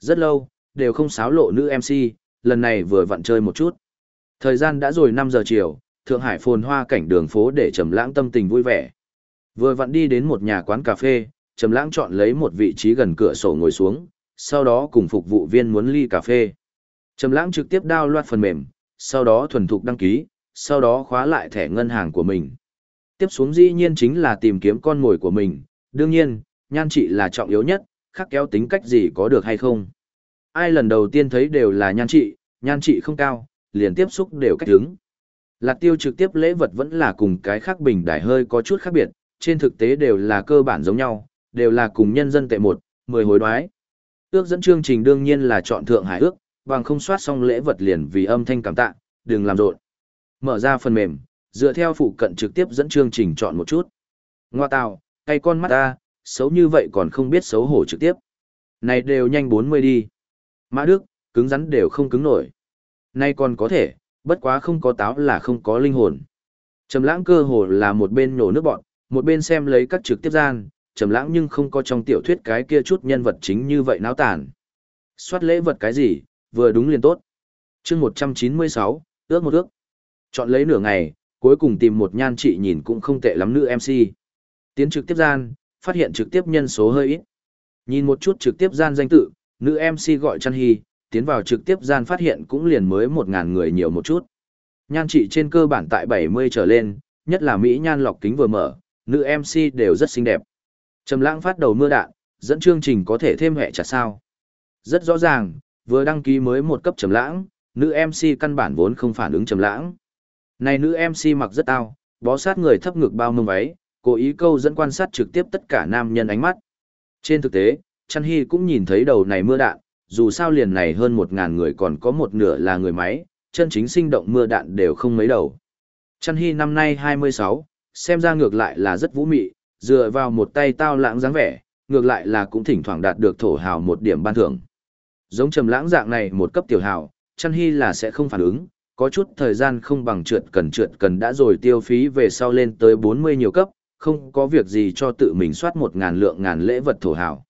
Rất lâu, đều không xáo lộ nữ MC, lần này vừa vặn chơi một chút. Thời gian đã rồi 5 giờ chiều, Thượng Hải phồn hoa cảnh đường phố để Trầm Lãng tâm tình vui vẻ. Vừa vặn đi đến một nhà quán cà phê, Trầm Lãng chọn lấy một vị trí gần cửa sổ ngồi xuống, sau đó cùng phục vụ viên muốn ly cà phê. Trầm Lãng trực tiếp download phần mềm, sau đó thuần thục đăng ký, sau đó khóa lại thẻ ngân hàng của mình. Tiếp xuống dĩ nhiên chính là tìm kiếm con mồi của mình, đương nhiên, nhan trị là trọng yếu nhất, khắc kéo tính cách gì có được hay không. Ai lần đầu tiên thấy đều là nhan trị, nhan trị không cao, liền tiếp xúc đều cách đứng. Lạc tiêu trực tiếp lễ vật vẫn là cùng cái khác bình đài hơi có chút khác biệt, trên thực tế đều là cơ bản giống nhau, đều là cùng nhân dân tệ một, mười hối đoái. Ước dẫn chương trình đương nhiên là chọn Thượng Hải ước, bằng không soát xong lễ vật liền vì âm thanh cảm tạ, đừng làm rộn. Mở ra phần mềm, dựa theo phụ cận trực tiếp dẫn chương trình chọn một chút. Ngoa tào, cay con mắt ta, xấu như vậy còn không biết xấu hổ trực tiếp. Này đều nhanh 40 đi. Mã Đức, cứng rắn đều không cứng nổi. Nay còn có thể, bất quá không có táo là không có linh hồn. Trầm lãng cơ hồ là một bên nổ nước bọn, một bên xem lấy các trực tiếp gian, trầm lãng nhưng không có trong tiểu thuyết cái kia chút nhân vật chính như vậy náo tản. Soát lễ vật cái gì, vừa đúng liền tốt. Chương 196, ước một ước. Chọn lấy nửa ngày, cuối cùng tìm một nhan trị nhìn cũng không tệ lắm nữ MC. Tiến trực tiếp gian, phát hiện trực tiếp nhân số hơi ít. Nhìn một chút trực tiếp gian danh tự, nữ MC gọi Trăn Hy, tiến vào trực tiếp gian phát hiện cũng liền mới 1.000 người nhiều một chút. Nhan trị trên cơ bản tại 70 trở lên, nhất là Mỹ nhan lọc kính vừa mở, nữ MC đều rất xinh đẹp. Trầm lãng phát đầu mưa đạn, dẫn chương trình có thể thêm hệ chặt sao. Rất rõ ràng, vừa đăng ký mới một cấp trầm lãng, nữ MC căn bản vốn không phản ứng trầm lãng. Này nữ MC mặc rất tao, bó sát người thấp ngực bao mông váy, cố ý câu dẫn quan sát trực tiếp tất cả nam nhân ánh mắt. Trên thực tế, Chăn Hy cũng nhìn thấy đầu này mưa đạn, dù sao liền này hơn một ngàn người còn có một nửa là người máy, chân chính sinh động mưa đạn đều không mấy đầu. Chăn Hy năm nay 26, xem ra ngược lại là rất vũ mị, dựa vào một tay tao lãng dáng vẻ, ngược lại là cũng thỉnh thoảng đạt được thổ hào một điểm ban thưởng. Giống trầm lãng dạng này một cấp tiểu hào, Chăn Hy là sẽ không phản ứng, có chút thời gian không bằng trượt cần trượt cần đã rồi tiêu phí về sau lên tới 40 nhiều cấp, không có việc gì cho tự mình soát một ngàn lượng ngàn lễ vật thổ hào.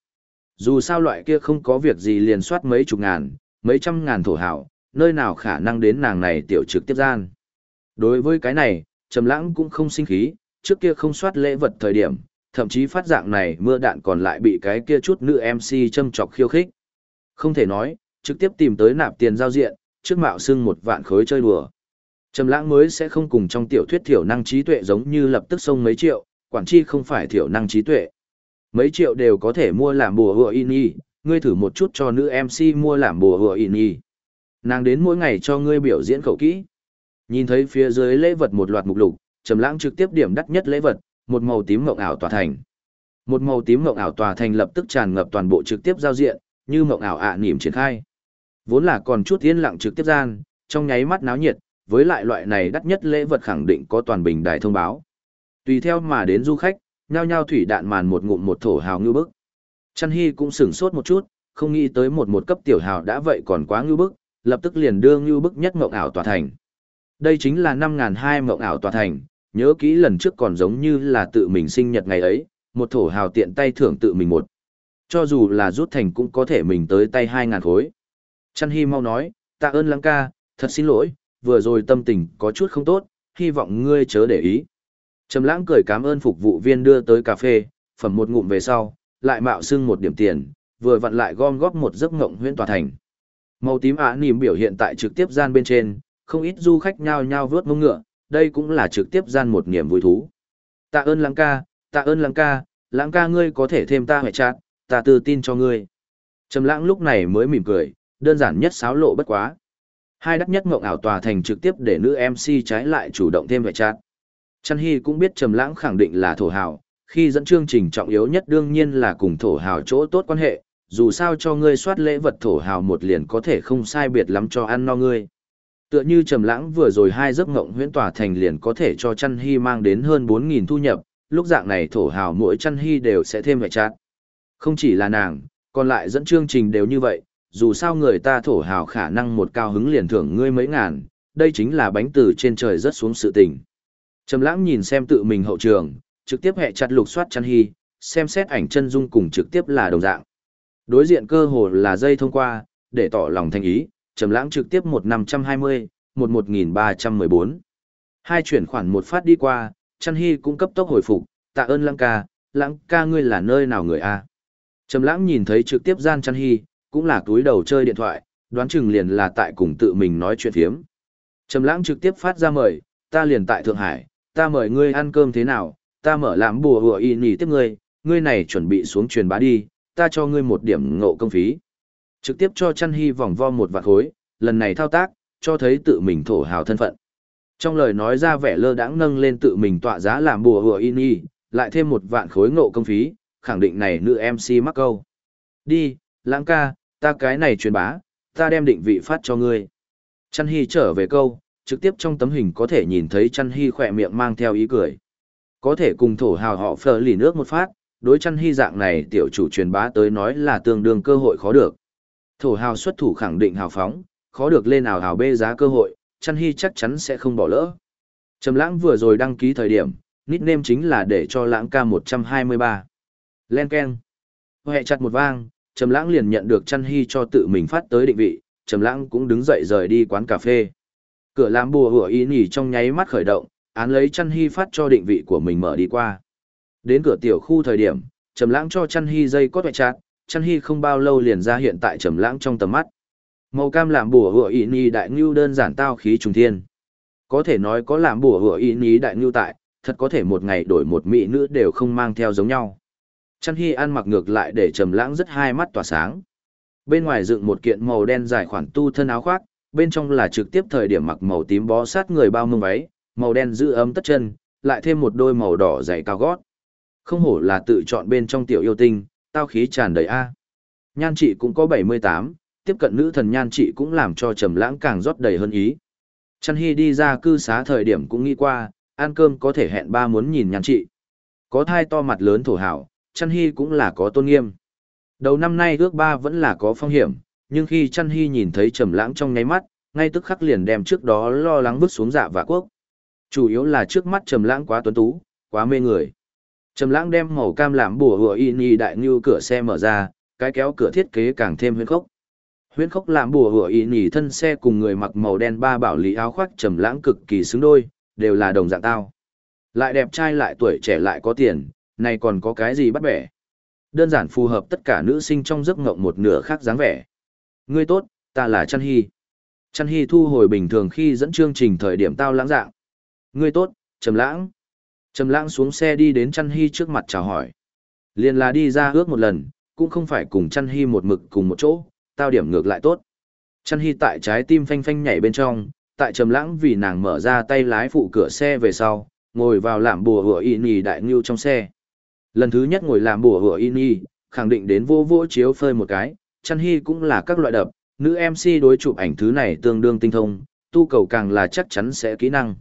Dù sao loại kia không có việc gì liền soát mấy chục ngàn, mấy trăm ngàn thổ hào, nơi nào khả năng đến nàng này tiểu trực tiếp gian. Đối với cái này, Trầm Lãng cũng không sinh khí, trước kia không soát lễ vật thời điểm, thậm chí phát dạng này mưa đạn còn lại bị cái kia chút nữ MC châm chọc khiêu khích. Không thể nói, trực tiếp tìm tới nạp tiền giao diện, trước mạo xưng một vạn khối chơi đùa. Trầm lãng mới sẽ không cùng trong tiểu thuyết thiểu năng trí tuệ giống như lập tức xông mấy triệu, quản chi không phải thiểu năng trí tuệ. Mấy triệu đều có thể mua làm bùa hựa in y, ngươi thử một chút cho nữ MC mua làm bùa hựa in y. Nàng đến mỗi ngày cho ngươi biểu diễn khẩu kỹ. Nhìn thấy phía dưới lễ vật một loạt mục lục, Trầm lãng trực tiếp điểm đắt nhất lễ vật, một màu tím ngọc ảo tòa thành. Một màu tím ngọc ảo tòa thành lập tức tràn ngập toàn bộ trực tiếp giao diện, như ngọc ảo ạ à niệm triển khai. Vốn là còn chút yên lặng trực tiếp gian, trong nháy mắt náo nhiệt, với lại loại này đắt nhất lễ vật khẳng định có toàn bình đài thông báo. Tùy theo mà đến du khách, nhao nhao thủy đạn màn một ngụm một thổ hào ngư bức. Chăn Hy cũng sửng sốt một chút, không nghĩ tới một một cấp tiểu hào đã vậy còn quá ngư bức, lập tức liền đưa ngư bức nhất mộng ảo tòa thành. Đây chính là 5.200 mộng ảo tòa thành, nhớ kỹ lần trước còn giống như là tự mình sinh nhật ngày ấy, một thổ hào tiện tay thưởng tự mình một. Cho dù là rút thành cũng có thể mình tới tay hai ngàn khối. Chăn Hy mau nói, tạ ơn lăng ca, thật xin lỗi, vừa rồi tâm tình có chút không tốt, hy vọng ngươi chớ để ý. Trầm lãng cười cảm ơn phục vụ viên đưa tới cà phê, phẩm một ngụm về sau, lại mạo xưng một điểm tiền, vừa vặn lại gom góp một giấc ngộng huyễn tòa thành. Màu tím ả nìm biểu hiện tại trực tiếp gian bên trên, không ít du khách nhao nhao vớt mông ngựa, đây cũng là trực tiếp gian một niềm vui thú. Tạ ơn lãng ca, tạ ơn lãng ca, lãng ca ngươi có thể thêm ta hệ chát, ta tự tin cho ngươi. Trầm lãng lúc này mới mỉm cười, đơn giản nhất xáo lộ bất quá. Hai đắt nhất ngộng ảo tòa thành trực tiếp để nữ MC trái lại chủ động thêm hỏi chát. Chăn Hy cũng biết Trầm Lãng khẳng định là thổ hào, khi dẫn chương trình trọng yếu nhất đương nhiên là cùng thổ hào chỗ tốt quan hệ, dù sao cho ngươi soát lễ vật thổ hào một liền có thể không sai biệt lắm cho ăn no ngươi. Tựa như Trầm Lãng vừa rồi hai giấc ngộng huyễn tỏa thành liền có thể cho Chăn Hy mang đến hơn 4000 thu nhập, lúc dạng này thổ hào mỗi Chăn Hy đều sẽ thêm vài chát. Không chỉ là nàng, còn lại dẫn chương trình đều như vậy, dù sao người ta thổ hào khả năng một cao hứng liền thưởng ngươi mấy ngàn, đây chính là bánh từ trên trời rớt xuống sự tình. Trầm lãng nhìn xem tự mình hậu trường, trực tiếp hệ chặt lục soát chăn hy, xem xét ảnh chân dung cùng trực tiếp là đồng dạng. Đối diện cơ hồ là dây thông qua, để tỏ lòng thành ý, Trầm Lãng trực tiếp một năm trăm hai mươi, một một nghìn ba trăm mười bốn. Hai chuyển khoản một phát đi qua, Chân Hy cũng cấp tốc hồi phục, tạ ơn Lãng ca, Lãng ca ngươi là nơi nào người a? Trầm Lãng nhìn thấy trực tiếp gian Chân Hy, cũng là túi đầu chơi điện thoại, đoán chừng liền là tại cùng tự mình nói chuyện phiếm. Trầm Lãng trực tiếp phát ra mời, ta liền tại Thượng Hải, ta mời ngươi ăn cơm thế nào, ta mở làm bùa hùa y nhì tiếp ngươi, ngươi này chuẩn bị xuống truyền bá đi, ta cho ngươi một điểm ngộ công phí. Trực tiếp cho chăn hy vòng vo một vạt khối, lần này thao tác, cho thấy tự mình thổ hào thân phận. Trong lời nói ra vẻ lơ đãng nâng lên tự mình tọa giá làm bùa hùa y nhì, lại thêm một vạn khối ngộ công phí, khẳng định này nữ MC mắc câu. Đi, lãng ca, ta cái này truyền bá, ta đem định vị phát cho ngươi. Chăn hy trở về câu, trực tiếp trong tấm hình có thể nhìn thấy chăn hy khỏe miệng mang theo ý cười. Có thể cùng thổ hào họ phờ lì nước một phát, đối chăn hy dạng này tiểu chủ truyền bá tới nói là tương đương cơ hội khó được. Thổ hào xuất thủ khẳng định hào phóng, khó được lên nào hào bê giá cơ hội, chăn hy chắc chắn sẽ không bỏ lỡ. Trầm lãng vừa rồi đăng ký thời điểm, nickname chính là để cho lãng ca 123. Len Ken. Hệ chặt một vang, Trầm lãng liền nhận được chăn hy cho tự mình phát tới định vị, Trầm lãng cũng đứng dậy rời đi quán cà phê. Cửa làm bùa hủa ý nhỉ trong nháy mắt khởi động, án lấy chăn hy phát cho định vị của mình mở đi qua. Đến cửa tiểu khu thời điểm, Trầm Lãng cho chăn hy dây cốt hoại chát, chăn hy không bao lâu liền ra hiện tại Trầm Lãng trong tầm mắt. Màu cam làm bùa hủa ý nhỉ đại nhu đơn giản tao khí trùng thiên. Có thể nói có làm bùa hủa ý nhỉ đại nhu tại, thật có thể một ngày đổi một mỹ nữ đều không mang theo giống nhau. Chăn hy ăn mặc ngược lại để Trầm Lãng rất hai mắt tỏa sáng. Bên ngoài dựng một kiện màu đen dài khoản tu thân áo khoác, bên trong là trực tiếp thời điểm mặc màu tím bó sát người bao mông váy, màu đen giữ ấm tất chân, lại thêm một đôi màu đỏ dày cao gót. Không hổ là tự chọn bên trong tiểu yêu tinh, tao khí tràn đầy A. Nhan trị cũng có 78, tiếp cận nữ thần nhan trị cũng làm cho trầm lãng càng rót đầy hơn ý. Chăn Hy đi ra cư xá thời điểm cũng nghĩ qua, ăn cơm có thể hẹn ba muốn nhìn nhan trị. Có thai to mặt lớn thổ hảo, Chăn Hy cũng là có tôn nghiêm. Đầu năm nay ước ba vẫn là có phong hiểm, nhưng khi Chăn Hy nhìn thấy trầm lãng trong nháy mắt, ngay tức khắc liền đem trước đó lo lắng vứt xuống dạ và quốc. Chủ yếu là trước mắt trầm lãng quá tuấn tú, quá mê người. Trầm lãng đem màu cam làm bùa hùa y Nhi đại như cửa xe mở ra, cái kéo cửa thiết kế càng thêm huyễn khốc. Huyễn khốc làm bùa hùa y Nhi thân xe cùng người mặc màu đen ba bảo lý áo khoác trầm lãng cực kỳ xứng đôi, đều là đồng dạng tao. Lại đẹp trai lại tuổi trẻ lại có tiền, này còn có cái gì bắt bẻ. Đơn giản phù hợp tất cả nữ sinh trong giấc ngộng một nửa khác dáng vẻ. Ngươi tốt, ta là Chăn Hy. Chăn Hy thu hồi bình thường khi dẫn chương trình thời điểm tao lãng dạng. Ngươi tốt, Trầm Lãng. Trầm Lãng xuống xe đi đến Chăn Hy trước mặt chào hỏi. Liên là đi ra ước một lần, cũng không phải cùng Chăn Hy một mực cùng một chỗ, tao điểm ngược lại tốt. Chăn Hy tại trái tim phanh phanh nhảy bên trong, tại Trầm Lãng vì nàng mở ra tay lái phụ cửa xe về sau, ngồi vào làm bùa hựa y nhì đại ngưu trong xe. Lần thứ nhất ngồi làm bùa hựa y nhì, khẳng định đến vô vô chiếu phơi một cái, Chăn Hy cũng là các loại đập, nữ MC đối chụp ảnh thứ này tương đương tinh thông, tu cầu càng là chắc chắn sẽ kỹ năng.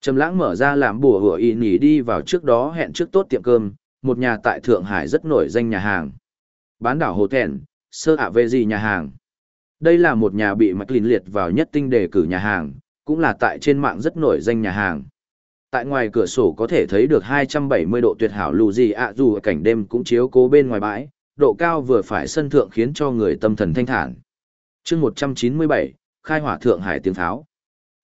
Trầm lãng mở ra làm bùa hủa y nỉ đi vào trước đó hẹn trước tốt tiệm cơm, một nhà tại Thượng Hải rất nổi danh nhà hàng. Bán đảo hồ thẹn, sơ ạ về gì nhà hàng. Đây là một nhà bị mạch lìn liệt vào nhất tinh đề cử nhà hàng, cũng là tại trên mạng rất nổi danh nhà hàng. Tại ngoài cửa sổ có thể thấy được 270 độ tuyệt hảo lù gì ạ dù cảnh đêm cũng chiếu cố bên ngoài bãi, độ cao vừa phải sân thượng khiến cho người tâm thần thanh thản. chương 197, khai hỏa Thượng Hải tiếng tháo.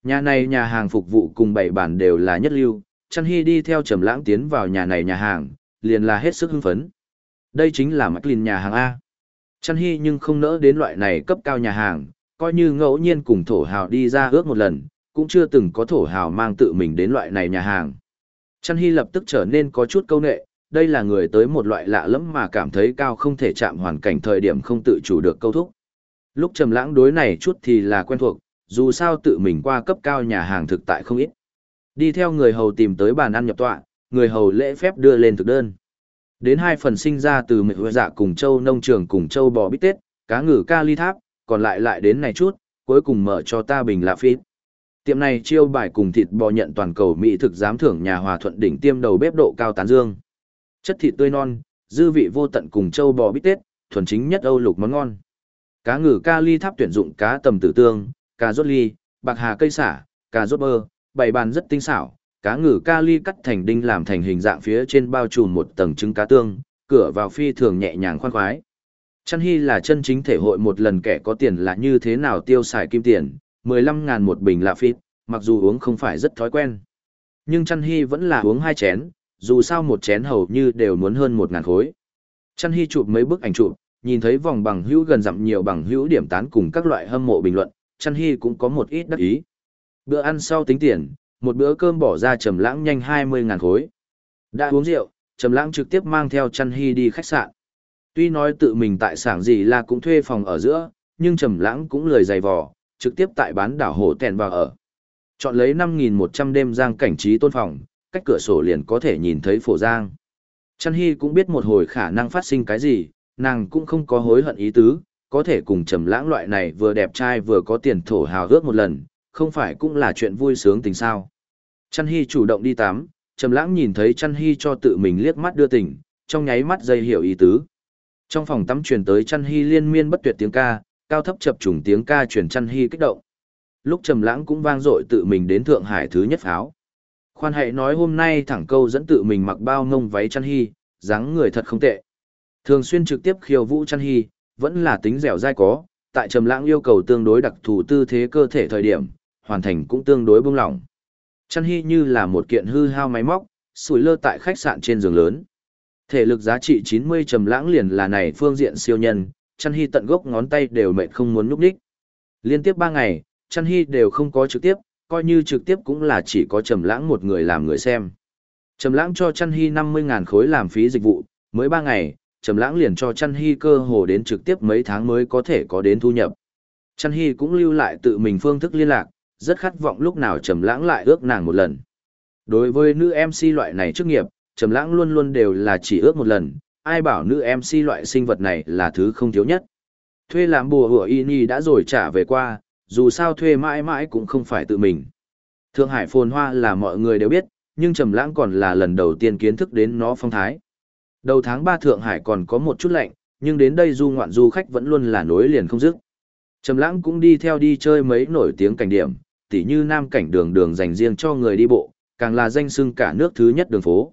Nhà này nhà hàng phục vụ cùng bảy bản đều là nhất lưu, Trăn Hy đi theo Trầm Lãng tiến vào nhà này nhà hàng, liền là hết sức hưng phấn. Đây chính là McLean nhà hàng A. Trăn Hy nhưng không nỡ đến loại này cấp cao nhà hàng, coi như ngẫu nhiên cùng thổ hào đi ra ước một lần, cũng chưa từng có thổ hào mang tự mình đến loại này nhà hàng. Trăn Hy lập tức trở nên có chút câu nệ, đây là người tới một loại lạ lẫm mà cảm thấy cao không thể chạm hoàn cảnh thời điểm không tự chủ được câu thúc. Lúc trầm lãng đối này chút thì là quen thuộc, dù sao tự mình qua cấp cao nhà hàng thực tại không ít. Đi theo người hầu tìm tới bàn ăn nhập tọa, người hầu lễ phép đưa lên thực đơn. Đến hai phần sinh ra từ mệt dạ cùng châu nông trường cùng châu bò bít tết, cá ngừ ca ly tháp, còn lại lại đến này chút, cuối cùng mở cho ta bình lạ phít. Tiệm này chiêu bài cùng thịt bò nhận toàn cầu mỹ thực giám thưởng nhà hòa thuận đỉnh tiêm đầu bếp độ cao tán dương. Chất thịt tươi non, dư vị vô tận cùng châu bò bít tết, thuần chính nhất Âu lục món ngon. Cá ngừ ca ly tháp tuyển dụng cá tầm tử tương, cà rốt ly, bạc hà cây xả, cà rốt bơ, bày bàn rất tinh xảo, cá ngừ ca ly cắt thành đinh làm thành hình dạng phía trên bao trùm một tầng trứng cá tương, cửa vào phi thường nhẹ nhàng khoan khoái. Chăn hy là chân chính thể hội một lần kẻ có tiền là như thế nào tiêu xài kim tiền, 15 ngàn một bình lạ phít, mặc dù uống không phải rất thói quen. Nhưng chăn hy vẫn là uống hai chén, dù sao một chén hầu như đều muốn hơn một ngàn khối. Chăn hy chụp mấy bức ảnh chụp, nhìn thấy vòng bằng hữu gần dặm nhiều bằng hữu điểm tán cùng các loại hâm mộ bình luận, chăn hy cũng có một ít đắc ý. Bữa ăn sau tính tiền, một bữa cơm bỏ ra trầm lãng nhanh 20 ngàn khối. Đã uống rượu, trầm lãng trực tiếp mang theo chăn hy đi khách sạn. Tuy nói tự mình tại sảng gì là cũng thuê phòng ở giữa, nhưng trầm lãng cũng lười dày vò, trực tiếp tại bán đảo hồ tèn vào ở. Chọn lấy 5.100 đêm giang cảnh trí tôn phòng, cách cửa sổ liền có thể nhìn thấy phổ giang. Chăn Hy cũng biết một hồi khả năng phát sinh cái gì, nàng cũng không có hối hận ý tứ, có thể cùng trầm lãng loại này vừa đẹp trai vừa có tiền thổ hào ước một lần, không phải cũng là chuyện vui sướng tình sao. Chăn Hy chủ động đi tắm, trầm lãng nhìn thấy Chăn Hy cho tự mình liếc mắt đưa tình, trong nháy mắt dây hiểu ý tứ. Trong phòng tắm truyền tới Chăn Hy liên miên bất tuyệt tiếng ca, cao thấp chập trùng tiếng ca truyền Chăn Hy kích động. Lúc trầm lãng cũng vang dội tự mình đến Thượng Hải thứ nhất pháo. Khoan hãy nói hôm nay thẳng câu dẫn tự mình mặc bao ngông váy Chăn Hy, dáng người thật không tệ. Thường xuyên trực tiếp khiêu vũ Chăn Hy, vẫn là tính dẻo dai có, tại trầm lãng yêu cầu tương đối đặc thù tư thế cơ thể thời điểm, hoàn thành cũng tương đối bông lỏng. Chăn hy như là một kiện hư hao máy móc, sủi lơ tại khách sạn trên giường lớn. Thể lực giá trị 90 trầm lãng liền là này phương diện siêu nhân, chăn hy tận gốc ngón tay đều mệt không muốn núp đích. Liên tiếp 3 ngày, chăn hy đều không có trực tiếp, coi như trực tiếp cũng là chỉ có trầm lãng một người làm người xem. Trầm lãng cho chăn hy 50.000 khối làm phí dịch vụ, mới 3 ngày, trầm lãng liền cho chăn hy cơ hồ đến trực tiếp mấy tháng mới có thể có đến thu nhập. Chăn hy cũng lưu lại tự mình phương thức liên lạc, rất khát vọng lúc nào trầm lãng lại ước nàng một lần. Đối với nữ MC loại này chức nghiệp, trầm lãng luôn luôn đều là chỉ ước một lần, ai bảo nữ MC loại sinh vật này là thứ không thiếu nhất. Thuê làm bùa hủa y đã rồi trả về qua, dù sao thuê mãi mãi cũng không phải tự mình. Thượng Hải phồn hoa là mọi người đều biết, nhưng trầm lãng còn là lần đầu tiên kiến thức đến nó phong thái. Đầu tháng 3 Thượng Hải còn có một chút lạnh, nhưng đến đây du ngoạn du khách vẫn luôn là nối liền không dứt. Trầm lãng cũng đi theo đi chơi mấy nổi tiếng cảnh điểm, tỉ như nam cảnh đường đường dành riêng cho người đi bộ, càng là danh xưng cả nước thứ nhất đường phố.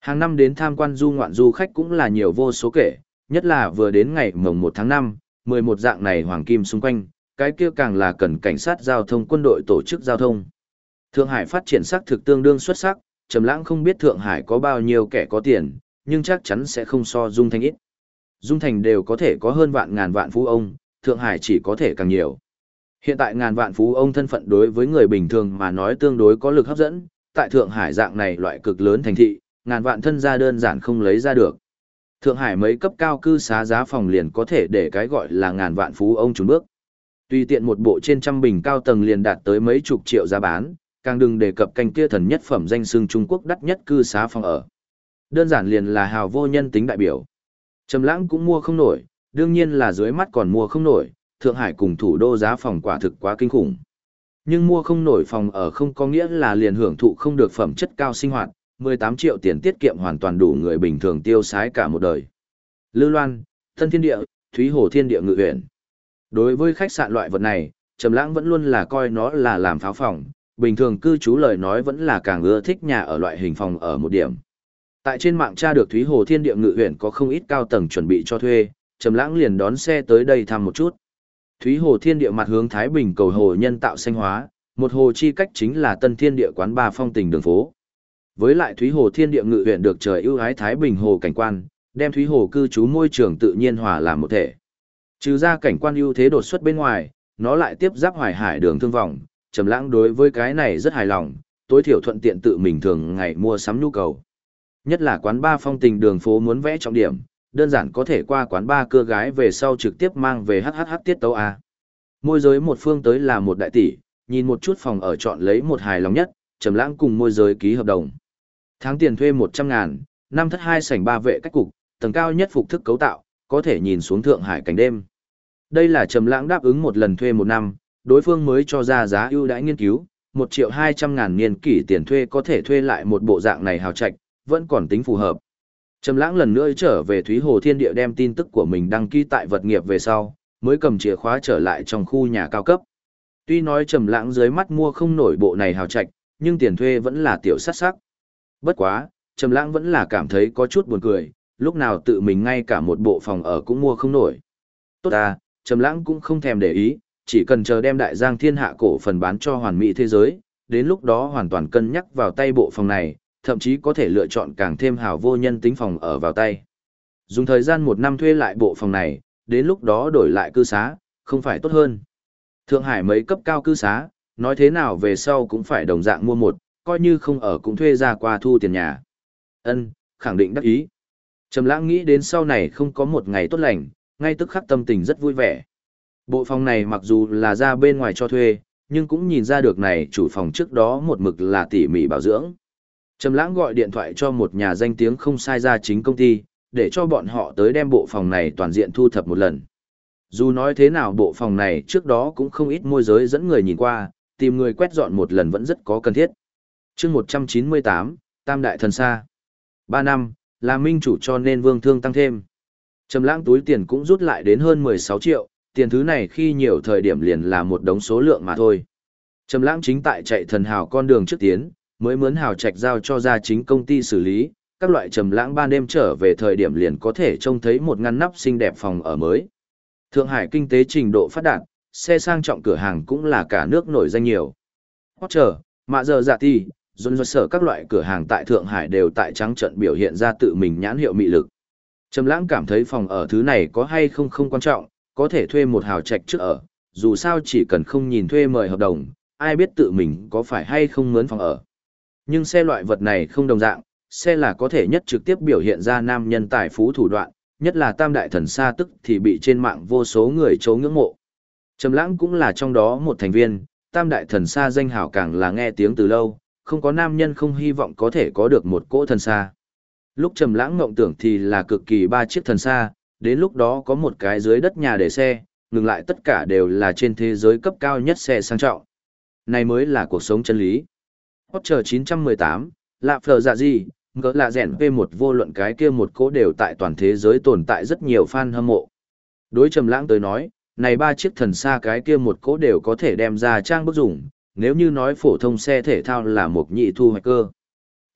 Hàng năm đến tham quan du ngoạn du khách cũng là nhiều vô số kể, nhất là vừa đến ngày mồng 1 tháng 5, 11 dạng này hoàng kim xung quanh, cái kia càng là cần cảnh sát giao thông quân đội tổ chức giao thông. Thượng Hải phát triển sắc thực tương đương xuất sắc, Trầm Lãng không biết Thượng Hải có bao nhiêu kẻ có tiền, nhưng chắc chắn sẽ không so Dung Thành ít. Dung Thành đều có thể có hơn vạn ngàn vạn phú ông, Thượng Hải chỉ có thể càng nhiều. Hiện tại ngàn vạn phú ông thân phận đối với người bình thường mà nói tương đối có lực hấp dẫn, tại Thượng Hải dạng này loại cực lớn thành thị, ngàn vạn thân gia đơn giản không lấy ra được. Thượng Hải mấy cấp cao cư xá giá phòng liền có thể để cái gọi là ngàn vạn phú ông trốn bước. Tùy tiện một bộ trên trăm bình cao tầng liền đạt tới mấy chục triệu giá bán, càng đừng đề cập canh kia thần nhất phẩm danh xưng Trung Quốc đắt nhất cư xá phòng ở. Đơn giản liền là hào vô nhân tính đại biểu. Trầm lãng cũng mua không nổi, đương nhiên là dưới mắt còn mua không nổi, Thượng Hải cùng thủ đô giá phòng quả thực quá kinh khủng. Nhưng mua không nổi phòng ở không có nghĩa là liền hưởng thụ không được phẩm chất cao sinh hoạt, 18 triệu tiền tiết kiệm hoàn toàn đủ người bình thường tiêu xái cả một đời. Lư Loan, Thân Thiên Địa, Thúy Hồ Thiên Địa Ngự huyền. Đối với khách sạn loại vật này, Trầm Lãng vẫn luôn là coi nó là làm pháo phòng, bình thường cư trú lời nói vẫn là càng ưa thích nhà ở loại hình phòng ở một điểm. Tại trên mạng tra được Thúy Hồ Thiên Địa Ngự huyện có không ít cao tầng chuẩn bị cho thuê, Trầm Lãng liền đón xe tới đây thăm một chút. Thúy Hồ Thiên Địa mặt hướng Thái Bình cầu hồ nhân tạo xanh hóa, một hồ chi cách chính là Tân Thiên Địa quán ba phong tình đường phố. Với lại Thúy Hồ Thiên Địa ngự huyện được trời ưu ái Thái Bình hồ cảnh quan, đem Thúy Hồ cư trú môi trường tự nhiên hòa làm một thể. Trừ ra cảnh quan ưu thế đột xuất bên ngoài, nó lại tiếp giáp Hoài Hải đường thương vọng, Trầm Lãng đối với cái này rất hài lòng, tối thiểu thuận tiện tự mình thường ngày mua sắm nhu cầu. Nhất là quán ba phong tình đường phố muốn vẽ trọng điểm, đơn giản có thể qua quán ba cưa gái về sau trực tiếp mang về HHH tiết tấu A. Môi giới một phương tới là một đại tỷ, nhìn một chút phòng ở chọn lấy một hài lòng nhất, trầm lãng cùng môi giới ký hợp đồng. Tháng tiền thuê 100 ngàn, năm thất hai sảnh ba vệ cách cục, tầng cao nhất phục thức cấu tạo, có thể nhìn xuống Thượng Hải cảnh đêm. Đây là trầm lãng đáp ứng một lần thuê một năm, đối phương mới cho ra giá ưu đãi nghiên cứu, 1 triệu 200 ngàn niên kỷ tiền thuê có thể thuê lại một bộ dạng này hào trạch, vẫn còn tính phù hợp. Trầm lãng lần nữa trở về Thúy Hồ Thiên Địa đem tin tức của mình đăng ký tại vật nghiệp về sau, mới cầm chìa khóa trở lại trong khu nhà cao cấp. Tuy nói trầm lãng dưới mắt mua không nổi bộ này hào trạch, nhưng tiền thuê vẫn là tiểu sát sắc. Bất quá, trầm lãng vẫn là cảm thấy có chút buồn cười, lúc nào tự mình ngay cả một bộ phòng ở cũng mua không nổi. Tốt à, Trầm Lãng cũng không thèm để ý, chỉ cần chờ đem đại giang thiên hạ cổ phần bán cho hoàn mỹ thế giới, đến lúc đó hoàn toàn cân nhắc vào tay bộ phòng này, thậm chí có thể lựa chọn càng thêm hào vô nhân tính phòng ở vào tay. Dùng thời gian một năm thuê lại bộ phòng này, đến lúc đó đổi lại cư xá, không phải tốt hơn. Thượng Hải mấy cấp cao cư xá, nói thế nào về sau cũng phải đồng dạng mua một, coi như không ở cũng thuê ra qua thu tiền nhà. Ân, khẳng định đắc ý. Trầm lãng nghĩ đến sau này không có một ngày tốt lành, ngay tức khắc tâm tình rất vui vẻ. Bộ phòng này mặc dù là ra bên ngoài cho thuê, nhưng cũng nhìn ra được này chủ phòng trước đó một mực là tỉ mỉ bảo dưỡng. Trầm lãng gọi điện thoại cho một nhà danh tiếng không sai ra chính công ty, để cho bọn họ tới đem bộ phòng này toàn diện thu thập một lần. Dù nói thế nào bộ phòng này trước đó cũng không ít môi giới dẫn người nhìn qua, tìm người quét dọn một lần vẫn rất có cần thiết. chương 198, Tam Đại Thần Sa. 3 năm, là minh chủ cho nên vương thương tăng thêm. Trầm lãng túi tiền cũng rút lại đến hơn 16 triệu, tiền thứ này khi nhiều thời điểm liền là một đống số lượng mà thôi. Trầm lãng chính tại chạy thần hào con đường trước tiến, mới mướn hào trạch giao cho gia chính công ty xử lý, các loại trầm lãng ban đêm trở về thời điểm liền có thể trông thấy một ngăn nắp xinh đẹp phòng ở mới. Thượng Hải kinh tế trình độ phát đạt, xe sang trọng cửa hàng cũng là cả nước nổi danh nhiều. Porsche, mạ giờ dạ ti, dồn dồn sở các loại cửa hàng tại Thượng Hải đều tại trắng trận biểu hiện ra tự mình nhãn hiệu mị lực. Trầm lãng cảm thấy phòng ở thứ này có hay không không quan trọng, có thể thuê một hào trạch trước ở, dù sao chỉ cần không nhìn thuê mời hợp đồng, ai biết tự mình có phải hay không mướn phòng ở. Nhưng xe loại vật này không đồng dạng, xe là có thể nhất trực tiếp biểu hiện ra nam nhân tài phú thủ đoạn, nhất là tam đại thần sa tức thì bị trên mạng vô số người chấu ngưỡng mộ. Trầm lãng cũng là trong đó một thành viên, tam đại thần sa danh hào càng là nghe tiếng từ lâu, không có nam nhân không hy vọng có thể có được một cỗ thần sa. Lúc trầm lãng ngộng tưởng thì là cực kỳ ba chiếc thần xa, đến lúc đó có một cái dưới đất nhà để xe, ngừng lại tất cả đều là trên thế giới cấp cao nhất xe sang trọng. Này mới là cuộc sống chân lý. Porsche 918, lạ phở dạ gì, ngỡ là rèn v một vô luận cái kia một cố đều tại toàn thế giới tồn tại rất nhiều fan hâm mộ. Đối trầm lãng tới nói, này ba chiếc thần xa cái kia một cố đều có thể đem ra trang bức dụng, nếu như nói phổ thông xe thể thao là một nhị thu hoạch cơ.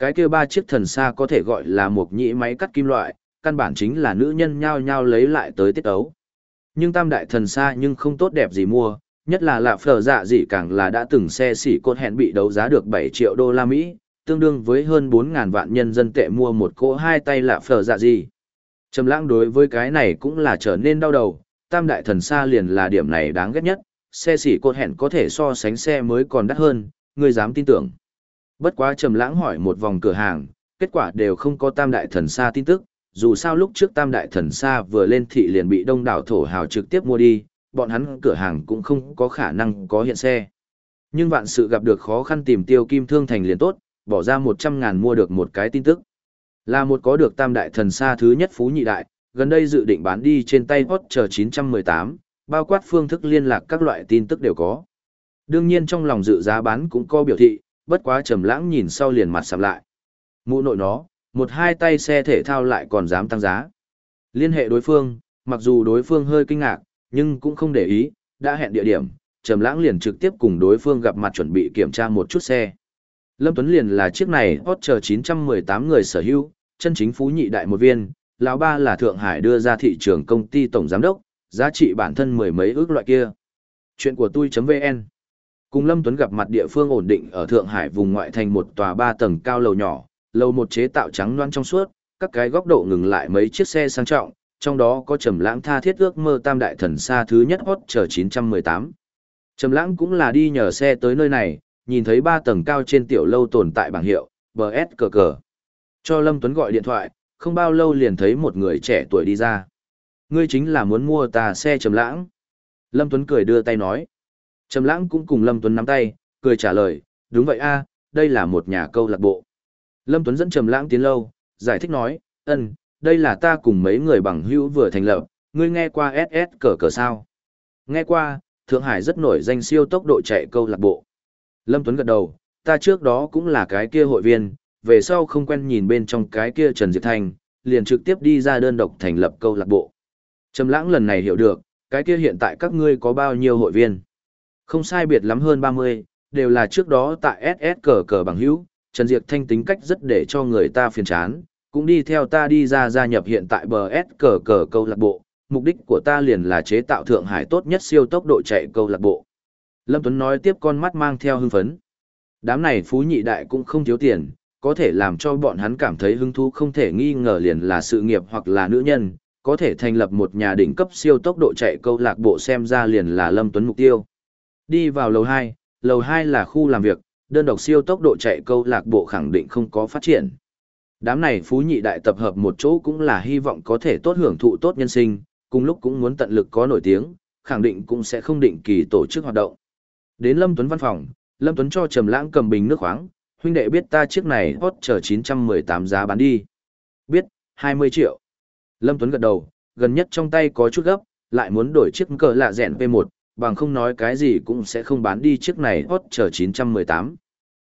Cái kia ba chiếc thần xa có thể gọi là một nhĩ máy cắt kim loại, căn bản chính là nữ nhân nhao nhao lấy lại tới tiết ấu. Nhưng tam đại thần xa nhưng không tốt đẹp gì mua, nhất là lạ phở dạ gì càng là đã từng xe xỉ cốt hẹn bị đấu giá được 7 triệu đô la Mỹ, tương đương với hơn 4.000 vạn nhân dân tệ mua một cỗ hai tay lạ phở dạ gì. Trầm lãng đối với cái này cũng là trở nên đau đầu, tam đại thần xa liền là điểm này đáng ghét nhất, xe xỉ cốt hẹn có thể so sánh xe mới còn đắt hơn, người dám tin tưởng. Bất quá trầm lãng hỏi một vòng cửa hàng, kết quả đều không có tam đại thần xa tin tức, dù sao lúc trước tam đại thần xa vừa lên thị liền bị đông đảo thổ hào trực tiếp mua đi, bọn hắn cửa hàng cũng không có khả năng có hiện xe. Nhưng vạn sự gặp được khó khăn tìm tiêu kim thương thành liền tốt, bỏ ra 100 ngàn mua được một cái tin tức. Là một có được tam đại thần xa thứ nhất phú nhị đại, gần đây dự định bán đi trên tay hot chờ 918, bao quát phương thức liên lạc các loại tin tức đều có. Đương nhiên trong lòng dự giá bán cũng có biểu thị, bất quá trầm lãng nhìn sau liền mặt sầm lại. Mụ nội nó, một hai tay xe thể thao lại còn dám tăng giá. Liên hệ đối phương, mặc dù đối phương hơi kinh ngạc, nhưng cũng không để ý, đã hẹn địa điểm, Trầm Lãng liền trực tiếp cùng đối phương gặp mặt chuẩn bị kiểm tra một chút xe. Lâm Tuấn liền là chiếc này Porsche 918 người sở hữu, chân chính phú nhị đại một viên, lão ba là Thượng Hải đưa ra thị trường công ty tổng giám đốc, giá trị bản thân mười mấy ước loại kia. Chuyện của tôi.vn Cùng Lâm Tuấn gặp mặt địa phương ổn định ở Thượng Hải vùng ngoại thành một tòa ba tầng cao lầu nhỏ, lầu một chế tạo trắng loan trong suốt, các cái góc độ ngừng lại mấy chiếc xe sang trọng, trong đó có Trầm Lãng tha thiết ước mơ tam đại thần xa thứ nhất hot chờ 918. Trầm Lãng cũng là đi nhờ xe tới nơi này, nhìn thấy ba tầng cao trên tiểu lâu tồn tại bảng hiệu, BS cờ cờ. Cho Lâm Tuấn gọi điện thoại, không bao lâu liền thấy một người trẻ tuổi đi ra. Ngươi chính là muốn mua ta xe Trầm Lãng. Lâm Tuấn cười đưa tay nói. Trầm Lãng cũng cùng Lâm Tuấn nắm tay, cười trả lời, đúng vậy a, đây là một nhà câu lạc bộ. Lâm Tuấn dẫn Trầm Lãng tiến lâu, giải thích nói, ân, đây là ta cùng mấy người bằng hữu vừa thành lập, ngươi nghe qua SS cờ cờ sao? Nghe qua, Thượng Hải rất nổi danh siêu tốc độ chạy câu lạc bộ. Lâm Tuấn gật đầu, ta trước đó cũng là cái kia hội viên, về sau không quen nhìn bên trong cái kia Trần Diệp Thành, liền trực tiếp đi ra đơn độc thành lập câu lạc bộ. Trầm lãng lần này hiểu được, cái kia hiện tại các ngươi có bao nhiêu hội viên? Không sai biệt lắm hơn 30, đều là trước đó tại SS cờ cờ bằng hữu, Trần Diệp Thanh tính cách rất để cho người ta phiền chán, cũng đi theo ta đi ra gia nhập hiện tại bờ S cờ cờ câu lạc bộ, mục đích của ta liền là chế tạo Thượng Hải tốt nhất siêu tốc độ chạy câu lạc bộ. Lâm Tuấn nói tiếp con mắt mang theo hưng phấn. Đám này phú nhị đại cũng không thiếu tiền, có thể làm cho bọn hắn cảm thấy hứng thú không thể nghi ngờ liền là sự nghiệp hoặc là nữ nhân, có thể thành lập một nhà đỉnh cấp siêu tốc độ chạy câu lạc bộ xem ra liền là Lâm Tuấn mục tiêu. Đi vào lầu 2, lầu 2 là khu làm việc, đơn độc siêu tốc độ chạy câu lạc bộ khẳng định không có phát triển. Đám này phú nhị đại tập hợp một chỗ cũng là hy vọng có thể tốt hưởng thụ tốt nhân sinh, cùng lúc cũng muốn tận lực có nổi tiếng, khẳng định cũng sẽ không định kỳ tổ chức hoạt động. Đến Lâm Tuấn văn phòng, Lâm Tuấn cho Trầm Lãng cầm bình nước khoáng, huynh đệ biết ta chiếc này hot chờ 918 giá bán đi. Biết, 20 triệu. Lâm Tuấn gật đầu, gần nhất trong tay có chút gấp, lại muốn đổi chiếc cờ lạ rèn P1, bằng không nói cái gì cũng sẽ không bán đi chiếc này hot chờ 918.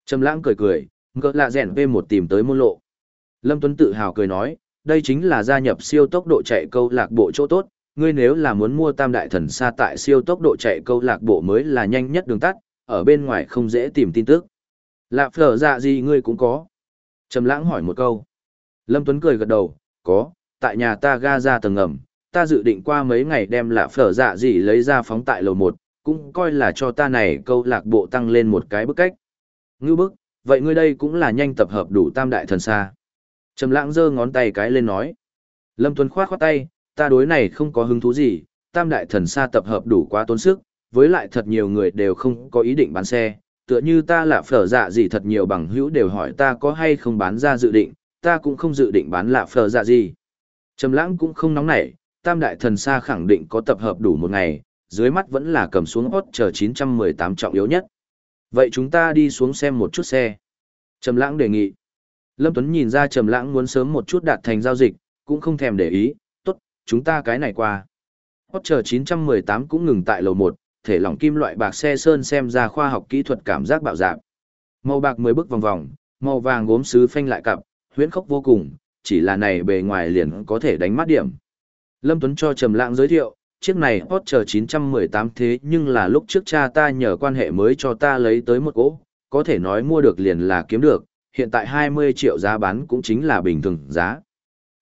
Trầm Lãng cười cười, ngỡ lạ rèn P1 tìm tới môn lộ. Lâm Tuấn tự hào cười nói, đây chính là gia nhập siêu tốc độ chạy câu lạc bộ chỗ tốt, ngươi nếu là muốn mua tam đại thần xa tại siêu tốc độ chạy câu lạc bộ mới là nhanh nhất đường tắt, ở bên ngoài không dễ tìm tin tức. Lạ phở dạ gì ngươi cũng có. Trầm lãng hỏi một câu. Lâm Tuấn cười gật đầu, có, tại nhà ta ga ra tầng ngầm, ta dự định qua mấy ngày đem lạ phở dạ gì lấy ra phóng tại lầu một cũng coi là cho ta này câu lạc bộ tăng lên một cái bức cách. Ngư bức, vậy ngươi đây cũng là nhanh tập hợp đủ tam đại thần xa. Trầm lãng giơ ngón tay cái lên nói. Lâm Tuấn khoát khoát tay, ta đối này không có hứng thú gì, tam đại thần xa tập hợp đủ quá tốn sức, với lại thật nhiều người đều không có ý định bán xe, tựa như ta là phở dạ gì thật nhiều bằng hữu đều hỏi ta có hay không bán ra dự định, ta cũng không dự định bán lạ phở dạ gì. Trầm lãng cũng không nóng nảy, tam đại thần xa khẳng định có tập hợp đủ một ngày, dưới mắt vẫn là cầm xuống hot chờ 918 trọng yếu nhất. Vậy chúng ta đi xuống xem một chút xe. Trầm lãng đề nghị. Lâm Tuấn nhìn ra Trầm lãng muốn sớm một chút đạt thành giao dịch, cũng không thèm để ý, tốt, chúng ta cái này qua. Hot chờ 918 cũng ngừng tại lầu 1, thể lỏng kim loại bạc xe sơn xem ra khoa học kỹ thuật cảm giác bạo dạng. Màu bạc mới bước vòng vòng, màu vàng gốm sứ phanh lại cặp, huyễn khốc vô cùng, chỉ là này bề ngoài liền có thể đánh mắt điểm. Lâm Tuấn cho Trầm Lãng giới thiệu, chiếc này hot chờ 918 thế nhưng là lúc trước cha ta nhờ quan hệ mới cho ta lấy tới một cỗ, có thể nói mua được liền là kiếm được, hiện tại 20 triệu giá bán cũng chính là bình thường giá.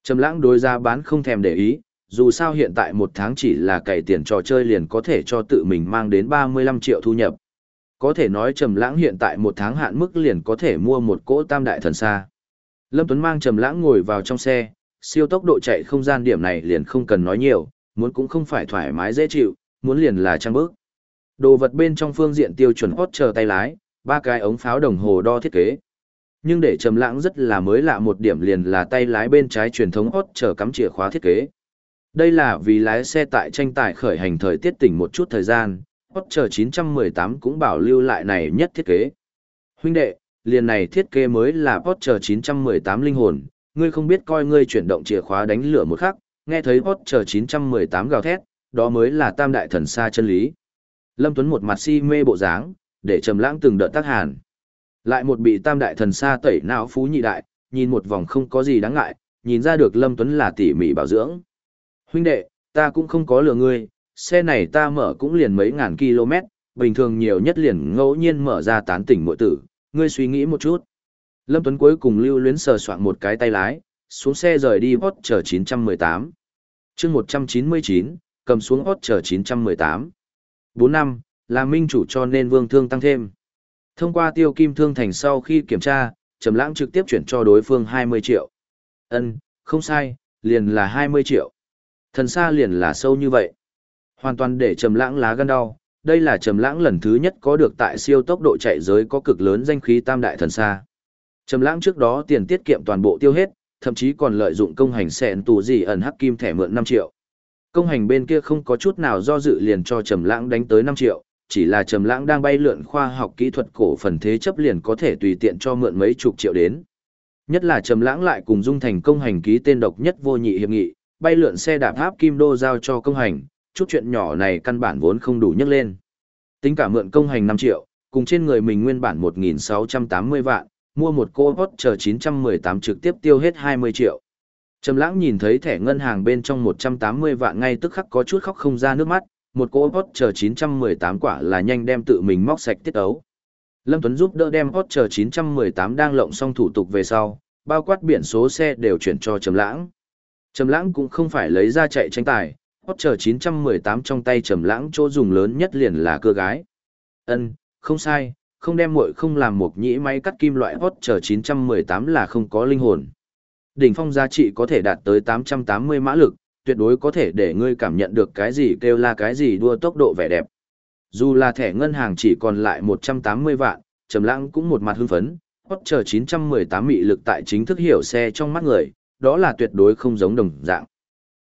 Trầm Lãng đối giá bán không thèm để ý, dù sao hiện tại một tháng chỉ là cày tiền trò chơi liền có thể cho tự mình mang đến 35 triệu thu nhập. Có thể nói Trầm Lãng hiện tại một tháng hạn mức liền có thể mua một cỗ tam đại thần xa. Lâm Tuấn mang Trầm Lãng ngồi vào trong xe, siêu tốc độ chạy không gian điểm này liền không cần nói nhiều, muốn cũng không phải thoải mái dễ chịu, muốn liền là trang bước. Đồ vật bên trong phương diện tiêu chuẩn hot chờ tay lái, ba cái ống pháo đồng hồ đo thiết kế. Nhưng để Trầm Lãng rất là mới lạ một điểm liền là tay lái bên trái truyền thống hot chờ cắm chìa khóa thiết kế. Đây là vì lái xe tại tranh tài khởi hành thời tiết tỉnh một chút thời gian, Porsche 918 cũng bảo lưu lại này nhất thiết kế. Huynh đệ, liền này thiết kế mới là Porsche 918 linh hồn, ngươi không biết coi ngươi chuyển động chìa khóa đánh lửa một khắc, nghe thấy Porsche 918 gào thét, đó mới là tam đại thần xa chân lý. Lâm Tuấn một mặt si mê bộ dáng, để trầm lãng từng đợt tác hàn. Lại một bị tam đại thần xa tẩy não phú nhị đại, nhìn một vòng không có gì đáng ngại, nhìn ra được Lâm Tuấn là tỉ mỉ bảo dưỡng. Huynh đệ, ta cũng không có lừa ngươi, xe này ta mở cũng liền mấy ngàn km, bình thường nhiều nhất liền ngẫu nhiên mở ra tán tỉnh muội tử, ngươi suy nghĩ một chút. Lâm Tuấn cuối cùng lưu luyến sờ soạn một cái tay lái, xuống xe rời đi hot chờ 918. chương 199, cầm xuống hot chờ 918. 4 năm, là minh chủ cho nên vương thương tăng thêm. Thông qua tiêu kim thương thành sau khi kiểm tra, Trầm Lãng trực tiếp chuyển cho đối phương 20 triệu. Ân, không sai, liền là 20 triệu. Thần xa liền là sâu như vậy. Hoàn toàn để trầm lãng lá gan đau, đây là trầm lãng lần thứ nhất có được tại siêu tốc độ chạy giới có cực lớn danh khí tam đại thần xa. Trầm lãng trước đó tiền tiết kiệm toàn bộ tiêu hết, thậm chí còn lợi dụng công hành xẹn tù gì ẩn hắc kim thẻ mượn 5 triệu. Công hành bên kia không có chút nào do dự liền cho Trầm Lãng đánh tới 5 triệu, chỉ là Trầm Lãng đang bay lượn khoa học kỹ thuật cổ phần thế chấp liền có thể tùy tiện cho mượn mấy chục triệu đến. Nhất là Trầm Lãng lại cùng Dung Thành công hành ký tên độc nhất vô nhị hiệp nghị, bay lượn xe đạp tháp kim đô giao cho công hành, chút chuyện nhỏ này căn bản vốn không đủ nhắc lên. Tính cả mượn công hành 5 triệu, cùng trên người mình nguyên bản 1.680 vạn, mua một cô hot chờ 918 trực tiếp tiêu hết 20 triệu. Trầm lãng nhìn thấy thẻ ngân hàng bên trong 180 vạn ngay tức khắc có chút khóc không ra nước mắt, một cô hot chờ 918 quả là nhanh đem tự mình móc sạch tiết ấu. Lâm Tuấn giúp đỡ đem hot chờ 918 đang lộng xong thủ tục về sau, bao quát biển số xe đều chuyển cho Trầm Lãng. Trầm Lãng cũng không phải lấy ra chạy tranh tài, Porsche 918 trong tay Trầm Lãng chỗ dùng lớn nhất liền là cưa gái. Ân, không sai, không đem muội không làm một nhĩ máy cắt kim loại Porsche 918 là không có linh hồn. Đỉnh phong giá trị có thể đạt tới 880 mã lực, tuyệt đối có thể để ngươi cảm nhận được cái gì kêu là cái gì đua tốc độ vẻ đẹp. Dù là thẻ ngân hàng chỉ còn lại 180 vạn, Trầm Lãng cũng một mặt hưng phấn, Porsche 918 mị lực tại chính thức hiểu xe trong mắt người, đó là tuyệt đối không giống đồng dạng.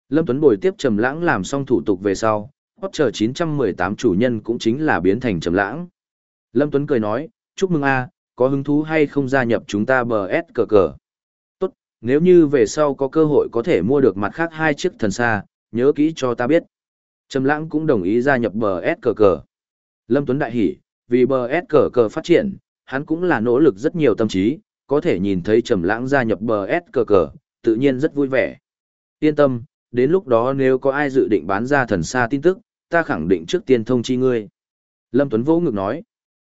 Lâm Tuấn bồi tiếp Trầm Lãng làm xong thủ tục về sau, Porsche 918 chủ nhân cũng chính là biến thành Trầm Lãng. Lâm Tuấn cười nói, chúc mừng a, có hứng thú hay không gia nhập chúng ta bờ S cờ cờ. Tốt, nếu như về sau có cơ hội có thể mua được mặt khác hai chiếc thần xa, nhớ kỹ cho ta biết. Trầm Lãng cũng đồng ý gia nhập bờ S cờ cờ. Lâm Tuấn đại hỉ, vì bờ S cờ cờ phát triển, hắn cũng là nỗ lực rất nhiều tâm trí, có thể nhìn thấy Trầm Lãng gia nhập bờ S cờ cờ, tự nhiên rất vui vẻ. Yên tâm, đến lúc đó nếu có ai dự định bán ra thần xa tin tức, ta khẳng định trước tiên thông chi ngươi. Lâm Tuấn vỗ ngực nói.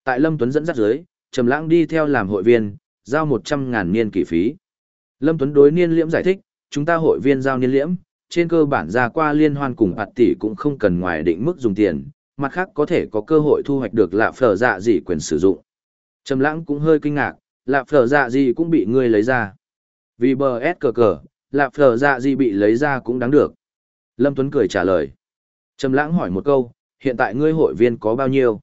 Tại Lâm Tuấn dẫn dắt dưới, Trầm Lãng đi theo làm hội viên, giao một trăm ngàn niên kỷ phí. Lâm Tuấn đối niên liễm giải thích, chúng ta hội viên giao niên liễm, trên cơ bản ra qua liên hoan cùng bạt tỷ cũng không cần ngoài định mức dùng tiền, mặt khác có thể có cơ hội thu hoạch được lạ phở dạ gì quyền sử dụng. Trầm Lãng cũng hơi kinh ngạc, lạ phở dạ gì cũng bị ngươi lấy ra. Vì bờ S cờ cờ, lạ phở dạ gì bị lấy ra cũng đáng được. Lâm Tuấn cười trả lời. Trầm lãng hỏi một câu, hiện tại ngươi hội viên có bao nhiêu?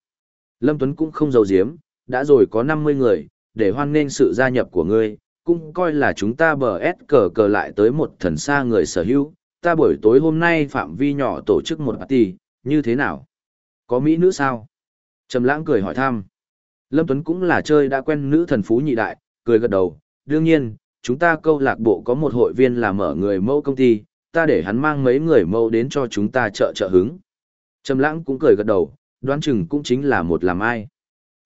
Lâm Tuấn cũng không giấu giếm, đã rồi có 50 người, để hoan nghênh sự gia nhập của ngươi, cũng coi là chúng ta bờ ép cờ cờ lại tới một thần xa người sở hữu. Ta buổi tối hôm nay phạm vi nhỏ tổ chức một party, như thế nào? Có mỹ nữ sao? Trầm lãng cười hỏi thăm. Lâm Tuấn cũng là chơi đã quen nữ thần phú nhị đại, cười gật đầu. Đương nhiên, chúng ta câu lạc bộ có một hội viên là mở người mẫu công ty, ta để hắn mang mấy người mẫu đến cho chúng ta trợ trợ hứng. Trầm lãng cũng cười gật đầu, đoán chừng cũng chính là một làm ai.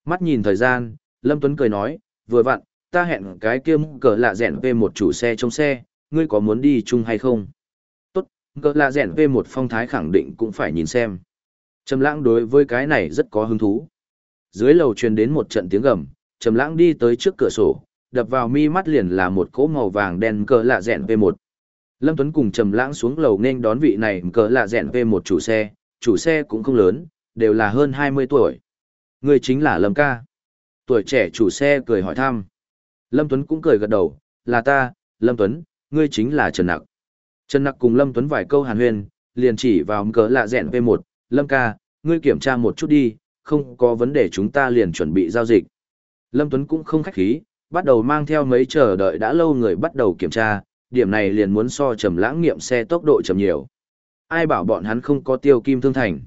Mắt nhìn thời gian, Lâm Tuấn cười nói, vừa vặn, ta hẹn cái kia cờ lạ dẹn về một chủ xe trong xe, ngươi có muốn đi chung hay không? Tốt, cờ lạ dẹn về một phong thái khẳng định cũng phải nhìn xem. Trầm lãng đối với cái này rất có hứng thú. Dưới lầu truyền đến một trận tiếng gầm, Trầm lãng đi tới trước cửa sổ, đập vào mi mắt liền là một cỗ màu vàng đen cờ lạ dẹn về một Lâm Tuấn cùng Trầm Lãng xuống lầu nên đón vị này cờ lạ rèn về một chủ xe, chủ xe cũng không lớn, đều là hơn 20 tuổi. Người chính là Lâm ca. Tuổi trẻ chủ xe cười hỏi thăm. Lâm Tuấn cũng cười gật đầu, là ta, Lâm Tuấn, ngươi chính là Trần Nặc. Trần Nặc cùng Lâm Tuấn vài câu hàn huyên, liền chỉ vào cờ lạ dẹn V1, Lâm ca, ngươi kiểm tra một chút đi, không có vấn đề chúng ta liền chuẩn bị giao dịch. Lâm Tuấn cũng không khách khí, bắt đầu mang theo mấy chờ đợi đã lâu người bắt đầu kiểm tra, điểm này liền muốn so trầm lãng nghiệm xe tốc độ chậm nhiều. Ai bảo bọn hắn không có tiêu kim thương thành.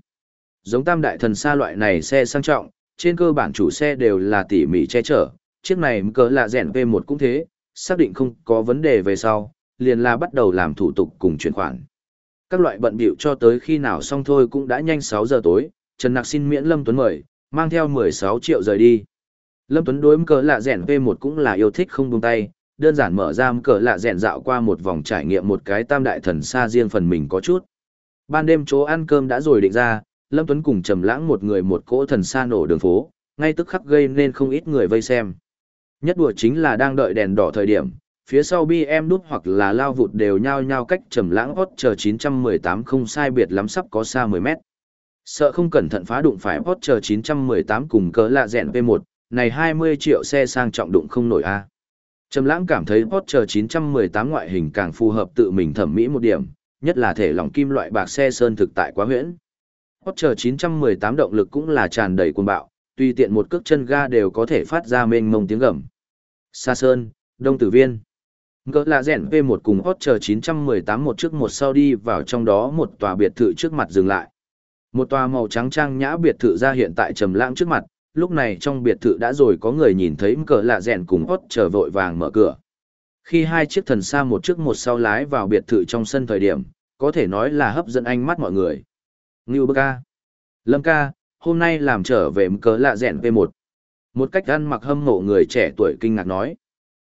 Giống tam đại thần xa loại này xe sang trọng, trên cơ bản chủ xe đều là tỉ mỉ che chở, chiếc này cỡ là rèn V1 cũng thế, xác định không có vấn đề về sau, liền là bắt đầu làm thủ tục cùng chuyển khoản. Các loại bận bịu cho tới khi nào xong thôi cũng đã nhanh 6 giờ tối, Trần Nặc xin miễn Lâm Tuấn mời, mang theo 16 triệu rời đi. Lâm Tuấn đối cờ lạ rèn V1 cũng là yêu thích không buông tay, đơn giản mở ra cờ lạ rèn dạo qua một vòng trải nghiệm một cái tam đại thần xa riêng phần mình có chút. Ban đêm chỗ ăn cơm đã rồi định ra, Lâm Tuấn cùng Trầm Lãng một người một cỗ thần xa nổ đường phố, ngay tức khắc gây nên không ít người vây xem. Nhất đùa chính là đang đợi đèn đỏ thời điểm, phía sau BM đút hoặc là lao vụt đều nhao nhao cách Trầm Lãng hot chờ 918 không sai biệt lắm sắp có xa 10 mét. Sợ không cẩn thận phá đụng phải hot chờ 918 cùng cỡ lạ rèn V1, này 20 triệu xe sang trọng đụng không nổi a. Trầm Lãng cảm thấy Porsche 918 ngoại hình càng phù hợp tự mình thẩm mỹ một điểm, nhất là thể lỏng kim loại bạc xe sơn thực tại quá huyễn. Porsche 918 động lực cũng là tràn đầy cuồng bạo, tùy tiện một cước chân ga đều có thể phát ra mênh mông tiếng gầm. Sa Sơn, Đông Tử Viên. Ngỡ là rèn V1 cùng Porsche 918 một trước một sau đi vào trong đó một tòa biệt thự trước mặt dừng lại. Một tòa màu trắng trang nhã biệt thự ra hiện tại trầm lãng trước mặt, lúc này trong biệt thự đã rồi có người nhìn thấy cờ lạ rèn cùng hót vội vàng mở cửa. Khi hai chiếc thần xa một trước một sau lái vào biệt thự trong sân thời điểm, có thể nói là hấp dẫn ánh mắt mọi người. Ngưu bơ ca. Lâm ca, hôm nay làm trở về cớ lạ rèn V1. Một cách ăn mặc hâm mộ người trẻ tuổi kinh ngạc nói.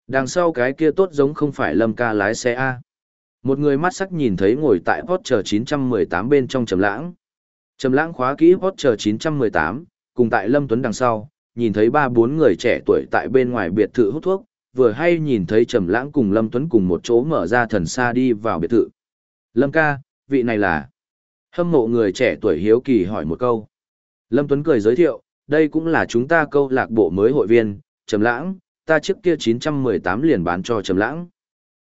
Đằng sau cái kia tốt giống không phải Lâm ca lái xe A. Một người mắt sắc nhìn thấy ngồi tại Porsche 918 bên trong trầm lãng. Trầm lãng khóa kỹ Porsche 918, cùng tại Lâm Tuấn đằng sau, nhìn thấy ba bốn người trẻ tuổi tại bên ngoài biệt thự hút thuốc, vừa hay nhìn thấy Trầm Lãng cùng Lâm Tuấn cùng một chỗ mở ra thần xa đi vào biệt thự. Lâm ca, vị này là... Hâm mộ người trẻ tuổi hiếu kỳ hỏi một câu. Lâm Tuấn cười giới thiệu, đây cũng là chúng ta câu lạc bộ mới hội viên, Trầm Lãng, ta trước kia 918 liền bán cho Trầm Lãng.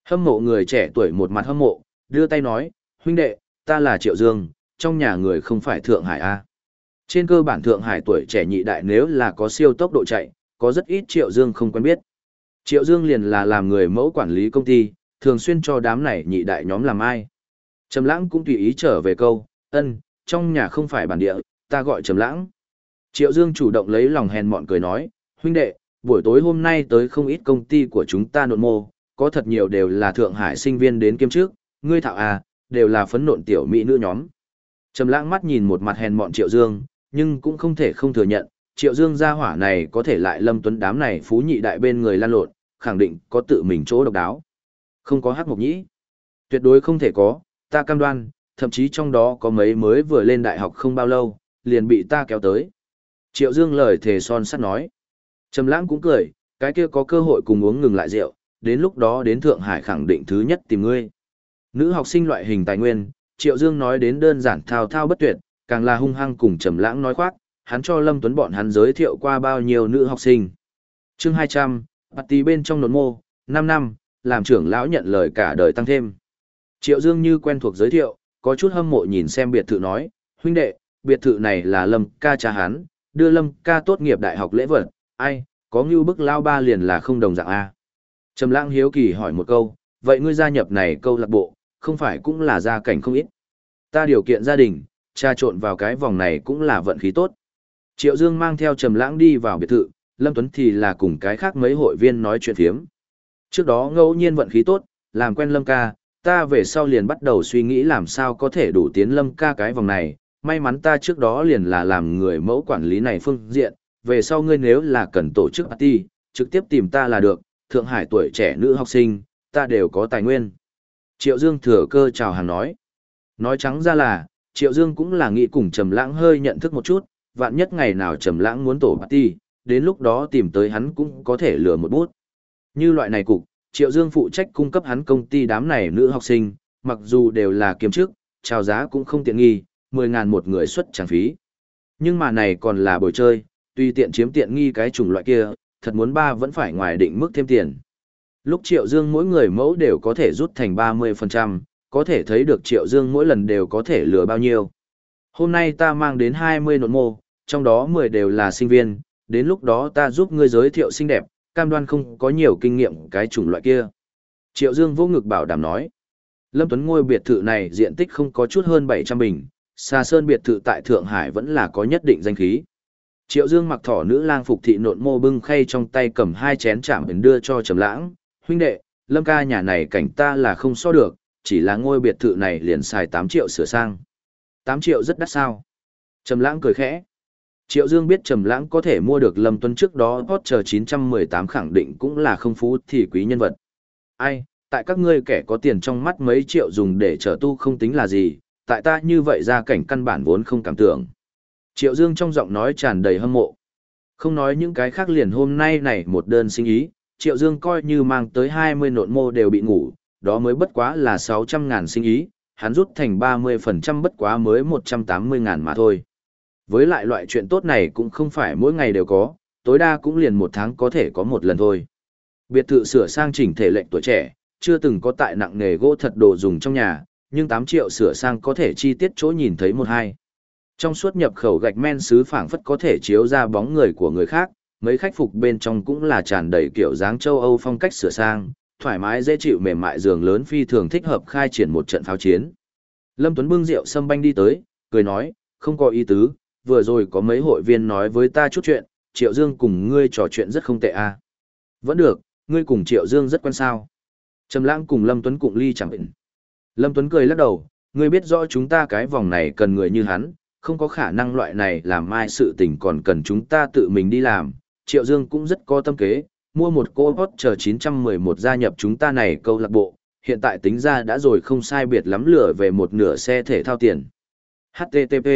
Hâm mộ người trẻ tuổi một mặt hâm mộ, đưa tay nói, huynh đệ, ta là Triệu Dương, trong nhà người không phải Thượng Hải A. Trên cơ bản Thượng Hải tuổi trẻ nhị đại nếu là có siêu tốc độ chạy, có rất ít Triệu Dương không quen biết. Triệu Dương liền là làm người mẫu quản lý công ty, thường xuyên cho đám này nhị đại nhóm làm ai. Trầm Lãng cũng tùy ý trở về câu, ân, trong nhà không phải bản địa, ta gọi Trầm Lãng. Triệu Dương chủ động lấy lòng hèn mọn cười nói, huynh đệ, buổi tối hôm nay tới không ít công ty của chúng ta nội mô, có thật nhiều đều là Thượng Hải sinh viên đến kiêm trước, ngươi thạo à, đều là phấn nộn tiểu mỹ nữ nhóm. Trầm lãng mắt nhìn một mặt hèn mọn Triệu Dương, nhưng cũng không thể không thừa nhận, Triệu Dương gia hỏa này có thể lại lâm tuấn đám này phú nhị đại bên người lan lộn, khẳng định có tự mình chỗ độc đáo. Không có hắc mộc nhĩ. Tuyệt đối không thể có, ta cam đoan, thậm chí trong đó có mấy mới vừa lên đại học không bao lâu, liền bị ta kéo tới. Triệu Dương lời thề son sắt nói. Trầm lãng cũng cười, cái kia có cơ hội cùng uống ngừng lại rượu, đến lúc đó đến Thượng Hải khẳng định thứ nhất tìm ngươi. Nữ học sinh loại hình tài nguyên, Triệu Dương nói đến đơn giản thao thao bất tuyệt, càng là hung hăng cùng trầm lãng nói khoác, hắn cho Lâm Tuấn bọn hắn giới thiệu qua bao nhiêu nữ học sinh. Chương 200, party bên trong nốt mô, 5 năm, làm trưởng lão nhận lời cả đời tăng thêm. Triệu Dương như quen thuộc giới thiệu, có chút hâm mộ nhìn xem biệt thự nói, huynh đệ, biệt thự này là Lâm ca cha hắn, đưa Lâm ca tốt nghiệp đại học lễ vật, ai, có ngưu bức lao ba liền là không đồng dạng A. Trầm lãng hiếu kỳ hỏi một câu, vậy ngươi gia nhập này câu lạc bộ, không phải cũng là gia cảnh không ít. Ta điều kiện gia đình, tra trộn vào cái vòng này cũng là vận khí tốt. Triệu Dương mang theo Trầm Lãng đi vào biệt thự, Lâm Tuấn thì là cùng cái khác mấy hội viên nói chuyện phiếm. Trước đó ngẫu nhiên vận khí tốt, làm quen Lâm ca, ta về sau liền bắt đầu suy nghĩ làm sao có thể đủ tiến Lâm ca cái vòng này, may mắn ta trước đó liền là làm người mẫu quản lý này phương diện, về sau ngươi nếu là cần tổ chức party, trực tiếp tìm ta là được, Thượng Hải tuổi trẻ nữ học sinh, ta đều có tài nguyên. Triệu Dương thừa cơ chào hàng nói. Nói trắng ra là, Triệu Dương cũng là nghĩ cùng Trầm Lãng hơi nhận thức một chút, vạn nhất ngày nào Trầm Lãng muốn tổ party, đến lúc đó tìm tới hắn cũng có thể lừa một bút. Như loại này cục, Triệu Dương phụ trách cung cấp hắn công ty đám này nữ học sinh, mặc dù đều là kiếm chức, chào giá cũng không tiện nghi, 10 ngàn một người xuất trang phí. Nhưng mà này còn là buổi chơi, tuy tiện chiếm tiện nghi cái chủng loại kia, thật muốn ba vẫn phải ngoài định mức thêm tiền. Lúc Triệu Dương mỗi người mẫu đều có thể rút thành 30%, có thể thấy được Triệu Dương mỗi lần đều có thể lừa bao nhiêu. Hôm nay ta mang đến 20 nốt mô, trong đó 10 đều là sinh viên, đến lúc đó ta giúp ngươi giới thiệu xinh đẹp, cam đoan không có nhiều kinh nghiệm cái chủng loại kia. Triệu Dương vô ngực bảo đảm nói. Lâm Tuấn ngôi biệt thự này diện tích không có chút hơn 700 bình, xa sơn biệt thự tại Thượng Hải vẫn là có nhất định danh khí. Triệu Dương mặc thỏ nữ lang phục thị nộn mô bưng khay trong tay cầm hai chén chạm ấn đưa cho Trầm Lãng, huynh đệ, Lâm ca nhà này cảnh ta là không so được, chỉ là ngôi biệt thự này liền xài 8 triệu sửa sang. 8 triệu rất đắt sao? Trầm Lãng cười khẽ. Triệu Dương biết Trầm Lãng có thể mua được Lâm Tuấn trước đó hot chờ 918 khẳng định cũng là không phú thì quý nhân vật. Ai, tại các ngươi kẻ có tiền trong mắt mấy triệu dùng để trở tu không tính là gì, tại ta như vậy ra cảnh căn bản vốn không cảm tưởng. Triệu Dương trong giọng nói tràn đầy hâm mộ. Không nói những cái khác liền hôm nay này một đơn sinh ý, Triệu Dương coi như mang tới 20 nộn mô đều bị ngủ, đó mới bất quá là 600 ngàn sinh ý, hắn rút thành 30% bất quá mới 180 ngàn mà thôi. Với lại loại chuyện tốt này cũng không phải mỗi ngày đều có, tối đa cũng liền một tháng có thể có một lần thôi. Biệt thự sửa sang chỉnh thể lệnh tuổi trẻ, chưa từng có tại nặng nghề gỗ thật đồ dùng trong nhà, nhưng 8 triệu sửa sang có thể chi tiết chỗ nhìn thấy một hai. Trong suốt nhập khẩu gạch men sứ phảng phất có thể chiếu ra bóng người của người khác, mấy khách phục bên trong cũng là tràn đầy kiểu dáng châu Âu phong cách sửa sang, thoải mái dễ chịu mềm mại giường lớn phi thường thích hợp khai triển một trận pháo chiến. Lâm Tuấn bưng rượu sâm banh đi tới, cười nói, không có ý tứ, vừa rồi có mấy hội viên nói với ta chút chuyện, Triệu Dương cùng ngươi trò chuyện rất không tệ à. Vẫn được, ngươi cùng Triệu Dương rất quen sao. Trầm lãng cùng Lâm Tuấn cùng ly chẳng định. Lâm Tuấn cười lắc đầu, ngươi biết rõ chúng ta cái vòng này cần người như hắn, không có khả năng loại này làm mai sự tình còn cần chúng ta tự mình đi làm. Triệu Dương cũng rất có tâm kế, mua một cô hot chờ 911 gia nhập chúng ta này câu lạc bộ, hiện tại tính ra đã rồi không sai biệt lắm lửa về một nửa xe thể thao tiền. HTTP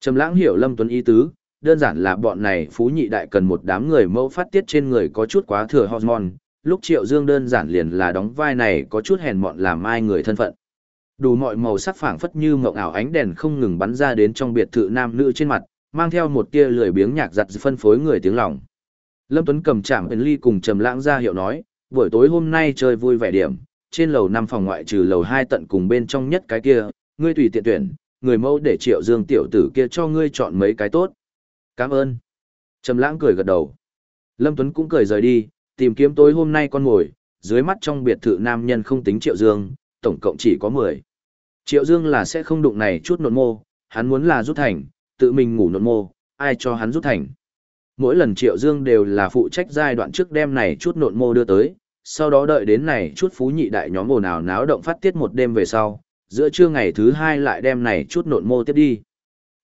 Trầm lãng hiểu Lâm Tuấn ý tứ, đơn giản là bọn này phú nhị đại cần một đám người mẫu phát tiết trên người có chút quá thừa hormone, lúc Triệu Dương đơn giản liền là đóng vai này có chút hèn mọn làm ai người thân phận. Đủ mọi màu sắc phảng phất như mộng ảo ánh đèn không ngừng bắn ra đến trong biệt thự nam nữ trên mặt, mang theo một tia lười biếng nhạc giật phân phối người tiếng lòng. Lâm Tuấn cầm chạm ấn ly cùng Trầm Lãng ra hiệu nói, buổi tối hôm nay chơi vui vẻ điểm, trên lầu năm phòng ngoại trừ lầu hai tận cùng bên trong nhất cái kia, ngươi tùy tiện tuyển, người mẫu để Triệu Dương tiểu tử kia cho ngươi chọn mấy cái tốt. Cảm ơn. Trầm Lãng cười gật đầu. Lâm Tuấn cũng cười rời đi, tìm kiếm tối hôm nay con ngồi, dưới mắt trong biệt thự nam nhân không tính Triệu Dương, tổng cộng chỉ có 10. Triệu Dương là sẽ không đụng này chút nộn mô, hắn muốn là rút thành, tự mình ngủ nộn mô, ai cho hắn rút thành. Mỗi lần Triệu Dương đều là phụ trách giai đoạn trước đêm này chút nộn mô đưa tới, sau đó đợi đến này chút phú nhị đại nhóm ồn ào náo động phát tiết một đêm về sau, giữa trưa ngày thứ hai lại đem này chút nộn mô tiếp đi.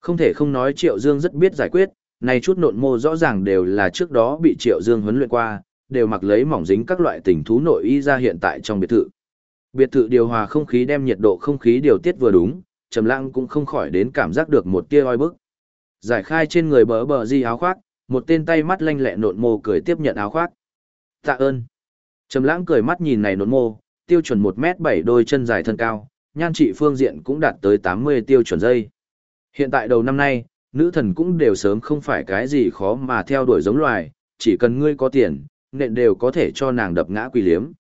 Không thể không nói Triệu Dương rất biết giải quyết, này chút nộn mô rõ ràng đều là trước đó bị Triệu Dương huấn luyện qua, đều mặc lấy mỏng dính các loại tình thú nội y ra hiện tại trong biệt thự. Biệt thự điều hòa không khí đem nhiệt độ không khí điều tiết vừa đúng, Trầm Lãng cũng không khỏi đến cảm giác được một tia oi bức. Giải khai trên người bỡ bờ di áo khoác, một tên tay mắt lanh lẹ nộn mô cười tiếp nhận áo khoác. Tạ ơn. Trầm Lãng cười mắt nhìn này nộn mô, tiêu chuẩn 1 mét 7 đôi chân dài thân cao, nhan trị phương diện cũng đạt tới 80 tiêu chuẩn dây. Hiện tại đầu năm nay, nữ thần cũng đều sớm không phải cái gì khó mà theo đuổi giống loài, chỉ cần ngươi có tiền, nện đều có thể cho nàng đập ngã quỷ liếm.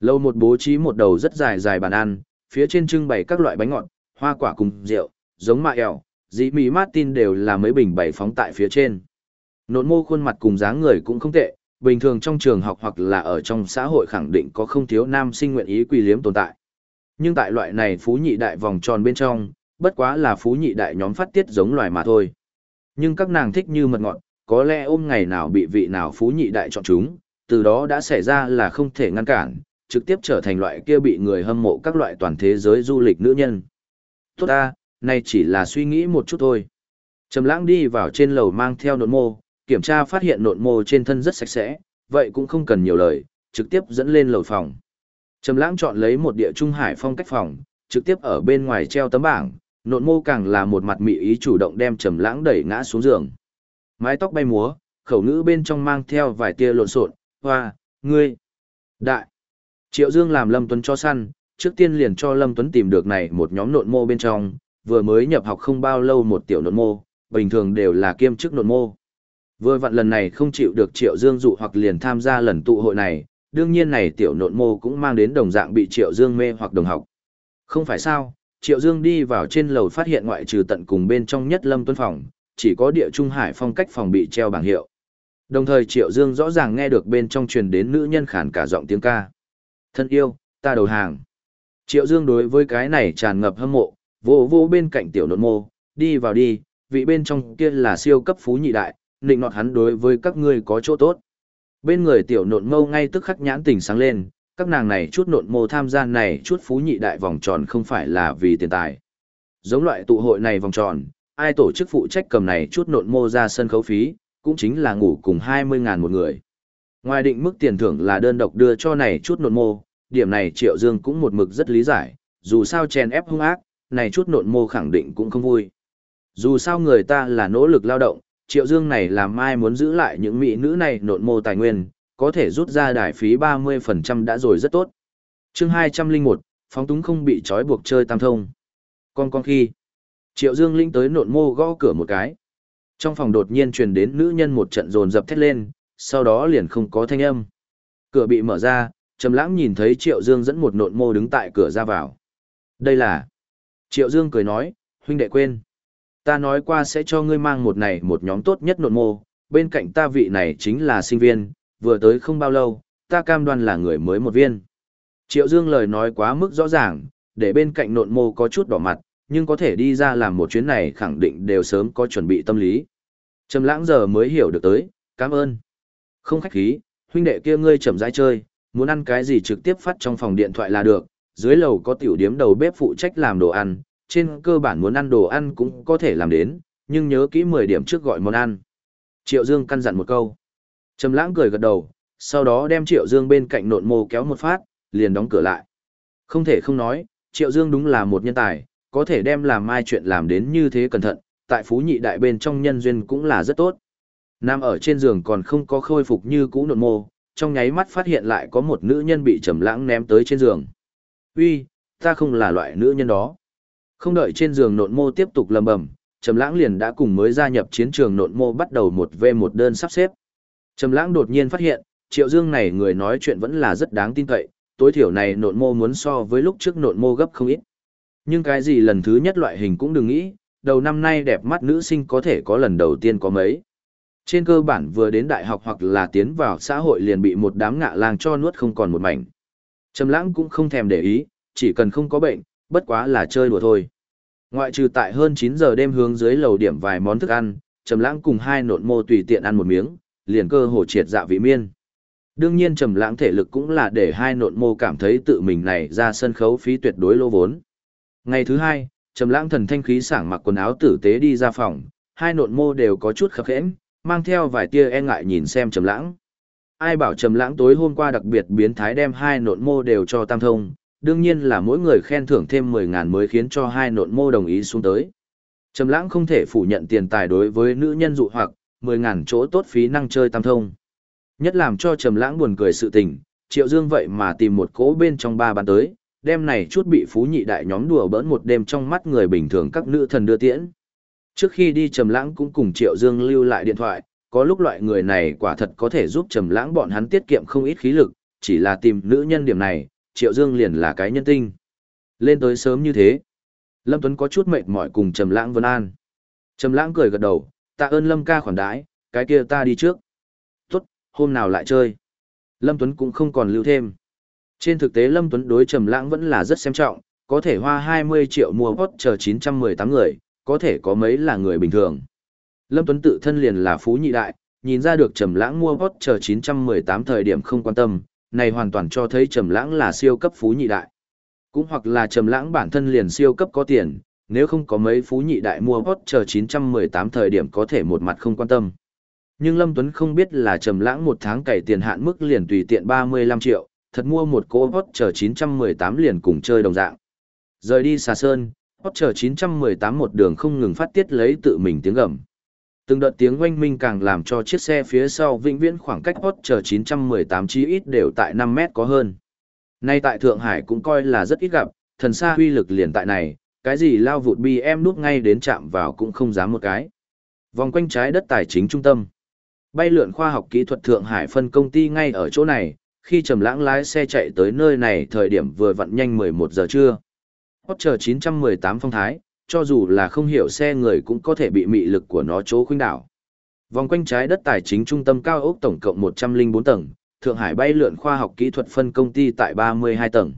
Lâu một bố trí một đầu rất dài dài bàn ăn, phía trên trưng bày các loại bánh ngọt, hoa quả cùng rượu, giống mạ ẻo, dĩ mì Martin đều là mấy bình bày phóng tại phía trên. Nộn mô khuôn mặt cùng dáng người cũng không tệ, bình thường trong trường học hoặc là ở trong xã hội khẳng định có không thiếu nam sinh nguyện ý quỳ liếm tồn tại. Nhưng tại loại này phú nhị đại vòng tròn bên trong, bất quá là phú nhị đại nhóm phát tiết giống loài mà thôi. Nhưng các nàng thích như mật ngọt, có lẽ ôm ngày nào bị vị nào phú nhị đại chọn chúng, từ đó đã xảy ra là không thể ngăn cản, trực tiếp trở thành loại kia bị người hâm mộ các loại toàn thế giới du lịch nữ nhân. Tốt ta, nay chỉ là suy nghĩ một chút thôi. Trầm lãng đi vào trên lầu mang theo nộn mô, kiểm tra phát hiện nộn mô trên thân rất sạch sẽ, vậy cũng không cần nhiều lời, trực tiếp dẫn lên lầu phòng. Trầm lãng chọn lấy một địa trung hải phong cách phòng, trực tiếp ở bên ngoài treo tấm bảng, nộn mô càng là một mặt mị ý chủ động đem trầm lãng đẩy ngã xuống giường. Mái tóc bay múa, khẩu ngữ bên trong mang theo vài tia lộn xộn, "Hoa, ngươi." Đại Triệu Dương làm Lâm Tuấn cho săn, trước tiên liền cho Lâm Tuấn tìm được này một nhóm nộn mô bên trong, vừa mới nhập học không bao lâu một tiểu nộn mô, bình thường đều là kiêm chức nộn mô. Vừa vặn lần này không chịu được Triệu Dương dụ hoặc liền tham gia lần tụ hội này, đương nhiên này tiểu nộn mô cũng mang đến đồng dạng bị Triệu Dương mê hoặc đồng học. Không phải sao, Triệu Dương đi vào trên lầu phát hiện ngoại trừ tận cùng bên trong nhất Lâm tuân phòng, chỉ có địa trung hải phong cách phòng bị treo bảng hiệu. Đồng thời Triệu Dương rõ ràng nghe được bên trong truyền đến nữ nhân khản cả giọng tiếng ca. Thân yêu, ta đầu hàng. Triệu Dương đối với cái này tràn ngập hâm mộ, vô vô bên cạnh tiểu nộn mô, đi vào đi, vị bên trong kia là siêu cấp phú nhị đại, nịnh nọt hắn đối với các ngươi có chỗ tốt. Bên người tiểu nộn mâu ngay tức khắc nhãn tình sáng lên, các nàng này chút nộn mô tham gia này chút phú nhị đại vòng tròn không phải là vì tiền tài. Giống loại tụ hội này vòng tròn, ai tổ chức phụ trách cầm này chút nộn mô ra sân khấu phí, cũng chính là ngủ cùng 20 ngàn một người. Ngoài định mức tiền thưởng là đơn độc đưa cho này chút nộn mô, điểm này Triệu Dương cũng một mực rất lý giải, dù sao chèn ép hung ác, này chút nộn mô khẳng định cũng không vui. Dù sao người ta là nỗ lực lao động, Triệu Dương này làm mai muốn giữ lại những mỹ nữ này nộn mô tài nguyên, có thể rút ra đài phí 30% đã rồi rất tốt. chương 201, phóng túng không bị trói buộc chơi tam thông. Con con khi, Triệu Dương linh tới nộn mô gõ cửa một cái. Trong phòng đột nhiên truyền đến nữ nhân một trận rồn dập thét lên, sau đó liền không có thanh âm. Cửa bị mở ra, Trầm Lãng nhìn thấy Triệu Dương dẫn một nộn mô đứng tại cửa ra vào. Đây là... Triệu Dương cười nói, huynh đệ quên. Ta nói qua sẽ cho ngươi mang một này một nhóm tốt nhất nộn mô, bên cạnh ta vị này chính là sinh viên, vừa tới không bao lâu, ta cam đoan là người mới một viên. Triệu Dương lời nói quá mức rõ ràng, để bên cạnh nộn mô có chút đỏ mặt, nhưng có thể đi ra làm một chuyến này khẳng định đều sớm có chuẩn bị tâm lý. Trầm lãng giờ mới hiểu được tới, cảm ơn. Không khách khí, huynh đệ kia ngươi chậm rãi chơi, muốn ăn cái gì trực tiếp phát trong phòng điện thoại là được, dưới lầu có tiểu điếm đầu bếp phụ trách làm đồ ăn, trên cơ bản muốn ăn đồ ăn cũng có thể làm đến, nhưng nhớ kỹ 10 điểm trước gọi món ăn. Triệu Dương căn dặn một câu. Trầm lãng cười gật đầu, sau đó đem Triệu Dương bên cạnh nộn mồ kéo một phát, liền đóng cửa lại. Không thể không nói, Triệu Dương đúng là một nhân tài, có thể đem làm mai chuyện làm đến như thế cẩn thận, tại phú nhị đại bên trong nhân duyên cũng là rất tốt. Nam ở trên giường còn không có khôi phục như cũ nộn mồ trong nháy mắt phát hiện lại có một nữ nhân bị trầm lãng ném tới trên giường. Uy, ta không là loại nữ nhân đó. Không đợi trên giường nộn mô tiếp tục lầm bầm, trầm lãng liền đã cùng mới gia nhập chiến trường nộn mô bắt đầu một v một đơn sắp xếp. Trầm lãng đột nhiên phát hiện, triệu dương này người nói chuyện vẫn là rất đáng tin cậy, tối thiểu này nộn mô muốn so với lúc trước nộn mô gấp không ít. Nhưng cái gì lần thứ nhất loại hình cũng đừng nghĩ, đầu năm nay đẹp mắt nữ sinh có thể có lần đầu tiên có mấy. Trên cơ bản vừa đến đại học hoặc là tiến vào xã hội liền bị một đám ngạ lang cho nuốt không còn một mảnh. Trầm lãng cũng không thèm để ý, chỉ cần không có bệnh, bất quá là chơi đùa thôi. Ngoại trừ tại hơn 9 giờ đêm hướng dưới lầu điểm vài món thức ăn, Trầm lãng cùng hai nộn mô tùy tiện ăn một miếng, liền cơ hồ triệt dạ vị miên. Đương nhiên Trầm lãng thể lực cũng là để hai nộn mô cảm thấy tự mình này ra sân khấu phí tuyệt đối lỗ vốn. Ngày thứ hai, Trầm lãng thần thanh khí sảng mặc quần áo tử tế đi ra phòng, hai nộn mô đều có chút khập khiễng, mang theo vài tia e ngại nhìn xem Trầm lãng. Ai bảo Trầm lãng tối hôm qua đặc biệt biến thái đem hai nộn mô đều cho tam thông, đương nhiên là mỗi người khen thưởng thêm 10.000 mới khiến cho hai nộn mô đồng ý xuống tới. Trầm lãng không thể phủ nhận tiền tài đối với nữ nhân dụ hoặc, 10.000 chỗ tốt phí năng chơi tam thông. Nhất làm cho Trầm lãng buồn cười sự tình, Triệu Dương vậy mà tìm một cỗ bên trong ba bán tới, đêm này chút bị phú nhị đại nhóm đùa bỡn một đêm trong mắt người bình thường các nữ thần đưa tiễn. Trước khi đi Trầm lãng cũng cùng Triệu Dương lưu lại điện thoại, có lúc loại người này quả thật có thể giúp Trầm lãng bọn hắn tiết kiệm không ít khí lực, chỉ là tìm nữ nhân điểm này, Triệu Dương liền là cái nhân tinh. Lên tới sớm như thế. Lâm Tuấn có chút mệt mỏi cùng Trầm Lãng Vân An. Trầm Lãng cười gật đầu, tạ ơn Lâm ca khoản đãi, cái kia ta đi trước. Tốt, hôm nào lại chơi. Lâm Tuấn cũng không còn lưu thêm. Trên thực tế Lâm Tuấn đối Trầm Lãng vẫn là rất xem trọng, có thể hoa 20 triệu mua hot chờ 918 người, có thể có mấy là người bình thường. Lâm Tuấn tự thân liền là phú nhị đại, nhìn ra được Trầm Lãng mua hot chờ 918 thời điểm không quan tâm, này hoàn toàn cho thấy Trầm Lãng là siêu cấp phú nhị đại. Cũng hoặc là Trầm Lãng bản thân liền siêu cấp có tiền, nếu không có mấy phú nhị đại mua hot chờ 918 thời điểm có thể một mặt không quan tâm. Nhưng Lâm Tuấn không biết là Trầm Lãng một tháng cày tiền hạn mức liền tùy tiện 35 triệu, thật mua một cỗ hot chờ 918 liền cùng chơi đồng dạng. Rời đi xà sơn, hot chờ 918 một đường không ngừng phát tiết lấy tự mình tiếng gầm. Từng đợt tiếng oanh minh càng làm cho chiếc xe phía sau vĩnh viễn khoảng cách hot chờ 918 chí ít đều tại 5 mét có hơn. Nay tại Thượng Hải cũng coi là rất ít gặp, thần xa huy lực liền tại này, cái gì lao vụt bi em núp ngay đến chạm vào cũng không dám một cái. Vòng quanh trái đất tài chính trung tâm. Bay lượn khoa học kỹ thuật Thượng Hải phân công ty ngay ở chỗ này, khi trầm lãng lái xe chạy tới nơi này thời điểm vừa vặn nhanh 11 giờ trưa. Hot chờ 918 phong thái, cho dù là không hiểu xe người cũng có thể bị mị lực của nó chỗ khuynh đảo. Vòng quanh trái đất tài chính trung tâm cao ốc tổng cộng 104 tầng, Thượng Hải bay lượn khoa học kỹ thuật phân công ty tại 32 tầng.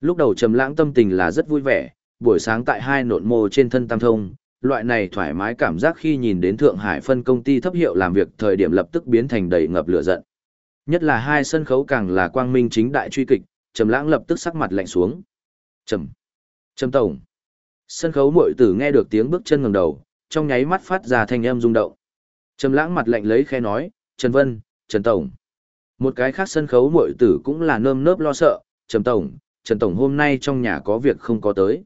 Lúc đầu Trầm Lãng tâm tình là rất vui vẻ, buổi sáng tại hai nộn mồ trên thân tam thông, loại này thoải mái cảm giác khi nhìn đến Thượng Hải phân công ty thấp hiệu làm việc thời điểm lập tức biến thành đầy ngập lửa giận. Nhất là hai sân khấu càng là quang minh chính đại truy kịch, Trầm Lãng lập tức sắc mặt lạnh xuống. "Trầm, Trầm tổng." Sân khấu muội tử nghe được tiếng bước chân ngẩng đầu, trong nháy mắt phát ra thanh âm rung động. Trầm Lãng mặt lạnh lấy khẽ nói, "Trần Vân, Trần tổng." Một cái khác sân khấu muội tử cũng là nơm nớp lo sợ, "Trầm tổng, Trần tổng hôm nay trong nhà có việc không có tới."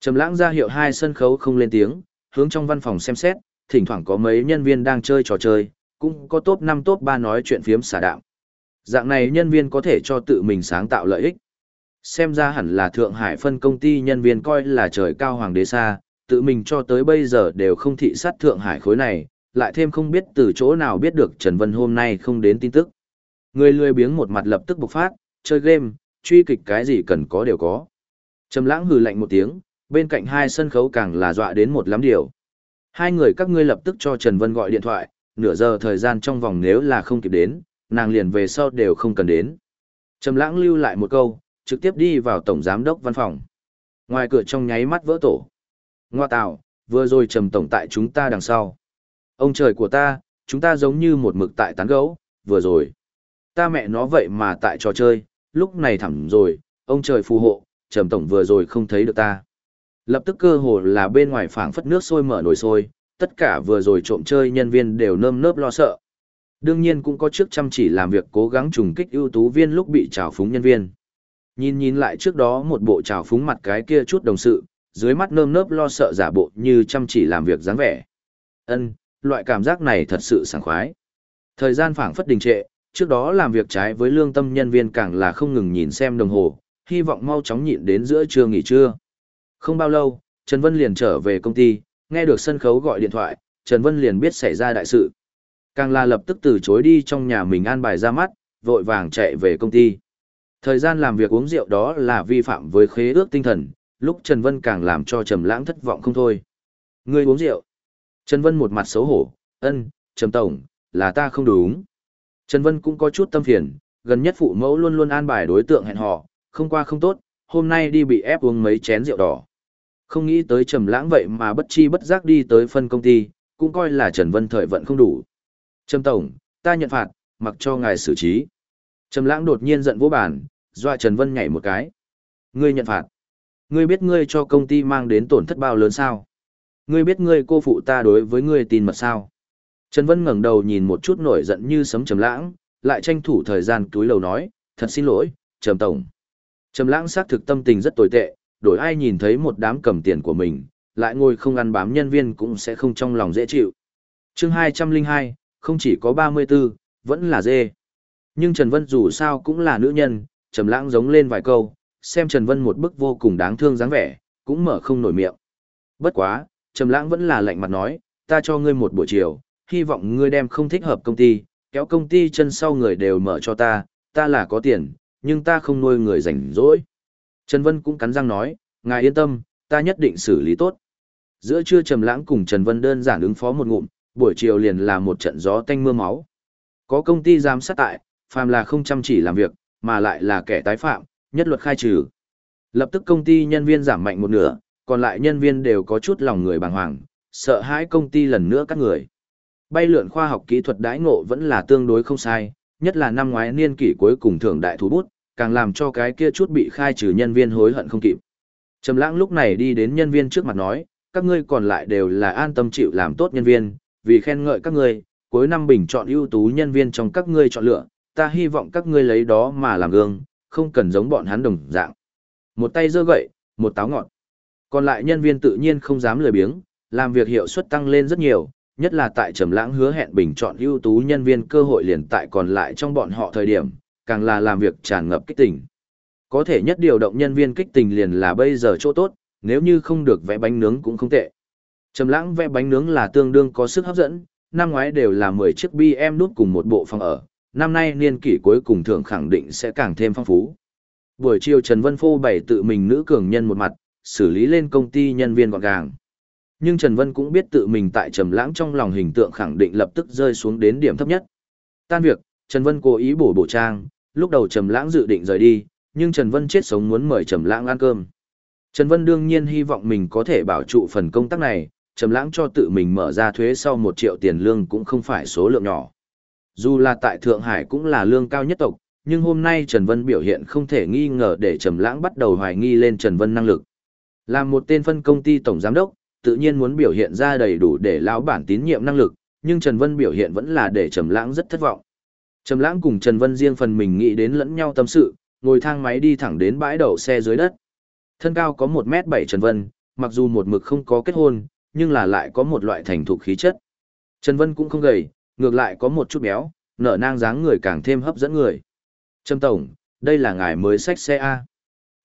Trầm Lãng ra hiệu hai sân khấu không lên tiếng, hướng trong văn phòng xem xét, thỉnh thoảng có mấy nhân viên đang chơi trò chơi, cũng có top 5 top 3 nói chuyện phiếm xả đạo. Dạng này nhân viên có thể cho tự mình sáng tạo lợi ích. Xem ra hẳn là Thượng Hải phân công ty nhân viên coi là trời cao hoàng đế xa, tự mình cho tới bây giờ đều không thị sát Thượng Hải khối này, lại thêm không biết từ chỗ nào biết được Trần Vân hôm nay không đến tin tức. Người lười biếng một mặt lập tức bộc phát, chơi game, truy kịch cái gì cần có đều có. Trầm lãng hừ lạnh một tiếng, bên cạnh hai sân khấu càng là dọa đến một lắm điều. Hai người các ngươi lập tức cho Trần Vân gọi điện thoại, nửa giờ thời gian trong vòng nếu là không kịp đến, nàng liền về sau đều không cần đến. Trầm lãng lưu lại một câu, trực tiếp đi vào tổng giám đốc văn phòng. Ngoài cửa trong nháy mắt vỡ tổ. Ngoa tạo, vừa rồi trầm tổng tại chúng ta đằng sau. Ông trời của ta, chúng ta giống như một mực tại tán gấu, vừa rồi. Ta mẹ nó vậy mà tại trò chơi, lúc này thẳm rồi, ông trời phù hộ, trầm tổng vừa rồi không thấy được ta. Lập tức cơ hồ là bên ngoài phảng phất nước sôi mở nồi sôi, tất cả vừa rồi trộm chơi nhân viên đều nơm nớp lo sợ. Đương nhiên cũng có trước chăm chỉ làm việc cố gắng trùng kích ưu tú viên lúc bị trào phúng nhân viên. Nhìn nhìn lại trước đó một bộ trào phúng mặt cái kia chút đồng sự, dưới mắt nơm nớp lo sợ giả bộ như chăm chỉ làm việc dáng vẻ. Ân, loại cảm giác này thật sự sảng khoái. Thời gian phảng phất đình trệ, trước đó làm việc trái với lương tâm nhân viên càng là không ngừng nhìn xem đồng hồ, hy vọng mau chóng nhịn đến giữa trưa nghỉ trưa. Không bao lâu, Trần Vân liền trở về công ty, nghe được sân khấu gọi điện thoại, Trần Vân liền biết xảy ra đại sự. Càng là lập tức từ chối đi trong nhà mình an bài ra mắt, vội vàng chạy về công ty. Thời gian làm việc uống rượu đó là vi phạm với khế ước tinh thần, lúc Trần Vân càng làm cho Trầm Lãng thất vọng không thôi. Ngươi uống rượu? Trần Vân một mặt xấu hổ, "Ân, Trầm tổng, là ta không đúng." Trần Vân cũng có chút tâm phiền, gần nhất phụ mẫu luôn luôn an bài đối tượng hẹn hò, không qua không tốt, hôm nay đi bị ép uống mấy chén rượu đỏ. Không nghĩ tới Trầm Lãng vậy mà bất chi bất giác đi tới phân công ty, cũng coi là Trần Vân thời vận không đủ. "Trầm tổng, ta nhận phạt, mặc cho ngài xử trí." Trầm Lãng đột nhiên giận vô bản, dọa Trần Vân nhảy một cái. "Ngươi nhận phạt? Ngươi biết ngươi cho công ty mang đến tổn thất bao lớn sao? Ngươi biết ngươi cô phụ ta đối với ngươi tin mật sao?" Trần Vân ngẩng đầu nhìn một chút nổi giận như sấm Trầm Lãng, lại tranh thủ thời gian túi lầu nói, "Thật xin lỗi, Trầm tổng." Trầm Lãng xác thực tâm tình rất tồi tệ, đổi ai nhìn thấy một đám cầm tiền của mình, lại ngồi không ăn bám nhân viên cũng sẽ không trong lòng dễ chịu. Chương 202, không chỉ có 34, vẫn là dê. Nhưng Trần Vân dù sao cũng là nữ nhân, Trầm Lãng giống lên vài câu, xem Trần Vân một bức vô cùng đáng thương dáng vẻ, cũng mở không nổi miệng. Bất quá, Trầm Lãng vẫn là lạnh mặt nói, ta cho ngươi một buổi chiều, hy vọng ngươi đem không thích hợp công ty, kéo công ty chân sau người đều mở cho ta, ta là có tiền, nhưng ta không nuôi người rảnh rỗi. Trần Vân cũng cắn răng nói, ngài yên tâm, ta nhất định xử lý tốt. Giữa trưa Trầm Lãng cùng Trần Vân đơn giản ứng phó một ngụm, buổi chiều liền là một trận gió tanh mưa máu. Có công ty giám sát tại, phàm là không chăm chỉ làm việc, mà lại là kẻ tái phạm, nhất luật khai trừ. Lập tức công ty nhân viên giảm mạnh một nửa, còn lại nhân viên đều có chút lòng người bàng hoàng, sợ hãi công ty lần nữa cắt người. Bay lượn khoa học kỹ thuật đãi ngộ vẫn là tương đối không sai, nhất là năm ngoái niên kỷ cuối cùng thưởng đại thú bút, càng làm cho cái kia chút bị khai trừ nhân viên hối hận không kịp. Trầm lãng lúc này đi đến nhân viên trước mặt nói, các ngươi còn lại đều là an tâm chịu làm tốt nhân viên, vì khen ngợi các ngươi, cuối năm bình chọn ưu tú nhân viên trong các ngươi chọn lựa, ta hy vọng các ngươi lấy đó mà làm gương, không cần giống bọn hắn đồng dạng. Một tay giơ gậy, một táo ngọn. Còn lại nhân viên tự nhiên không dám lười biếng, làm việc hiệu suất tăng lên rất nhiều, nhất là tại Trầm Lãng hứa hẹn bình chọn ưu tú nhân viên cơ hội liền tại còn lại trong bọn họ thời điểm, càng là làm việc tràn ngập kích tình. Có thể nhất điều động nhân viên kích tình liền là bây giờ chỗ tốt, nếu như không được vẽ bánh nướng cũng không tệ. Trầm lãng vẽ bánh nướng là tương đương có sức hấp dẫn, năm ngoái đều là 10 chiếc BM đút cùng một bộ phòng ở, năm nay niên kỷ cuối cùng thưởng khẳng định sẽ càng thêm phong phú. Buổi chiều Trần Vân Phô bày tự mình nữ cường nhân một mặt, xử lý lên công ty nhân viên gọn gàng. Nhưng Trần Vân cũng biết tự mình tại Trầm Lãng trong lòng hình tượng khẳng định lập tức rơi xuống đến điểm thấp nhất. Tan việc, Trần Vân cố ý bổ bổ trang, lúc đầu Trầm Lãng dự định rời đi, nhưng Trần Vân chết sống muốn mời Trầm Lãng ăn cơm. Trần Vân đương nhiên hy vọng mình có thể bảo trụ phần công tác này, Trầm Lãng cho tự mình mở ra thuế sau 1 triệu tiền lương cũng không phải số lượng nhỏ. Dù là tại Thượng Hải cũng là lương cao nhất tộc, nhưng hôm nay Trần Vân biểu hiện không thể nghi ngờ để Trầm Lãng bắt đầu hoài nghi lên Trần Vân năng lực. Là một tên phân công ty tổng giám đốc, tự nhiên muốn biểu hiện ra đầy đủ để lão bản tín nhiệm năng lực, nhưng Trần Vân biểu hiện vẫn là để Trầm Lãng rất thất vọng. Trầm Lãng cùng Trần Vân riêng phần mình nghĩ đến lẫn nhau tâm sự, ngồi thang máy đi thẳng đến bãi đậu xe dưới đất. Thân cao có 1m7 Trần Vân, mặc dù một mực không có kết hôn, nhưng là lại có một loại thành thục khí chất. Trần Vân cũng không gầy, ngược lại có một chút béo, nở nang dáng người càng thêm hấp dẫn người. Trâm Tổng, đây là ngài mới xách xe A.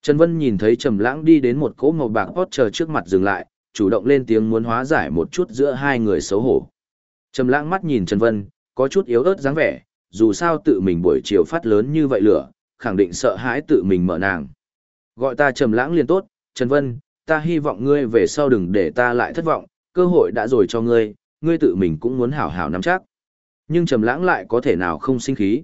Trần Vân nhìn thấy Trầm Lãng đi đến một cỗ màu bạc Porsche trước mặt dừng lại, chủ động lên tiếng muốn hóa giải một chút giữa hai người xấu hổ. Trầm Lãng mắt nhìn Trần Vân, có chút yếu ớt dáng vẻ, dù sao tự mình buổi chiều phát lớn như vậy lửa, khẳng định sợ hãi tự mình mở nàng. Gọi ta trầm lãng liền tốt, Trần Vân, ta hy vọng ngươi về sau đừng để ta lại thất vọng, cơ hội đã rồi cho ngươi, ngươi tự mình cũng muốn hảo hảo nắm chắc. Nhưng trầm lãng lại có thể nào không sinh khí.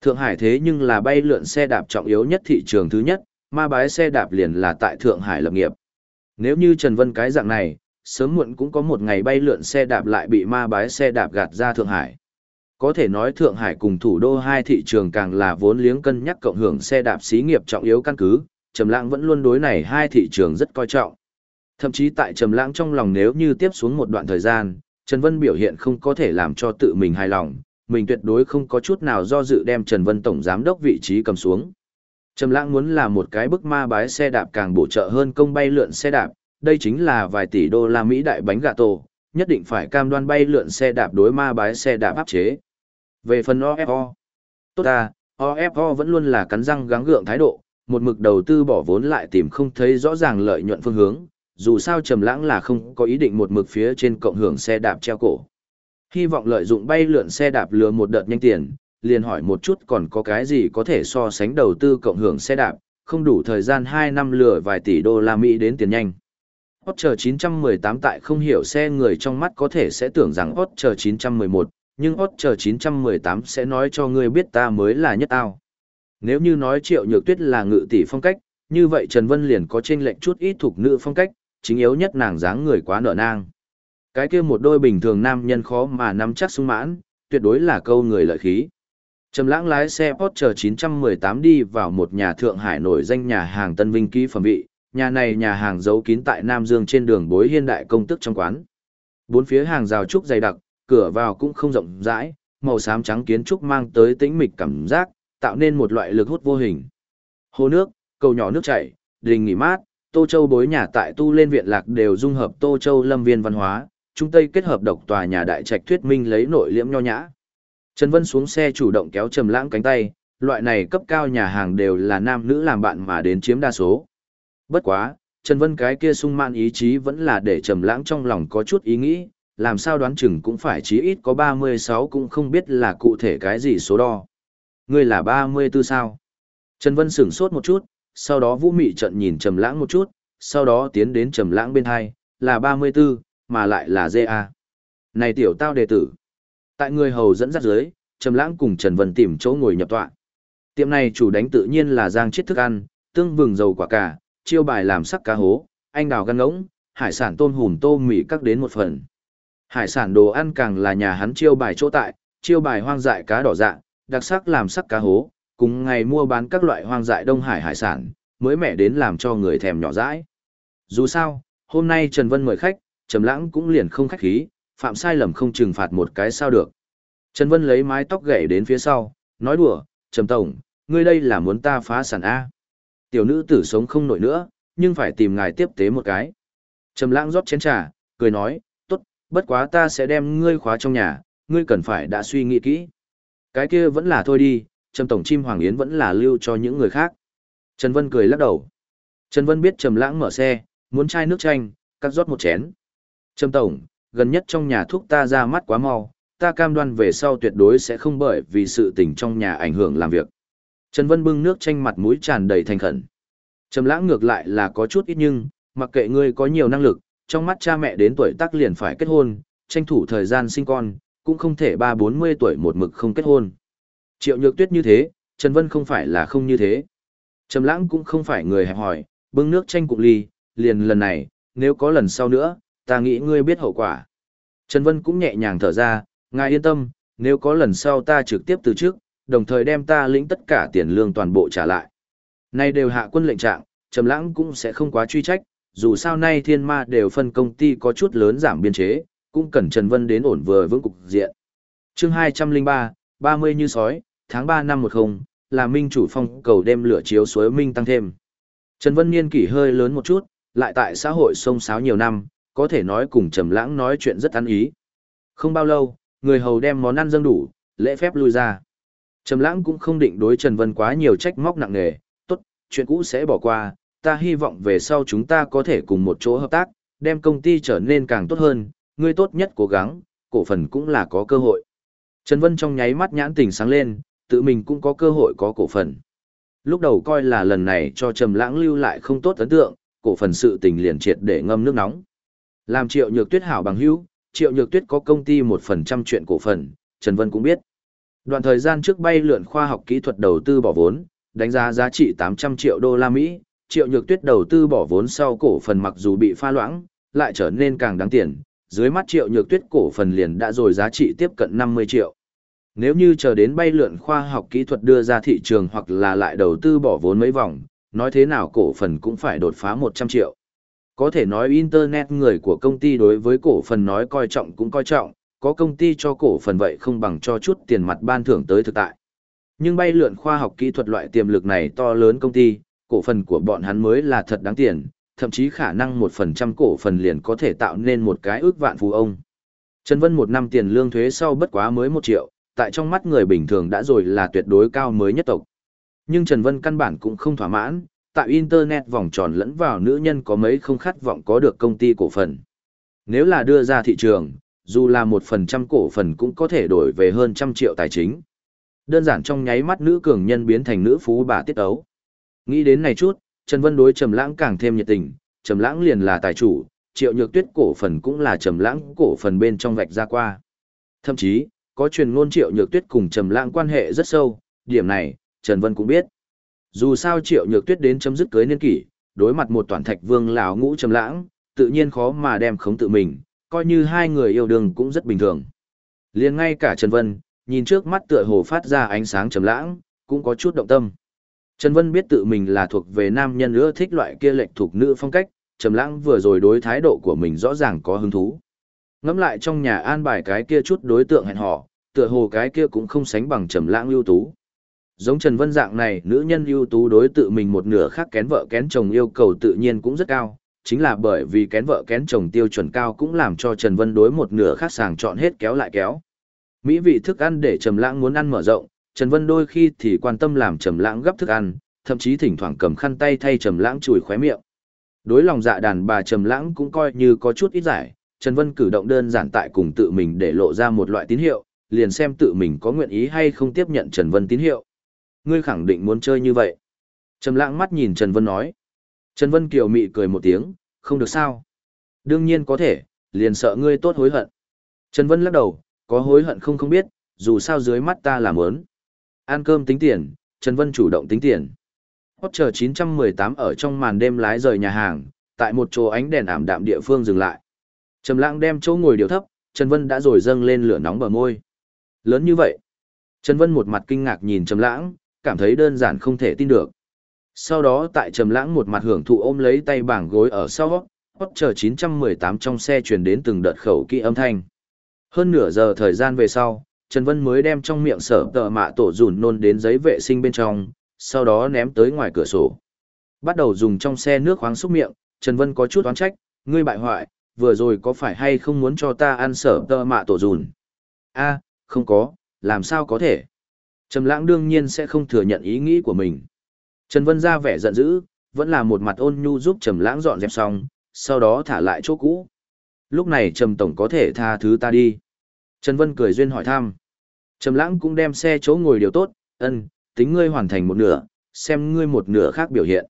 Thượng Hải thế nhưng là bay lượn xe đạp trọng yếu nhất thị trường thứ nhất, ma bái xe đạp liền là tại Thượng Hải lập nghiệp. Nếu như Trần Vân cái dạng này, sớm muộn cũng có một ngày bay lượn xe đạp lại bị ma bái xe đạp gạt ra Thượng Hải. Có thể nói Thượng Hải cùng thủ đô hai thị trường càng là vốn liếng cân nhắc cộng hưởng xe đạp xí nghiệp trọng yếu căn cứ, Trầm Lãng vẫn luôn đối này hai thị trường rất coi trọng. Thậm chí tại Trầm Lãng trong lòng nếu như tiếp xuống một đoạn thời gian, Trần Vân biểu hiện không có thể làm cho tự mình hài lòng, mình tuyệt đối không có chút nào do dự đem Trần Vân tổng giám đốc vị trí cầm xuống. Trầm Lãng muốn là một cái bức ma bái xe đạp càng bổ trợ hơn công bay lượn xe đạp, đây chính là vài tỷ đô la Mỹ đại bánh gà tổ, nhất định phải cam đoan bay lượn xe đạp đối ma bái xe đạp áp chế. Về phần OFO, Tốt à, OFO vẫn luôn là cắn răng gắng gượng thái độ, một mực đầu tư bỏ vốn lại tìm không thấy rõ ràng lợi nhuận phương hướng, dù sao trầm lãng là không có ý định một mực phía trên cộng hưởng xe đạp treo cổ. Hy vọng lợi dụng bay lượn xe đạp lừa một đợt nhanh tiền, liền hỏi một chút còn có cái gì có thể so sánh đầu tư cộng hưởng xe đạp, không đủ thời gian 2 năm lừa vài tỷ đô la Mỹ đến tiền nhanh. Porsche 918 tại không hiểu xe người trong mắt có thể sẽ tưởng rằng Porsche 911, nhưng Porsche 918 sẽ nói cho ngươi biết ta mới là nhất ao. Nếu như nói triệu nhược tuyết là ngự tỷ phong cách, như vậy Trần Vân liền có trên lệnh chút ít thuộc nữ phong cách, chính yếu nhất nàng dáng người quá nở nang. Cái kia một đôi bình thường nam nhân khó mà nắm chắc sung mãn, tuyệt đối là câu người lợi khí. Trầm lãng lái xe Porsche 918 đi vào một nhà Thượng Hải nổi danh nhà hàng Tân Vinh ký phẩm vị, nhà này nhà hàng giấu kín tại Nam Dương trên đường bối hiên đại công tức trong quán. Bốn phía hàng rào trúc dày đặc, cửa vào cũng không rộng rãi, màu xám trắng kiến trúc mang tới tĩnh mịch cảm giác, tạo nên một loại lực hút vô hình. Hồ nước, cầu nhỏ nước chảy, đình nghỉ mát, Tô Châu bối nhà tại tu lên viện lạc đều dung hợp Tô Châu lâm viên văn hóa, trung tây kết hợp độc tòa nhà đại trạch thuyết minh lấy nội liễm nho nhã. Trần Vân xuống xe chủ động kéo Trầm Lãng cánh tay, loại này cấp cao nhà hàng đều là nam nữ làm bạn mà đến chiếm đa số. Bất quá, Trần Vân cái kia sung mãn ý chí vẫn là để Trầm Lãng trong lòng có chút ý nghĩ, làm sao đoán chừng cũng phải chí ít có 36 cũng không biết là cụ thể cái gì số đo. Ngươi là 34 sao? Trần Vân sửng sốt một chút, sau đó Vũ Mị trận nhìn Trầm Lãng một chút, sau đó tiến đến Trầm Lãng bên hai, là 34, mà lại là GA. Này tiểu tao đệ tử. Tại người hầu dẫn dắt dưới, Trầm Lãng cùng Trần Vân tìm chỗ ngồi nhập tọa. Tiệm này chủ đánh tự nhiên là giang chiết thức ăn, tương vừng dầu quả cà, chiêu bài làm sắc cá hố, anh đào gan ngỗng, hải sản tôm hùm tôm mì các đến một phần. Hải sản đồ ăn càng là nhà hắn chiêu bài chỗ tại, chiêu bài hoang dại cá đỏ dạng, đặc sắc làm sắc cá hố, cùng ngày mua bán các loại hoang dại Đông Hải hải sản, mới mẻ đến làm cho người thèm nhỏ dãi. Dù sao, hôm nay Trần Vân mời khách, Trầm Lãng cũng liền không khách khí, phạm sai lầm không trừng phạt một cái sao được. Trần Vân lấy mái tóc gãy đến phía sau, nói đùa, "Trầm tổng, ngươi đây là muốn ta phá sản a?" Tiểu nữ tử sống không nổi nữa, nhưng phải tìm ngài tiếp tế một cái. Trầm Lãng rót chén trà, cười nói, "Tốt, bất quá ta sẽ đem ngươi khóa trong nhà, ngươi cần phải đã suy nghĩ kỹ." Cái kia vẫn là thôi đi, Trầm tổng chim hoàng yến vẫn là lưu cho những người khác. Trần Vân cười lắc đầu. Trần Vân biết Trầm Lãng mở xe, muốn chai nước chanh, cắt rót một chén. Trầm tổng, gần nhất trong nhà thuốc ta ra mắt quá mau, ta cam đoan về sau tuyệt đối sẽ không bởi vì sự tình trong nhà ảnh hưởng làm việc. Trần Vân bưng nước chanh mặt mũi tràn đầy thành khẩn. Trầm lãng ngược lại là có chút ít nhưng, mặc kệ ngươi có nhiều năng lực, trong mắt cha mẹ đến tuổi tác liền phải kết hôn, tranh thủ thời gian sinh con, cũng không thể ba bốn mươi tuổi một mực không kết hôn. Triệu Nhược Tuyết như thế, Trần Vân không phải là không như thế. Trầm lãng cũng không phải người hẹp hòi, bưng nước chanh cục ly, liền lần này, nếu có lần sau nữa, ta nghĩ ngươi biết hậu quả. Trần Vân cũng nhẹ nhàng thở ra, ngài yên tâm, nếu có lần sau ta trực tiếp từ trước, đồng thời đem ta lĩnh tất cả tiền lương toàn bộ trả lại. Nay đều hạ quân lệnh trạng, Trầm Lãng cũng sẽ không quá truy trách, dù sao nay Thiên Ma đều phân công ty có chút lớn giảm biên chế, cũng cần Trần Vân đến ổn vừa vững cục diện. Chương 203, 30 như sói, tháng 3 năm 10, là minh chủ phong cầu đêm lửa chiếu suối minh tăng thêm. Trần Vân niên kỷ hơi lớn một chút, lại tại xã hội sông sáo nhiều năm, có thể nói cùng Trầm Lãng nói chuyện rất ăn ý. Không bao lâu, người hầu đem món ăn dâng đủ, lễ phép lui ra. Trầm Lãng cũng không định đối Trần Vân quá nhiều trách móc nặng nề, "Tốt, chuyện cũ sẽ bỏ qua, ta hy vọng về sau chúng ta có thể cùng một chỗ hợp tác, đem công ty trở nên càng tốt hơn, ngươi tốt nhất cố gắng, cổ phần cũng là có cơ hội." Trần Vân trong nháy mắt nhãn tình sáng lên, tự mình cũng có cơ hội có cổ phần. Lúc đầu coi là lần này cho Trầm Lãng lưu lại không tốt ấn tượng, cổ phần sự tình liền triệt để ngâm nước nóng. Làm triệu nhược tuyết hảo bằng hữu, triệu nhược tuyết có công ty một phần trăm chuyện cổ phần, Trần Vân cũng biết. Đoạn thời gian trước bay lượn khoa học kỹ thuật đầu tư bỏ vốn, đánh giá giá trị 800 triệu đô la Mỹ, triệu nhược tuyết đầu tư bỏ vốn sau cổ phần mặc dù bị pha loãng, lại trở nên càng đáng tiền, dưới mắt triệu nhược tuyết cổ phần liền đã rồi giá trị tiếp cận 50 triệu. Nếu như chờ đến bay lượn khoa học kỹ thuật đưa ra thị trường hoặc là lại đầu tư bỏ vốn mấy vòng, nói thế nào cổ phần cũng phải đột phá 100 triệu. Có thể nói Internet người của công ty đối với cổ phần nói coi trọng cũng coi trọng, có công ty cho cổ phần vậy không bằng cho chút tiền mặt ban thưởng tới thực tại. Nhưng bay lượn khoa học kỹ thuật loại tiềm lực này to lớn công ty, cổ phần của bọn hắn mới là thật đáng tiền, thậm chí khả năng một phần trăm cổ phần liền có thể tạo nên một cái ước vạn phú ông. Trần Vân một năm tiền lương thuế sau bất quá mới một triệu, tại trong mắt người bình thường đã rồi là tuyệt đối cao mới nhất tộc. Nhưng Trần Vân căn bản cũng không thỏa mãn, tại Internet vòng tròn lẫn vào nữ nhân có mấy không khát vọng có được công ty cổ phần. Nếu là đưa ra thị trường, dù là một phần trăm cổ phần cũng có thể đổi về hơn trăm triệu tài chính. Đơn giản trong nháy mắt nữ cường nhân biến thành nữ phú bà tiết ấu. Nghĩ đến này chút, Trần Vân đối Trầm Lãng càng thêm nhiệt tình, Trầm Lãng liền là tài chủ, Triệu Nhược Tuyết cổ phần cũng là Trầm Lãng cổ phần bên trong vạch ra qua. Thậm chí, có truyền ngôn Triệu Nhược Tuyết cùng Trầm Lãng quan hệ rất sâu, điểm này, Trần Vân cũng biết. Dù sao Triệu Nhược Tuyết đến chấm dứt cưới niên kỷ, đối mặt một toàn thạch vương lão ngũ Trầm Lãng, tự nhiên khó mà đem khống tự mình, coi như hai người yêu đương cũng rất bình thường. Liền ngay cả Trần Vân, nhìn trước mắt tựa hồ phát ra ánh sáng trầm lãng, cũng có chút động tâm. Trần Vân biết tự mình là thuộc về nam nhân ưa thích loại kia lệch thuộc nữ phong cách, trầm lãng vừa rồi đối thái độ của mình rõ ràng có hứng thú. Ngẫm lại trong nhà an bài cái kia chút đối tượng hẹn hò, tựa hồ cái kia cũng không sánh bằng trầm lãng ưu tú. Giống Trần Vân dạng này, nữ nhân ưu tú đối tự mình một nửa khác kén vợ kén chồng yêu cầu tự nhiên cũng rất cao, chính là bởi vì kén vợ kén chồng tiêu chuẩn cao cũng làm cho Trần Vân đối một nửa khác sàng chọn hết kéo lại kéo. Mỹ vị thức ăn để Trầm Lãng muốn ăn mở rộng, Trần Vân đôi khi thì quan tâm làm Trầm Lãng gấp thức ăn, thậm chí thỉnh thoảng cầm khăn tay thay Trầm Lãng chùi khóe miệng. Đối lòng dạ đàn bà Trầm Lãng cũng coi như có chút ít giải, Trần Vân cử động đơn giản tại cùng tự mình để lộ ra một loại tín hiệu, liền xem tự mình có nguyện ý hay không tiếp nhận Trần Vân tín hiệu. Ngươi khẳng định muốn chơi như vậy. Trầm Lãng mắt nhìn Trần Vân nói. Trần Vân kiều mị cười một tiếng, không được sao? Đương nhiên có thể, liền sợ ngươi tốt hối hận. Trần Vân lắc đầu, có hối hận không không biết, dù sao dưới mắt ta làm ớn. Ăn cơm tính tiền, Trần Vân chủ động tính tiền. Hot 918 ở trong màn đêm lái rời nhà hàng, tại một chỗ ánh đèn ảm đạm địa phương dừng lại. Trầm lãng đem chỗ ngồi điều thấp, Trần Vân đã rồi dâng lên lửa nóng bờ môi. Lớn như vậy. Trần Vân một mặt kinh ngạc nhìn Trầm lãng, cảm thấy đơn giản không thể tin được. Sau đó tại Trầm lãng một mặt hưởng thụ ôm lấy tay bảng gối ở sau, Hot 918 trong xe truyền đến từng đợt khẩu kỹ âm thanh. Hơn nửa giờ thời gian về sau, Trần Vân mới đem trong miệng sở tờ mạ tổ dùn nôn đến giấy vệ sinh bên trong, sau đó ném tới ngoài cửa sổ. Bắt đầu dùng trong xe nước khoáng xúc miệng, Trần Vân có chút oán trách, ngươi bại hoại, vừa rồi có phải hay không muốn cho ta ăn sở tờ mạ tổ dùn? a không có, làm sao có thể? Trầm lãng đương nhiên sẽ không thừa nhận ý nghĩ của mình. Trần Vân ra vẻ giận dữ, vẫn là một mặt ôn nhu giúp Trầm lãng dọn dẹp xong, sau đó thả lại chỗ cũ. Lúc này Trầm Tổng có thể tha thứ ta đi. Trần Vân cười duyên hỏi thăm. Trầm Lãng cũng đem xe chỗ ngồi điều tốt, ân, tính ngươi hoàn thành một nửa, xem ngươi một nửa khác biểu hiện.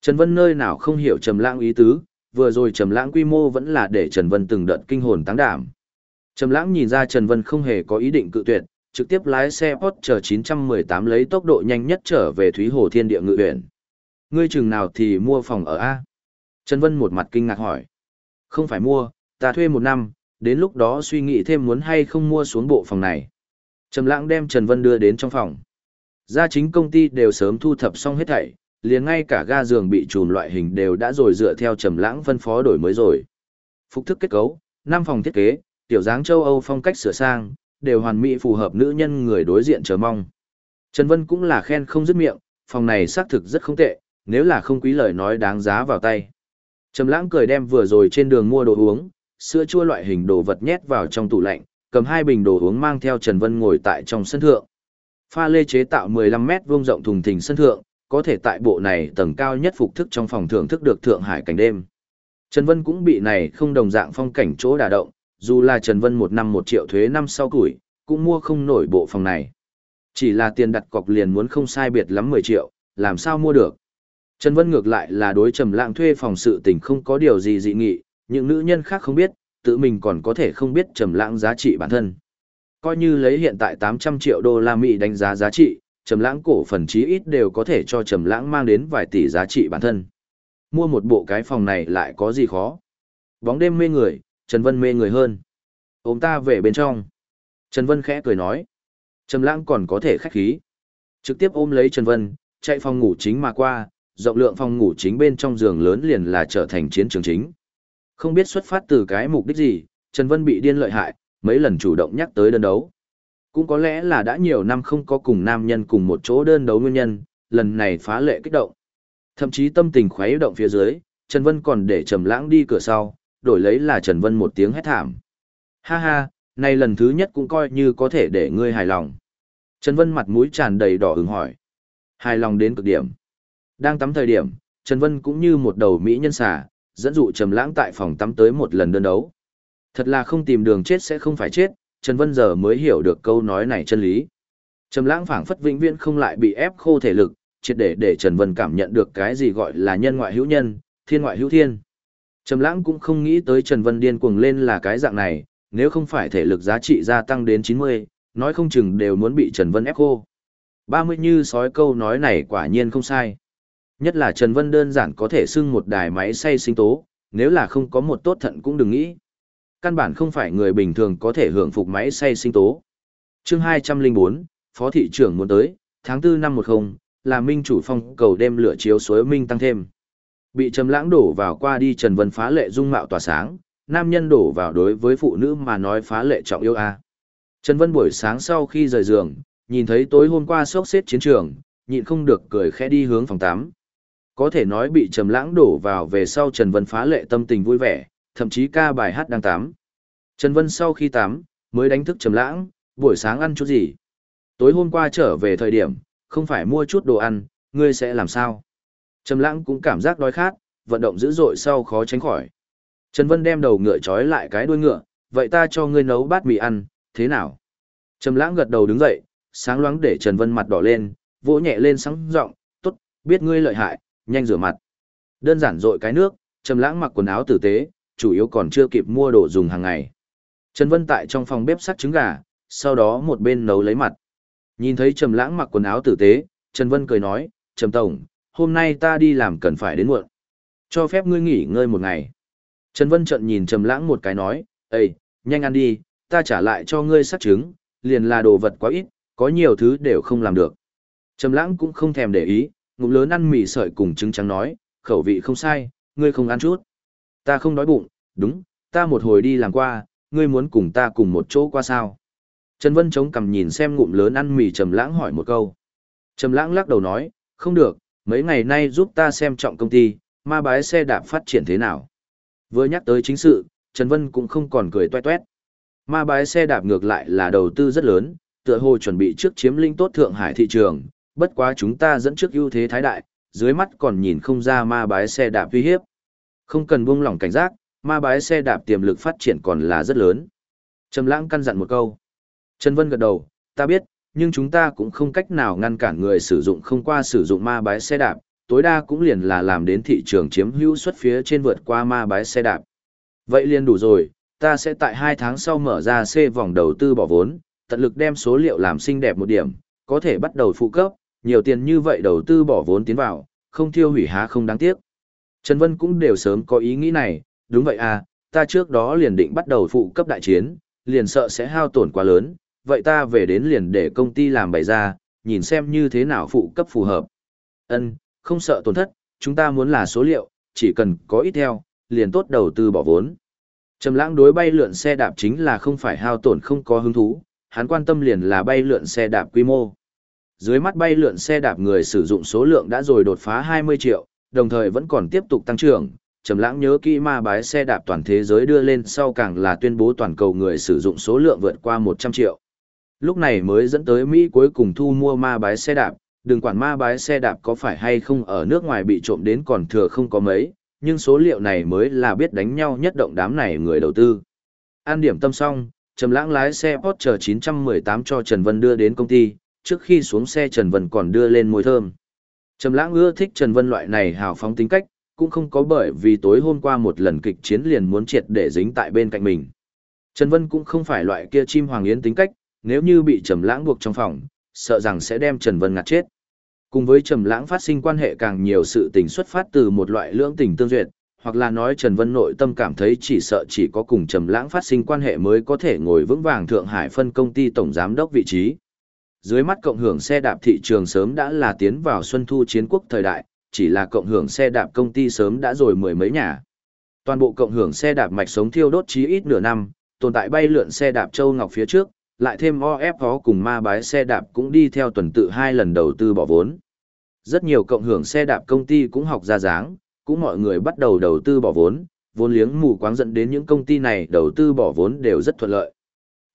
Trần Vân nơi nào không hiểu Trầm Lãng ý tứ, vừa rồi Trầm Lãng quy mô vẫn là để Trần Vân từng đợt kinh hồn táng đảm. Trầm Lãng nhìn ra Trần Vân không hề có ý định cự tuyệt, trực tiếp lái xe Porsche 918 lấy tốc độ nhanh nhất trở về Thúy Hồ Thiên Địa Ngự Uyển. Ngươi chừng nào thì mua phòng ở a? Trần Vân một mặt kinh ngạc hỏi. Không phải mua, ta thuê một năm, đến lúc đó suy nghĩ thêm muốn hay không mua xuống bộ phòng này. Trầm lãng đem Trần Vân đưa đến trong phòng. Gia chính công ty đều sớm thu thập xong hết thảy, liền ngay cả ga giường bị trùm loại hình đều đã rồi dựa theo Trầm lãng phân phó đổi mới rồi. Phục thức kết cấu, năm phòng thiết kế, tiểu dáng châu Âu phong cách sửa sang, đều hoàn mỹ phù hợp nữ nhân người đối diện chờ mong. Trần Vân cũng là khen không dứt miệng, phòng này xác thực rất không tệ, nếu là không quý lời nói đáng giá vào tay. Trầm lãng cười đem vừa rồi trên đường mua đồ uống, sữa chua loại hình đồ vật nhét vào trong tủ lạnh, cầm hai bình đồ uống mang theo Trần Vân ngồi tại trong sân thượng. Pha lê chế tạo 15 mét vuông rộng thùng thình sân thượng, có thể tại bộ này tầng cao nhất phục thức trong phòng thưởng thức được Thượng Hải cảnh đêm. Trần Vân cũng bị này không đồng dạng phong cảnh chỗ đả động, dù là Trần Vân một năm một triệu thuế năm sau tuổi cũng mua không nổi bộ phòng này. Chỉ là tiền đặt cọc liền muốn không sai biệt lắm 10 triệu, làm sao mua được. Trần Vân ngược lại là đối trầm lãng thuê phòng sự tình không có điều gì dị nghị, những nữ nhân khác không biết, tự mình còn có thể không biết trầm lãng giá trị bản thân. Coi như lấy hiện tại 800 triệu đô la Mỹ đánh giá giá trị, trầm lãng cổ phần chí ít đều có thể cho trầm lãng mang đến vài tỷ giá trị bản thân. Mua một bộ cái phòng này lại có gì khó. Bóng đêm mê người, Trần Vân mê người hơn. Ôm ta về bên trong. Trần Vân khẽ cười nói. Trầm lãng còn có thể khách khí. Trực tiếp ôm lấy Trần Vân, chạy phòng ngủ chính mà qua, rộng lượng phòng ngủ chính bên trong giường lớn liền là trở thành chiến trường chính. Không biết xuất phát từ cái mục đích gì, Trần Vân bị điên lợi hại, mấy lần chủ động nhắc tới đơn đấu. Cũng có lẽ là đã nhiều năm không có cùng nam nhân cùng một chỗ đơn đấu nguyên nhân, lần này phá lệ kích động. Thậm chí tâm tình khuấy động phía dưới, Trần Vân còn để Trầm Lãng đi cửa sau, đổi lấy là Trần Vân một tiếng hét thảm. Ha ha, Này lần thứ nhất cũng coi như có thể để ngươi hài lòng. Trần Vân mặt mũi tràn đầy đỏ ửng hỏi. Hài lòng đến cực điểm. Đang tắm thời điểm, Trần Vân cũng như một đầu mỹ nhân xà, dẫn dụ Trầm Lãng tại phòng tắm tới một lần đơn đấu. Thật là không tìm đường chết sẽ không phải chết, Trần Vân giờ mới hiểu được câu nói này chân lý. Trầm Lãng phảng phất vĩnh viễn không lại bị ép khô thể lực, triệt để để Trần Vân cảm nhận được cái gì gọi là nhân ngoại hữu nhân, thiên ngoại hữu thiên. Trầm Lãng cũng không nghĩ tới Trần Vân điên cuồng lên là cái dạng này, nếu không phải thể lực giá trị gia tăng đến 90, nói không chừng đều muốn bị Trần Vân ép khô. 30 như sói câu nói này quả nhiên không sai. Nhất là Trần Vân đơn giản có thể xưng một đài máy xay sinh tố, nếu là không có một tốt thận cũng đừng nghĩ. Căn bản không phải người bình thường có thể hưởng phục máy xay sinh tố. Chương 204, Phó thị trưởng muốn tới, tháng 4 năm 10, là Minh chủ phong cầu đêm lửa chiếu suối Minh tăng thêm. Bị Trầm Lãng đổ vào qua đi Trần Vân phá lệ dung mạo tỏa sáng, nam nhân đổ vào đối với phụ nữ mà nói phá lệ trọng yêu a. Trần Vân buổi sáng sau khi rời giường, nhìn thấy tối hôm qua sốc xếp chiến trường, nhịn không được cười khẽ đi hướng phòng 8. Có thể nói bị Trầm Lãng đổ vào về sau Trần Vân phá lệ tâm tình vui vẻ, thậm chí ca bài hát đang tắm. Trần Vân sau khi tắm, mới đánh thức Trầm Lãng, buổi sáng ăn chút gì? Tối hôm qua trở về thời điểm, không phải mua chút đồ ăn, ngươi sẽ làm sao? Trầm Lãng cũng cảm giác đói khát, vận động dữ dội sau khó tránh khỏi. Trần Vân đem đầu ngựa trói lại cái đuôi ngựa, vậy ta cho ngươi nấu bát mì ăn, thế nào? Trầm Lãng gật đầu đứng dậy, sáng loáng để Trần Vân mặt đỏ lên, vỗ nhẹ lên sáng giọng, "Tốt, biết ngươi lợi hại, nhanh rửa mặt." Đơn giản dội cái nước, Trầm Lãng mặc quần áo tử tế, chủ yếu còn chưa kịp mua đồ dùng hàng ngày. Trần Vân tại trong phòng bếp sắc trứng gà, sau đó một bên nấu lấy mặt. Nhìn thấy Trầm Lãng mặc quần áo tử tế, Trần Vân cười nói, "Trầm tổng, hôm nay ta đi làm cần phải đến muộn. Cho phép ngươi nghỉ ngơi một ngày." Trần Vân trợn nhìn Trầm Lãng một cái nói, "Ê, nhanh ăn đi, ta trả lại cho ngươi sắc trứng, liền là đồ vật quá ít, có nhiều thứ đều không làm được." Trầm Lãng cũng không thèm để ý, ngụm lớn ăn mì sợi cùng trứng trắng nói, "Khẩu vị không sai, ngươi không ăn chút." "Ta không đói bụng, đúng, ta một hồi đi làm qua, ngươi muốn cùng ta cùng một chỗ qua sao?" Trần Vân chống cằm nhìn xem ngụm lớn ăn mì Trầm Lãng hỏi một câu. Trầm Lãng lắc đầu nói, "Không được, mấy ngày nay giúp ta xem trọng công ty, ma bái xe đạp phát triển thế nào." Vừa nhắc tới chính sự, Trần Vân cũng không còn cười toe toét. Ma bái xe đạp ngược lại là đầu tư rất lớn, tựa hồ chuẩn bị trước chiếm lĩnh tốt Thượng Hải thị trường, bất quá chúng ta dẫn trước ưu thế thái đại, dưới mắt còn nhìn không ra ma bái xe đạp uy hiếp. Không cần buông lỏng cảnh giác, ma bái xe đạp tiềm lực phát triển còn là rất lớn. Trầm Lãng căn dặn một câu. Trần Vân gật đầu, ta biết, nhưng chúng ta cũng không cách nào ngăn cản người sử dụng không qua sử dụng ma bái xe đạp, tối đa cũng liền là làm đến thị trường chiếm hữu suất phía trên vượt qua ma bái xe đạp. Vậy liền đủ rồi, ta sẽ tại 2 tháng sau mở ra C vòng đầu tư bỏ vốn, tận lực đem số liệu làm xinh đẹp một điểm, có thể bắt đầu phụ cấp, nhiều tiền như vậy đầu tư bỏ vốn tiến vào, không thiêu hủy há không đáng tiếc. Trần Vân cũng đều sớm có ý nghĩ này, đúng vậy à, ta trước đó liền định bắt đầu phụ cấp đại chiến, liền sợ sẽ hao tổn quá lớn, vậy ta về đến liền để công ty làm bày ra, nhìn xem như thế nào phụ cấp phù hợp. Ân, không sợ tổn thất, chúng ta muốn là số liệu, chỉ cần có ít theo, liền tốt đầu tư bỏ vốn. Trầm lãng đối bay lượn xe đạp chính là không phải hao tổn không có hứng thú, hắn quan tâm liền là bay lượn xe đạp quy mô. Dưới mắt bay lượn xe đạp người sử dụng số lượng đã rồi đột phá 20 triệu, đồng thời vẫn còn tiếp tục tăng trưởng. Trầm lãng nhớ kỹ ma bái xe đạp toàn thế giới đưa lên sau càng là tuyên bố toàn cầu người sử dụng số lượng vượt qua 100 triệu. Lúc này mới dẫn tới Mỹ cuối cùng thu mua ma bái xe đạp, đừng quản ma bái xe đạp có phải hay không ở nước ngoài bị trộm đến còn thừa không có mấy, nhưng số liệu này mới là biết đánh nhau nhất động đám này người đầu tư. An điểm tâm xong, Trầm Lãng lái xe Porsche 918 cho Trần Vân đưa đến công ty, trước khi xuống xe Trần Vân còn đưa lên môi thơm. Trầm Lãng ưa thích Trần Vân loại này hào phóng tính cách, cũng không có bởi vì tối hôm qua một lần kịch chiến liền muốn triệt để dính tại bên cạnh mình. Trần Vân cũng không phải loại kia chim hoàng yến tính cách, nếu như bị Trầm Lãng buộc trong phòng, sợ rằng sẽ đem Trần Vân ngạt chết. Cùng với Trầm Lãng phát sinh quan hệ càng nhiều sự tình xuất phát từ một loại lưỡng tình tương duyệt, hoặc là nói Trần Vân nội tâm cảm thấy chỉ sợ chỉ có cùng Trầm Lãng phát sinh quan hệ mới có thể ngồi vững vàng Thượng Hải phân công ty tổng giám đốc vị trí. Dưới mắt cộng hưởng xe đạp thị trường sớm đã là tiến vào xuân thu chiến quốc thời đại, chỉ là cộng hưởng xe đạp công ty sớm đã rồi mười mấy nhà. Toàn bộ cộng hưởng xe đạp mạch sống thiêu đốt chí ít nửa năm, tồn tại bay lượn xe đạp châu ngọc phía trước, lại thêm OF có cùng ma bái xe đạp cũng đi theo tuần tự hai lần đầu tư bỏ vốn. Rất nhiều cộng hưởng xe đạp công ty cũng học ra dáng, cũng mọi người bắt đầu đầu tư bỏ vốn, vốn liếng mù quáng dẫn đến những công ty này đầu tư bỏ vốn đều rất thuận lợi.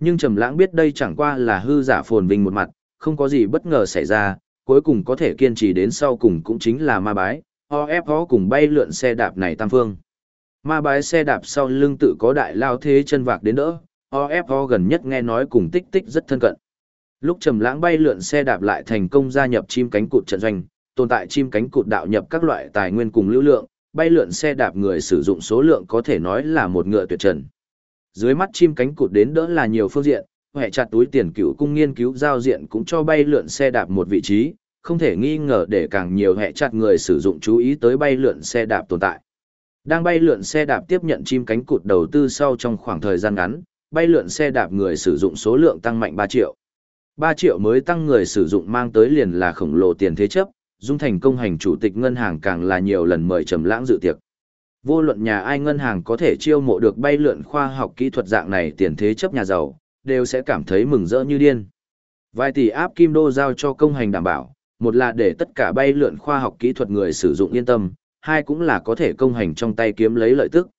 Nhưng Trầm Lãng biết đây chẳng qua là hư giả phồn vinh một mặt, không có gì bất ngờ xảy ra, cuối cùng có thể kiên trì đến sau cùng cũng chính là ma bái, OFO cùng bay lượn xe đạp này tam phương. Ma bái xe đạp sau lưng tự có đại lao thế chân vạc đến đỡ, OFO gần nhất nghe nói cùng tích tích rất thân cận. Lúc Trầm Lãng bay lượn xe đạp lại thành công gia nhập chim cánh cụt trận doanh, tồn tại chim cánh cụt đạo nhập các loại tài nguyên cùng lưu lượng, bay lượn xe đạp người sử dụng số lượng có thể nói là một ngựa tuyệt trần. Dưới mắt chim cánh cụt đến đỡ là nhiều phương diện, hệ chặt túi tiền cựu cung nghiên cứu giao diện cũng cho bay lượn xe đạp một vị trí, không thể nghi ngờ để càng nhiều hệ chặt người sử dụng chú ý tới bay lượn xe đạp tồn tại. Đang bay lượn xe đạp tiếp nhận chim cánh cụt đầu tư sau trong khoảng thời gian ngắn, bay lượn xe đạp người sử dụng số lượng tăng mạnh 3 triệu. 3 triệu mới tăng người sử dụng mang tới liền là khổng lồ tiền thế chấp, dung thành công hành chủ tịch ngân hàng càng là nhiều lần mời trầm lãng dự tiệc. Vô luận nhà ai ngân hàng có thể chiêu mộ được bay lượn khoa học kỹ thuật dạng này tiền thế chấp nhà giàu, đều sẽ cảm thấy mừng rỡ như điên. Vài tỷ áp kim đô giao cho công hành đảm bảo, một là để tất cả bay lượn khoa học kỹ thuật người sử dụng yên tâm, hai cũng là có thể công hành trong tay kiếm lấy lợi tức.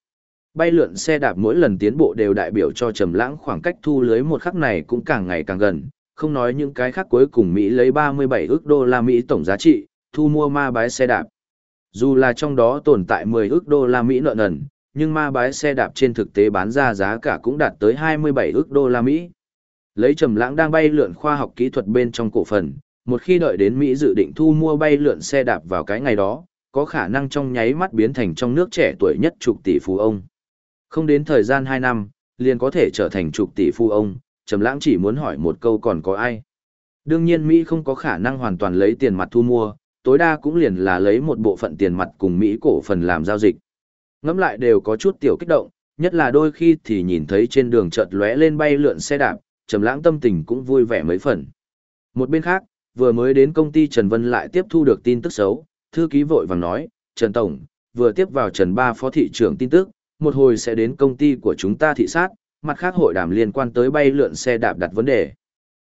Bay lượn xe đạp mỗi lần tiến bộ đều đại biểu cho trầm lãng khoảng cách thu lưới một khắc này cũng càng ngày càng gần, không nói những cái khác cuối cùng Mỹ lấy 37 ức đô la Mỹ tổng giá trị, thu mua ma bái xe đạp. Dù là trong đó tồn tại 10 ước đô la Mỹ nợ nần, nhưng ma bái xe đạp trên thực tế bán ra giá cả cũng đạt tới 27 ước đô la Mỹ. Lấy trầm lãng đang bay lượn khoa học kỹ thuật bên trong cổ phần, một khi đợi đến Mỹ dự định thu mua bay lượn xe đạp vào cái ngày đó, có khả năng trong nháy mắt biến thành trong nước trẻ tuổi nhất chục tỷ phú ông. Không đến thời gian 2 năm, liền có thể trở thành chục tỷ phú ông, Trầm Lãng chỉ muốn hỏi một câu còn có ai. Đương nhiên Mỹ không có khả năng hoàn toàn lấy tiền mặt thu mua, tối đa cũng liền là lấy một bộ phận tiền mặt cùng Mỹ cổ phần làm giao dịch. Ngẫm lại đều có chút tiểu kích động, nhất là đôi khi thì nhìn thấy trên đường chợt lóe lên bay lượn xe đạp, Trầm Lãng tâm tình cũng vui vẻ mấy phần. Một bên khác, vừa mới đến công ty Trần Vân lại tiếp thu được tin tức xấu, thư ký vội vàng nói, Trần Tổng, vừa tiếp vào Trần Ba Phó Thị trưởng tin tức, một hồi sẽ đến công ty của chúng ta thị sát, mặt khác hội đàm liên quan tới bay lượn xe đạp đặt vấn đề.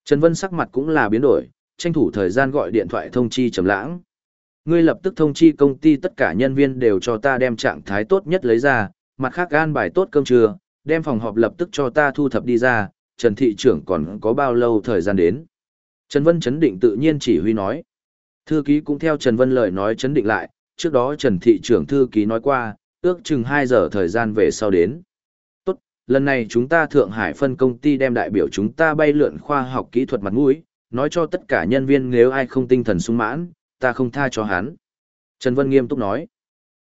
Trần Vân sắc mặt cũng là biến đổi, tranh thủ thời gian gọi điện thoại thông chi Trầm Lãng. Ngươi lập tức thông chi công ty tất cả nhân viên đều cho ta đem trạng thái tốt nhất lấy ra, mặt khác gan bài tốt cơm trưa, đem phòng họp lập tức cho ta thu thập đi ra, Trần thị trưởng còn có bao lâu thời gian đến. Trần Vân chấn định tự nhiên chỉ huy nói. Thư ký cũng theo Trần Vân lời nói chấn định lại, trước đó Trần thị trưởng thư ký nói qua, ước chừng 2 giờ thời gian về sau đến. Tốt, lần này chúng ta Thượng Hải phân công ty đem đại biểu chúng ta bay lượn khoa học kỹ thuật mặt mũi, nói cho tất cả nhân viên nếu ai không tinh thần sung mãn, ta không tha cho hắn. Trần Vân nghiêm túc nói.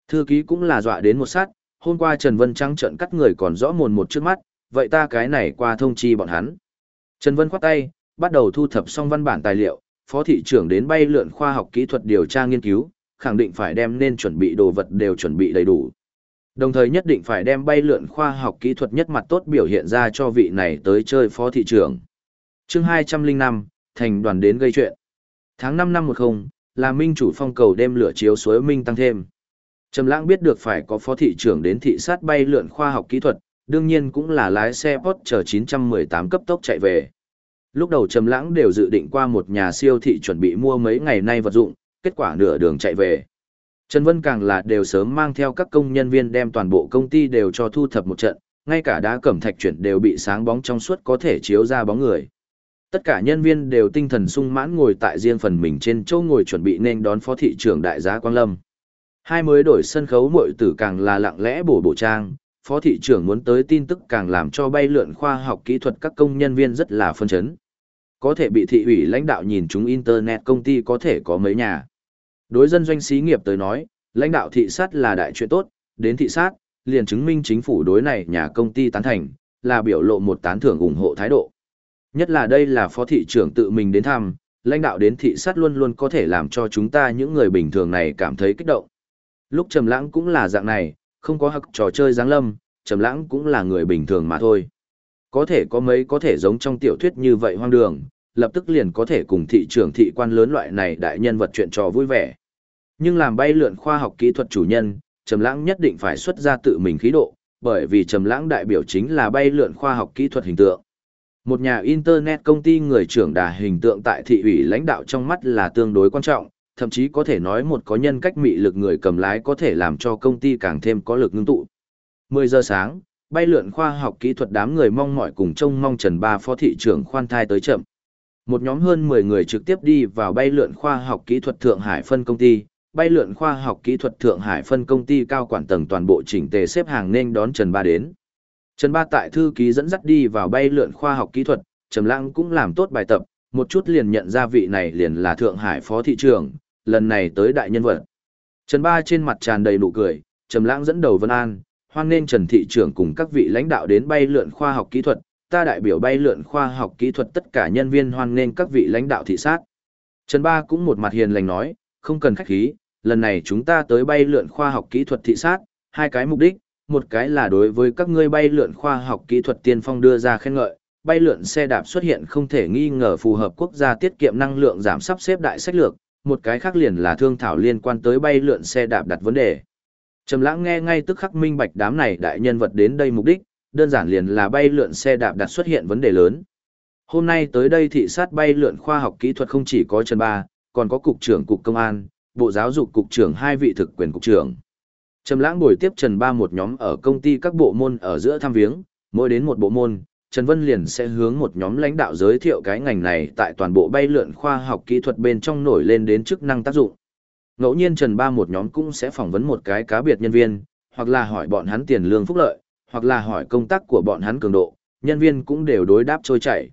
Thư ký cũng là dọa đến một sát, hôm qua Trần Vân trắng trận cắt người còn rõ mồn một trước mắt, vậy ta cái này qua thông chi bọn hắn. Trần Vân khoát tay, bắt đầu thu thập xong văn bản tài liệu, phó thị trưởng đến bay lượn khoa học kỹ thuật điều tra nghiên cứu, khẳng định phải đem nên chuẩn bị đồ vật đều chuẩn bị đầy đủ. Đồng thời nhất định phải đem bay lượn khoa học kỹ thuật nhất mặt tốt biểu hiện ra cho vị này tới chơi phó thị trưởng. chương 205, thành đoàn đến gây chuyện. Tháng 5 năm 10, là minh chủ phong cầu đêm lửa chiếu suối minh tăng thêm. Trầm lãng biết được phải có phó thị trưởng đến thị sát bay lượn khoa học kỹ thuật, đương nhiên cũng là lái xe Porsche 918 cấp tốc chạy về. Lúc đầu Trầm lãng đều dự định qua một nhà siêu thị chuẩn bị mua mấy ngày nay vật dụng, kết quả nửa đường chạy về. Trần Vân càng là đều sớm mang theo các công nhân viên đem toàn bộ công ty đều cho thu thập một trận, ngay cả đá cẩm thạch chuyển đều bị sáng bóng trong suốt có thể chiếu ra bóng người. Tất cả nhân viên đều tinh thần sung mãn ngồi tại riêng phần mình trên chỗ ngồi chuẩn bị nên đón phó thị trưởng đại giá Quang Lâm. Hai mới đổi sân khấu muội tử càng là lặng lẽ bổ bổ trang, phó thị trưởng muốn tới tin tức càng làm cho bay lượn khoa học kỹ thuật các công nhân viên rất là phân chấn. Có thể bị thị ủy lãnh đạo nhìn chúng internet công ty có thể có mấy nhà. Đối dân doanh xí nghiệp tới nói, lãnh đạo thị sát là đại chuyện tốt, đến thị sát, liền chứng minh chính phủ đối này nhà công ty tán thành, là biểu lộ một tán thưởng ủng hộ thái độ. Nhất là đây là phó thị trưởng tự mình đến thăm, lãnh đạo đến thị sát luôn luôn có thể làm cho chúng ta những người bình thường này cảm thấy kích động. Lúc Trầm Lãng cũng là dạng này, không có hắc trò chơi giáng lâm, Trầm Lãng cũng là người bình thường mà thôi. Có thể có mấy có thể giống trong tiểu thuyết như vậy hoang đường, lập tức liền có thể cùng thị trưởng thị quan lớn loại này đại nhân vật chuyện trò vui vẻ. Nhưng làm bay lượn khoa học kỹ thuật chủ nhân, Trầm Lãng nhất định phải xuất ra tự mình khí độ, bởi vì Trầm Lãng đại biểu chính là bay lượn khoa học kỹ thuật hình tượng. Một nhà Internet công ty người trưởng đà hình tượng tại thị ủy lãnh đạo trong mắt là tương đối quan trọng, thậm chí có thể nói một có nhân cách mị lực người cầm lái có thể làm cho công ty càng thêm có lực ngưng tụ. 10 giờ sáng, bay lượn khoa học kỹ thuật đám người mong mỏi cùng trông mong Trần Ba phó thị trưởng khoan thai tới chậm. Một nhóm hơn 10 người trực tiếp đi vào bay lượn khoa học kỹ thuật Thượng Hải phân công ty, bay lượn khoa học kỹ thuật Thượng Hải phân công ty cao quản tầng toàn bộ chỉnh tề xếp hàng nên đón Trần Ba đến. Trần Ba tại thư ký dẫn dắt đi vào bay lượn khoa học kỹ thuật, Trầm Lãng cũng làm tốt bài tập, một chút liền nhận ra vị này liền là Thượng Hải phó thị trưởng, lần này tới đại nhân vật. Trần Ba trên mặt tràn đầy nụ cười, Trầm Lãng dẫn đầu Vân An, hoan nghênh Trần thị trưởng cùng các vị lãnh đạo đến bay lượn khoa học kỹ thuật, ta đại biểu bay lượn khoa học kỹ thuật tất cả nhân viên hoan nghênh các vị lãnh đạo thị sát. Trần Ba cũng một mặt hiền lành nói, không cần khách khí, lần này chúng ta tới bay lượn khoa học kỹ thuật thị sát, hai cái mục đích, một cái là đối với các ngươi bay lượn khoa học kỹ thuật tiên phong đưa ra khen ngợi, bay lượn xe đạp xuất hiện không thể nghi ngờ phù hợp quốc gia tiết kiệm năng lượng giảm sắp xếp đại sách lược, một cái khác liền là thương thảo liên quan tới bay lượn xe đạp đặt vấn đề. Trầm lãng nghe ngay tức khắc minh bạch đám này đại nhân vật đến đây mục đích, đơn giản liền là bay lượn xe đạp đặt xuất hiện vấn đề lớn. Hôm nay tới đây thị sát bay lượn khoa học kỹ thuật không chỉ có Trần Ba, còn có cục trưởng cục công an, bộ giáo dục cục trưởng hai vị thực quyền cục trưởng. Trầm lãng buổi tiếp Trần Ba một nhóm ở công ty các bộ môn ở giữa thăm viếng, mỗi đến một bộ môn, Trần Vân liền sẽ hướng một nhóm lãnh đạo giới thiệu cái ngành này tại toàn bộ bay lượn khoa học kỹ thuật bên trong nổi lên đến chức năng tác dụng. Ngẫu nhiên Trần Ba một nhóm cũng sẽ phỏng vấn một cái cá biệt nhân viên, hoặc là hỏi bọn hắn tiền lương phúc lợi, hoặc là hỏi công tác của bọn hắn cường độ, nhân viên cũng đều đối đáp trôi chảy.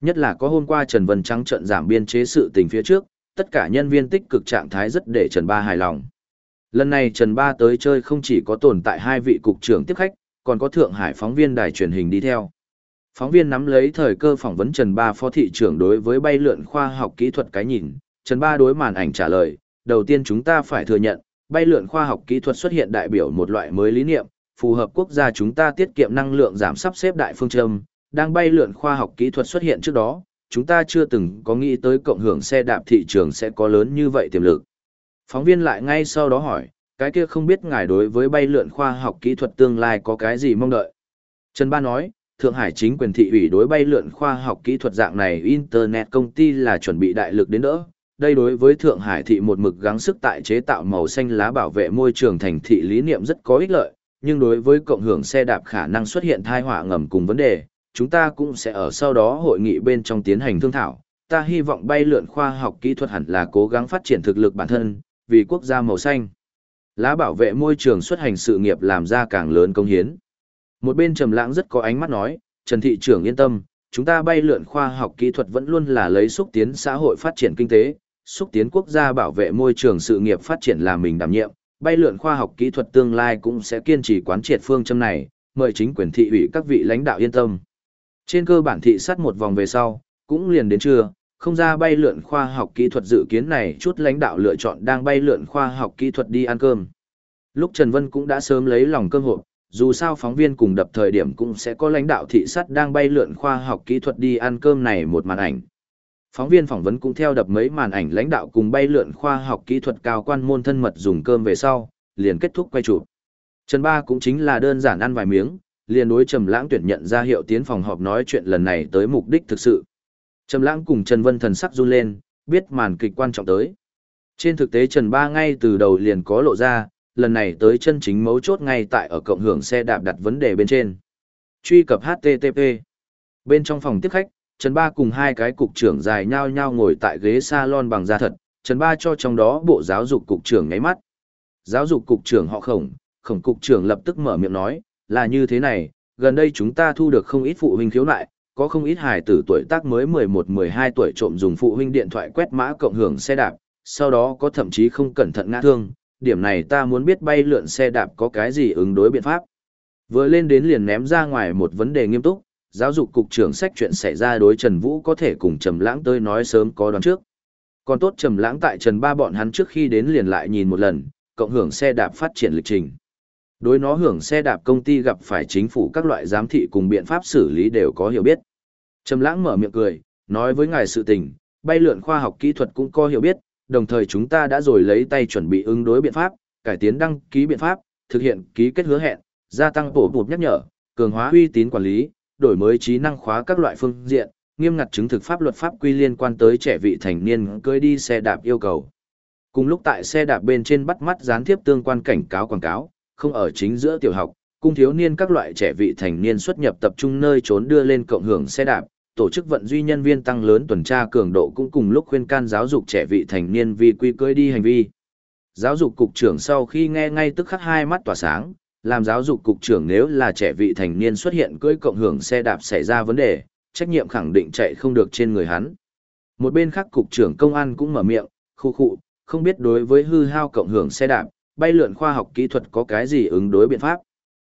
Nhất là có hôm qua Trần Vân trắng trận giảm biên chế sự tình phía trước, tất cả nhân viên tích cực trạng thái rất để Trần Ba hài lòng. Lần này Trần Ba tới chơi không chỉ có tồn tại hai vị cục trưởng tiếp khách, còn có Thượng Hải phóng viên đài truyền hình đi theo. Phóng viên nắm lấy thời cơ phỏng vấn Trần Ba phó thị trưởng đối với bay lượn khoa học kỹ thuật cái nhìn, Trần Ba đối màn ảnh trả lời, đầu tiên chúng ta phải thừa nhận, bay lượn khoa học kỹ thuật xuất hiện đại biểu một loại mới lý niệm, phù hợp quốc gia chúng ta tiết kiệm năng lượng giảm sắp xếp đại phương châm, đang bay lượn khoa học kỹ thuật xuất hiện trước đó, chúng ta chưa từng có nghĩ tới cộng hưởng xe đạp thị trường sẽ có lớn như vậy tiềm lực. Phóng viên lại ngay sau đó hỏi, cái kia không biết ngài đối với bay lượn khoa học kỹ thuật tương lai có cái gì mong đợi. Trần Ba nói, Thượng Hải chính quyền thị ủy đối bay lượn khoa học kỹ thuật dạng này Internet công ty là chuẩn bị đại lực đến đỡ. Đây đối với Thượng Hải thị một mực gắng sức tại chế tạo màu xanh lá bảo vệ môi trường thành thị lý niệm rất có ích lợi, nhưng đối với cộng hưởng xe đạp khả năng xuất hiện thai họa ngầm cùng vấn đề, chúng ta cũng sẽ ở sau đó hội nghị bên trong tiến hành thương thảo. Ta hy vọng bay lượn khoa học kỹ thuật hẳn là cố gắng phát triển thực lực bản thân, vì quốc gia màu xanh. Lá bảo vệ môi trường xuất hành sự nghiệp làm ra càng lớn công hiến. Một bên trầm lãng rất có ánh mắt nói, Trần thị trưởng yên tâm, chúng ta bay lượn khoa học kỹ thuật vẫn luôn là lấy xúc tiến xã hội phát triển kinh tế, xúc tiến quốc gia bảo vệ môi trường sự nghiệp phát triển là mình đảm nhiệm, bay lượn khoa học kỹ thuật tương lai cũng sẽ kiên trì quán triệt phương châm này, mời chính quyền thị ủy các vị lãnh đạo yên tâm. Trên cơ bản thị sát một vòng về sau, cũng liền đến trưa, không ra bay lượn khoa học kỹ thuật dự kiến này chút lãnh đạo lựa chọn đang bay lượn khoa học kỹ thuật đi ăn cơm. Lúc Trần Vân cũng đã sớm lấy lòng cơm hộp, dù sao phóng viên cùng đập thời điểm cũng sẽ có lãnh đạo thị sát đang bay lượn khoa học kỹ thuật đi ăn cơm này một màn ảnh. Phóng viên phỏng vấn cũng theo đập mấy màn ảnh lãnh đạo cùng bay lượn khoa học kỹ thuật cao quan môn thân mật dùng cơm về sau, liền kết thúc quay chụp. Trần Ba cũng chính là đơn giản ăn vài miếng, liền đối Trầm Lãng tuyển nhận ra hiệu tiến phòng họp nói chuyện lần này tới mục đích thực sự. Trầm Lãng cùng Trần Vân thần sắc run lên, biết màn kịch quan trọng tới. Trên thực tế Trần Ba ngay từ đầu liền có lộ ra, lần này tới chân chính mấu chốt ngay tại ở cộng hưởng xe đạp đặt vấn đề bên trên. Truy cập HTTP. Bên trong phòng tiếp khách, Trần Ba cùng hai cái cục trưởng dài nhau nhau ngồi tại ghế salon bằng da thật, Trần Ba cho trong đó bộ giáo dục cục trưởng ngáy mắt. Giáo dục cục trưởng họ khổng, khổng cục trưởng lập tức mở miệng nói, là như thế này, gần đây chúng ta thu được không ít phụ huynh khiếu nại, có không ít hài tử tuổi tác mới 11-12 tuổi trộm dùng phụ huynh điện thoại quét mã cộng hưởng xe đạp, sau đó có thậm chí không cẩn thận ngã thương, điểm này ta muốn biết bay lượn xe đạp có cái gì ứng đối biện pháp. Vừa lên đến liền ném ra ngoài một vấn đề nghiêm túc, giáo dục cục trưởng sách chuyện xảy ra đối Trần Vũ có thể cùng Trầm Lãng tới nói sớm có đoán trước. Còn tốt Trầm Lãng tại Trần Ba bọn hắn trước khi đến liền lại nhìn một lần, cộng hưởng xe đạp phát triển lịch trình. Đối nó hưởng xe đạp công ty gặp phải chính phủ các loại giám thị cùng biện pháp xử lý đều có hiểu biết. Trầm Lãng mở miệng cười, nói với ngài sự tình, bay lượn khoa học kỹ thuật cũng có hiểu biết, đồng thời chúng ta đã rồi lấy tay chuẩn bị ứng đối biện pháp, cải tiến đăng ký biện pháp, thực hiện ký kết hứa hẹn, gia tăng bổ bụt nhắc nhở, cường hóa uy tín quản lý, đổi mới trí năng khóa các loại phương diện, nghiêm ngặt chứng thực pháp luật pháp quy liên quan tới trẻ vị thành niên cưỡi đi xe đạp yêu cầu. Cùng lúc tại xe đạp bên trên bắt mắt gián tiếp tương quan cảnh cáo quảng cáo, không ở chính giữa tiểu học, cung thiếu niên các loại trẻ vị thành niên xuất nhập tập trung nơi trốn đưa lên cộng hưởng xe đạp, tổ chức vận duy nhân viên tăng lớn tuần tra cường độ cũng cùng lúc khuyên can giáo dục trẻ vị thành niên vì quy cưới đi hành vi. Giáo dục cục trưởng sau khi nghe ngay tức khắc hai mắt tỏa sáng, làm giáo dục cục trưởng nếu là trẻ vị thành niên xuất hiện cưỡi cộng hưởng xe đạp xảy ra vấn đề, trách nhiệm khẳng định chạy không được trên người hắn. Một bên khác cục trưởng công an cũng mở miệng, khu khu, không biết đối với hư hao cộng hưởng xe đạp, bay lượn khoa học kỹ thuật có cái gì ứng đối biện pháp.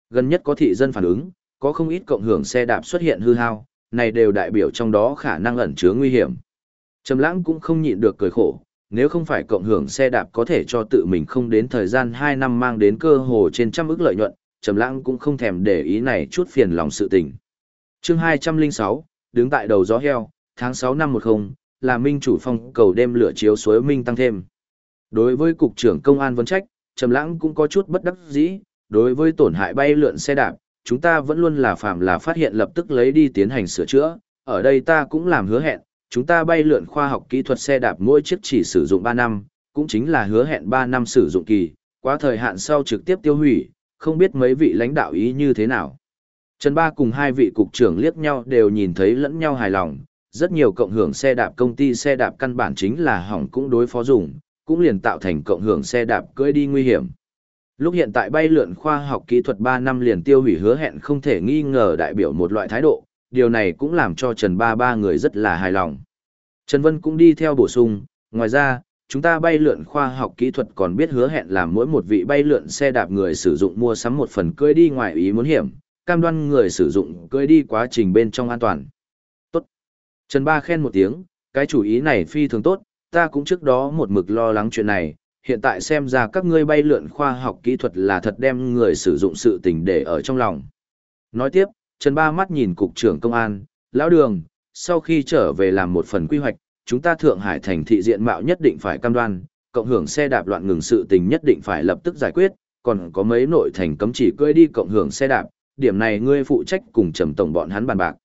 Gần nhất có thị dân phản ứng, có không ít cộng hưởng xe đạp xuất hiện hư hao, này đều đại biểu trong đó khả năng ẩn chứa nguy hiểm. Trầm lãng cũng không nhịn được cười khổ, nếu không phải cộng hưởng xe đạp có thể cho tự mình không đến thời gian 2 năm mang đến cơ hồ trên trăm ức lợi nhuận, Trầm lãng cũng không thèm để ý này chút phiền lòng sự tình. Chương 206, đứng tại đầu gió heo, tháng 6 năm 10, là minh chủ phong cầu đêm lửa chiếu suối minh tăng thêm. Đối với cục trưởng công an vấn trách, Trầm lãng cũng có chút bất đắc dĩ, đối với tổn hại bay lượn xe đạp, chúng ta vẫn luôn là phạm là phát hiện lập tức lấy đi tiến hành sửa chữa, ở đây ta cũng làm hứa hẹn, chúng ta bay lượn khoa học kỹ thuật xe đạp mỗi chiếc chỉ sử dụng 3 năm, cũng chính là hứa hẹn 3 năm sử dụng kỳ, quá thời hạn sau trực tiếp tiêu hủy, không biết mấy vị lãnh đạo ý như thế nào. Trần Ba cùng hai vị cục trưởng liếc nhau đều nhìn thấy lẫn nhau hài lòng, rất nhiều cộng hưởng xe đạp công ty xe đạp căn bản chính là hỏng cũng đối phó dùng, cũng liền tạo thành cộng hưởng xe đạp cưỡi đi nguy hiểm. Lúc hiện tại bay lượn khoa học kỹ thuật 3 năm liền tiêu hủy hứa hẹn không thể nghi ngờ đại biểu một loại thái độ, điều này cũng làm cho Trần Ba ba người rất là hài lòng. Trần Vân cũng đi theo bổ sung, ngoài ra, chúng ta bay lượn khoa học kỹ thuật còn biết hứa hẹn làm mỗi một vị bay lượn xe đạp người sử dụng mua sắm một phần cưỡi đi ngoài ý muốn hiểm, cam đoan người sử dụng cưỡi đi quá trình bên trong an toàn. Tốt. Trần Ba khen một tiếng, cái chủ ý này phi thường tốt, ta cũng trước đó một mực lo lắng chuyện này, hiện tại xem ra các ngươi bay lượn khoa học kỹ thuật là thật đem người sử dụng sự tình để ở trong lòng. Nói tiếp, Trần Ba mắt nhìn cục trưởng công an, lão đường, sau khi trở về làm một phần quy hoạch, chúng ta Thượng Hải thành thị diện mạo nhất định phải cam đoan, cộng hưởng xe đạp loạn ngừng sự tình nhất định phải lập tức giải quyết, còn có mấy nội thành cấm chỉ cưỡi đi cộng hưởng xe đạp, điểm này ngươi phụ trách cùng Trầm tổng bọn hắn bàn bạc.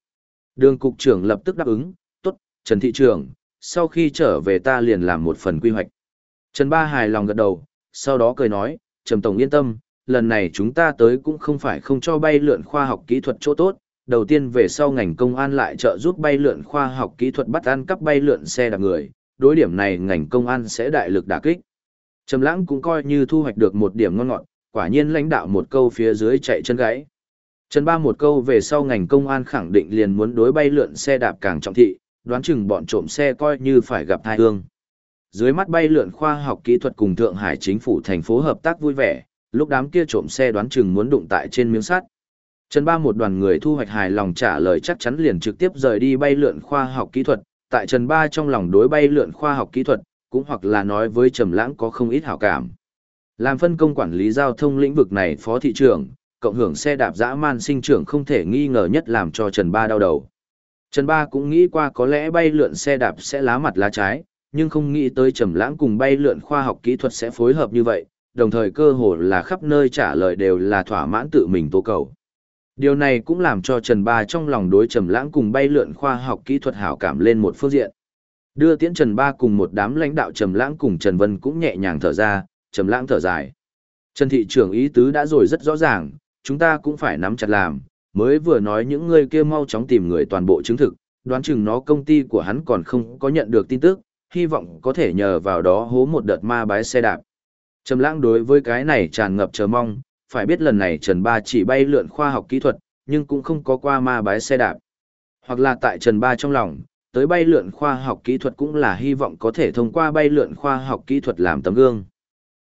Đường cục trưởng lập tức đáp ứng, tốt, Trần thị trưởng, sau khi trở về ta liền làm một phần quy hoạch. Trần Ba hài lòng gật đầu, sau đó cười nói, Trầm Tổng yên tâm, lần này chúng ta tới cũng không phải không cho bay lượn khoa học kỹ thuật chỗ tốt, đầu tiên về sau ngành công an lại trợ giúp bay lượn khoa học kỹ thuật bắt ăn cắp bay lượn xe đạp người, đối điểm này ngành công an sẽ đại lực đả kích. Trầm Lãng cũng coi như thu hoạch được một điểm ngon ngọt, quả nhiên lãnh đạo một câu phía dưới chạy chân gãy. Trần Ba một câu về sau ngành công an khẳng định liền muốn đối bay lượn xe đạp càng trọng thị, đoán chừng bọn trộm xe coi như phải gặp tai hương. Dưới mắt bay lượn khoa học kỹ thuật cùng Thượng Hải chính phủ thành phố hợp tác vui vẻ, lúc đám kia trộm xe đoán chừng muốn đụng tại trên miếng sắt. Trần Ba một đoàn người thu hoạch hài lòng trả lời chắc chắn liền trực tiếp rời đi bay lượn khoa học kỹ thuật, tại Trần Ba trong lòng đối bay lượn khoa học kỹ thuật, cũng hoặc là nói với Trầm Lãng có không ít hảo cảm. Làm phân công quản lý giao thông lĩnh vực này phó thị trưởng, cộng hưởng xe đạp dã man sinh trưởng không thể nghi ngờ nhất làm cho Trần Ba đau đầu. Trần Ba cũng nghĩ qua có lẽ bay lượn xe đạp sẽ lá mặt lá trái, nhưng không nghĩ tới trầm lãng cùng bay lượn khoa học kỹ thuật sẽ phối hợp như vậy, đồng thời cơ hồ là khắp nơi trả lời đều là thỏa mãn tự mình tố cầu. Điều này cũng làm cho Trần Ba trong lòng đối trầm lãng cùng bay lượn khoa học kỹ thuật hảo cảm lên một phương diện. Đưa tiễn Trần Ba cùng một đám lãnh đạo Trầm Lãng cùng Trần Vân cũng nhẹ nhàng thở ra, Trầm Lãng thở dài. Trần thị trưởng ý tứ đã rồi rất rõ ràng, chúng ta cũng phải nắm chặt làm, mới vừa nói những người kia mau chóng tìm người toàn bộ chứng thực, đoán chừng nó công ty của hắn còn không có nhận được tin tức, hy vọng có thể nhờ vào đó hố một đợt ma bái xe đạp. Trầm lãng đối với cái này tràn ngập chờ mong, phải biết lần này Trần Ba chỉ bay lượn khoa học kỹ thuật, nhưng cũng không có qua ma bái xe đạp. Hoặc là tại Trần Ba trong lòng, tới bay lượn khoa học kỹ thuật cũng là hy vọng có thể thông qua bay lượn khoa học kỹ thuật làm tấm gương.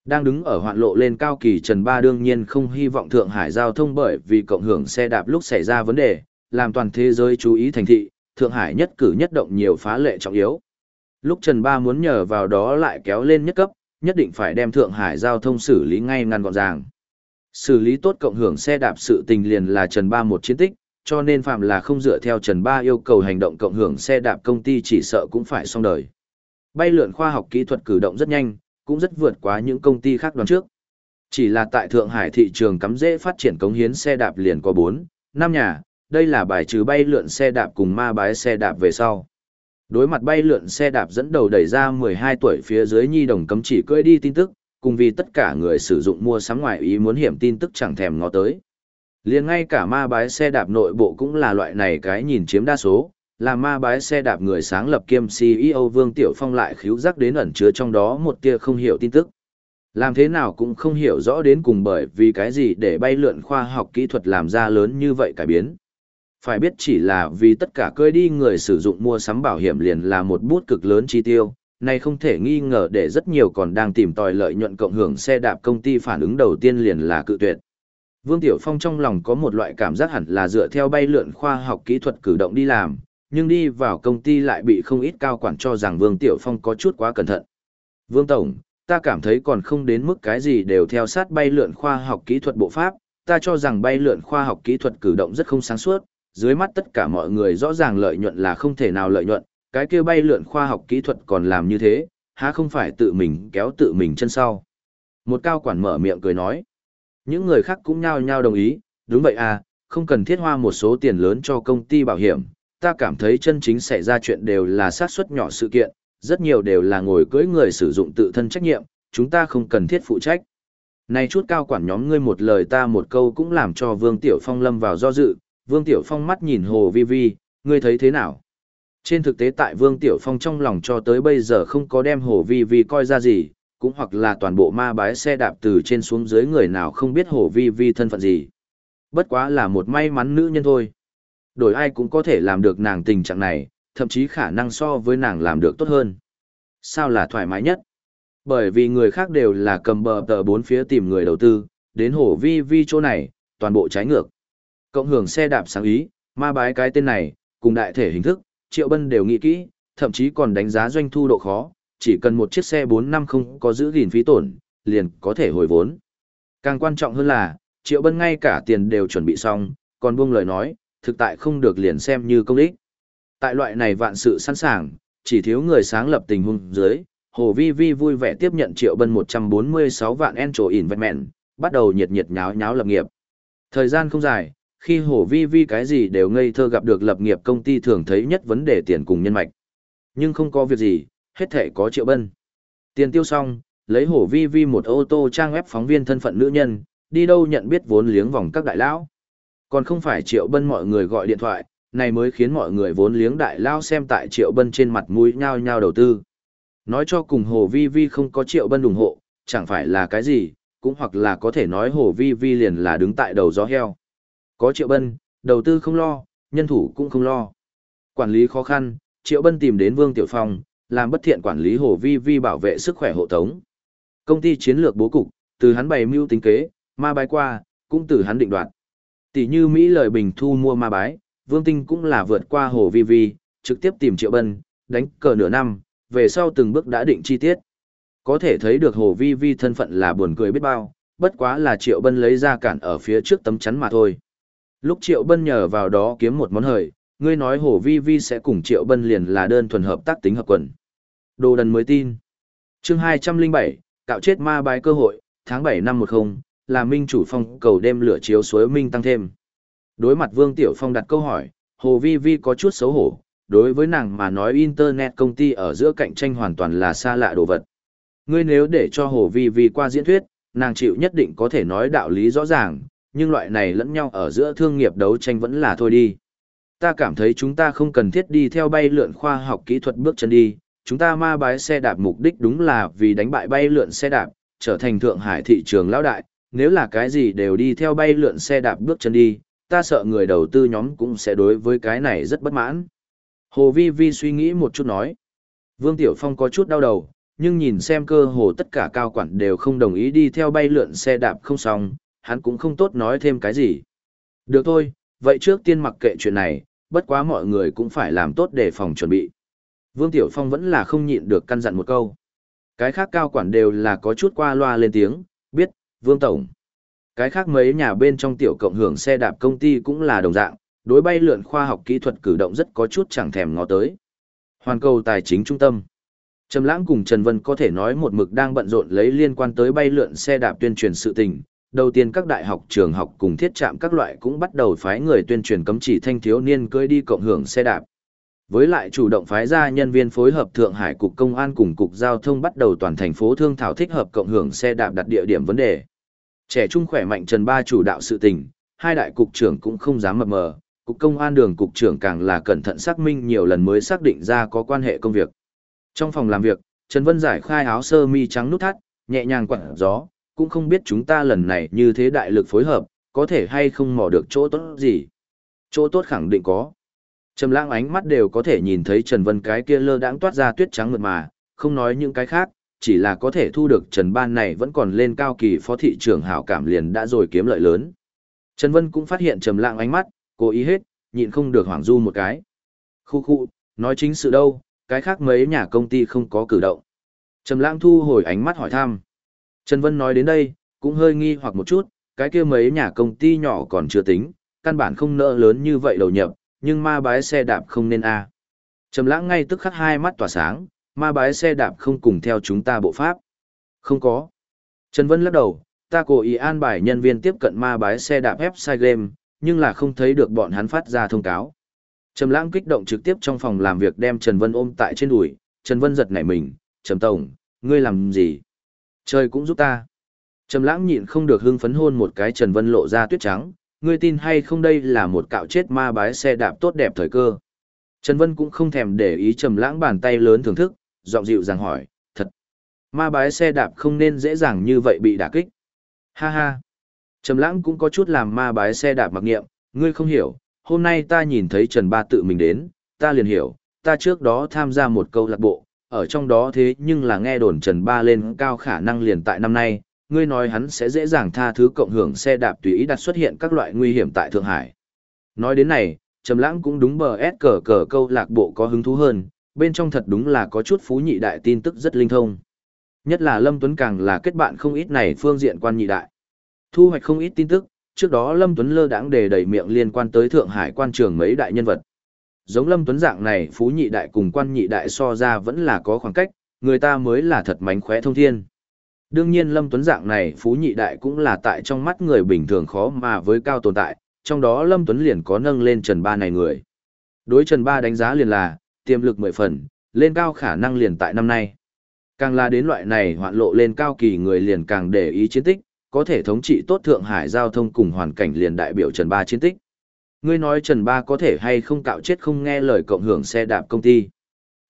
Đang đứng ở hoạn lộ lên cao kỳ Trần Ba đương nhiên không hy vọng Thượng Hải giao thông bởi vì cộng hưởng xe đạp lúc xảy ra vấn đề, làm toàn thế giới chú ý thành thị, Thượng Hải nhất cử nhất động nhiều phá lệ trọng yếu. Lúc Trần Ba muốn nhờ vào đó lại kéo lên nhất cấp, nhất định phải đem Thượng Hải giao thông xử lý ngay ngăn gọn ràng. Xử lý tốt cộng hưởng xe đạp sự tình liền là Trần Ba một chiến tích, cho nên phạm là không dựa theo Trần Ba yêu cầu hành động cộng hưởng xe đạp công ty chỉ sợ cũng phải xong đời. Bay lượn khoa học kỹ thuật cử động rất nhanh, cũng rất vượt quá những công ty khác đoán trước. Chỉ là tại Thượng Hải thị trường cắm dễ phát triển cống hiến xe đạp liền có 4, 5 nhà, đây là bài trừ bay lượn xe đạp cùng ma bái xe đạp về sau. Đối mặt bay lượn xe đạp dẫn đầu đẩy ra 12 tuổi phía dưới nhi đồng cấm chỉ cưỡi đi tin tức, cùng vì tất cả người sử dụng mua sắm ngoài ý muốn hiểm tin tức chẳng thèm ngó tới. liền ngay cả ma bái xe đạp nội bộ cũng là loại này cái nhìn chiếm đa số, là ma bái xe đạp người sáng lập kiêm CEO Vương Tiểu Phong lại khíu giác đến ẩn chứa trong đó một tia không hiểu tin tức. Làm thế nào cũng không hiểu rõ đến cùng bởi vì cái gì để bay lượn khoa học kỹ thuật làm ra lớn như vậy cải biến. Phải biết chỉ là vì tất cả cơi đi người sử dụng mua sắm bảo hiểm liền là một bút cực lớn chi tiêu, này không thể nghi ngờ để rất nhiều còn đang tìm tòi lợi nhuận cộng hưởng xe đạp công ty phản ứng đầu tiên liền là cự tuyệt. Vương Tiểu Phong trong lòng có một loại cảm giác hẳn là dựa theo bay lượn khoa học kỹ thuật cử động đi làm, nhưng đi vào công ty lại bị không ít cao quản cho rằng Vương Tiểu Phong có chút quá cẩn thận. Vương Tổng, ta cảm thấy còn không đến mức cái gì đều theo sát bay lượn khoa học kỹ thuật bộ pháp, ta cho rằng bay lượn khoa học kỹ thuật cử động rất không sáng suốt, dưới mắt tất cả mọi người rõ ràng lợi nhuận là không thể nào lợi nhuận, cái kia bay lượn khoa học kỹ thuật còn làm như thế, há không phải tự mình kéo tự mình chân sau. Một cao quản mở miệng cười nói. Những người khác cũng nhao nhao đồng ý, đúng vậy à, không cần thiết hoa một số tiền lớn cho công ty bảo hiểm, ta cảm thấy chân chính xảy ra chuyện đều là sát suất nhỏ sự kiện, rất nhiều đều là ngồi cưới người sử dụng tự thân trách nhiệm, chúng ta không cần thiết phụ trách. Này chút cao quản nhóm ngươi một lời ta một câu cũng làm cho Vương Tiểu Phong lâm vào do dự, Vương Tiểu Phong mắt nhìn Hồ Vi Vi, ngươi thấy thế nào? Trên thực tế tại Vương Tiểu Phong trong lòng cho tới bây giờ không có đem Hồ Vi Vi coi ra gì, cũng hoặc là toàn bộ ma bái xe đạp từ trên xuống dưới người nào không biết Hồ Vi Vi thân phận gì. Bất quá là một may mắn nữ nhân thôi. Đổi ai cũng có thể làm được nàng tình trạng này, thậm chí khả năng so với nàng làm được tốt hơn. Sao là thoải mái nhất? Bởi vì người khác đều là cầm bờ tờ bốn phía tìm người đầu tư, đến hổ Vi Vi chỗ này, toàn bộ trái ngược. Cộng hưởng xe đạp sáng ý, ma bái cái tên này, cùng đại thể hình thức, Triệu Bân đều nghĩ kỹ, thậm chí còn đánh giá doanh thu độ khó, chỉ cần một chiếc xe 4 năm không có giữ gìn phí tổn, liền có thể hồi vốn. Càng quan trọng hơn là, Triệu Bân ngay cả tiền đều chuẩn bị xong, còn buông lời nói, thực tại không được liền xem như công ích. Tại loại này vạn sự sẵn sàng, chỉ thiếu người sáng lập tình huống dưới, Hồ Vi Vi vui vẻ tiếp nhận Triệu Bân 146 vạn Encho Investment, bắt đầu nhiệt nhiệt nháo nháo lập nghiệp. Thời gian không dài, khi Hồ Vi Vi cái gì đều ngây thơ gặp được lập nghiệp công ty thường thấy nhất vấn đề tiền cùng nhân mạch. Nhưng không có việc gì, hết thể có triệu bân. Tiền tiêu xong, lấy Hồ Vi Vi một ô tô trang web phóng viên thân phận nữ nhân, đi đâu nhận biết vốn liếng vòng các đại lão. Còn không phải triệu bân mọi người gọi điện thoại, này mới khiến mọi người vốn liếng đại lao xem tại triệu bân trên mặt mũi nhao nhao đầu tư. Nói cho cùng Hồ Vi Vi không có triệu bân ủng hộ, chẳng phải là cái gì, cũng hoặc là có thể nói Hồ Vi Vi liền là đứng tại đầu gió heo. Có Triệu Bân, đầu tư không lo, nhân thủ cũng không lo. Quản lý khó khăn, Triệu Bân tìm đến Vương Tiểu Phong, làm bất thiện quản lý Hồ Vi Vi bảo vệ sức khỏe hộ tống. Công ty chiến lược bố cục, từ hắn bày mưu tính kế, ma bái qua, cũng từ hắn định đoạt. Tỷ như Mỹ lời bình thu mua ma bái, Vương Tinh cũng là vượt qua Hồ Vi Vi, trực tiếp tìm Triệu Bân, đánh cờ nửa năm, về sau từng bước đã định chi tiết. Có thể thấy được Hồ Vi Vi thân phận là buồn cười biết bao, bất quá là Triệu Bân lấy ra cản ở phía trước tấm chắn mà thôi. Lúc Triệu Bân nhờ vào đó kiếm một món hời, ngươi nói Hồ Vi Vi sẽ cùng Triệu Bân liền là đơn thuần hợp tác tính hợp quần. Đồ đần mới tin. chương 207, cạo chết ma bái cơ hội, tháng 7 năm 10, là Minh chủ phong cầu đêm lửa chiếu suối Minh tăng thêm. Đối mặt Vương Tiểu Phong đặt câu hỏi, Hồ Vi Vi có chút xấu hổ, đối với nàng mà nói Internet công ty ở giữa cạnh tranh hoàn toàn là xa lạ đồ vật. Ngươi nếu để cho Hồ Vi Vi qua diễn thuyết, nàng chịu nhất định có thể nói đạo lý rõ ràng, nhưng loại này lẫn nhau ở giữa thương nghiệp đấu tranh vẫn là thôi đi. Ta cảm thấy chúng ta không cần thiết đi theo bay lượn khoa học kỹ thuật bước chân đi, chúng ta ma bái xe đạp mục đích đúng là vì đánh bại bay lượn xe đạp, trở thành Thượng Hải thị trường lão đại, nếu là cái gì đều đi theo bay lượn xe đạp bước chân đi, ta sợ người đầu tư nhóm cũng sẽ đối với cái này rất bất mãn. Hồ Vi Vi suy nghĩ một chút nói. Vương Tiểu Phong có chút đau đầu, nhưng nhìn xem cơ hồ tất cả cao quản đều không đồng ý đi theo bay lượn xe đạp không xong, hắn cũng không tốt nói thêm cái gì. Được thôi, vậy trước tiên mặc kệ chuyện này, bất quá mọi người cũng phải làm tốt để phòng chuẩn bị. Vương Tiểu Phong vẫn là không nhịn được căn dặn một câu. Cái khác cao quản đều là có chút qua loa lên tiếng, biết, Vương Tổng. Cái khác mấy nhà bên trong tiểu cộng hưởng xe đạp công ty cũng là đồng dạng, đối bay lượn khoa học kỹ thuật cử động rất có chút chẳng thèm ngó tới. Hoàn cầu tài chính trung tâm. Trầm Lãng cùng Trần Vân có thể nói một mực đang bận rộn lấy liên quan tới bay lượn xe đạp tuyên truyền sự tình, đầu tiên các đại học trường học cùng thiết trạm các loại cũng bắt đầu phái người tuyên truyền cấm chỉ thanh thiếu niên cưỡi đi cộng hưởng xe đạp. Với lại chủ động phái ra nhân viên phối hợp Thượng Hải Cục Công an cùng Cục Giao thông bắt đầu toàn thành phố thương thảo thích hợp cộng hưởng xe đạp đặt địa điểm vấn đề. Trẻ trung khỏe mạnh Trần Ba chủ đạo sự tình, hai đại cục trưởng cũng không dám mập mờ, cục công an đường cục trưởng càng là cẩn thận xác minh nhiều lần mới xác định ra có quan hệ công việc. Trong phòng làm việc, Trần Vân giải khai áo sơ mi trắng nút thắt, nhẹ nhàng quặn gió, cũng không biết chúng ta lần này như thế đại lực phối hợp, có thể hay không mò được chỗ tốt gì. Chỗ tốt khẳng định có. Trầm lãng ánh mắt đều có thể nhìn thấy Trần Vân cái kia lơ đãng toát ra tuyết trắng mượt mà, không nói những cái khác, chỉ là có thể thu được Trần Ban này vẫn còn lên cao kỳ phó thị trưởng hảo cảm liền đã rồi kiếm lợi lớn. Trần Vân cũng phát hiện Trầm lặng ánh mắt, cố ý hết, nhịn không được hoảng du một cái. Khu khu, nói chính sự đâu, cái khác mấy nhà công ty không có cử động. Trầm lãng thu hồi ánh mắt hỏi thăm. Trần Vân nói đến đây, cũng hơi nghi hoặc một chút, cái kia mấy nhà công ty nhỏ còn chưa tính, căn bản không nợ lớn như vậy đầu nhập, nhưng ma bái xe đạp không nên a. Trầm lãng ngay tức khắc hai mắt tỏa sáng, ma bái xe đạp không cùng theo chúng ta bộ pháp. Không có. Trần Vân lắc đầu, ta cố ý an bài nhân viên tiếp cận ma bái xe đạp website game, nhưng là không thấy được bọn hắn phát ra thông cáo. Trầm lãng kích động trực tiếp trong phòng làm việc đem Trần Vân ôm tại trên đùi, Trần Vân giật nảy mình, Trầm Tổng, ngươi làm gì? Trời cũng giúp ta. Trầm lãng nhịn không được hưng phấn hôn một cái Trần Vân lộ ra tuyết trắng, ngươi tin hay không đây là một cạo chết ma bái xe đạp tốt đẹp thời cơ. Trần Vân cũng không thèm để ý Trầm lãng bàn tay lớn thưởng thức, giọng dịu dàng hỏi, thật. Ma bái xe đạp không nên dễ dàng như vậy bị đả kích. Ha ha. Trầm lãng cũng có chút làm ma bái xe đạp mặc nghiệm, ngươi không hiểu, hôm nay ta nhìn thấy Trần Ba tự mình đến, ta liền hiểu, ta trước đó tham gia một câu lạc bộ, ở trong đó thế nhưng là nghe đồn Trần Ba lên cao khả năng liền tại năm nay, ngươi nói hắn sẽ dễ dàng tha thứ cộng hưởng xe đạp tùy ý đặt xuất hiện các loại nguy hiểm tại Thượng Hải. Nói đến này, Trầm Lãng cũng đúng bờ S cờ cờ câu lạc bộ có hứng thú hơn, bên trong thật đúng là có chút phú nhị đại tin tức rất linh thông. Nhất là Lâm Tuấn càng là kết bạn không ít này phương diện quan nhị đại. Thu hoạch không ít tin tức, trước đó Lâm Tuấn lơ đãng đề đầy miệng liên quan tới Thượng Hải quan trường mấy đại nhân vật. Giống Lâm Tuấn dạng này phú nhị đại cùng quan nhị đại so ra vẫn là có khoảng cách, người ta mới là thật mánh khóe thông thiên. Đương nhiên Lâm Tuấn dạng này phú nhị đại cũng là tại trong mắt người bình thường khó mà với cao tồn tại, trong đó Lâm Tuấn liền có nâng lên Trần Ba này người. Đối Trần Ba đánh giá liền là, tiềm lực mười phần, lên cao khả năng liền tại năm nay. Càng là đến loại này hoạn lộ lên cao kỳ người liền càng để ý chiến tích, có thể thống trị tốt Thượng Hải giao thông cùng hoàn cảnh liền đại biểu Trần Ba chiến tích. Ngươi nói Trần Ba có thể hay không cạo chết không nghe lời cộng hưởng xe đạp công ty.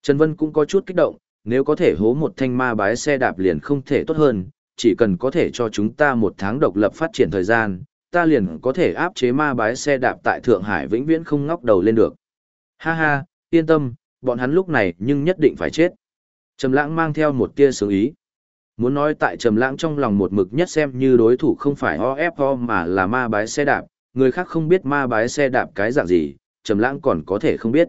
Trần Vân cũng có chút kích động, nếu có thể hố một thanh ma bái xe đạp liền không thể tốt hơn, chỉ cần có thể cho chúng ta một tháng độc lập phát triển thời gian, ta liền có thể áp chế ma bái xe đạp tại Thượng Hải vĩnh viễn không ngóc đầu lên được. Ha ha, yên tâm, bọn hắn lúc này nhưng nhất định phải chết. Trầm lãng mang theo một tia sướng ý. Muốn nói tại Trầm lãng trong lòng một mực nhất xem như đối thủ không phải OFO mà là ma bái xe đạp, người khác không biết ma bái xe đạp cái dạng gì, Trầm lãng còn có thể không biết.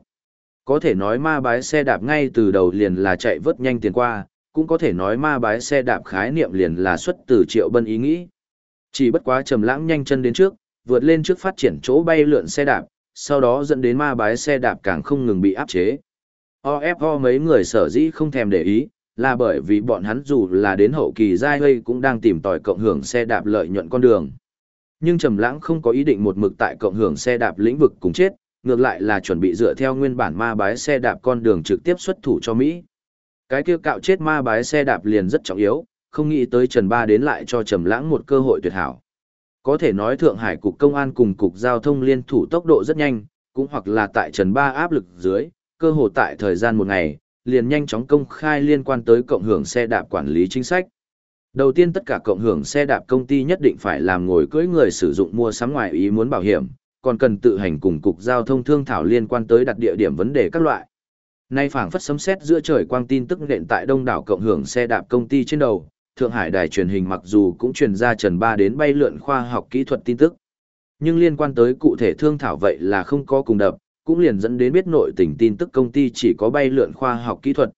Có thể nói ma bái xe đạp ngay từ đầu liền là chạy vớt nhanh tiền qua, cũng có thể nói ma bái xe đạp khái niệm liền là xuất từ triệu bân ý nghĩ. Chỉ bất quá trầm lãng nhanh chân đến trước, vượt lên trước phát triển chỗ bay lượn xe đạp, sau đó dẫn đến ma bái xe đạp càng không ngừng bị áp chế. OFO mấy người sở dĩ không thèm để ý, là bởi vì bọn hắn dù là đến hậu kỳ giai hơi cũng đang tìm tòi cộng hưởng xe đạp lợi nhuận con đường. Nhưng Trầm Lãng không có ý định một mực tại cộng hưởng xe đạp lĩnh vực cùng chết, ngược lại là chuẩn bị dựa theo nguyên bản ma bái xe đạp con đường trực tiếp xuất thủ cho Mỹ. Cái kia cạo chết ma bái xe đạp liền rất trọng yếu, không nghĩ tới Trần Ba đến lại cho Trầm Lãng một cơ hội tuyệt hảo. Có thể nói Thượng Hải cục công an cùng cục giao thông liên thủ tốc độ rất nhanh, cũng hoặc là tại Trần Ba áp lực dưới, cơ hội tại thời gian một ngày, liền nhanh chóng công khai liên quan tới cộng hưởng xe đạp quản lý chính sách. Đầu tiên tất cả cộng hưởng xe đạp công ty nhất định phải làm ngồi cưỡi người sử dụng mua sắm ngoài ý muốn bảo hiểm, còn cần tự hành cùng cục giao thông thương thảo liên quan tới đặt địa điểm vấn đề các loại. Nay phảng phất sấm sét giữa trời quang tin tức nện tại đông đảo cộng hưởng xe đạp công ty trên đầu, Thượng Hải đài truyền hình mặc dù cũng truyền ra Trần Ba đến bay lượn khoa học kỹ thuật tin tức. Nhưng liên quan tới cụ thể thương thảo vậy là không có cùng đập, cũng liền dẫn đến biết nội tình tin tức công ty chỉ có bay lượn khoa học kỹ thuật.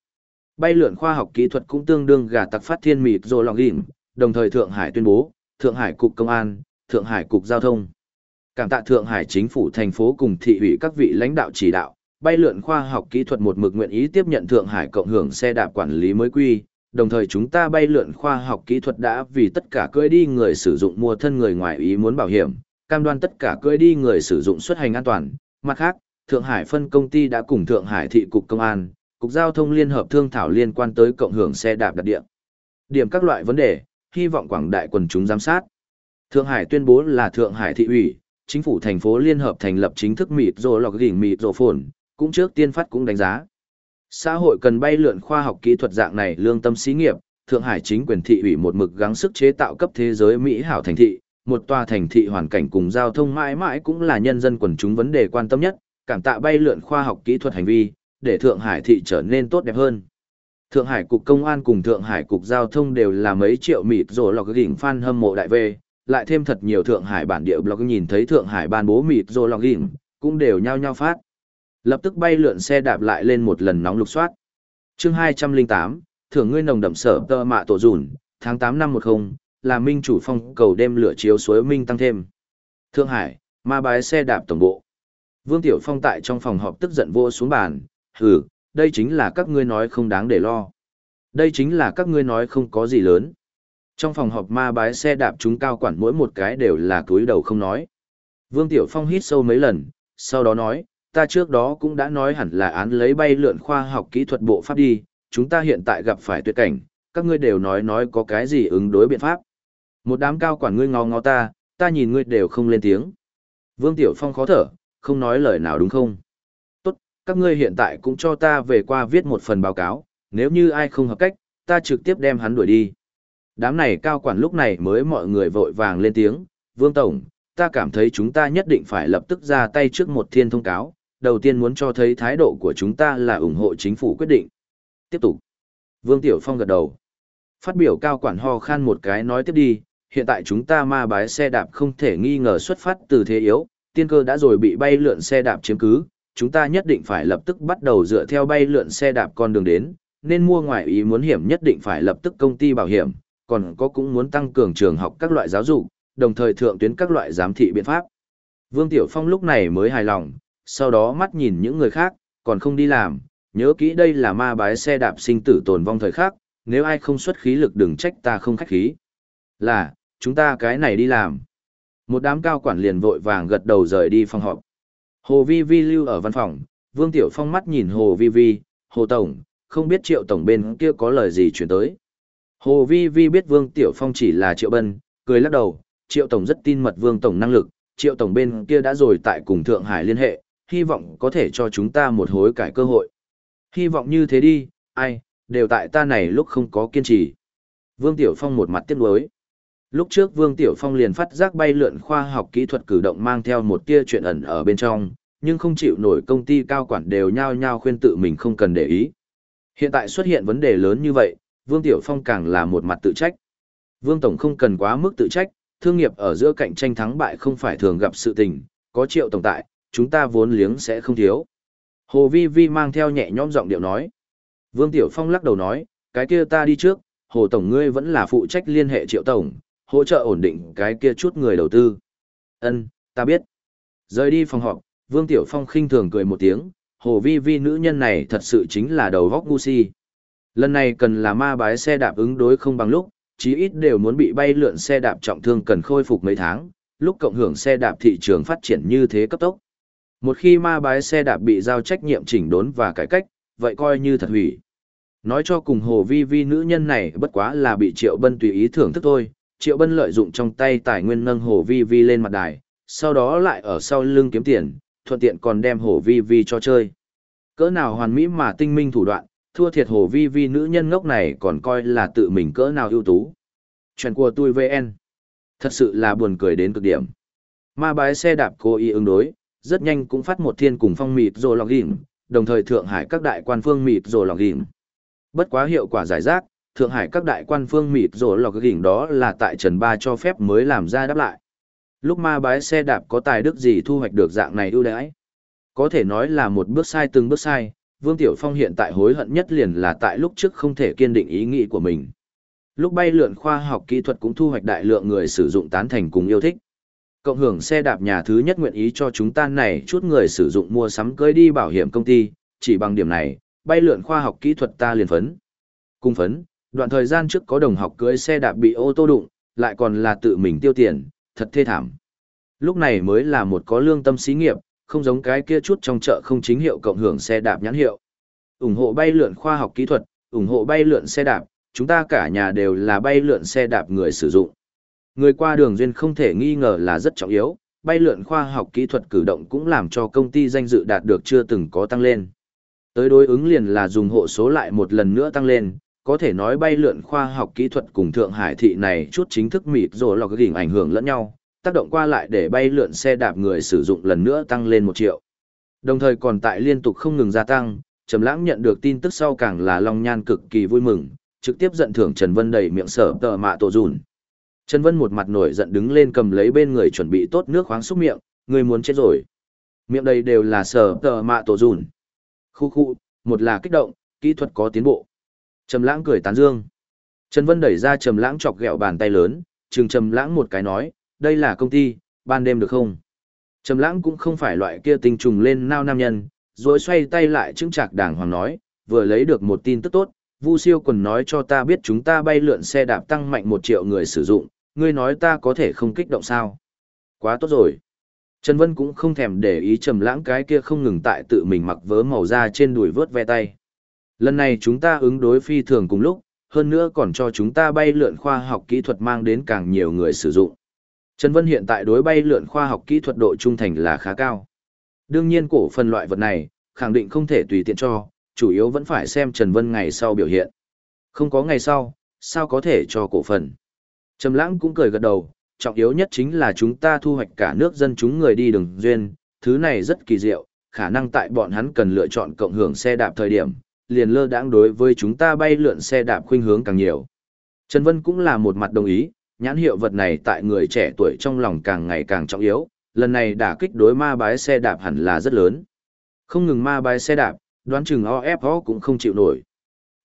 Bay lượn khoa học kỹ thuật cũng tương đương gà tặc phát thiên mịt rồi lòng ghiểm, đồng thời Thượng Hải tuyên bố, Thượng Hải Cục Công an, Thượng Hải Cục Giao thông. Cảm tạ Thượng Hải chính phủ thành phố cùng thị ủy các vị lãnh đạo chỉ đạo, bay lượn khoa học kỹ thuật một mực nguyện ý tiếp nhận Thượng Hải cộng hưởng xe đạp quản lý mới quy, đồng thời chúng ta bay lượn khoa học kỹ thuật đã vì tất cả cưỡi đi người sử dụng mua thân người ngoài ý muốn bảo hiểm, cam đoan tất cả cưỡi đi người sử dụng xuất hành an toàn. Mặt khác, Thượng Hải phân công ty đã cùng Thượng Hải thị cục công an, cục giao thông liên hợp thương thảo liên quan tới cộng hưởng xe đạp đặt địa. Điểm các loại vấn đề, hy vọng quảng đại quần chúng giám sát. Thượng Hải tuyên bố là Thượng Hải thị ủy, chính phủ thành phố liên hợp thành lập chính thức mịt rồi lọc đỉnh mịt rồi phồn, cũng trước tiên phát cũng đánh giá. Xã hội cần bay lượn khoa học kỹ thuật dạng này lương tâm xí nghiệp, Thượng Hải chính quyền thị ủy một mực gắng sức chế tạo cấp thế giới Mỹ hảo thành thị, một tòa thành thị hoàn cảnh cùng giao thông mãi mãi cũng là nhân dân quần chúng vấn đề quan tâm nhất, cảm tạ bay lượn khoa học kỹ thuật hành vi, để Thượng Hải thị trở nên tốt đẹp hơn. Thượng Hải cục công an cùng Thượng Hải cục giao thông đều là mấy triệu mịt rồi lọc gỉnh fan hâm mộ đại về, lại thêm thật nhiều Thượng Hải bản địa blog nhìn thấy Thượng Hải ban bố mịt rồi lọc gỉnh, cũng đều nhao nhao phát. Lập tức bay lượn xe đạp lại lên một lần nóng lục soát. Chương 208, thưởng ngươi nồng đậm sở tơ mạ tổ dùn, tháng 8 năm 10, là minh chủ phong cầu đêm lửa chiếu suối minh tăng thêm. Thượng Hải, ma bái xe đạp tổng bộ. Vương Tiểu Phong tại trong phòng họp tức giận vô xuống bàn, hừ, đây chính là các ngươi nói không đáng để lo. Đây chính là các ngươi nói không có gì lớn. Trong phòng họp ma bái xe đạp chúng cao quản mỗi một cái đều là túi đầu không nói. Vương Tiểu Phong hít sâu mấy lần, sau đó nói, ta trước đó cũng đã nói hẳn là án lấy bay lượn khoa học kỹ thuật bộ pháp đi, chúng ta hiện tại gặp phải tuyệt cảnh, các ngươi đều nói nói có cái gì ứng đối biện pháp. Một đám cao quản ngươi ngó ngó ta, ta nhìn ngươi đều không lên tiếng. Vương Tiểu Phong khó thở, không nói lời nào đúng không? Tốt, các ngươi hiện tại cũng cho ta về qua viết một phần báo cáo, nếu như ai không hợp cách, ta trực tiếp đem hắn đuổi đi. Đám này cao quản lúc này mới mọi người vội vàng lên tiếng, Vương Tổng, ta cảm thấy chúng ta nhất định phải lập tức ra tay trước một thiên thông cáo, đầu tiên muốn cho thấy thái độ của chúng ta là ủng hộ chính phủ quyết định. Tiếp tục. Vương Tiểu Phong gật đầu. Phát biểu cao quản ho khan một cái nói tiếp đi, hiện tại chúng ta ma bái xe đạp không thể nghi ngờ xuất phát từ thế yếu, tiên cơ đã rồi bị bay lượn xe đạp chiếm cứ, chúng ta nhất định phải lập tức bắt đầu dựa theo bay lượn xe đạp con đường đến, nên mua ngoài ý muốn hiểm nhất định phải lập tức công ty bảo hiểm, còn có cũng muốn tăng cường trường học các loại giáo dục, đồng thời thượng tuyến các loại giám thị biện pháp. Vương Tiểu Phong lúc này mới hài lòng, sau đó mắt nhìn những người khác, còn không đi làm, nhớ kỹ đây là ma bái xe đạp sinh tử tồn vong thời khắc, nếu ai không xuất khí lực đừng trách ta không khách khí. Là, chúng ta cái này đi làm. Một đám cao quản liền vội vàng gật đầu rời đi phòng họp. Hồ Vi Vi lưu ở văn phòng, Vương Tiểu Phong mắt nhìn Hồ Vi Vi, Hồ Tổng, không biết Triệu Tổng bên kia có lời gì chuyển tới. Hồ Vi Vi biết Vương Tiểu Phong chỉ là Triệu Bân, cười lắc đầu, Triệu Tổng rất tin mật Vương Tổng năng lực, Triệu Tổng bên kia đã rồi tại cùng Thượng Hải liên hệ, hy vọng có thể cho chúng ta một hối cải cơ hội. Hy vọng như thế đi, ai, đều tại ta này lúc không có kiên trì. Vương Tiểu Phong một mặt tiếc nuối. Lúc trước Vương Tiểu Phong liền phát giác bay lượn khoa học kỹ thuật cử động mang theo một tia chuyện ẩn ở bên trong, nhưng không chịu nổi công ty cao quản đều nhao nhao khuyên tự mình không cần để ý. Hiện tại xuất hiện vấn đề lớn như vậy, Vương Tiểu Phong càng là một mặt tự trách. Vương Tổng không cần quá mức tự trách, thương nghiệp ở giữa cạnh tranh thắng bại không phải thường gặp sự tình, có triệu tổng tại, chúng ta vốn liếng sẽ không thiếu. Hồ Vi Vi mang theo nhẹ nhõm giọng điệu nói. Vương Tiểu Phong lắc đầu nói, cái kia ta đi trước, Hồ Tổng ngươi vẫn là phụ trách liên hệ triệu tổng, hỗ trợ ổn định cái kia chút người đầu tư. Ân, ta biết. Rời đi phòng họp, Vương Tiểu Phong khinh thường cười một tiếng, Hồ Vi Vi nữ nhân này thật sự chính là đầu góc ngu si. Lần này cần là ma bái xe đạp ứng đối không bằng lúc, chí ít đều muốn bị bay lượn xe đạp trọng thương cần khôi phục mấy tháng, lúc cộng hưởng xe đạp thị trường phát triển như thế cấp tốc. Một khi ma bái xe đạp bị giao trách nhiệm chỉnh đốn và cải cách, vậy coi như thật hủy. Nói cho cùng hồ vi vi nữ nhân này bất quá là bị Triệu Bân tùy ý thưởng thức thôi, Triệu Bân lợi dụng trong tay tài nguyên nâng hồ vi vi lên mặt đài, sau đó lại ở sau lưng kiếm tiền, thuận tiện còn đem hồ vi vi cho chơi. Cỡ nào hoàn mỹ mà tinh minh thủ đoạn, thua thiệt hồ vi vi nữ nhân ngốc này còn coi là tự mình cỡ nào ưu tú. Chuyện của tôi VN. Thật sự là buồn cười đến cực điểm. Ma bái xe đạp cô y ứng đối, rất nhanh cũng phát một thiên cùng phong mịt rồi lọc gỉm, đồng thời Thượng Hải các đại quan phương mịt rồi lọc gỉm. Bất quá hiệu quả giải rác, Thượng Hải các đại quan phương mịt rổ lọc gỉnh đó là tại Trần Ba cho phép mới làm ra đáp lại. Lúc ma bái xe đạp có tài đức gì thu hoạch được dạng này ưu đãi? Có thể nói là một bước sai từng bước sai, Vương Tiểu Phong hiện tại hối hận nhất liền là tại lúc trước không thể kiên định ý nghĩ của mình. Lúc bay lượn khoa học kỹ thuật cũng thu hoạch đại lượng người sử dụng tán thành cùng yêu thích. Cộng hưởng xe đạp nhà thứ nhất nguyện ý cho chúng ta này chút người sử dụng mua sắm cưới đi bảo hiểm công ty, chỉ bằng điểm này, bay lượn khoa học kỹ thuật ta liền phấn. Cung phấn, đoạn thời gian trước có đồng học cưới xe đạp bị ô tô đụng, lại còn là tự mình tiêu tiền, thật thê thảm. Lúc này mới là một có lương tâm xí nghiệp, không giống cái kia chút trong chợ không chính hiệu cộng hưởng xe đạp nhãn hiệu. ủng hộ bay lượn khoa học kỹ thuật, ủng hộ bay lượn xe đạp, chúng ta cả nhà đều là bay lượn xe đạp người sử dụng. Người qua đường duyên không thể nghi ngờ là rất trọng yếu, bay lượn khoa học kỹ thuật cử động cũng làm cho công ty danh dự đạt được chưa từng có tăng lên. Tới đối ứng liền là dùng hộ số lại một lần nữa tăng lên, có thể nói bay lượn khoa học kỹ thuật cùng Thượng Hải thị này chút chính thức mịt rồi lọc gỉnh ảnh hưởng lẫn nhau, tác động qua lại để bay lượn xe đạp người sử dụng lần nữa tăng lên một triệu. Đồng thời còn tại liên tục không ngừng gia tăng, Trầm Lãng nhận được tin tức sau càng là long nhan cực kỳ vui mừng, trực tiếp giận thưởng Trần Vân đầy miệng sở tờ mạ tổ dùn. Trần Vân một mặt nổi giận đứng lên cầm lấy bên người chuẩn bị tốt nước khoáng xúc miệng, người muốn chết rồi. Miệng đầy đều là sở tờ mạ tổ dùn. Khu khu, một là kích động, kỹ thuật có tiến bộ. Trầm Lãng cười tán dương. Trần Vân đẩy ra Trầm Lãng chọc ghẹo bàn tay lớn, trừng Trầm Lãng một cái nói, đây là công ty, ban đêm được không? Trầm Lãng cũng không phải loại kia tinh trùng lên nao nam nhân, rồi xoay tay lại chứng chạc đàng hoàng nói, vừa lấy được một tin tức tốt, Vu Siêu còn nói cho ta biết chúng ta bay lượn xe đạp tăng mạnh một triệu người sử dụng, ngươi nói ta có thể không kích động sao? Quá tốt rồi. Trần Vân cũng không thèm để ý trầm lãng cái kia không ngừng tại tự mình mặc vớ màu da trên đùi vớt ve tay. Lần này chúng ta ứng đối phi thường cùng lúc, hơn nữa còn cho chúng ta bay lượn khoa học kỹ thuật mang đến càng nhiều người sử dụng. Trần Vân hiện tại đối bay lượn khoa học kỹ thuật độ trung thành là khá cao. Đương nhiên cổ phần loại vật này, khẳng định không thể tùy tiện cho, chủ yếu vẫn phải xem Trần Vân ngày sau biểu hiện. Không có ngày sau, sao có thể cho cổ phần. Trầm lãng cũng cười gật đầu, trọng yếu nhất chính là chúng ta thu hoạch cả nước dân chúng người đi đường duyên, thứ này rất kỳ diệu, khả năng tại bọn hắn cần lựa chọn cộng hưởng xe đạp thời điểm, liền lơ đãng đối với chúng ta bay lượn xe đạp khuynh hướng càng nhiều. Trần Vân cũng là một mặt đồng ý, nhãn hiệu vật này tại người trẻ tuổi trong lòng càng ngày càng trọng yếu, lần này đả kích đối ma bái xe đạp hẳn là rất lớn. Không ngừng ma bái xe đạp, đoán chừng OFO cũng không chịu nổi.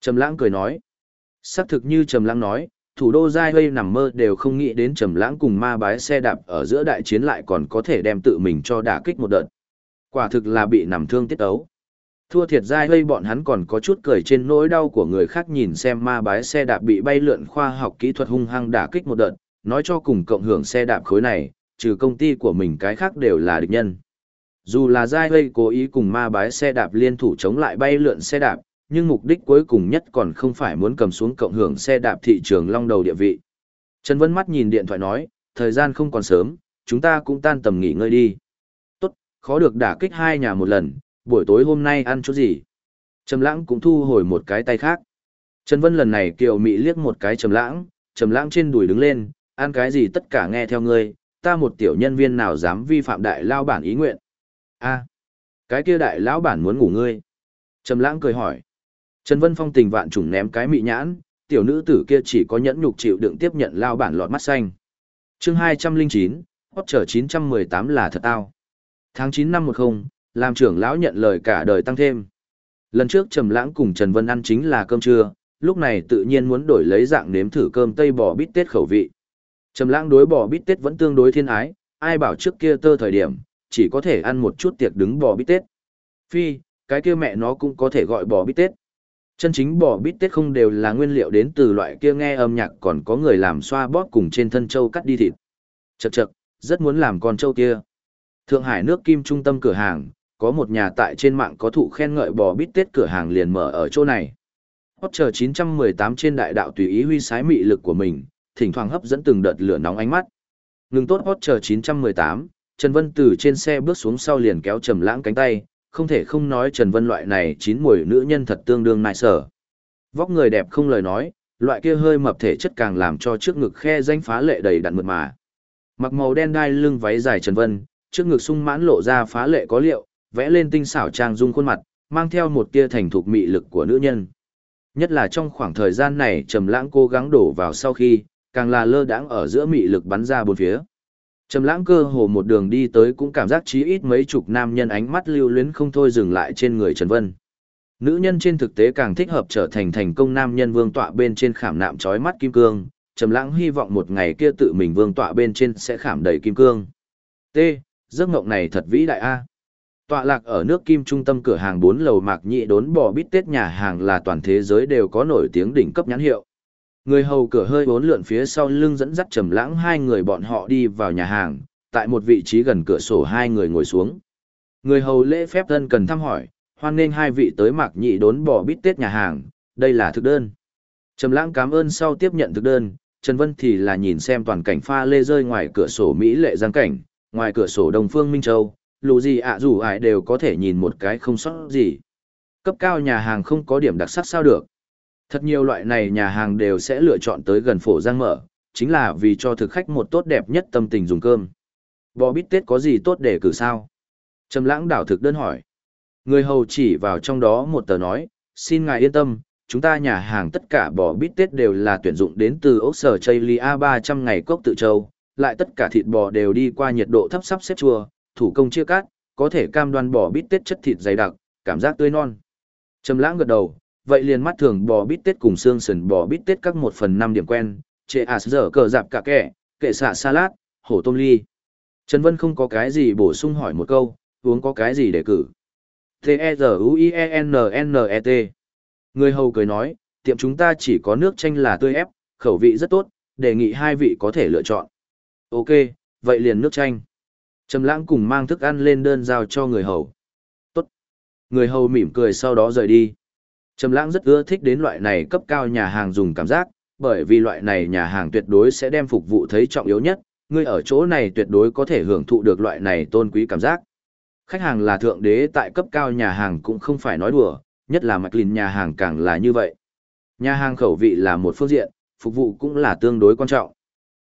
Trầm lãng cười nói. Xác thực như Trầm lãng nói, thủ đô Giai Hây nằm mơ đều không nghĩ đến Trầm lãng cùng ma bái xe đạp ở giữa đại chiến lại còn có thể đem tự mình cho đả kích một đợt. Quả thực là bị nằm thương tiết ấu. Thua thiệt Giai hơi bọn hắn còn có chút cười trên nỗi đau của người khác nhìn xem ma bái xe đạp bị bay lượn khoa học kỹ thuật hung hăng đả kích một đợt, nói cho cùng cộng hưởng xe đạp khối này, trừ công ty của mình cái khác đều là địch nhân. Dù là Giai hơi cố ý cùng ma bái xe đạp liên thủ chống lại bay lượn xe đạp, nhưng mục đích cuối cùng nhất còn không phải muốn cầm xuống cộng hưởng xe đạp thị trường long đầu địa vị. Trần Vân mắt nhìn điện thoại nói, thời gian không còn sớm, chúng ta cũng tan tầm nghỉ ngơi đi. Tốt, khó được đả kích hai nhà một lần, buổi tối hôm nay ăn chút gì. Trầm lãng cũng thu hồi một cái tay khác. Trần Vân lần này kiều mị liếc một cái trầm lãng, trầm lãng trên đùi đứng lên, ăn cái gì tất cả nghe theo ngươi, ta một tiểu nhân viên nào dám vi phạm đại lao bản ý nguyện. A, cái kia đại lão bản muốn ngủ ngươi. Trầm lãng cười hỏi. Trần Vân Phong tình vạn trùng ném cái mị nhãn, tiểu nữ tử kia chỉ có nhẫn nhục chịu đựng tiếp nhận lao bản lọt mắt xanh. Chương 209, mười 918 là thật tao. Tháng 9 năm 10, làm trưởng lão nhận lời cả đời tăng thêm. Lần trước Trầm Lãng cùng Trần Vân ăn chính là cơm trưa, lúc này tự nhiên muốn đổi lấy dạng nếm thử cơm tây bò bít tết khẩu vị. Trầm Lãng đối bò bít tết vẫn tương đối thiên ái, ai bảo trước kia tơ thời điểm, chỉ có thể ăn một chút tiệc đứng bò bít tết. Phi, cái kia mẹ nó cũng có thể gọi bò bít tết. Chân chính bò bít tết không đều là nguyên liệu đến từ loại kia nghe âm nhạc còn có người làm xoa bóp cùng trên thân châu cắt đi thịt. Chậc chậc, rất muốn làm con châu kia. Thượng Hải nước kim trung tâm cửa hàng, có một nhà tại trên mạng có thụ khen ngợi bò bít tết cửa hàng liền mở ở chỗ này. Potter 918 trên đại đạo tùy ý huy sái mị lực của mình, thỉnh thoảng hấp dẫn từng đợt lửa nóng ánh mắt. Ngừng tốt Potter 918, Trần Vân từ trên xe bước xuống sau liền kéo Trầm Lãng cánh tay, không thể không nói Trần Vân loại này chín mùi nữ nhân thật tương đương nại sở. Vóc người đẹp không lời nói, loại kia hơi mập thể chất càng làm cho trước ngực khe danh phá lệ đầy đặn mượt mà. Mặc màu đen đai lưng váy dài Trần Vân, trước ngực sung mãn lộ ra phá lệ có liệu, vẽ lên tinh xảo trang dung khuôn mặt, mang theo một tia thành thục mị lực của nữ nhân. Nhất là trong khoảng thời gian này Trầm Lãng cố gắng đổ vào sau khi, càng là lơ đãng ở giữa mị lực bắn ra bốn phía. Trầm lãng cơ hồ một đường đi tới cũng cảm giác chí ít mấy chục nam nhân ánh mắt lưu luyến không thôi dừng lại trên người Trần Vân. Nữ nhân trên thực tế càng thích hợp trở thành thành công nam nhân vương tọa bên trên khảm nạm chói mắt kim cương, Trầm lãng hy vọng một ngày kia tự mình vương tọa bên trên sẽ khảm đầy kim cương. T. Giấc mộng này thật vĩ đại a. Tọa lạc ở nước kim trung tâm cửa hàng 4 lầu mạc nhị đốn bò bít tết nhà hàng là toàn thế giới đều có nổi tiếng đỉnh cấp nhãn hiệu. Người hầu cửa hơi bốn lượn phía sau lưng dẫn dắt trầm lãng hai người bọn họ đi vào nhà hàng, tại một vị trí gần cửa sổ hai người ngồi xuống. Người hầu lễ phép thân cần thăm hỏi, hoan nghênh hai vị tới mạc nhị đốn bò bít tết nhà hàng, đây là thực đơn. Trầm lãng cảm ơn sau tiếp nhận thực đơn, Trần Vân thì là nhìn xem toàn cảnh pha lê rơi ngoài cửa sổ Mỹ lệ giang cảnh, ngoài cửa sổ Đông Phương Minh Châu, lù gì ạ dù ải đều có thể nhìn một cái không sót gì. Cấp cao nhà hàng không có điểm đặc sắc sao được. Thật nhiều loại này nhà hàng đều sẽ lựa chọn tới gần phổ giang mở, chính là vì cho thực khách một tốt đẹp nhất tâm tình dùng cơm. Bò bít tết có gì tốt để cử sao? Trầm lãng đảo thực đơn hỏi. Người hầu chỉ vào trong đó một tờ nói, xin ngài yên tâm, chúng ta nhà hàng tất cả bò bít tết đều là tuyển dụng đến từ ốc sở Chaylia 300 ngày cốc tự châu, lại tất cả thịt bò đều đi qua nhiệt độ thấp sắp xếp chua, thủ công chia cắt, có thể cam đoan bò bít tết chất thịt dày đặc, cảm giác tươi non. Trầm lãng gật đầu, vậy liền mắt thường bò bít tết cùng xương sườn bò bít tết các một phần năm điểm quen, chệ à giờ cờ dạp cả kẻ, kệ xạ salad, hổ tôm ly. Trần Vân không có cái gì bổ sung hỏi một câu, uống có cái gì để cử. T-E-Z-U-I-E-N-N-E-T Người hầu cười nói, tiệm chúng ta chỉ có nước chanh là tươi ép, khẩu vị rất tốt, đề nghị hai vị có thể lựa chọn. Ok, vậy liền nước chanh. Trầm lãng cùng mang thức ăn lên đơn giao cho người hầu. Tốt. Người hầu mỉm cười sau đó rời đi. Trầm lãng rất ưa thích đến loại này cấp cao nhà hàng dùng cảm giác, bởi vì loại này nhà hàng tuyệt đối sẽ đem phục vụ thấy trọng yếu nhất, ngươi ở chỗ này tuyệt đối có thể hưởng thụ được loại này tôn quý cảm giác. Khách hàng là thượng đế tại cấp cao nhà hàng cũng không phải nói đùa, nhất là mạch lìn nhà hàng càng là như vậy. Nhà hàng khẩu vị là một phương diện, phục vụ cũng là tương đối quan trọng.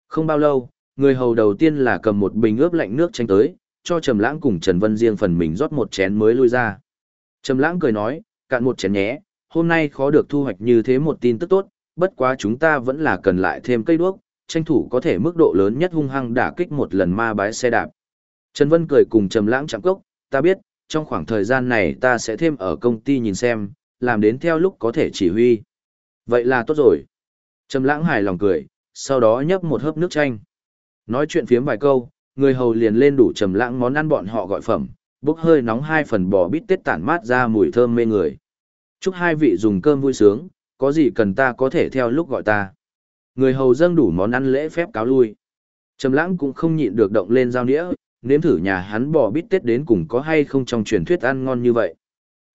Không bao lâu, người hầu đầu tiên là cầm một bình ướp lạnh nước chanh tới, cho Trầm Lãng cùng Trần Vân riêng phần mình rót một chén mới lui ra. Trầm Lãng cười nói, cạn một chén nhé, hôm nay khó được thu hoạch như thế một tin tức tốt, bất quá chúng ta vẫn là cần lại thêm cây đuốc, tranh thủ có thể mức độ lớn nhất hung hăng đả kích một lần ma bái xe đạp. Trần Vân cười cùng Trầm Lãng chạm cốc, ta biết, trong khoảng thời gian này ta sẽ thêm ở công ty nhìn xem, làm đến theo lúc có thể chỉ huy. Vậy là tốt rồi. Trầm Lãng hài lòng cười, sau đó nhấp một hớp nước chanh. Nói chuyện phiếm vài câu, người hầu liền lên đủ Trầm Lãng món ăn bọn họ gọi phẩm, bốc hơi nóng hai phần bò bít tết tản mát ra mùi thơm mê người. Chúc hai vị dùng cơm vui sướng, có gì cần ta có thể theo lúc gọi ta. Người hầu dâng đủ món ăn lễ phép cáo lui. Trầm lãng cũng không nhịn được động lên dao nĩa, nếm thử nhà hắn bò bít tết đến cùng có hay không trong truyền thuyết ăn ngon như vậy.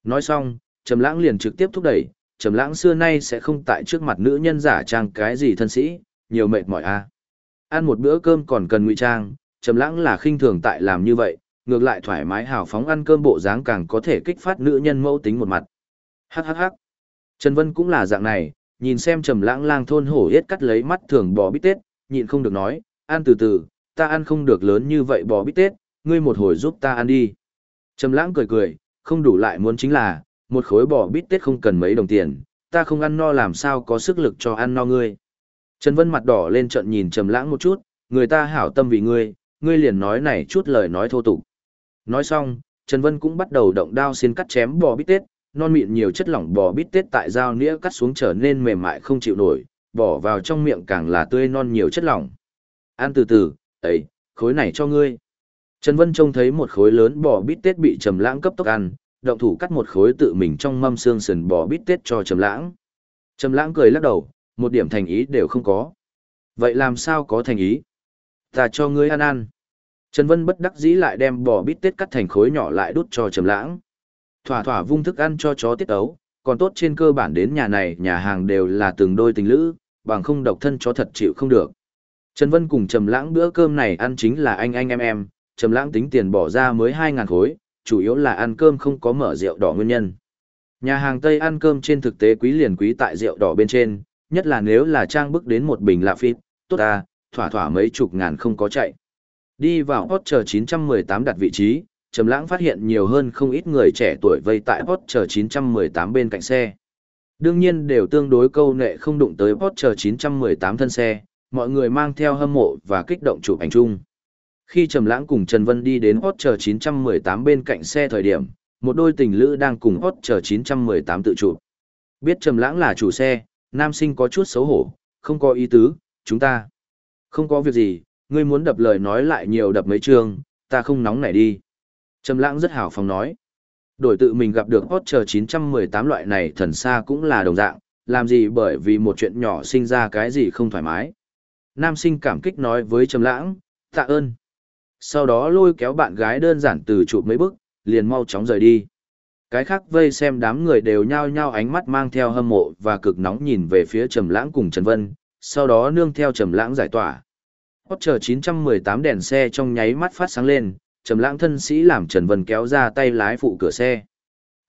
Nói xong, Trầm lãng liền trực tiếp thúc đẩy, Trầm lãng xưa nay sẽ không tại trước mặt nữ nhân giả trang cái gì thân sĩ, nhiều mệt mỏi a. À. Ăn một bữa cơm còn cần ngụy trang, Trầm lãng là khinh thường tại làm như vậy, ngược lại thoải mái hào phóng ăn cơm bộ dáng càng có thể kích phát nữ nhân mẫu tính một mặt. Hắc hắc hắc. Trần Vân cũng là dạng này, nhìn xem trầm lãng lang thôn hổ yết cắt lấy mắt thường bò bít tết, nhịn không được nói, ăn từ từ, ta ăn không được lớn như vậy bò bít tết, ngươi một hồi giúp ta ăn đi. Trầm lãng cười cười, không đủ lại muốn chính là, một khối bò bít tết không cần mấy đồng tiền, ta không ăn no làm sao có sức lực cho ăn no ngươi. Trần Vân mặt đỏ lên trận nhìn trầm lãng một chút, người ta hảo tâm vì ngươi, ngươi liền nói này chút lời nói thô tục. Nói xong, Trần Vân cũng bắt đầu động đao xin cắt chém bò bít tết, non mịn nhiều chất lỏng bò bít tết tại dao nĩa cắt xuống trở nên mềm mại không chịu nổi, bỏ vào trong miệng càng là tươi non nhiều chất lỏng. Ăn từ từ, ấy, khối này cho ngươi. Trần Vân trông thấy một khối lớn bò bít tết bị Trầm Lãng cấp tốc ăn, động thủ cắt một khối tự mình trong mâm xương sườn bò bít tết cho Trầm Lãng. Trầm Lãng cười lắc đầu, một điểm thành ý đều không có. Vậy làm sao có thành ý? Ta cho ngươi ăn ăn. Trần Vân bất đắc dĩ lại đem bò bít tết cắt thành khối nhỏ lại đút cho Trầm Lãng. Thỏa thỏa vung thức ăn cho chó tiết ấu, còn tốt trên cơ bản đến nhà này nhà hàng đều là từng đôi tình lữ, bằng không độc thân chó thật chịu không được. Trần Vân cùng Trầm Lãng bữa cơm này ăn chính là anh anh em em, Trầm Lãng tính tiền bỏ ra mới 2000 khối, chủ yếu là ăn cơm không có mở rượu đỏ nguyên nhân. Nhà hàng Tây ăn cơm trên thực tế quý liền quý tại rượu đỏ bên trên, nhất là nếu là trang bức đến một bình lạ phít, tốt à, thỏa thỏa mấy chục ngàn không có chạy. Đi vào hot chờ 918 đặt vị trí, Trầm Lãng phát hiện nhiều hơn không ít người trẻ tuổi vây tại Porsche 918 bên cạnh xe. Đương nhiên đều tương đối câu nệ không đụng tới Porsche 918 thân xe, mọi người mang theo hâm mộ và kích động chụp ảnh chung. Khi Trầm Lãng cùng Trần Vân đi đến Porsche 918 bên cạnh xe thời điểm, một đôi tình lữ đang cùng Porsche 918 tự chụp. Biết Trầm Lãng là chủ xe, nam sinh có chút xấu hổ, không có ý tứ, chúng ta. Không có việc gì, ngươi muốn đập lời nói lại nhiều đập mấy trường, ta không nóng nảy đi. Trầm lãng rất hào phóng nói. Đổi tự mình gặp được Porsche 918 loại này thần xa cũng là đồng dạng, làm gì bởi vì một chuyện nhỏ sinh ra cái gì không thoải mái. Nam sinh cảm kích nói với Trầm lãng, tạ ơn. Sau đó lôi kéo bạn gái đơn giản từ chụp mấy bước, liền mau chóng rời đi. Cái khác vây xem đám người đều nhao nhao ánh mắt mang theo hâm mộ và cực nóng nhìn về phía Trầm lãng cùng Trần Vân, sau đó nương theo Trầm lãng giải tỏa. Porsche 918 đèn xe trong nháy mắt phát sáng lên, Trầm Lãng thân sĩ làm Trần Vân kéo ra tay lái phụ cửa xe.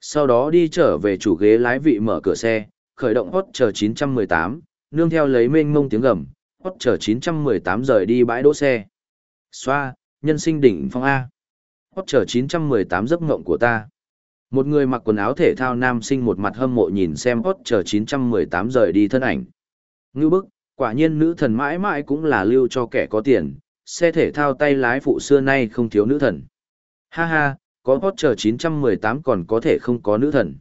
Sau đó đi trở về chủ ghế lái vị mở cửa xe, khởi động Porsche 918, nương theo lấy mênh mông tiếng gầm, Porsche 918 rời đi bãi đỗ xe. Xoa, nhân sinh đỉnh phong A. Porsche 918 giấc ngộng của ta. Một người mặc quần áo thể thao nam sinh một mặt hâm mộ nhìn xem Porsche 918 rời đi thân ảnh. Ngưu bức, quả nhiên nữ thần mãi mãi cũng là lưu cho kẻ có tiền, xe thể thao tay lái phụ xưa nay không thiếu nữ thần. Ha ha, có Porsche 918 còn có thể không có nữ thần.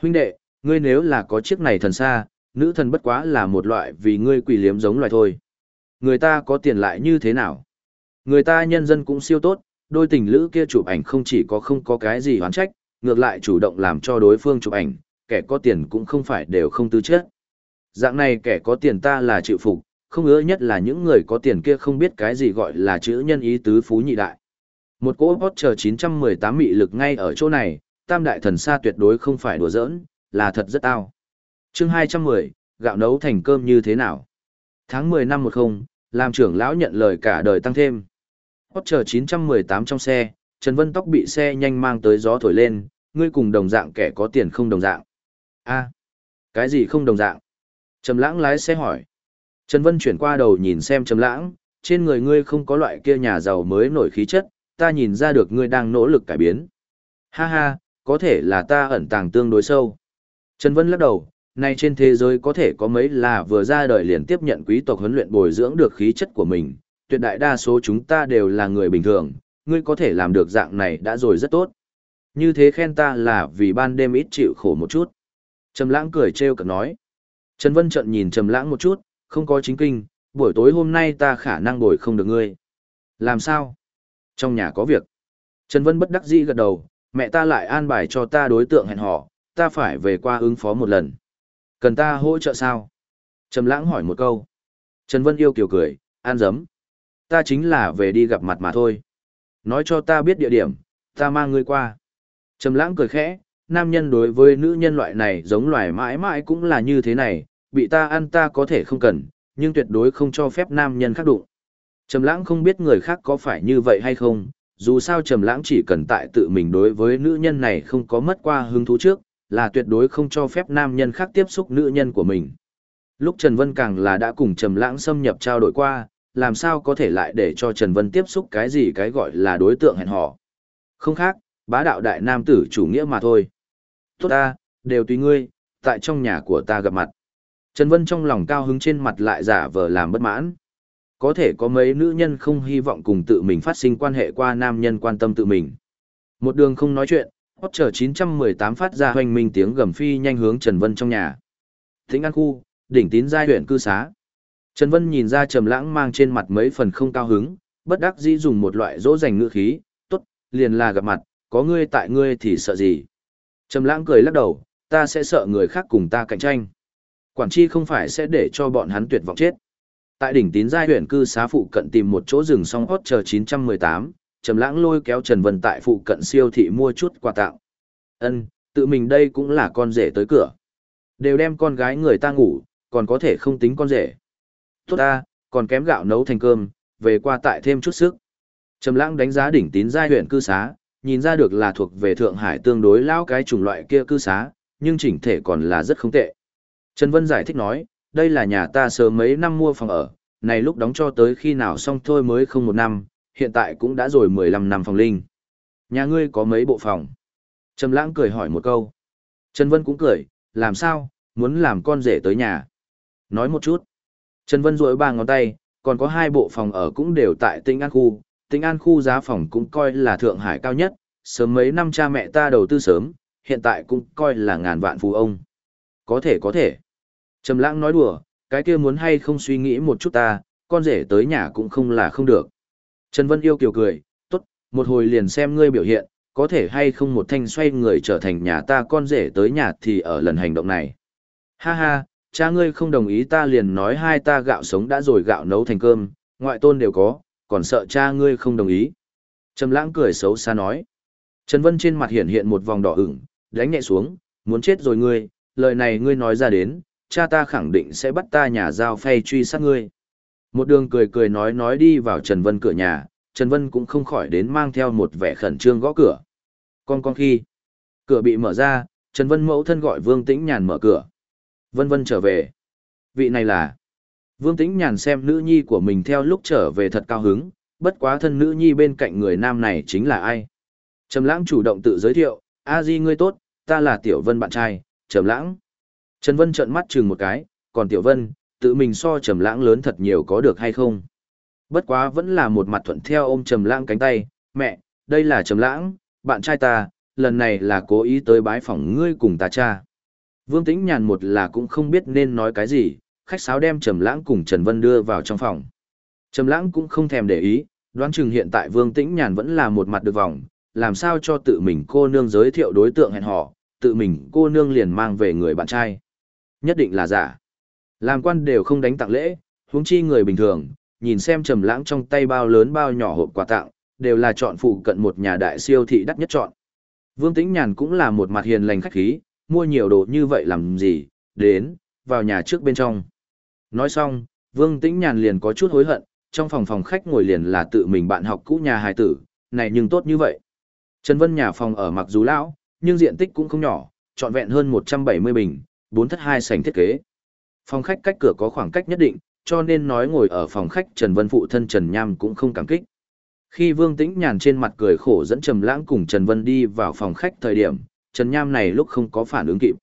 Huynh đệ, ngươi nếu là có chiếc này thần xa, nữ thần bất quá là một loại vì ngươi quỷ liếm giống loài thôi. Người ta có tiền lại như thế nào? Người ta nhân dân cũng siêu tốt, đôi tình lữ kia chụp ảnh không chỉ có không có cái gì hoán trách, ngược lại chủ động làm cho đối phương chụp ảnh, kẻ có tiền cũng không phải đều không tư chất. Dạng này kẻ có tiền ta là chịu phục, không ưa nhất là những người có tiền kia không biết cái gì gọi là chữ nhân ý tứ phú nhị đại. Một cỗ Porsche 918 mị lực ngay ở chỗ này, tam đại thần xa tuyệt đối không phải đùa giỡn, là thật rất ao. chương 210, gạo nấu thành cơm như thế nào? Tháng 10 năm 10, làm trưởng lão nhận lời cả đời tăng thêm. Porsche 918 trong xe, Trần Vân tóc bị xe nhanh mang tới gió thổi lên, ngươi cùng đồng dạng kẻ có tiền không đồng dạng. a cái gì không đồng dạng? Trầm lãng lái xe hỏi. Trần Vân chuyển qua đầu nhìn xem Trầm lãng, trên người ngươi không có loại kia nhà giàu mới nổi khí chất, ta nhìn ra được ngươi đang nỗ lực cải biến. Ha ha, có thể là ta ẩn tàng tương đối sâu. Trần Vân lắc đầu, nay trên thế giới có thể có mấy là vừa ra đời liền tiếp nhận quý tộc huấn luyện bồi dưỡng được khí chất của mình, tuyệt đại đa số chúng ta đều là người bình thường, ngươi có thể làm được dạng này đã rồi rất tốt. Như thế khen ta là vì ban đêm ít chịu khổ một chút. Trầm lãng cười trêu cợt nói. Trần Vân trận nhìn Trầm lãng một chút, không có chính kinh, buổi tối hôm nay ta khả năng bồi không được ngươi. Làm sao? Trong nhà có việc. Trần Vân bất đắc dĩ gật đầu, mẹ ta lại an bài cho ta đối tượng hẹn hò, ta phải về qua ứng phó một lần. Cần ta hỗ trợ sao? Trầm lãng hỏi một câu. Trần Vân yêu kiều cười, an dấm. Ta chính là về đi gặp mặt mà thôi. Nói cho ta biết địa điểm, ta mang ngươi qua. Trầm lãng cười khẽ, nam nhân đối với nữ nhân loại này giống loài mãi mãi cũng là như thế này, bị ta ăn ta có thể không cần, nhưng tuyệt đối không cho phép nam nhân khác đụng. Trầm lãng không biết người khác có phải như vậy hay không, dù sao Trầm lãng chỉ cần tại tự mình đối với nữ nhân này không có mất qua hứng thú trước, là tuyệt đối không cho phép nam nhân khác tiếp xúc nữ nhân của mình. Lúc Trần Vân càng là đã cùng Trầm lãng xâm nhập trao đổi qua, làm sao có thể lại để cho Trần Vân tiếp xúc cái gì cái gọi là đối tượng hẹn hò. Không khác, bá đạo đại nam tử chủ nghĩa mà thôi. Tốt ta, đều tùy ngươi, tại trong nhà của ta gặp mặt. Trần Vân trong lòng cao hứng trên mặt lại giả vờ làm bất mãn. Có thể có mấy nữ nhân không hy vọng cùng tự mình phát sinh quan hệ qua nam nhân quan tâm tự mình. Một đường không nói chuyện, Porsche 918 phát ra hoành minh tiếng gầm phi nhanh hướng Trần Vân trong nhà. Thính An Khu, đỉnh tín giai huyện cư xá. Trần Vân nhìn ra Trầm Lãng mang trên mặt mấy phần không cao hứng, bất đắc dĩ dùng một loại dỗ dành ngữ khí, "Tốt, liền là gặp mặt, có ngươi tại ngươi thì sợ gì?" Trầm Lãng cười lắc đầu, "Ta sẽ sợ người khác cùng ta cạnh tranh. Quản chi không phải sẽ để cho bọn hắn tuyệt vọng chết." Tại đỉnh tín giai huyện cư xá phụ cận tìm một chỗ rừng song hot chờ 918, Trầm Lãng lôi kéo Trần Vân tại phụ cận siêu thị mua chút quà tặng. Ân, tự mình đây cũng là con rể tới cửa. Đều đem con gái người ta ngủ, còn có thể không tính con rể. Tốt ta, còn kém gạo nấu thành cơm, về qua tại thêm chút sức. Trầm lãng đánh giá đỉnh tín giai huyện cư xá, nhìn ra được là thuộc về Thượng Hải tương đối lao cái chủng loại kia cư xá, nhưng chỉnh thể còn là rất không tệ. Trần Vân giải thích nói, đây là nhà ta sớm mấy năm mua phòng ở, này lúc đóng cho tới khi nào xong thôi mới không một năm, hiện tại cũng đã rồi 15 năm phòng linh. Nhà ngươi có mấy bộ phòng? Trầm lãng cười hỏi một câu. Trần Vân cũng cười, làm sao, muốn làm con rể tới nhà. Nói một chút. Trần Vân rỗi ba ngón tay, còn có hai bộ phòng ở cũng đều tại Tĩnh An khu, Tĩnh An khu giá phòng cũng coi là Thượng Hải cao nhất, sớm mấy năm cha mẹ ta đầu tư sớm, hiện tại cũng coi là ngàn vạn phú ông. Có thể có thể. Trầm Lãng nói đùa, cái kia muốn hay không suy nghĩ một chút ta, con rể tới nhà cũng không là không được. Trần Vân yêu kiều cười, tốt, một hồi liền xem ngươi biểu hiện, có thể hay không một thanh xoay người trở thành nhà ta con rể tới nhà thì ở lần hành động này. Ha ha, cha ngươi không đồng ý ta liền nói hai ta gạo sống đã rồi gạo nấu thành cơm, ngoại tôn đều có, còn sợ cha ngươi không đồng ý. Trầm lãng cười xấu xa nói. Trần Vân trên mặt hiện hiện một vòng đỏ ửng, đánh nhẹ xuống, muốn chết rồi ngươi, lời này ngươi nói ra đến, cha ta khẳng định sẽ bắt ta nhà giao phay truy sát ngươi. Một đường cười cười nói nói đi vào Trần Vân cửa nhà, Trần Vân cũng không khỏi đến mang theo một vẻ khẩn trương gõ cửa. Con con khi cửa bị mở ra, Trần Vân mẫu thân gọi Vương Tĩnh Nhàn mở cửa. Vân Vân trở về. Vị này là Vương Tĩnh Nhàn xem nữ nhi của mình theo lúc trở về thật cao hứng, bất quá thân nữ nhi bên cạnh người nam này chính là ai. Trầm Lãng chủ động tự giới thiệu, "A Di ngươi tốt, ta là Tiểu Vân bạn trai, Trầm Lãng." Trần Vân trợn mắt chừng một cái, còn Tiểu Vân, tự mình so Trầm Lãng lớn thật nhiều có được hay không? Bất quá vẫn là một mặt thuận theo ôm Trầm Lãng cánh tay, "Mẹ, đây là Trầm Lãng, bạn trai ta, lần này là cố ý tới bái phỏng ngươi cùng ta cha." Vương Tĩnh Nhàn một là cũng không biết nên nói cái gì, khách sáo đem Trầm Lãng cùng Trần Vân đưa vào trong phòng. Trầm Lãng cũng không thèm để ý, đoán chừng hiện tại Vương Tĩnh Nhàn vẫn là một mặt được vòng, làm sao cho tự mình cô nương giới thiệu đối tượng hẹn hò, tự mình cô nương liền mang về người bạn trai. Nhất định là giả. Làm quan đều không đánh tặng lễ, huống chi người bình thường, nhìn xem Trầm Lãng trong tay bao lớn bao nhỏ hộp quà tặng, đều là chọn phụ cận một nhà đại siêu thị đắt nhất chọn. Vương Tĩnh Nhàn cũng là một mặt hiền lành khách khí, mua nhiều đồ như vậy làm gì, đến, vào nhà trước bên trong. Nói xong, Vương Tĩnh Nhàn liền có chút hối hận, trong phòng phòng khách ngồi liền là tự mình bạn học cũ nhà hài tử, này nhưng tốt như vậy. Trần Vân nhà phòng ở mặc dù lão, nhưng diện tích cũng không nhỏ, trọn vẹn hơn 170 bình, bốn thất hai sảnh thiết kế. Phòng khách cách cửa có khoảng cách nhất định, cho nên nói ngồi ở phòng khách Trần Vân phụ thân Trần Nham cũng không cảm kích. Khi Vương Tĩnh Nhàn trên mặt cười khổ dẫn Trầm Lãng cùng Trần Vân đi vào phòng khách thời điểm, Trần Nham này lúc không có phản ứng kịp.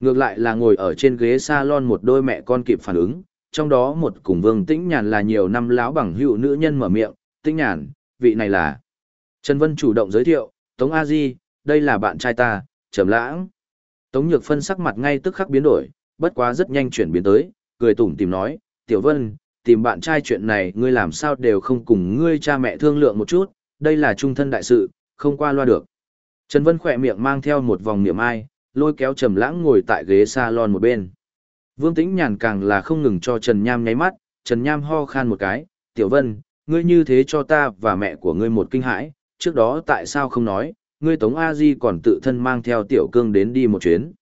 Ngược lại là ngồi ở trên ghế salon một đôi mẹ con kịp phản ứng, trong đó một cùng Vương Tĩnh Nhàn là nhiều năm lão bằng hữu nữ nhân mở miệng, "Tĩnh Nhàn, vị này là." Trần Vân chủ động giới thiệu, "Tống A Di, đây là bạn trai ta, Trầm Lãng." Tống Nhược Phân sắc mặt ngay tức khắc biến đổi, bất quá rất nhanh chuyển biến tới, cười tủm tỉm nói, "Tiểu Vân, tìm bạn trai chuyện này ngươi làm sao đều không cùng ngươi cha mẹ thương lượng một chút, đây là trung thân đại sự, không qua loa được." Trần Vân khỏe miệng mang theo một vòng niệm ai, lôi kéo Trầm Lãng ngồi tại ghế salon một bên. Vương Tĩnh Nhàn càng là không ngừng cho Trần Nham nháy mắt, Trần Nham ho khan một cái, "Tiểu Vân, ngươi như thế cho ta và mẹ của ngươi một kinh hãi, trước đó tại sao không nói, ngươi Tống A Di còn tự thân mang theo Tiểu Cương đến đi một chuyến."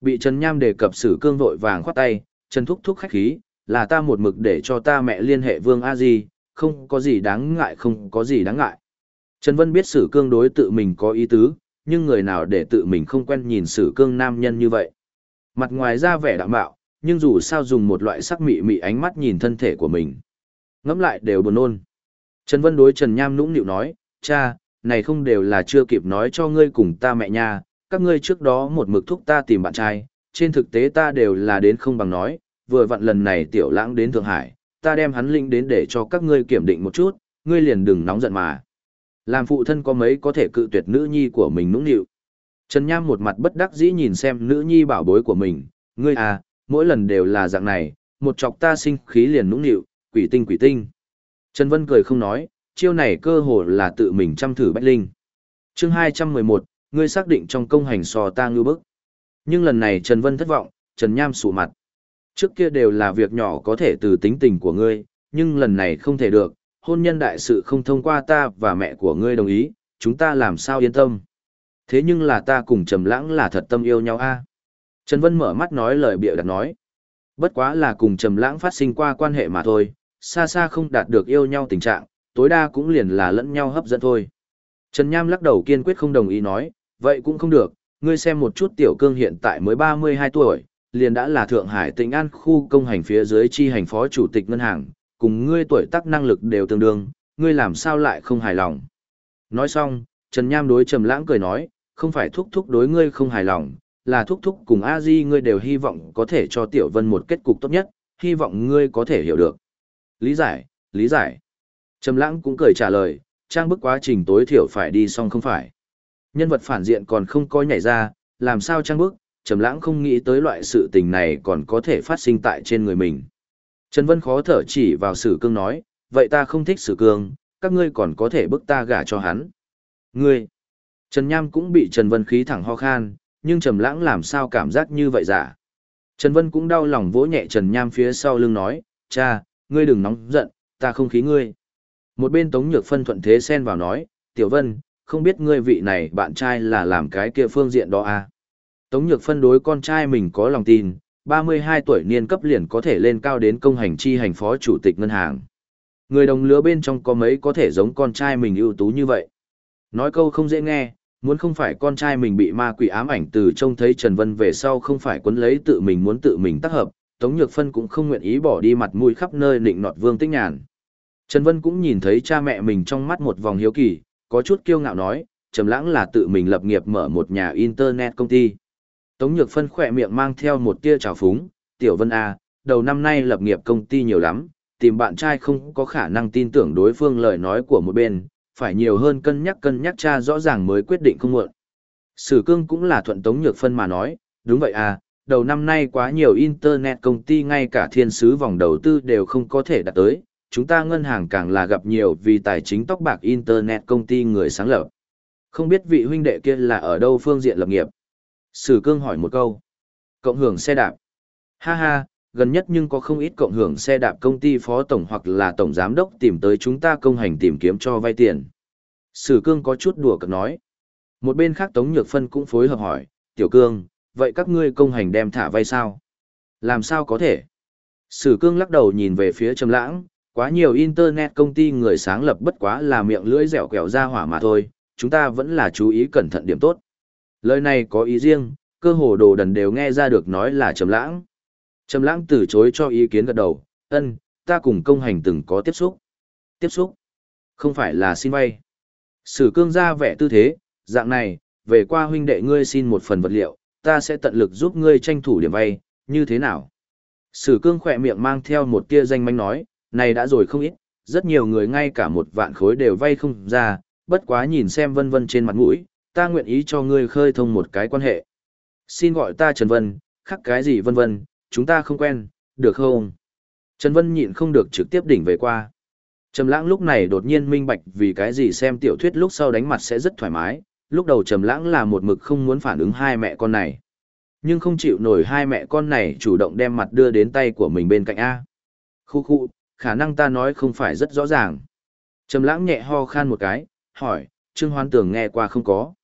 Bị Trần Nham đề cập Sử Cương vội vàng khoát tay, Trần thúc thúc khách khí, là ta một mực để cho ta mẹ liên hệ Vương A Di, không có gì đáng ngại không có gì đáng ngại. Trần Vân biết Sử Cương đối tự mình có ý tứ, nhưng người nào để tự mình không quen nhìn Sử Cương nam nhân như vậy. Mặt ngoài ra vẻ đạm bạo, nhưng dù sao dùng một loại sắc mị mị ánh mắt nhìn thân thể của mình. Ngẫm lại đều buồn nôn. Trần Vân đối Trần Nham nũng nịu nói, cha, này không đều là chưa kịp nói cho ngươi cùng ta mẹ nha, các ngươi trước đó một mực thúc ta tìm bạn trai, trên thực tế ta đều là đến không bằng nói, vừa vặn lần này tiểu lãng đến Thượng Hải, ta đem hắn linh đến để cho các ngươi kiểm định một chút, ngươi liền đừng nóng giận mà. Làm phụ thân có mấy có thể cự tuyệt nữ nhi của mình nũng nịu. Trần Nham một mặt bất đắc dĩ nhìn xem nữ nhi bảo bối của mình, ngươi à, mỗi lần đều là dạng này, một chọc ta sinh khí liền nũng nịu, quỷ tinh quỷ tinh. Trần Vân cười không nói, chiêu này cơ hồ là tự mình chăm thử bách linh. chương 211, ngươi xác định trong công hành sò ta ngư bức. Nhưng lần này Trần Vân thất vọng, Trần Nham sụ mặt. Trước kia đều là việc nhỏ có thể từ tính tình của ngươi, nhưng lần này không thể được, hôn nhân đại sự không thông qua ta và mẹ của ngươi đồng ý, chúng ta làm sao yên tâm. Thế nhưng là ta cùng Trầm Lãng là thật tâm yêu nhau a. Trần Vân mở mắt nói lời bịa đặt nói. Bất quá là cùng Trầm Lãng phát sinh qua quan hệ mà thôi, xa xa không đạt được yêu nhau tình trạng, tối đa cũng liền là lẫn nhau hấp dẫn thôi. Trần Nham lắc đầu kiên quyết không đồng ý nói, vậy cũng không được, ngươi xem một chút tiểu cương hiện tại mới 32 tuổi, liền đã là Thượng Hải tỉnh An khu công hành phía dưới chi hành phó chủ tịch ngân hàng, cùng ngươi tuổi tác năng lực đều tương đương, ngươi làm sao lại không hài lòng. Nói xong, Trần Nham đối Trầm Lãng cười nói, không phải thúc thúc đối ngươi không hài lòng, là thúc thúc cùng A Di ngươi đều hy vọng có thể cho Tiểu Vân một kết cục tốt nhất, hy vọng ngươi có thể hiểu được. Lý giải, lý giải. Trầm Lãng cũng cười trả lời, trang bức quá trình tối thiểu phải đi xong không phải. Nhân vật phản diện còn không có nhảy ra, làm sao trang bức, Trầm Lãng không nghĩ tới loại sự tình này còn có thể phát sinh tại trên người mình. Trần Vân khó thở chỉ vào Sử Cương nói, vậy ta không thích Sử Cương, các ngươi còn có thể bức ta gả cho hắn. Ngươi! Trần Nham cũng bị Trần Vân khí thẳng ho khan, nhưng Trầm Lãng làm sao cảm giác như vậy giả. Trần Vân cũng đau lòng vỗ nhẹ Trần Nham phía sau lưng nói, cha, ngươi đừng nóng giận, ta không khí ngươi. Một bên Tống Nhược Phân thuận thế xen vào nói, Tiểu Vân, không biết ngươi vị này bạn trai là làm cái kia phương diện đó à. Tống Nhược Phân đối con trai mình có lòng tin, 32 tuổi niên cấp liền có thể lên cao đến công hành chi hành phó chủ tịch ngân hàng. Người đồng lứa bên trong có mấy có thể giống con trai mình ưu tú như vậy. Nói câu không dễ nghe, muốn không phải con trai mình bị ma quỷ ám ảnh từ trông thấy Trần Vân về sau không phải quấn lấy tự mình muốn tự mình tác hợp, Tống Nhược Phân cũng không nguyện ý bỏ đi mặt mũi khắp nơi nịnh nọt Vương Tích Nhàn. Trần Vân cũng nhìn thấy cha mẹ mình trong mắt một vòng hiếu kỳ, có chút kiêu ngạo nói, Trầm Lãng là tự mình lập nghiệp mở một nhà internet công ty. Tống Nhược Phân khỏe miệng mang theo một tia trào phúng, "Tiểu Vân a, à, đầu năm nay lập nghiệp công ty nhiều lắm, tìm bạn trai không có khả năng tin tưởng đối phương lời nói của một bên, phải nhiều hơn cân nhắc cân nhắc cha rõ ràng mới quyết định không muộn." Sử Cương cũng là thuận Tống Nhược Phân mà nói, "Đúng vậy à, đầu năm nay quá nhiều internet công ty ngay cả thiên sứ vòng đầu tư đều không có thể đạt tới, chúng ta ngân hàng càng là gặp nhiều vì tài chính tóc bạc internet công ty người sáng lập. Không biết vị huynh đệ kia là ở đâu phương diện lập nghiệp? Sử cương hỏi một câu. Cộng hưởng xe đạp. Ha ha, gần nhất nhưng có không ít cộng hưởng xe đạp công ty phó tổng hoặc là tổng giám đốc tìm tới chúng ta công hành tìm kiếm cho vay tiền. Sử cương có chút đùa cợt nói. Một bên khác Tống Nhược Phân cũng phối hợp hỏi, Tiểu Cương, vậy các ngươi công hành đem thả vay sao? Làm sao có thể? Sử cương lắc đầu nhìn về phía Trầm Lãng, quá nhiều internet công ty người sáng lập bất quá là miệng lưỡi dẻo quẹo ra hỏa mà thôi, chúng ta vẫn là chú ý cẩn thận điểm tốt. Lời này có ý riêng, cơ hồ đồ đần đều nghe ra được nói là Trầm Lãng. Trầm Lãng từ chối cho ý kiến gật đầu, "Ân, ta cùng công hành từng có tiếp xúc." "Tiếp xúc? Không phải là xin vay?" Sử Cương ra vẻ tư thế, "Dạng này, về qua huynh đệ ngươi xin một phần vật liệu, ta sẽ tận lực giúp ngươi tranh thủ điểm vay, như thế nào?" Sử Cương khẽ miệng mang theo một tia danh manh nói, này đã rồi không ít, rất nhiều người ngay cả một vạn khối đều vay không ra, bất quá nhìn xem vân vân trên mặt mũi, ta nguyện ý cho ngươi khơi thông một cái quan hệ. Xin gọi ta Trần Vân, khắc cái gì vân vân, chúng ta không quen, được không? Trần Vân nhịn không được trực tiếp đỉnh về qua. Trầm lãng lúc này đột nhiên minh bạch vì cái gì xem tiểu thuyết lúc sau đánh mặt sẽ rất thoải mái, lúc đầu trầm lãng là một mực không muốn phản ứng hai mẹ con này. Nhưng không chịu nổi hai mẹ con này chủ động đem mặt đưa đến tay của mình bên cạnh A. Khụ khụ, khả năng ta nói không phải rất rõ ràng. Trầm lãng nhẹ ho khan một cái, hỏi, Trương Hoan Tường nghe qua không có.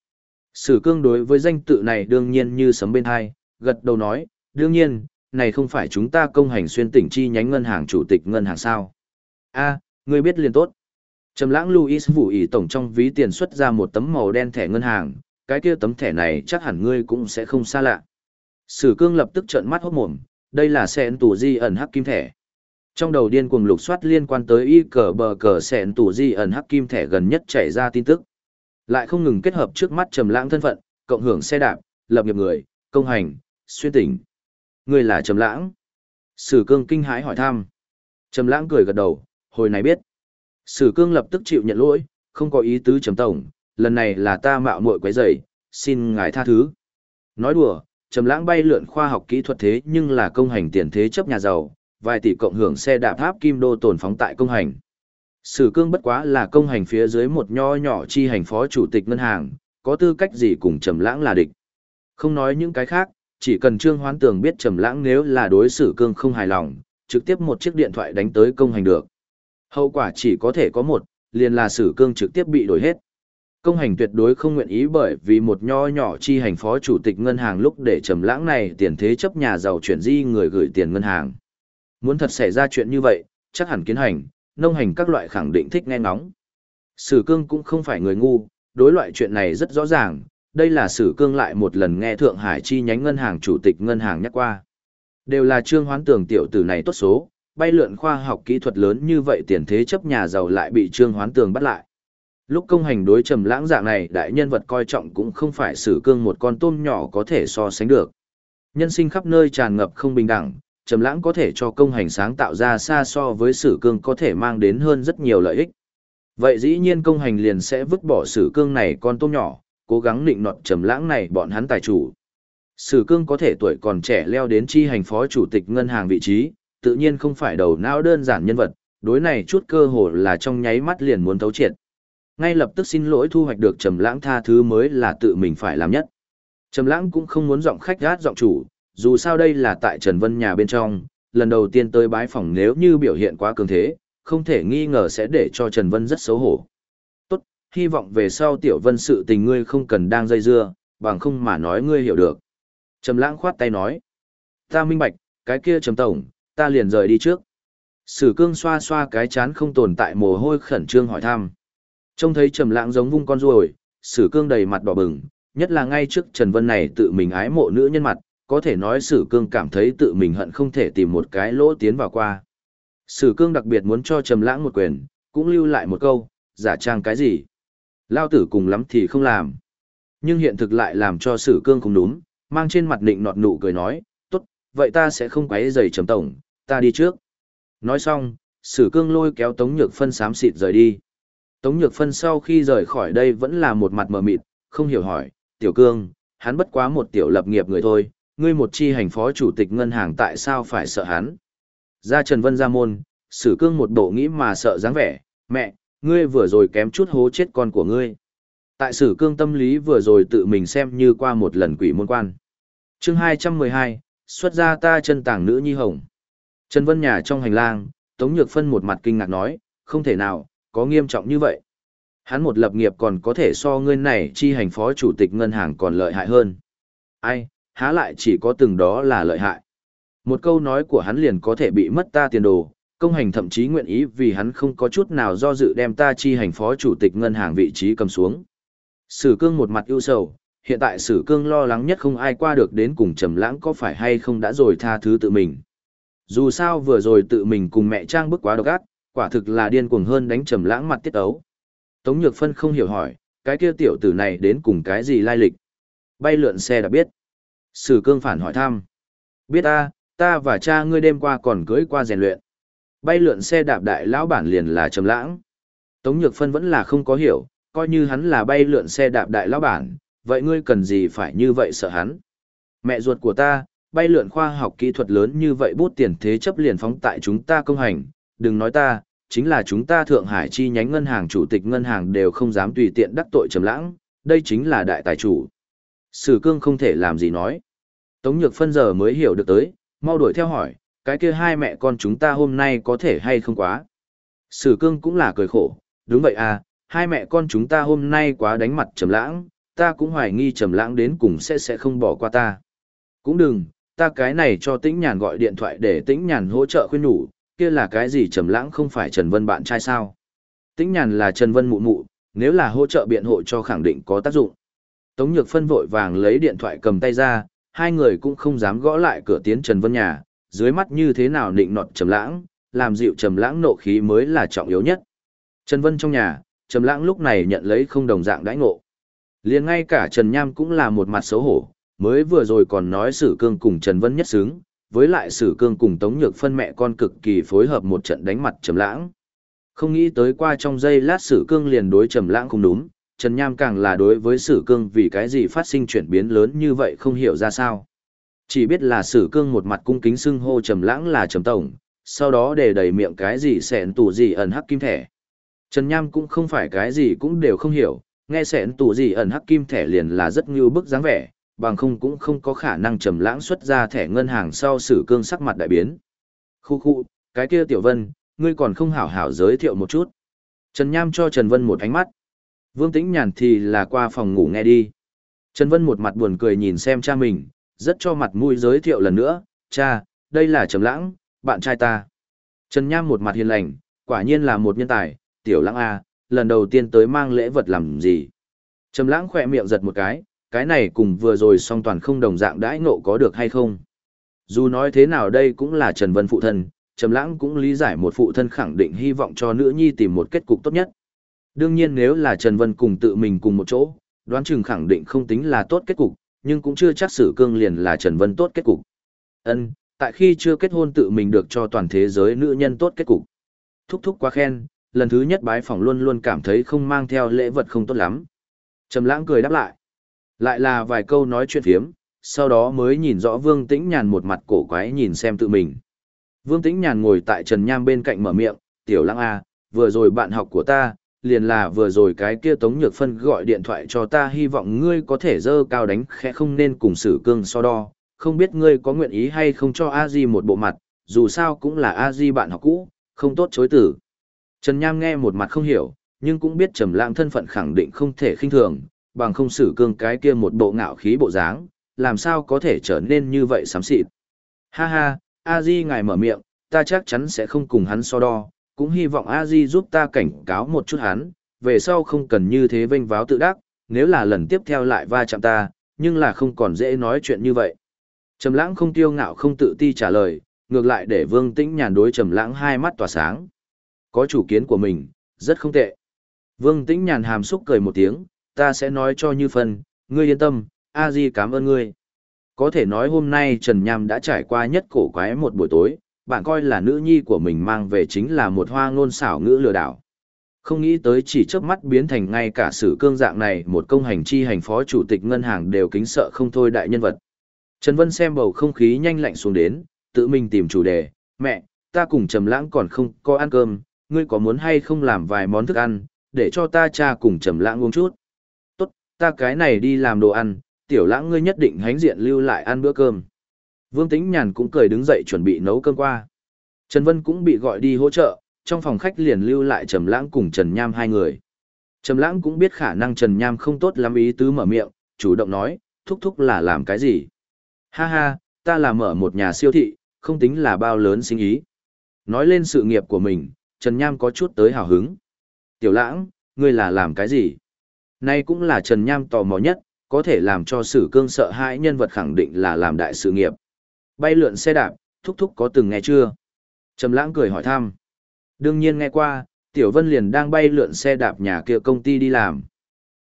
Sử cương đối với danh tự này đương nhiên như sấm bên hai, gật đầu nói, đương nhiên, này không phải chúng ta công hành xuyên tỉnh chi nhánh ngân hàng chủ tịch ngân hàng sao. a ngươi biết liền tốt. Trầm lãng Louis vụ ý tổng trong ví tiền xuất ra một tấm màu đen thẻ ngân hàng, cái kia tấm thẻ này chắc hẳn ngươi cũng sẽ không xa lạ. Sử cương lập tức trợn mắt hốt mồm, đây là sẹn tủ di ẩn hắc kim thẻ. Trong đầu điên cuồng lục soát liên quan tới y cờ bờ cờ sẹn tủ di ẩn hắc kim thẻ gần nhất chảy ra tin tức. Lại không ngừng kết hợp trước mắt trầm lãng thân phận, cộng hưởng xe đạp, lập nghiệp người, công hành, xuyên tỉnh. Người là trầm lãng. Sử cương kinh hãi hỏi thăm. Trầm lãng cười gật đầu, hồi này biết. Sử cương lập tức chịu nhận lỗi, không có ý tứ trầm tổng, lần này là ta mạo muội quấy rầy, xin ngài tha thứ. Nói đùa, trầm lãng bay lượn khoa học kỹ thuật thế nhưng là công hành tiền thế chấp nhà giàu, vài tỷ cộng hưởng xe đạp tháp kim đô tồn phóng tại công hành. Sử cương bất quá là công hành phía dưới một nho nhỏ chi hành phó chủ tịch ngân hàng, có tư cách gì cùng trầm lãng là địch. Không nói những cái khác, chỉ cần Trương Hoán Tường biết trầm lãng nếu là đối xử cương không hài lòng, trực tiếp một chiếc điện thoại đánh tới công hành được. Hậu quả chỉ có thể có một, liền là sử cương trực tiếp bị đổi hết. Công hành tuyệt đối không nguyện ý bởi vì một nho nhỏ chi hành phó chủ tịch ngân hàng lúc để trầm lãng này tiền thế chấp nhà giàu chuyển di người gửi tiền ngân hàng. Muốn thật xảy ra chuyện như vậy, chắc hẳn kiến hành, nông hành các loại khẳng định thích nghe ngóng. Sử cương cũng không phải người ngu, đối loại chuyện này rất rõ ràng, đây là sử cương lại một lần nghe Thượng Hải chi nhánh ngân hàng chủ tịch ngân hàng nhắc qua. Đều là trương hoán tường tiểu tử này tốt số, bay lượn khoa học kỹ thuật lớn như vậy tiền thế chấp nhà giàu lại bị trương hoán tường bắt lại. Lúc công hành đối trầm lãng dạng này đại nhân vật coi trọng cũng không phải sử cương một con tôm nhỏ có thể so sánh được. Nhân sinh khắp nơi tràn ngập không bình đẳng, trầm lãng có thể cho công hành sáng tạo ra xa so với sử cương có thể mang đến hơn rất nhiều lợi ích. Vậy dĩ nhiên công hành liền sẽ vứt bỏ sử cương này con tôm nhỏ, cố gắng định nọt trầm lãng này bọn hắn tài chủ. Sử cương có thể tuổi còn trẻ leo đến chi hành phó chủ tịch ngân hàng vị trí, tự nhiên không phải đầu não đơn giản nhân vật, đối này chút cơ hồ là trong nháy mắt liền muốn thấu triệt. Ngay lập tức xin lỗi thu hoạch được trầm lãng tha thứ mới là tự mình phải làm nhất. Trầm lãng cũng không muốn giọng khách gát giọng chủ, dù sao đây là tại Trần Vân nhà bên trong, lần đầu tiên tới bái phòng nếu như biểu hiện quá cường thế, không thể nghi ngờ sẽ để cho Trần Vân rất xấu hổ. Tốt, hy vọng về sau Tiểu Vân sự tình ngươi không cần đang dây dưa, bằng không mà nói ngươi hiểu được. Trầm lãng khoát tay nói. Ta minh bạch, cái kia trầm tổng, ta liền rời đi trước. Sử cương xoa xoa cái chán không tồn tại mồ hôi khẩn trương hỏi thăm. Trông thấy trầm lãng giống vung con ruồi, sử cương đầy mặt đỏ bừng, nhất là ngay trước Trần Vân này tự mình ái mộ nữ nhân mặt, có thể nói sử cương cảm thấy tự mình hận không thể tìm một cái lỗ tiến vào qua. Sử cương đặc biệt muốn cho trầm lãng một quyền, cũng lưu lại một câu, giả trang cái gì. Lao tử cùng lắm thì không làm. Nhưng hiện thực lại làm cho sử cương không đúng, mang trên mặt nịnh nọt nụ cười nói, tốt, vậy ta sẽ không quấy giày trầm tổng, ta đi trước. Nói xong, sử cương lôi kéo Tống Nhược Phân xám xịt rời đi. Tống Nhược Phân sau khi rời khỏi đây vẫn là một mặt mờ mịt, không hiểu hỏi, tiểu cương, hắn bất quá một tiểu lập nghiệp người thôi, ngươi một chi hành phó chủ tịch ngân hàng tại sao phải sợ hắn. Ra Trần Vân ra môn, sử cương một bộ nghĩ mà sợ dáng vẻ, mẹ, ngươi vừa rồi kém chút hố chết con của ngươi. Tại sử cương tâm lý vừa rồi tự mình xem như qua một lần quỷ môn quan. chương 212, xuất ra ta chân tàng nữ nhi hồng. Trần Vân nhà trong hành lang, Tống Nhược Phân một mặt kinh ngạc nói, không thể nào, có nghiêm trọng như vậy. Hắn một lập nghiệp còn có thể so ngươi này chi hành phó chủ tịch ngân hàng còn lợi hại hơn. Ai, há lại chỉ có từng đó là lợi hại. Một câu nói của hắn liền có thể bị mất ta tiền đồ, công hành thậm chí nguyện ý vì hắn không có chút nào do dự đem ta chi hành phó chủ tịch ngân hàng vị trí cầm xuống. Sử cương một mặt ưu sầu, hiện tại sử cương lo lắng nhất không ai qua được đến cùng trầm lãng có phải hay không đã rồi tha thứ tự mình. Dù sao vừa rồi tự mình cùng mẹ trang bức quá độc ác, quả thực là điên cuồng hơn đánh trầm lãng mặt tiết ấu. Tống Nhược Phân không hiểu hỏi, cái kia tiểu tử này đến cùng cái gì lai lịch? Bay lượn xe đã biết. Sử cương phản hỏi thăm. Biết ta, ta và cha ngươi đêm qua còn cưới qua rèn luyện. Bay lượn xe đạp đại lão bản liền là trầm lãng. Tống Nhược Phân vẫn là không có hiểu, coi như hắn là bay lượn xe đạp đại lão bản, vậy ngươi cần gì phải như vậy sợ hắn? Mẹ ruột của ta, bay lượn khoa học kỹ thuật lớn như vậy bút tiền thế chấp liền phóng tại chúng ta công hành, đừng nói ta, chính là chúng ta Thượng Hải chi nhánh ngân hàng chủ tịch ngân hàng đều không dám tùy tiện đắc tội trầm lãng, đây chính là đại tài chủ. Sử cương không thể làm gì nói. Tống Nhược phân giờ mới hiểu được tới, mau đuổi theo hỏi, cái kia hai mẹ con chúng ta hôm nay có thể hay không quá. Sử cương cũng là cười khổ, đúng vậy à, hai mẹ con chúng ta hôm nay quá đánh mặt trầm lãng, ta cũng hoài nghi trầm lãng đến cùng sẽ sẽ không bỏ qua ta. Cũng đừng, ta cái này cho tĩnh nhàn gọi điện thoại để tĩnh nhàn hỗ trợ khuyên nhủ, kia là cái gì trầm lãng không phải Trần Vân bạn trai sao. Tĩnh nhàn là Trần Vân mụ mụ, nếu là hỗ trợ biện hộ cho khẳng định có tác dụng. Tống Nhược Phân vội vàng lấy điện thoại cầm tay ra, hai người cũng không dám gõ lại cửa tiến Trần Vân nhà, dưới mắt như thế nào nịnh nọt trầm lãng, làm dịu trầm lãng nộ khí mới là trọng yếu nhất. Trần Vân trong nhà, trầm lãng lúc này nhận lấy không đồng dạng đãi ngộ. Liền ngay cả Trần Nham cũng là một mặt xấu hổ, mới vừa rồi còn nói Sử Cương cùng Trần Vân nhất xứng, với lại Sử Cương cùng Tống Nhược phân mẹ con cực kỳ phối hợp một trận đánh mặt Trầm Lãng. Không nghĩ tới qua trong giây lát Sử Cương liền đối Trầm Lãng không đúng, Trần Nham càng là đối với Sử Cương vì cái gì phát sinh chuyển biến lớn như vậy không hiểu ra sao. Chỉ biết là Sử Cương một mặt cung kính xưng hô Trầm Lãng là Trầm tổng, sau đó để đầy miệng cái gì sẹn tủ gì ẩn hắc kim thẻ. Trần Nham cũng không phải cái gì cũng đều không hiểu, nghe sẹn tủ gì ẩn hắc kim thẻ liền là rất như bức dáng vẻ, bằng không cũng không có khả năng trầm lãng xuất ra thẻ ngân hàng sau sử cương sắc mặt đại biến. Khu khu, cái kia Tiểu Vân, ngươi còn không hảo hảo giới thiệu một chút. Trần Nham cho Trần Vân một ánh mắt. Vương Tĩnh Nhàn thì là qua phòng ngủ nghe đi. Trần Vân một mặt buồn cười nhìn xem cha mình, rất cho mặt mũi giới thiệu lần nữa, cha, đây là Trầm Lãng, bạn trai ta. Trần Nham một mặt hiền lành, quả nhiên là một nhân tài, Tiểu Lãng A, lần đầu tiên tới mang lễ vật làm gì. Trầm Lãng khẽ miệng giật một cái, cái này cùng vừa rồi song toàn không đồng dạng đãi ngộ có được hay không. Dù nói thế nào đây cũng là Trần Vân phụ thân, Trầm Lãng cũng lý giải một phụ thân khẳng định hy vọng cho nữ nhi tìm một kết cục tốt nhất. Đương nhiên nếu là Trần Vân cùng tự mình cùng một chỗ, đoán chừng khẳng định không tính là tốt kết cục, nhưng cũng chưa chắc Sử Cương liền là Trần Vân tốt kết cục. Ân, tại khi chưa kết hôn tự mình được cho toàn thế giới nữ nhân tốt kết cục. Thúc thúc quá khen, lần thứ nhất bái phỏng luôn luôn cảm thấy không mang theo lễ vật không tốt lắm. Trầm Lãng cười đáp lại. Lại là vài câu nói chuyện phiếm, sau đó mới nhìn rõ Vương Tĩnh Nhàn một mặt cổ quái nhìn xem tự mình. Vương Tĩnh Nhàn ngồi tại Trần Nham bên cạnh mở miệng, tiểu Lãng A, vừa rồi bạn học của ta, liền là vừa rồi cái kia Tống Nhược Phân gọi điện thoại cho ta hy vọng ngươi có thể dơ cao đánh khẽ không nên cùng sử cương so đo, không biết ngươi có nguyện ý hay không cho a di một bộ mặt, dù sao cũng là a di bạn học cũ, không tốt chối tử. Trần Nham nghe một mặt không hiểu, nhưng cũng biết Trầm Lãng thân phận khẳng định không thể khinh thường, bằng không xử cương cái kia một bộ ngạo khí bộ dáng, làm sao có thể trở nên như vậy xám xịt. Ha ha, a di ngài mở miệng, ta chắc chắn sẽ không cùng hắn so đo, cũng hy vọng a di giúp ta cảnh cáo một chút hắn, về sau không cần như thế vênh váo tự đắc, nếu là lần tiếp theo lại va chạm ta, nhưng là không còn dễ nói chuyện như vậy. Trầm lãng không tiêu ngạo không tự ti trả lời, ngược lại để vương tĩnh nhàn đối trầm lãng hai mắt tỏa sáng. Có chủ kiến của mình, rất không tệ. Vương tĩnh nhàn hàm xúc cười một tiếng, ta sẽ nói cho như phân, ngươi yên tâm, a di cảm ơn ngươi. Có thể nói hôm nay Trần Nham đã trải qua nhất cổ quái một buổi tối, bạn coi là nữ nhi của mình mang về chính là một hoa ngôn xảo ngữ lừa đảo. Không nghĩ tới chỉ chớp mắt biến thành ngay cả sử cương dạng này một công hành chi hành phó chủ tịch ngân hàng đều kính sợ không thôi đại nhân vật. Trần Vân xem bầu không khí nhanh lạnh xuống đến, tự mình tìm chủ đề, mẹ, ta cùng Trầm Lãng còn không có ăn cơm, ngươi có muốn hay không làm vài món thức ăn, để cho ta cha cùng Trầm Lãng uống chút. Tốt, ta cái này đi làm đồ ăn, tiểu lãng ngươi nhất định hánh diện lưu lại ăn bữa cơm. Vương Tĩnh Nhàn cũng cười đứng dậy chuẩn bị nấu cơm qua. Trần Vân cũng bị gọi đi hỗ trợ, trong phòng khách liền lưu lại Trầm Lãng cùng Trần Nham hai người. Trầm Lãng cũng biết khả năng Trần Nham không tốt lắm ý tứ mở miệng, chủ động nói, thúc thúc là làm cái gì? Ha ha, ta là mở một nhà siêu thị, không tính là bao lớn sinh ý. Nói lên sự nghiệp của mình, Trần Nham có chút tới hào hứng. Tiểu Lãng, ngươi là làm cái gì? Nay cũng là Trần Nham tò mò nhất, có thể làm cho sử cương sợ hãi nhân vật khẳng định là làm đại sự nghiệp. Bay lượn xe đạp, thúc thúc có từng nghe chưa? Trầm lãng cười hỏi thăm. Đương nhiên nghe qua, Tiểu Vân liền đang bay lượn xe đạp nhà kia công ty đi làm.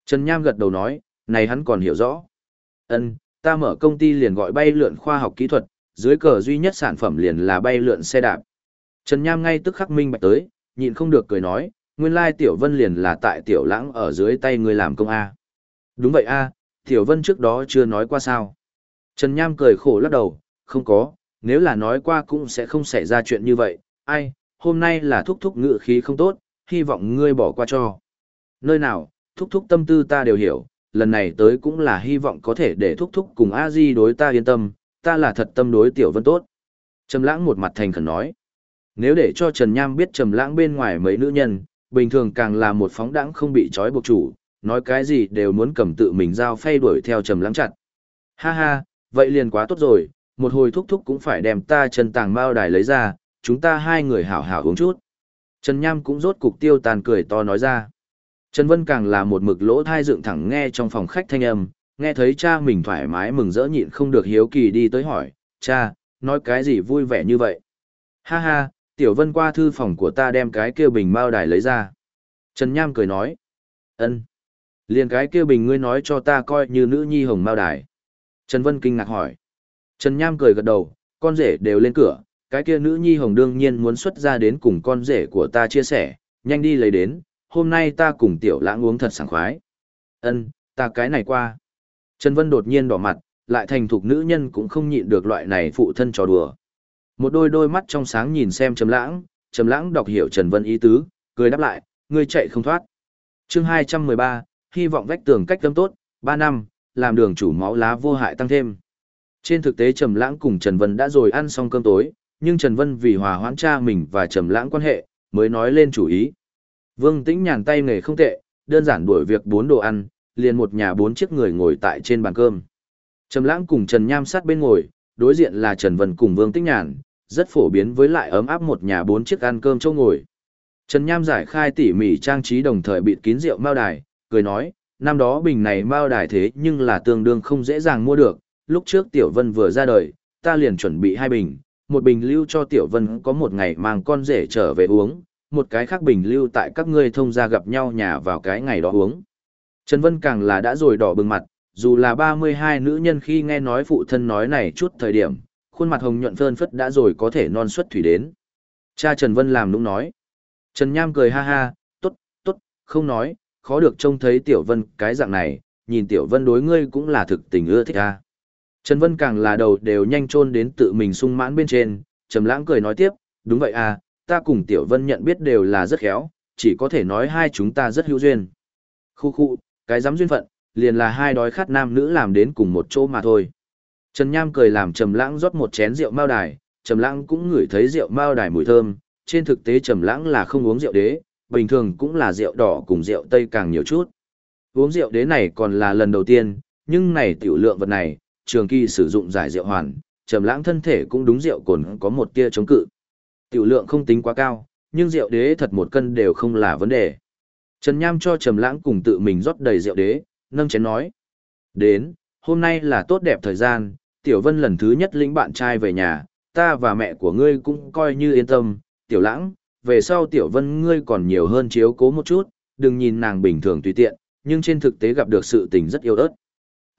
Trần Nham gật đầu nói, này hắn còn hiểu rõ. Ân, ta mở công ty liền gọi bay lượn khoa học kỹ thuật, dưới cờ duy nhất sản phẩm liền là bay lượn xe đạp. Trần Nham ngay tức khắc minh bạch tới, nhịn không được cười nói, nguyên lai Tiểu Vân liền là tại Tiểu Lãng ở dưới tay người làm công A. Đúng vậy A, Tiểu Vân trước đó chưa nói qua sao. Trần Nham cười khổ lắc đầu, không có, nếu là nói qua cũng sẽ không xảy ra chuyện như vậy, ai, hôm nay là thúc thúc ngự khí không tốt, hy vọng ngươi bỏ qua cho. Nơi nào, thúc thúc tâm tư ta đều hiểu, lần này tới cũng là hy vọng có thể để thúc thúc cùng a di đối ta yên tâm, ta là thật tâm đối Tiểu Vân tốt. Trầm lãng một mặt thành khẩn nói. Nếu để cho Trần Nham biết Trầm lãng bên ngoài mấy nữ nhân, bình thường càng là một phóng đãng không bị trói buộc chủ, nói cái gì đều muốn cầm tự mình giao phay đuổi theo trầm lãng chặt. Ha ha, vậy liền quá tốt rồi, một hồi thúc thúc cũng phải đem ta chân tàng mao đài lấy ra, chúng ta hai người hảo hảo uống chút. Trần Nham cũng rốt cục tiêu tàn cười to nói ra. Trần Vân càng là một mực lỗ thai dựng thẳng nghe trong phòng khách thanh âm, nghe thấy cha mình thoải mái mừng rỡ nhịn không được hiếu kỳ đi tới hỏi, cha, nói cái gì vui vẻ như vậy? Ha ha, Tiểu Vân qua thư phòng của ta đem cái kia bình mao đài lấy ra. Trần Nham cười nói, ân. Liền cái kia bình ngươi nói cho ta coi như nữ nhi hồng mao đài. Trần Vân kinh ngạc hỏi. Trần Nham cười gật đầu, con rể đều lên cửa, cái kia nữ nhi hồng đương nhiên muốn xuất ra đến cùng con rể của ta chia sẻ, nhanh đi lấy đến, hôm nay ta cùng tiểu lãng uống thật sảng khoái. Ân, ta cái này qua. Trần Vân đột nhiên đỏ mặt, lại thành thục nữ nhân cũng không nhịn được loại này phụ thân trò đùa. Một đôi đôi mắt trong sáng nhìn xem Trầm Lãng, Trầm Lãng đọc hiểu Trần Vân ý tứ, cười đáp lại, ngươi chạy không thoát. Chương 213, hy vọng vách tường cách tâm tốt, 3 năm, làm đường chủ máu lá vô hại tăng thêm. Trên thực tế Trầm Lãng cùng Trần Vân đã rồi ăn xong cơm tối, nhưng Trần Vân vì hòa hoãn cha mình và Trầm Lãng quan hệ, mới nói lên chủ ý. Vương Tĩnh nhàn tay nghề không tệ, đơn giản đuổi việc bốn đồ ăn, liền một nhà bốn chiếc người ngồi tại trên bàn cơm. Trầm Lãng cùng Trần Nham sát bên ngồi, đối diện là Trần Vân cùng Vương Tĩnh nhàn, rất phổ biến với lại ấm áp một nhà bốn chiếc ăn cơm chỗ ngồi. Trần Nham giải khai tỉ mỉ trang trí đồng thời bịt kín rượu mao đài, cười nói, năm đó bình này mao đài thế nhưng là tương đương không dễ dàng mua được, lúc trước Tiểu Vân vừa ra đời, ta liền chuẩn bị hai bình, một bình lưu cho Tiểu Vân có một ngày mang con rể trở về uống, một cái khác bình lưu tại các ngươi thông gia gặp nhau nhà vào cái ngày đó uống. Trần Vân càng là đã rồi đỏ bừng mặt, dù là 32 nữ nhân khi nghe nói phụ thân nói này chút thời điểm, khuôn mặt hồng nhuận phơn phất đã rồi có thể non xuất thủy đến. Cha Trần Vân làm nũng nói. Trần Nham cười ha ha, tốt, tốt, không nói, khó được trông thấy Tiểu Vân cái dạng này, nhìn Tiểu Vân đối ngươi cũng là thực tình ưa thích a. Trần Vân càng là đầu đều nhanh chôn đến tự mình sung mãn bên trên, Trầm Lãng cười nói tiếp, đúng vậy à, ta cùng Tiểu Vân nhận biết đều là rất khéo, chỉ có thể nói hai chúng ta rất hữu duyên. Khu khu, cái dám duyên phận, liền là hai đói khát nam nữ làm đến cùng một chỗ mà thôi. Trần Nham cười làm Trầm Lãng rót một chén rượu mao đài, Trầm Lãng cũng ngửi thấy rượu mao đài mùi thơm, trên thực tế Trầm Lãng là không uống rượu đế, bình thường cũng là rượu đỏ cùng rượu tây càng nhiều chút. Uống rượu đế này còn là lần đầu tiên, nhưng này tiểu lượng vật này, trường kỳ sử dụng giải rượu hoàn, Trầm Lãng thân thể cũng đúng rượu cồn có một tia chống cự. Tiểu lượng không tính quá cao, nhưng rượu đế thật một cân đều không là vấn đề. Trần Nham cho Trầm Lãng cùng tự mình rót đầy rượu đế, nâng chén nói: "Đến, hôm nay là tốt đẹp thời gian, Tiểu Vân lần thứ nhất lĩnh bạn trai về nhà, ta và mẹ của ngươi cũng coi như yên tâm, Tiểu Lãng, về sau Tiểu Vân ngươi còn nhiều hơn chiếu cố một chút, đừng nhìn nàng bình thường tùy tiện, nhưng trên thực tế gặp được sự tình rất yêu ớt.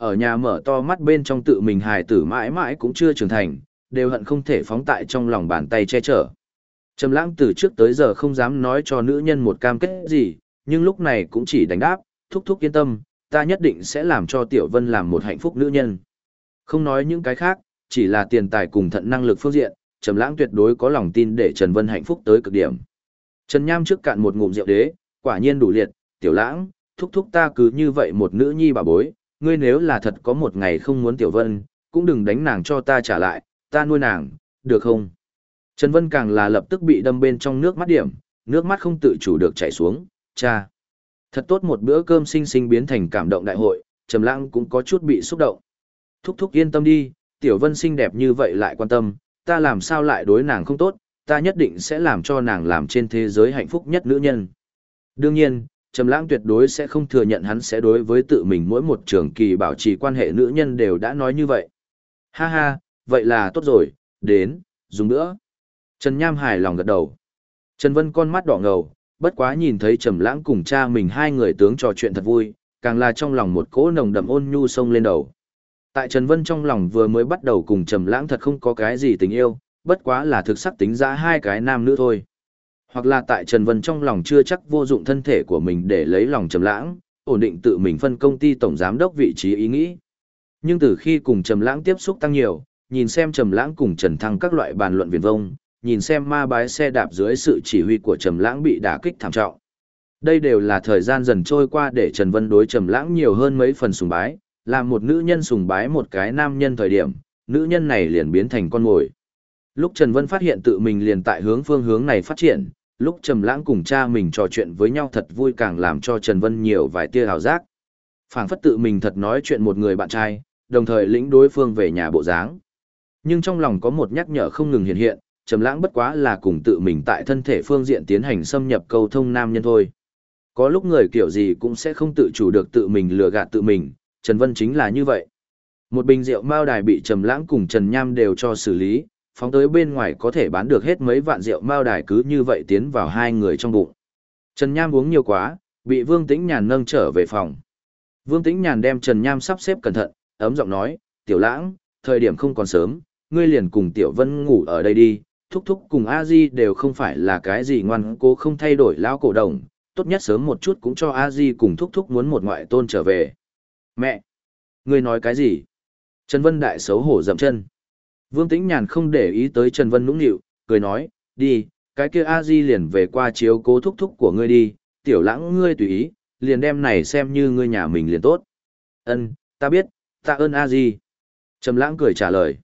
Ở nhà mở to mắt bên trong tự mình hài tử mãi mãi cũng chưa trưởng thành, đều hận không thể phóng tại trong lòng bàn tay che chở. Trầm lãng từ trước tới giờ không dám nói cho nữ nhân một cam kết gì, nhưng lúc này cũng chỉ đánh đáp, thúc thúc yên tâm, ta nhất định sẽ làm cho Tiểu Vân làm một hạnh phúc nữ nhân. Không nói những cái khác, chỉ là tiền tài cùng thận năng lực phương diện, Trầm lãng tuyệt đối có lòng tin để Trần Vân hạnh phúc tới cực điểm. Trần Nham trước cạn một ngụm rượu đế, quả nhiên đủ liệt, Tiểu Lãng, thúc thúc ta cứ như vậy một nữ nhi bà bối, ngươi nếu là thật có một ngày không muốn Tiểu Vân, cũng đừng đánh nàng cho ta trả lại, ta nuôi nàng, được không? Trần Vân càng là lập tức bị đâm bên trong nước mắt điểm, nước mắt không tự chủ được chảy xuống, cha. Thật tốt một bữa cơm sinh sinh biến thành cảm động đại hội, Trầm Lãng cũng có chút bị xúc động. Thúc thúc yên tâm đi, Tiểu Vân xinh đẹp như vậy lại quan tâm, ta làm sao lại đối nàng không tốt, ta nhất định sẽ làm cho nàng làm trên thế giới hạnh phúc nhất nữ nhân. Đương nhiên, Trầm Lãng tuyệt đối sẽ không thừa nhận hắn sẽ đối với tự mình mỗi một trường kỳ bảo trì quan hệ nữ nhân đều đã nói như vậy. Ha ha, vậy là tốt rồi, đến, dùng nữa. Trần Nham hài lòng gật đầu. Trần Vân con mắt đỏ ngầu, bất quá nhìn thấy Trầm Lãng cùng cha mình hai người tướng trò chuyện thật vui, càng là trong lòng một cỗ nồng đậm ôn nhu sông lên đầu. Tại Trần Vân trong lòng vừa mới bắt đầu cùng Trầm Lãng thật không có cái gì tình yêu, bất quá là thực sắc tính ra hai cái nam nữ thôi. Hoặc là tại Trần Vân trong lòng chưa chắc vô dụng thân thể của mình để lấy lòng Trầm Lãng, ổn định tự mình phân công ty tổng giám đốc vị trí ý nghĩ. Nhưng từ khi cùng Trầm Lãng tiếp xúc tăng nhiều, nhìn xem Trầm Lãng cùng Trần Thăng các loại bàn luận viển vông, nhìn xem ma bái xe đạp dưới sự chỉ huy của Trầm Lãng bị đả kích thảm trọng. Đây đều là thời gian dần trôi qua để Trần Vân đối Trầm Lãng nhiều hơn mấy phần sùng bái, làm một nữ nhân sùng bái một cái nam nhân thời điểm, nữ nhân này liền biến thành con mồi. Lúc Trần Vân phát hiện tự mình liền tại hướng phương hướng này phát triển, lúc Trầm Lãng cùng cha mình trò chuyện với nhau thật vui càng làm cho Trần Vân nhiều vài tia hào giác. Phảng phất tự mình thật nói chuyện một người bạn trai, đồng thời lĩnh đối phương về nhà bộ dáng. Nhưng trong lòng có một nhắc nhở không ngừng hiện hiện, Trầm Lãng bất quá là cùng tự mình tại thân thể phương diện tiến hành xâm nhập câu thông nam nhân thôi. Có lúc người kiểu gì cũng sẽ không tự chủ được tự mình lừa gạt tự mình, Trần Vân chính là như vậy. Một bình rượu mao đài bị Trầm Lãng cùng Trần Nham đều cho xử lý, phóng tới bên ngoài có thể bán được hết mấy vạn rượu mao đài cứ như vậy tiến vào hai người trong bụng. Trần Nham uống nhiều quá, bị Vương Tĩnh Nhàn nâng trở về phòng. Vương Tĩnh Nhàn đem Trần Nham sắp xếp cẩn thận, ấm giọng nói, "Tiểu Lãng, thời điểm không còn sớm, ngươi liền cùng Tiểu Vân ngủ ở đây đi, thúc thúc cùng A Di đều không phải là cái gì ngoan cố không thay đổi lão cổ đồng, tốt nhất sớm một chút cũng cho A Di cùng thúc thúc muốn một ngoại tôn trở về." "Mẹ, ngươi nói cái gì?" Trần Vân đại xấu hổ dậm chân. Vương Tĩnh Nhàn không để ý tới Trần Vân nũng nịu, cười nói, đi, cái kia a di liền về qua chiếu cố thúc thúc của ngươi đi, tiểu lãng ngươi tùy ý, liền đem này xem như ngươi nhà mình liền tốt. Ân, ta biết, ta ơn a di. Trầm lãng cười trả lời.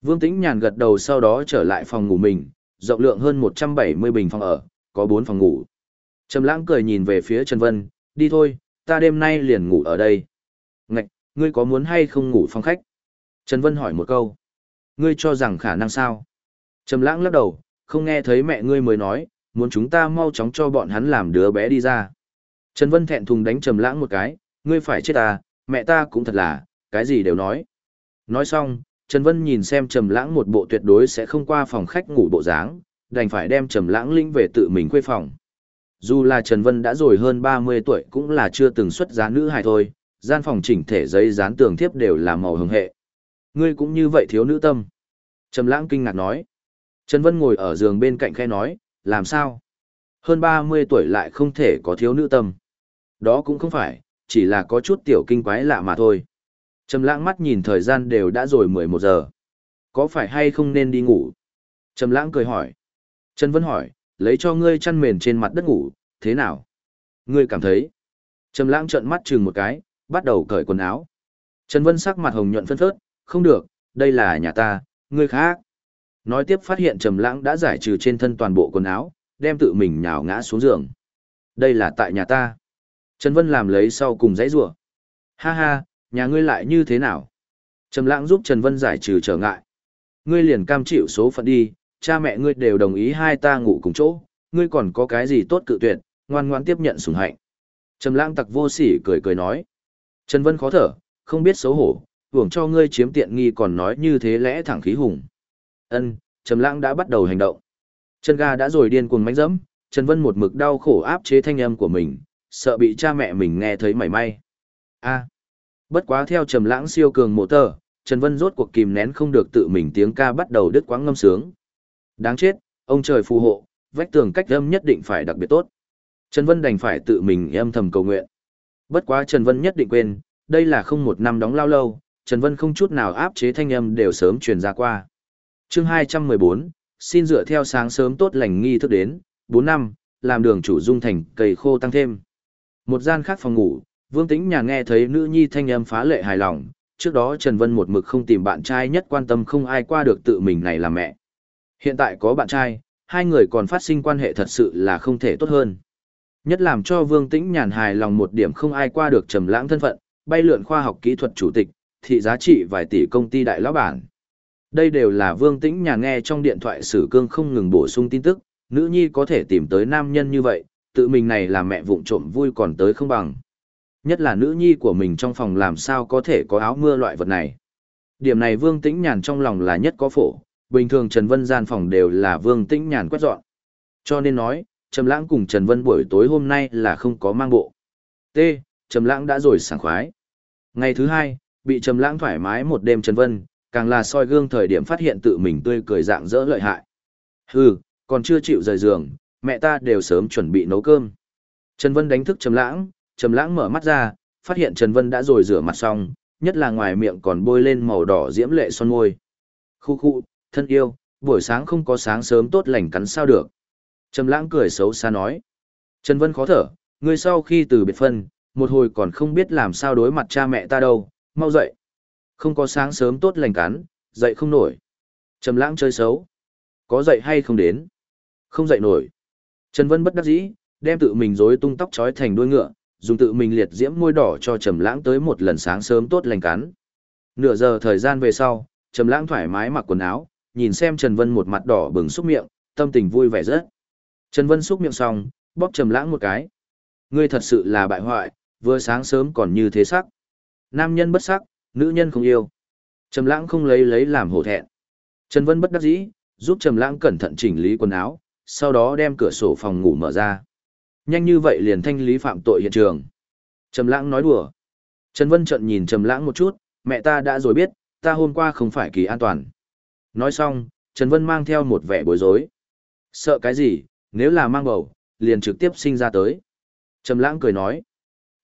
Vương Tĩnh Nhàn gật đầu sau đó trở lại phòng ngủ mình, rộng lượng hơn 170 bình phòng ở, có 4 phòng ngủ. Trầm lãng cười nhìn về phía Trần Vân, đi thôi, ta đêm nay liền ngủ ở đây. Ngạch, ngươi có muốn hay không ngủ phòng khách? Trần Vân hỏi một câu ngươi cho rằng khả năng sao? Trầm lãng lắc đầu, không nghe thấy mẹ ngươi mới nói, muốn chúng ta mau chóng cho bọn hắn làm đứa bé đi ra. Trần Vân thẹn thùng đánh Trầm lãng một cái, ngươi phải chết à, mẹ ta cũng thật là, cái gì đều nói. Nói xong, Trần Vân nhìn xem Trầm lãng một bộ tuyệt đối sẽ không qua phòng khách ngủ bộ dáng, đành phải đem Trầm lãng linh về tự mình khuê phòng. Dù là Trần Vân đã rồi hơn 30 tuổi cũng là chưa từng xuất giá nữ hài thôi, gian phòng chỉnh thể giấy dán tường thiếp đều là màu hồng hệ. Ngươi cũng như vậy thiếu nữ tâm. Trầm lãng kinh ngạc nói. Trần Vân ngồi ở giường bên cạnh khe nói, làm sao? Hơn 30 tuổi lại không thể có thiếu nữ tâm. Đó cũng không phải, chỉ là có chút tiểu kinh quái lạ mà thôi. Trầm lãng mắt nhìn thời gian đều đã rồi 11 giờ. Có phải hay không nên đi ngủ? Trầm lãng cười hỏi. Trần Vân hỏi, lấy cho ngươi chăn mền trên mặt đất ngủ, thế nào? Ngươi cảm thấy? Trầm lãng trợn mắt chừng một cái, bắt đầu cởi quần áo. Trần Vân sắc mặt hồng nhuận phân phớt, không được, đây là nhà ta, ngươi khác. Nói tiếp phát hiện Trầm Lãng đã giải trừ trên thân toàn bộ quần áo, đem tự mình nhào ngã xuống giường. Đây là tại nhà ta. Trần Vân làm lấy sau cùng dãy rủa. Ha ha, nhà ngươi lại như thế nào? Trầm Lãng giúp Trần Vân giải trừ trở ngại. Ngươi liền cam chịu số phận đi, cha mẹ ngươi đều đồng ý hai ta ngủ cùng chỗ, ngươi còn có cái gì tốt cự tuyệt, ngoan ngoãn tiếp nhận sủng hạnh. Trầm lãng tặc vô sỉ cười cười nói. Trần Vân khó thở, không biết xấu hổ, hưởng cho ngươi chiếm tiện nghi còn nói như thế lẽ thẳng khí hùng. Ân, Trầm lãng đã bắt đầu hành động. Chân ga đã rồi điên cuồng mánh dẫm, Trần Vân một mực đau khổ áp chế thanh âm của mình, sợ bị cha mẹ mình nghe thấy mảy may. A. Bất quá theo Trầm lãng siêu cường mộ tờ, Trần Vân rốt cuộc kìm nén không được tự mình tiếng ca bắt đầu đứt quãng ngâm sướng. Đáng chết, ông trời phù hộ, vách tường cách âm nhất định phải đặc biệt tốt. Trần Vân đành phải tự mình âm thầm cầu nguyện. Bất quá Trần Vân nhất định quên, đây là không một năm đóng lao lâu, Trần Vân không chút nào áp chế thanh âm đều sớm truyền ra qua. Chương 214, xin dựa theo sáng sớm tốt lành nghi thức đến, 4 năm, làm đường chủ dung thành cây khô tăng thêm. Một gian khác phòng ngủ, Vương Tĩnh nhà nghe thấy nữ nhi thanh âm phá lệ hài lòng, trước đó Trần Vân một mực không tìm bạn trai nhất quan tâm không ai qua được tự mình này là mẹ. Hiện tại có bạn trai, hai người còn phát sinh quan hệ thật sự là không thể tốt hơn. Nhất làm cho Vương Tĩnh nhàn hài lòng một điểm không ai qua được trầm lãng thân phận, bay lượn khoa học kỹ thuật chủ tịch, thị giá trị vài tỷ công ty đại lão bản. Đây đều là Vương Tĩnh nhà nghe trong điện thoại sử cương không ngừng bổ sung tin tức, nữ nhi có thể tìm tới nam nhân như vậy, tự mình này là mẹ vụng trộm vui còn tới không bằng. Nhất là nữ nhi của mình trong phòng làm sao có thể có áo mưa loại vật này. Điểm này Vương Tĩnh Nhàn trong lòng là nhất có phổ, bình thường Trần Vân gian phòng đều là Vương Tĩnh Nhàn quét dọn. Cho nên nói, Trầm Lãng cùng Trần Vân buổi tối hôm nay là không có mang bộ. T. Trầm Lãng đã rồi sảng khoái. Ngày thứ hai, bị Trầm Lãng thoải mái một đêm Trần Vân, càng là soi gương thời điểm phát hiện tự mình tươi cười dạng dỡ lợi hại. Hừ, còn chưa chịu rời giường, mẹ ta đều sớm chuẩn bị nấu cơm. Trần Vân đánh thức Trầm Lãng, Trầm Lãng mở mắt ra, phát hiện Trần Vân đã rồi rửa mặt xong, nhất là ngoài miệng còn bôi lên màu đỏ diễm lệ son môi. Khụ khụ, thân yêu, buổi sáng không có sáng sớm tốt lành cắn sao được. Trầm lãng cười xấu xa nói. Trần Vân khó thở, ngươi sau khi từ biệt phân, một hồi còn không biết làm sao đối mặt cha mẹ ta đâu, mau dậy. Không có sáng sớm tốt lành cắn, dậy không nổi. Trầm lãng chơi xấu. Có dậy hay không đến? Không dậy nổi. Trần Vân bất đắc dĩ, đem tự mình rối tung tóc trói thành đuôi ngựa, dùng tự mình liệt diễm môi đỏ cho Trầm lãng tới một lần sáng sớm tốt lành cắn. Nửa giờ thời gian về sau, Trầm lãng thoải mái mặc quần áo, nhìn xem Trần Vân một mặt đỏ bừng xúc miệng, tâm tình vui vẻ rất. Trần Vân xúc miệng xong, bóp trầm lãng một cái. Ngươi thật sự là bại hoại, vừa sáng sớm còn như thế sắc. Nam nhân bất sắc, nữ nhân không yêu. Trầm lãng không lấy lấy làm hổ thẹn. Trần Vân bất đắc dĩ, giúp Trầm lãng cẩn thận chỉnh lý quần áo, sau đó đem cửa sổ phòng ngủ mở ra. Nhanh như vậy liền thanh lý phạm tội hiện trường. Trầm lãng nói đùa. Trần Vân trợn nhìn Trầm lãng một chút, mẹ ta đã rồi biết, ta hôm qua không phải kỳ an toàn. Nói xong, Trần Vân mang theo một vẻ bối rối. Sợ cái gì, nếu là mang bầu, liền trực tiếp sinh ra tới. Trầm lãng cười nói.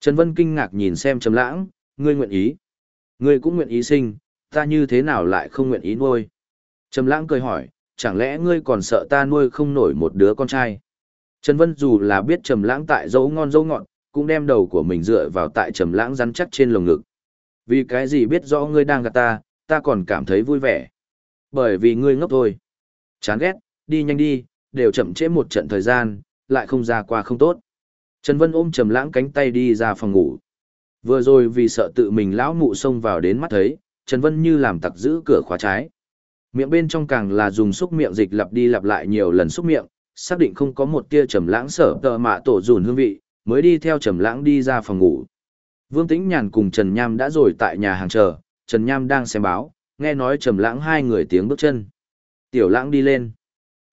Trần Vân kinh ngạc nhìn xem Trầm lãng, ngươi nguyện ý. Ngươi cũng nguyện ý sinh, ta như thế nào lại không nguyện ý nuôi. Trầm lãng cười hỏi, chẳng lẽ ngươi còn sợ ta nuôi không nổi một đứa con trai. Trần Vân dù là biết Trầm lãng tại dấu ngon dấu ngọt, cũng đem đầu của mình dựa vào tại Trầm lãng rắn chắc trên lồng ngực. Vì cái gì biết rõ ngươi đang gạt ta, ta còn cảm thấy vui vẻ. Bởi vì ngươi ngốc thôi. Chán ghét, đi nhanh đi, đều chậm trễ một trận thời gian, lại không ra qua không tốt. Trần Vân ôm trầm lãng cánh tay đi ra phòng ngủ. Vừa rồi vì sợ tự mình lão mụ xông vào đến mắt thấy, Trần Vân như làm tặc giữ cửa khóa trái. Miệng bên trong càng là dùng xúc miệng dịch lặp đi lặp lại nhiều lần xúc miệng, xác định không có một tia trầm lãng sở tợ mạ tổ dùn hương vị, mới đi theo trầm lãng đi ra phòng ngủ. Vương Tĩnh Nhàn cùng Trần Nham đã rồi tại nhà hàng chờ, Trần Nham đang xem báo, nghe nói trầm lãng hai người tiếng bước chân. Tiểu lãng đi lên.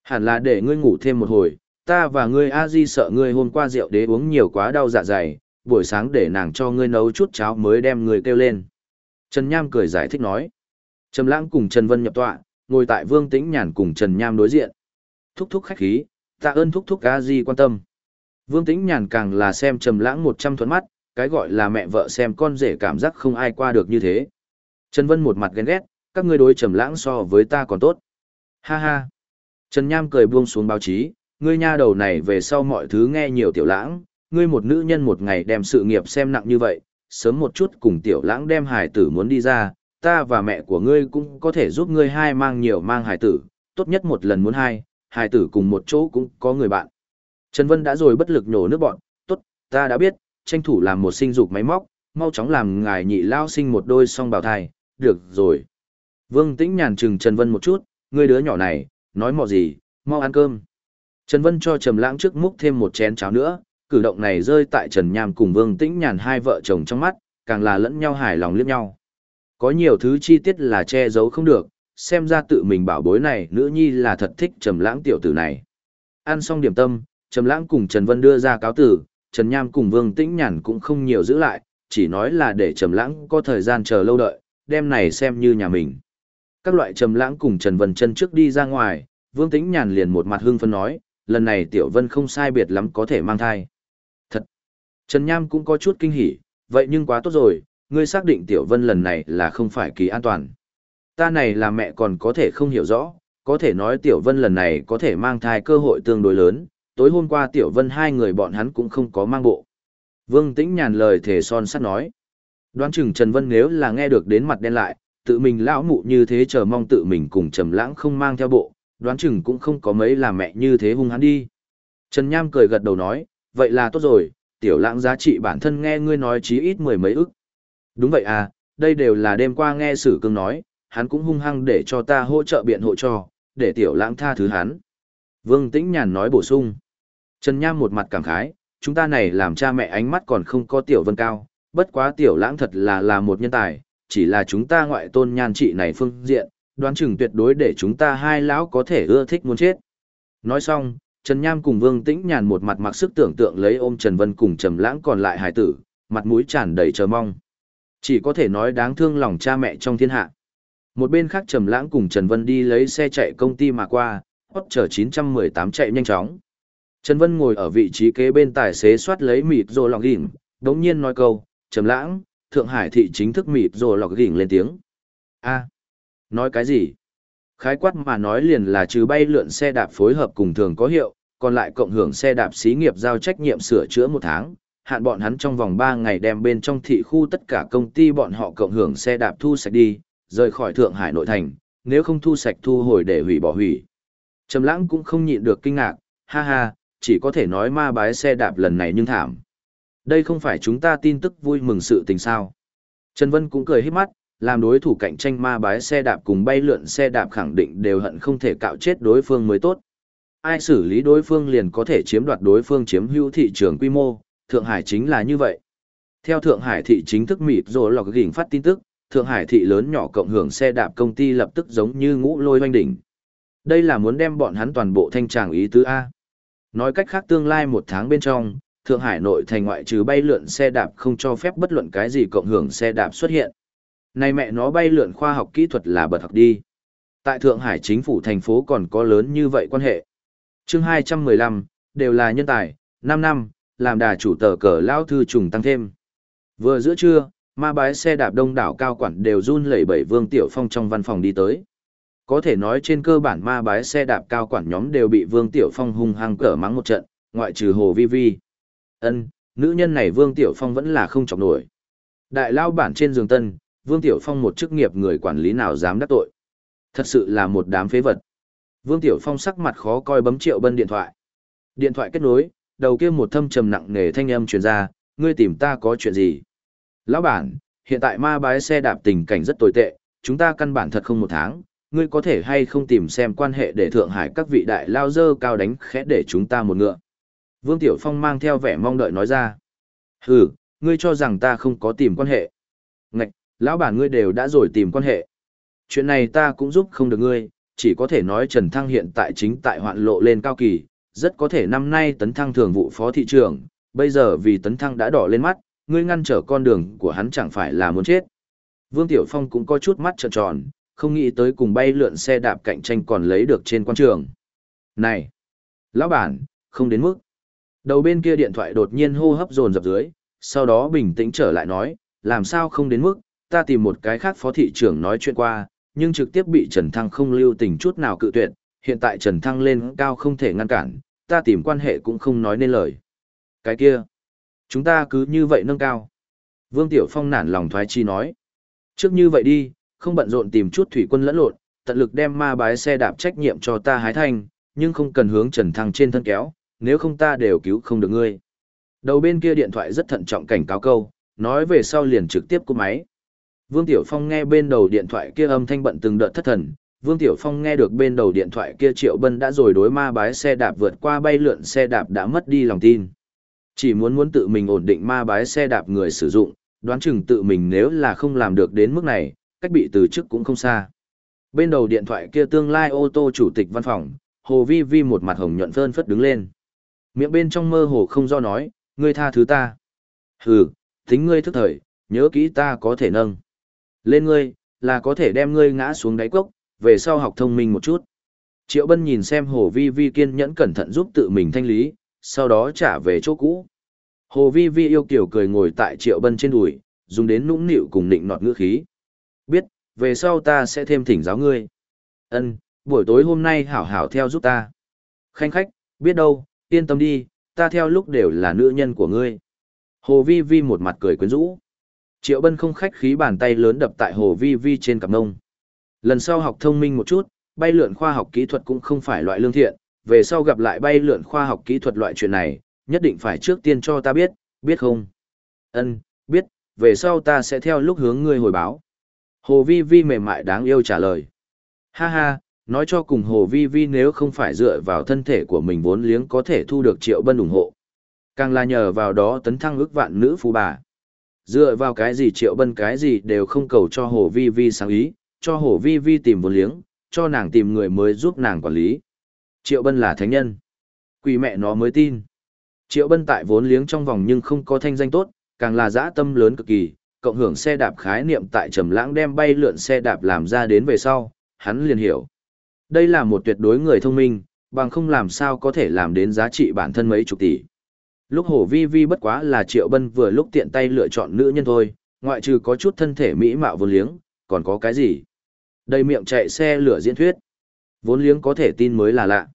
Hẳn là để ngươi ngủ thêm một hồi, ta và ngươi a di sợ ngươi hôm qua rượu đế uống nhiều quá đau dạ dày, buổi sáng để nàng cho ngươi nấu chút cháo mới đem ngươi kêu lên. Trần Nham cười giải thích nói. Trầm lãng cùng Trần Vân nhập tọa, ngồi tại Vương Tĩnh Nhàn cùng Trần Nham đối diện. Thúc thúc khách khí, ta ơn thúc thúc a di quan tâm. Vương Tĩnh Nhàn càng là xem Trầm lãng một trăm thuận mắt, cái gọi là mẹ vợ xem con rể cảm giác không ai qua được như thế. Trần Vân một mặt ghen ghét, các ngươi đối Trầm lãng so với ta còn tốt. Ha ha. Trần Nham cười buông xuống báo chí, ngươi nha đầu này về sau mọi thứ nghe nhiều tiểu lãng, ngươi một nữ nhân một ngày đem sự nghiệp xem nặng như vậy, sớm một chút cùng tiểu lãng đem hài tử muốn đi ra, ta và mẹ của ngươi cũng có thể giúp ngươi hai mang nhiều mang hài tử, tốt nhất một lần muốn hai, hài tử cùng một chỗ cũng có người bạn. Trần Vân đã rồi bất lực nổ nước bọn, tốt, ta đã biết, tranh thủ làm một sinh dục máy móc, mau chóng làm ngài nhị lao sinh một đôi song bào thai, được rồi. Vương Tĩnh nhàn chừng Trần Vân một chút, ngươi đứa nhỏ này, nói mò gì, mau ăn cơm. Trần Vân cho Trầm Lãng trước múc thêm một chén cháo nữa, cử động này rơi tại Trần Nham cùng Vương Tĩnh nhàn hai vợ chồng trong mắt, càng là lẫn nhau hài lòng liếc nhau. Có nhiều thứ chi tiết là che giấu không được, xem ra tự mình bảo bối này nữ nhi là thật thích Trầm Lãng tiểu tử này. Ăn xong điểm tâm, Trầm Lãng cùng Trần Vân đưa ra cáo tử, Trần Nham cùng Vương Tĩnh Nhàn cũng không nhiều giữ lại, chỉ nói là để Trầm Lãng có thời gian chờ lâu đợi, đêm này xem như nhà mình. Các loại Trầm Lãng cùng Trần Vân chân trước đi ra ngoài, Vương Tĩnh Nhàn liền một mặt hưng phấn nói, lần này Tiểu Vân không sai biệt lắm có thể mang thai. Trần Nham cũng có chút kinh hỉ, vậy nhưng quá tốt rồi, ngươi xác định Tiểu Vân lần này là không phải kỳ an toàn. Ta này là mẹ còn có thể không hiểu rõ, có thể nói Tiểu Vân lần này có thể mang thai cơ hội tương đối lớn, tối hôm qua Tiểu Vân hai người bọn hắn cũng không có mang bộ. Vương Tĩnh nhàn lời thể son sắt nói. Đoán chừng Trần Vân nếu là nghe được đến mặt đen lại, tự mình lão mụ như thế chờ mong tự mình cùng Trầm Lãng không mang theo bộ, đoán chừng cũng không có mấy là mẹ như thế hung hăng đi. Trần Nham cười gật đầu nói, vậy là tốt rồi, tiểu lãng giá trị bản thân nghe ngươi nói chí ít mười mấy ức. Đúng vậy à, đây đều là đêm qua nghe sử cương nói, hắn cũng hung hăng để cho ta hỗ trợ biện hộ cho, để tiểu lãng tha thứ hắn. Vương Tĩnh Nhàn nói bổ sung. Trần Nham một mặt cảm khái, chúng ta này làm cha mẹ ánh mắt còn không có tiểu vân cao, bất quá tiểu lãng thật là là một nhân tài, chỉ là chúng ta ngoại tôn nhan trị này phương diện, đoán chừng tuyệt đối để chúng ta hai lão có thể ưa thích muốn chết. Nói xong, Trần Nham cùng Vương Tĩnh Nhàn một mặt mặc sức tưởng tượng lấy ôm Trần Vân cùng Trầm Lãng còn lại hài tử, mặt mũi tràn đầy chờ mong. Chỉ có thể nói đáng thương lòng cha mẹ trong thiên hạ. Một bên khác Trầm Lãng cùng Trần Vân đi lấy xe chạy công ty mà qua, hot chờ 918 chạy nhanh chóng. Trần Vân ngồi ở vị trí kế bên tài xế soát lấy mịt rồi lọc gỉnh, đống nhiên nói câu, Trầm Lãng, Thượng Hải thị chính thức mịt rồi lọc gỉnh lên tiếng. A, nói cái gì? Khái quát mà nói liền là trừ bay lượn xe đạp phối hợp cùng thường có hiệu, còn lại cộng hưởng xe đạp xí nghiệp giao trách nhiệm sửa chữa một tháng, hạn bọn hắn trong vòng 3 ngày đem bên trong thị khu tất cả công ty bọn họ cộng hưởng xe đạp thu sạch đi, rời khỏi Thượng Hải nội thành, nếu không thu sạch thu hồi để hủy bỏ hủy. Trầm lãng cũng không nhịn được kinh ngạc, ha ha, chỉ có thể nói ma bái xe đạp lần này nhưng thảm. Đây không phải chúng ta tin tức vui mừng sự tình sao. Trần Vân cũng cười hết mắt, làm đối thủ cạnh tranh ma bái xe đạp cùng bay lượn xe đạp khẳng định đều hận không thể cạo chết đối phương mới tốt. Ai xử lý đối phương liền có thể chiếm đoạt đối phương chiếm hữu thị trường quy mô, Thượng Hải chính là như vậy. Theo Thượng Hải thị chính thức mịt rồi lọc gỉnh phát tin tức, Thượng Hải thị lớn nhỏ cộng hưởng xe đạp công ty lập tức giống như ngũ lôi hoanh đỉnh. Đây là muốn đem bọn hắn toàn bộ thanh tràng ý tứ A. Nói cách khác tương lai một tháng bên trong, Thượng Hải nội thành ngoại trừ bay lượn xe đạp không cho phép bất luận cái gì cộng hưởng xe đạp xuất hiện. Này mẹ nó bay lượn khoa học kỹ thuật là bật học đi. Tại Thượng Hải chính phủ thành phố còn có lớn như vậy quan hệ. chương 215, đều là nhân tài, 5 năm, làm đà chủ tờ cờ lao thư trùng tăng thêm. Vừa giữa trưa, ma bái xe đạp đông đảo cao quản đều run lẩy bẩy Vương Tiểu Phong trong văn phòng đi tới. Có thể nói trên cơ bản ma bái xe đạp cao quản nhóm đều bị Vương Tiểu Phong hung hăng cỡ mắng một trận, ngoại trừ Hồ Vi Vi. Ân, nữ nhân này Vương Tiểu Phong vẫn là không chọc nổi. Đại lao bản trên giường tân, Vương Tiểu Phong một chức nghiệp người quản lý nào dám đắc tội. Thật sự là một đám phế vật. Vương Tiểu Phong sắc mặt khó coi bấm Triệu Bân điện thoại. Điện thoại kết nối, đầu kia một thâm trầm nặng nề thanh âm truyền ra, ngươi tìm ta có chuyện gì? Lão bản, hiện tại ma bái xe đạp tình cảnh rất tồi tệ, chúng ta căn bản thật không một tháng, ngươi có thể hay không tìm xem quan hệ để Thượng Hải các vị đại lao dơ cao đánh khẽ để chúng ta một ngựa. Vương Tiểu Phong mang theo vẻ mong đợi nói ra. Hừ, ngươi cho rằng ta không có tìm quan hệ. Lão bản ngươi đều đã rồi tìm quan hệ. Chuyện này ta cũng giúp không được ngươi, chỉ có thể nói Trần Thăng hiện tại chính tại hoạn lộ lên cao kỳ, rất có thể năm nay tấn thăng thường vụ phó thị trưởng, bây giờ vì tấn thăng đã đỏ lên mắt, ngươi ngăn trở con đường của hắn chẳng phải là muốn chết. Vương Tiểu Phong cũng có chút mắt trợn tròn, không nghĩ tới cùng bay lượn xe đạp cạnh tranh còn lấy được trên quan trường. Này! Lão bản, không đến mức. Đầu bên kia điện thoại đột nhiên hô hấp dồn dập dưới, sau đó bình tĩnh trở lại nói, làm sao không đến mức, ta tìm một cái khác phó thị trưởng nói chuyện qua, nhưng trực tiếp bị Trần Thăng không lưu tình chút nào cự tuyệt, hiện tại Trần Thăng lên cao không thể ngăn cản, ta tìm quan hệ cũng không nói nên lời. Cái kia, chúng ta cứ như vậy nâng cao. Vương Tiểu Phong nản lòng thoái chi nói, trước như vậy đi, không bận rộn tìm chút thủy quân lẫn lộn, tận lực đem ma bái xe đạp trách nhiệm cho ta hái thành, nhưng không cần hướng Trần Thăng trên thân kéo, nếu không ta đều cứu không được ngươi. Đầu bên kia điện thoại rất thận trọng cảnh cáo câu, nói về sau liền trực tiếp cúp máy. Vương Tiểu Phong nghe bên đầu điện thoại kia âm thanh bận từng đợt thất thần, Vương Tiểu Phong nghe được bên đầu điện thoại kia Triệu Bân đã rồi đối ma bái xe đạp vượt qua bay lượn xe đạp đã mất đi lòng tin. Chỉ muốn muốn tự mình ổn định ma bái xe đạp người sử dụng, đoán chừng tự mình nếu là không làm được đến mức này, cách bị từ chức cũng không xa. Bên đầu điện thoại kia tương lai ô tô chủ tịch văn phòng, Hồ Vi Vi một mặt hồng nhuận phơn phất đứng lên. Miệng bên trong mơ hồ không do nói, ngươi tha thứ ta. Hừ, tính ngươi thức thời, nhớ kỹ ta có thể nâng. Lên ngươi, là có thể đem ngươi ngã xuống đáy cốc, về sau học thông minh một chút. Triệu Bân nhìn xem Hồ Vi Vi kiên nhẫn cẩn thận giúp tự mình thanh lý, sau đó trả về chỗ cũ. Hồ Vi Vi yêu kiểu cười ngồi tại Triệu Bân trên đùi, dùng đến nũng nịu cùng nịnh nọt ngữ khí. Biết, về sau ta sẽ thêm thỉnh giáo ngươi. Ân, buổi tối hôm nay hảo hảo theo giúp ta. Khanh khách, biết đâu, yên tâm đi, ta theo lúc đều là nữ nhân của ngươi. Hồ Vi Vi một mặt cười quyến rũ. Triệu Bân không khách khí bàn tay lớn đập tại Hồ Vi Vi trên cặp nông. Lần sau học thông minh một chút, bay lượn khoa học kỹ thuật cũng không phải loại lương thiện, về sau gặp lại bay lượn khoa học kỹ thuật loại chuyện này, nhất định phải trước tiên cho ta biết, biết không? Ân, biết, về sau ta sẽ theo lúc hướng ngươi hồi báo. Hồ Vi Vi mềm mại đáng yêu trả lời. Ha ha, nói cho cùng Hồ Vi Vi nếu không phải dựa vào thân thể của mình vốn liếng có thể thu được triệu bân ủng hộ. Càng là nhờ vào đó tấn thăng ước vạn nữ phú bà. Dựa vào cái gì triệu bân cái gì đều không cầu cho Hồ Vi Vi sáng ý, cho Hồ Vi Vi tìm vốn liếng, cho nàng tìm người mới giúp nàng quản lý. Triệu bân là thánh nhân. Quỷ mẹ nó mới tin. Triệu bân tại vốn liếng trong vòng nhưng không có thanh danh tốt, càng là dã tâm lớn cực kỳ, cộng hưởng xe đạp khái niệm tại trầm lãng đem bay lượn xe đạp làm ra đến về sau, hắn liền hiểu. Đây là một tuyệt đối người thông minh, bằng không làm sao có thể làm đến giá trị bản thân mấy chục tỷ. Lúc hổ vi vi bất quá là triệu bân vừa lúc tiện tay lựa chọn nữ nhân thôi, ngoại trừ có chút thân thể mỹ mạo vốn liếng, còn có cái gì? Đầy miệng chạy xe lửa diễn thuyết. Vốn liếng có thể tin mới là lạ.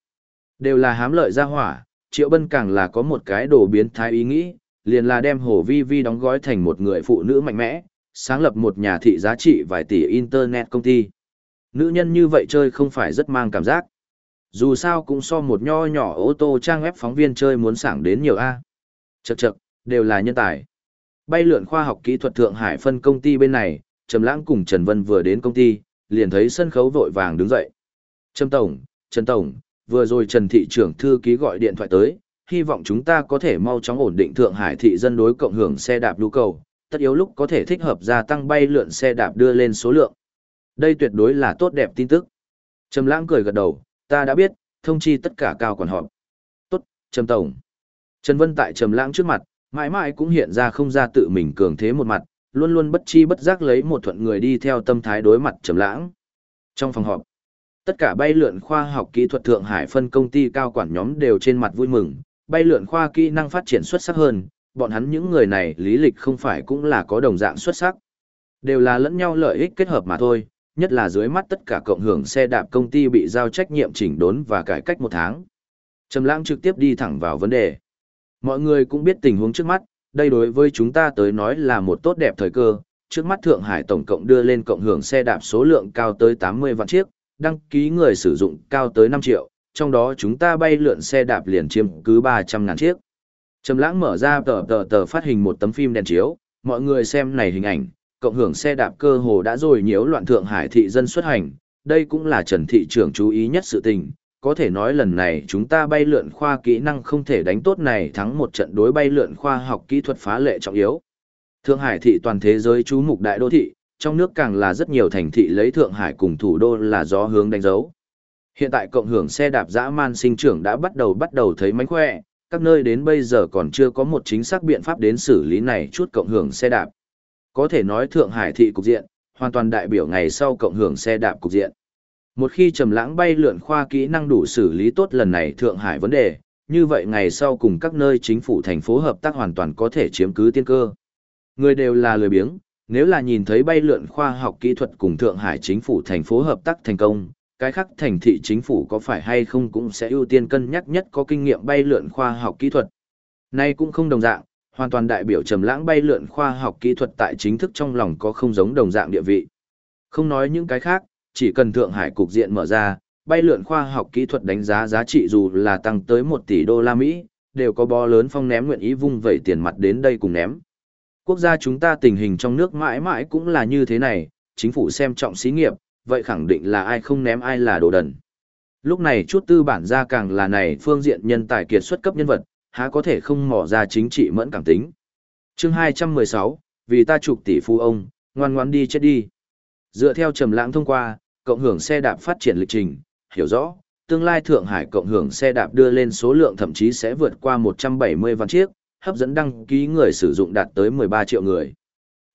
Đều là hám lợi ra hỏa, triệu bân càng là có một cái đồ biến thái ý nghĩ, liền là đem Hồ Vi Vi đóng gói thành một người phụ nữ mạnh mẽ, sáng lập một nhà thị giá trị vài tỷ internet công ty. Nữ nhân như vậy chơi không phải rất mang cảm giác. Dù sao cũng so một nho nhỏ ô tô trang web phóng viên chơi muốn sảng đến nhiều A. Chậc chậc, đều là nhân tài. Bay lượn khoa học kỹ thuật Thượng Hải phân công ty bên này, Trầm Lãng cùng Trần Vân vừa đến công ty, liền thấy sân khấu vội vàng đứng dậy. Trầm Tổng, Trần Tổng, vừa rồi Trần Thị trưởng thư ký gọi điện thoại tới, hy vọng chúng ta có thể mau chóng ổn định Thượng Hải thị dân đối cộng hưởng xe đạp nhu cầu, tất yếu lúc có thể thích hợp gia tăng bay lượn xe đạp đưa lên số lượng. Đây tuyệt đối là tốt đẹp tin tức. Trầm Lãng cười gật đầu, ta đã biết, thông chi tất cả cao quản họp. Tốt, Trầm Tổng. Trần Vân tại Trầm Lãng trước mặt, mãi mãi cũng hiện ra không ra tự mình cường thế một mặt, luôn luôn bất chi bất giác lấy một thuận người đi theo tâm thái đối mặt Trầm Lãng. Trong phòng họp, tất cả bay lượn khoa học kỹ thuật Thượng Hải phân công ty cao quản nhóm đều trên mặt vui mừng, bay lượn khoa kỹ năng phát triển xuất sắc hơn, bọn hắn những người này lý lịch không phải cũng là có đồng dạng xuất sắc. Đều là lẫn nhau lợi ích kết hợp mà thôi, nhất là dưới mắt tất cả cộng hưởng xe đạp công ty bị giao trách nhiệm chỉnh đốn và cải cách một tháng. Trầm lãng trực tiếp đi thẳng vào vấn đề. Mọi người cũng biết tình huống trước mắt, đây đối với chúng ta tới nói là một tốt đẹp thời cơ. Trước mắt Thượng Hải tổng cộng đưa lên cộng hưởng xe đạp số lượng cao tới 80 vạn chiếc, đăng ký người sử dụng cao tới 5 triệu, trong đó chúng ta bay lượn xe đạp liền chiếm cứ 300 ngàn chiếc. Trầm lãng mở ra tờ tờ tờ phát hình một tấm phim đèn chiếu, mọi người xem này hình ảnh, cộng hưởng xe đạp cơ hồ đã rồi nhiễu loạn Thượng Hải thị dân xuất hành, đây cũng là Trần thị trưởng chú ý nhất sự tình, có thể nói lần này chúng ta bay lượn khoa kỹ năng không thể đánh tốt này thắng một trận đối bay lượn khoa học kỹ thuật phá lệ trọng yếu. Thượng Hải thị toàn thế giới chú mục đại đô thị, trong nước càng là rất nhiều thành thị lấy Thượng Hải cùng thủ đô là gió hướng đánh dấu. Hiện tại cộng hưởng xe đạp dã man sinh trưởng đã bắt đầu bắt đầu thấy mánh khỏe, các nơi đến bây giờ còn chưa có một chính xác biện pháp đến xử lý này chút cộng hưởng xe đạp. Có thể nói Thượng Hải thị cục diện, hoàn toàn đại biểu ngày sau cộng hưởng xe đạp cục diện. Một khi trầm lãng bay lượn khoa kỹ năng đủ xử lý tốt lần này Thượng Hải vấn đề, như vậy ngày sau cùng các nơi chính phủ thành phố hợp tác hoàn toàn có thể chiếm cứ tiên cơ. Người đều là lười biếng, nếu là nhìn thấy bay lượn khoa học kỹ thuật cùng Thượng Hải chính phủ thành phố hợp tác thành công, cái khác thành thị chính phủ có phải hay không cũng sẽ ưu tiên cân nhắc nhất có kinh nghiệm bay lượn khoa học kỹ thuật. Nay cũng không đồng dạng, hoàn toàn đại biểu trầm lãng bay lượn khoa học kỹ thuật tại chính thức trong lòng có không giống đồng dạng địa vị. Không nói những cái khác, chỉ cần Thượng Hải cục diện mở ra, bay lượn khoa học kỹ thuật đánh giá giá trị dù là tăng tới 1 tỷ đô la Mỹ, đều có bó lớn phong ném nguyện ý vung vẩy tiền mặt đến đây cùng ném. Quốc gia chúng ta tình hình trong nước mãi mãi cũng là như thế này, chính phủ xem trọng xí nghiệp, vậy khẳng định là ai không ném ai là đồ đần. Lúc này chút tư bản gia càng là này phương diện nhân tài kiệt xuất cấp nhân vật, há có thể không mỏ ra chính trị mẫn cảm tính. chương 216, vì ta chụp tỷ phú ông, ngoan ngoan đi chết đi. Dựa theo trầm lãng thông qua, cộng hưởng xe đạp phát triển lịch trình, hiểu rõ, tương lai Thượng Hải cộng hưởng xe đạp đưa lên số lượng thậm chí sẽ vượt qua 170 vạn chiếc, hấp dẫn đăng ký người sử dụng đạt tới 13 triệu người.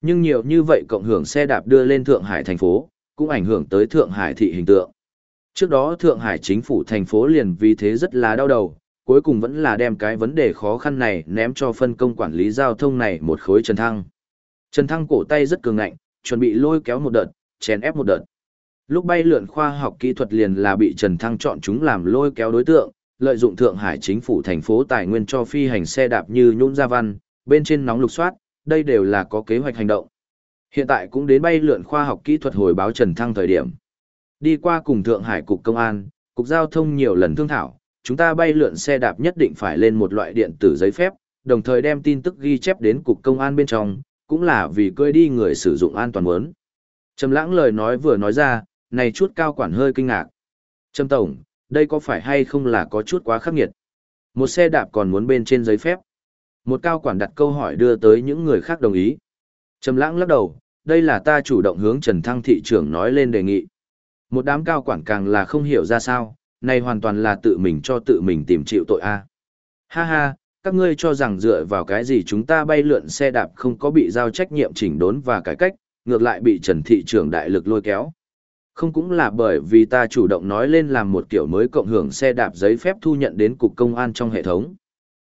Nhưng nhiều như vậy cộng hưởng xe đạp đưa lên Thượng Hải thành phố, cũng ảnh hưởng tới Thượng Hải thị hình tượng. Trước đó Thượng Hải chính phủ thành phố liền vì thế rất là đau đầu, cuối cùng vẫn là đem cái vấn đề khó khăn này ném cho phân công quản lý giao thông này một khối Trần Thăng. Trần Thăng cổ tay rất cường ngạnh, chuẩn bị lôi kéo một đợt, chèn ép một đợt. Lúc bay lượn khoa học kỹ thuật liền là bị Trần Thăng chọn chúng làm lôi kéo đối tượng, lợi dụng Thượng Hải chính phủ thành phố tài nguyên cho phi hành xe đạp như nhũn gia văn, bên trên nóng lục soát, đây đều là có kế hoạch hành động. Hiện tại cũng đến bay lượn khoa học kỹ thuật hồi báo Trần Thăng thời điểm. Đi qua cùng Thượng Hải Cục Công an, Cục Giao thông nhiều lần thương thảo, chúng ta bay lượn xe đạp nhất định phải lên một loại điện tử giấy phép, đồng thời đem tin tức ghi chép đến Cục Công an bên trong, cũng là vì cưỡi đi người sử dụng an toàn muốn. Trầm lãng lời nói vừa nói ra, này chút cao quản hơi kinh ngạc. Trâm Tổng, đây có phải hay không là có chút quá khắc nghiệt? Một xe đạp còn muốn bên trên giấy phép. Một cao quản đặt câu hỏi đưa tới những người khác đồng ý. Trầm lãng lắc đầu, đây là ta chủ động hướng Trần Thăng thị trưởng nói lên đề nghị. Một đám cao quản càng là không hiểu ra sao, này hoàn toàn là tự mình cho tự mình tìm chịu tội a. Ha ha, các ngươi cho rằng dựa vào cái gì chúng ta bay lượn xe đạp không có bị giao trách nhiệm chỉnh đốn và cải cách, ngược lại bị Trần thị trưởng đại lực lôi kéo. Không cũng là bởi vì ta chủ động nói lên làm một kiểu mới cộng hưởng xe đạp giấy phép thu nhận đến cục công an trong hệ thống.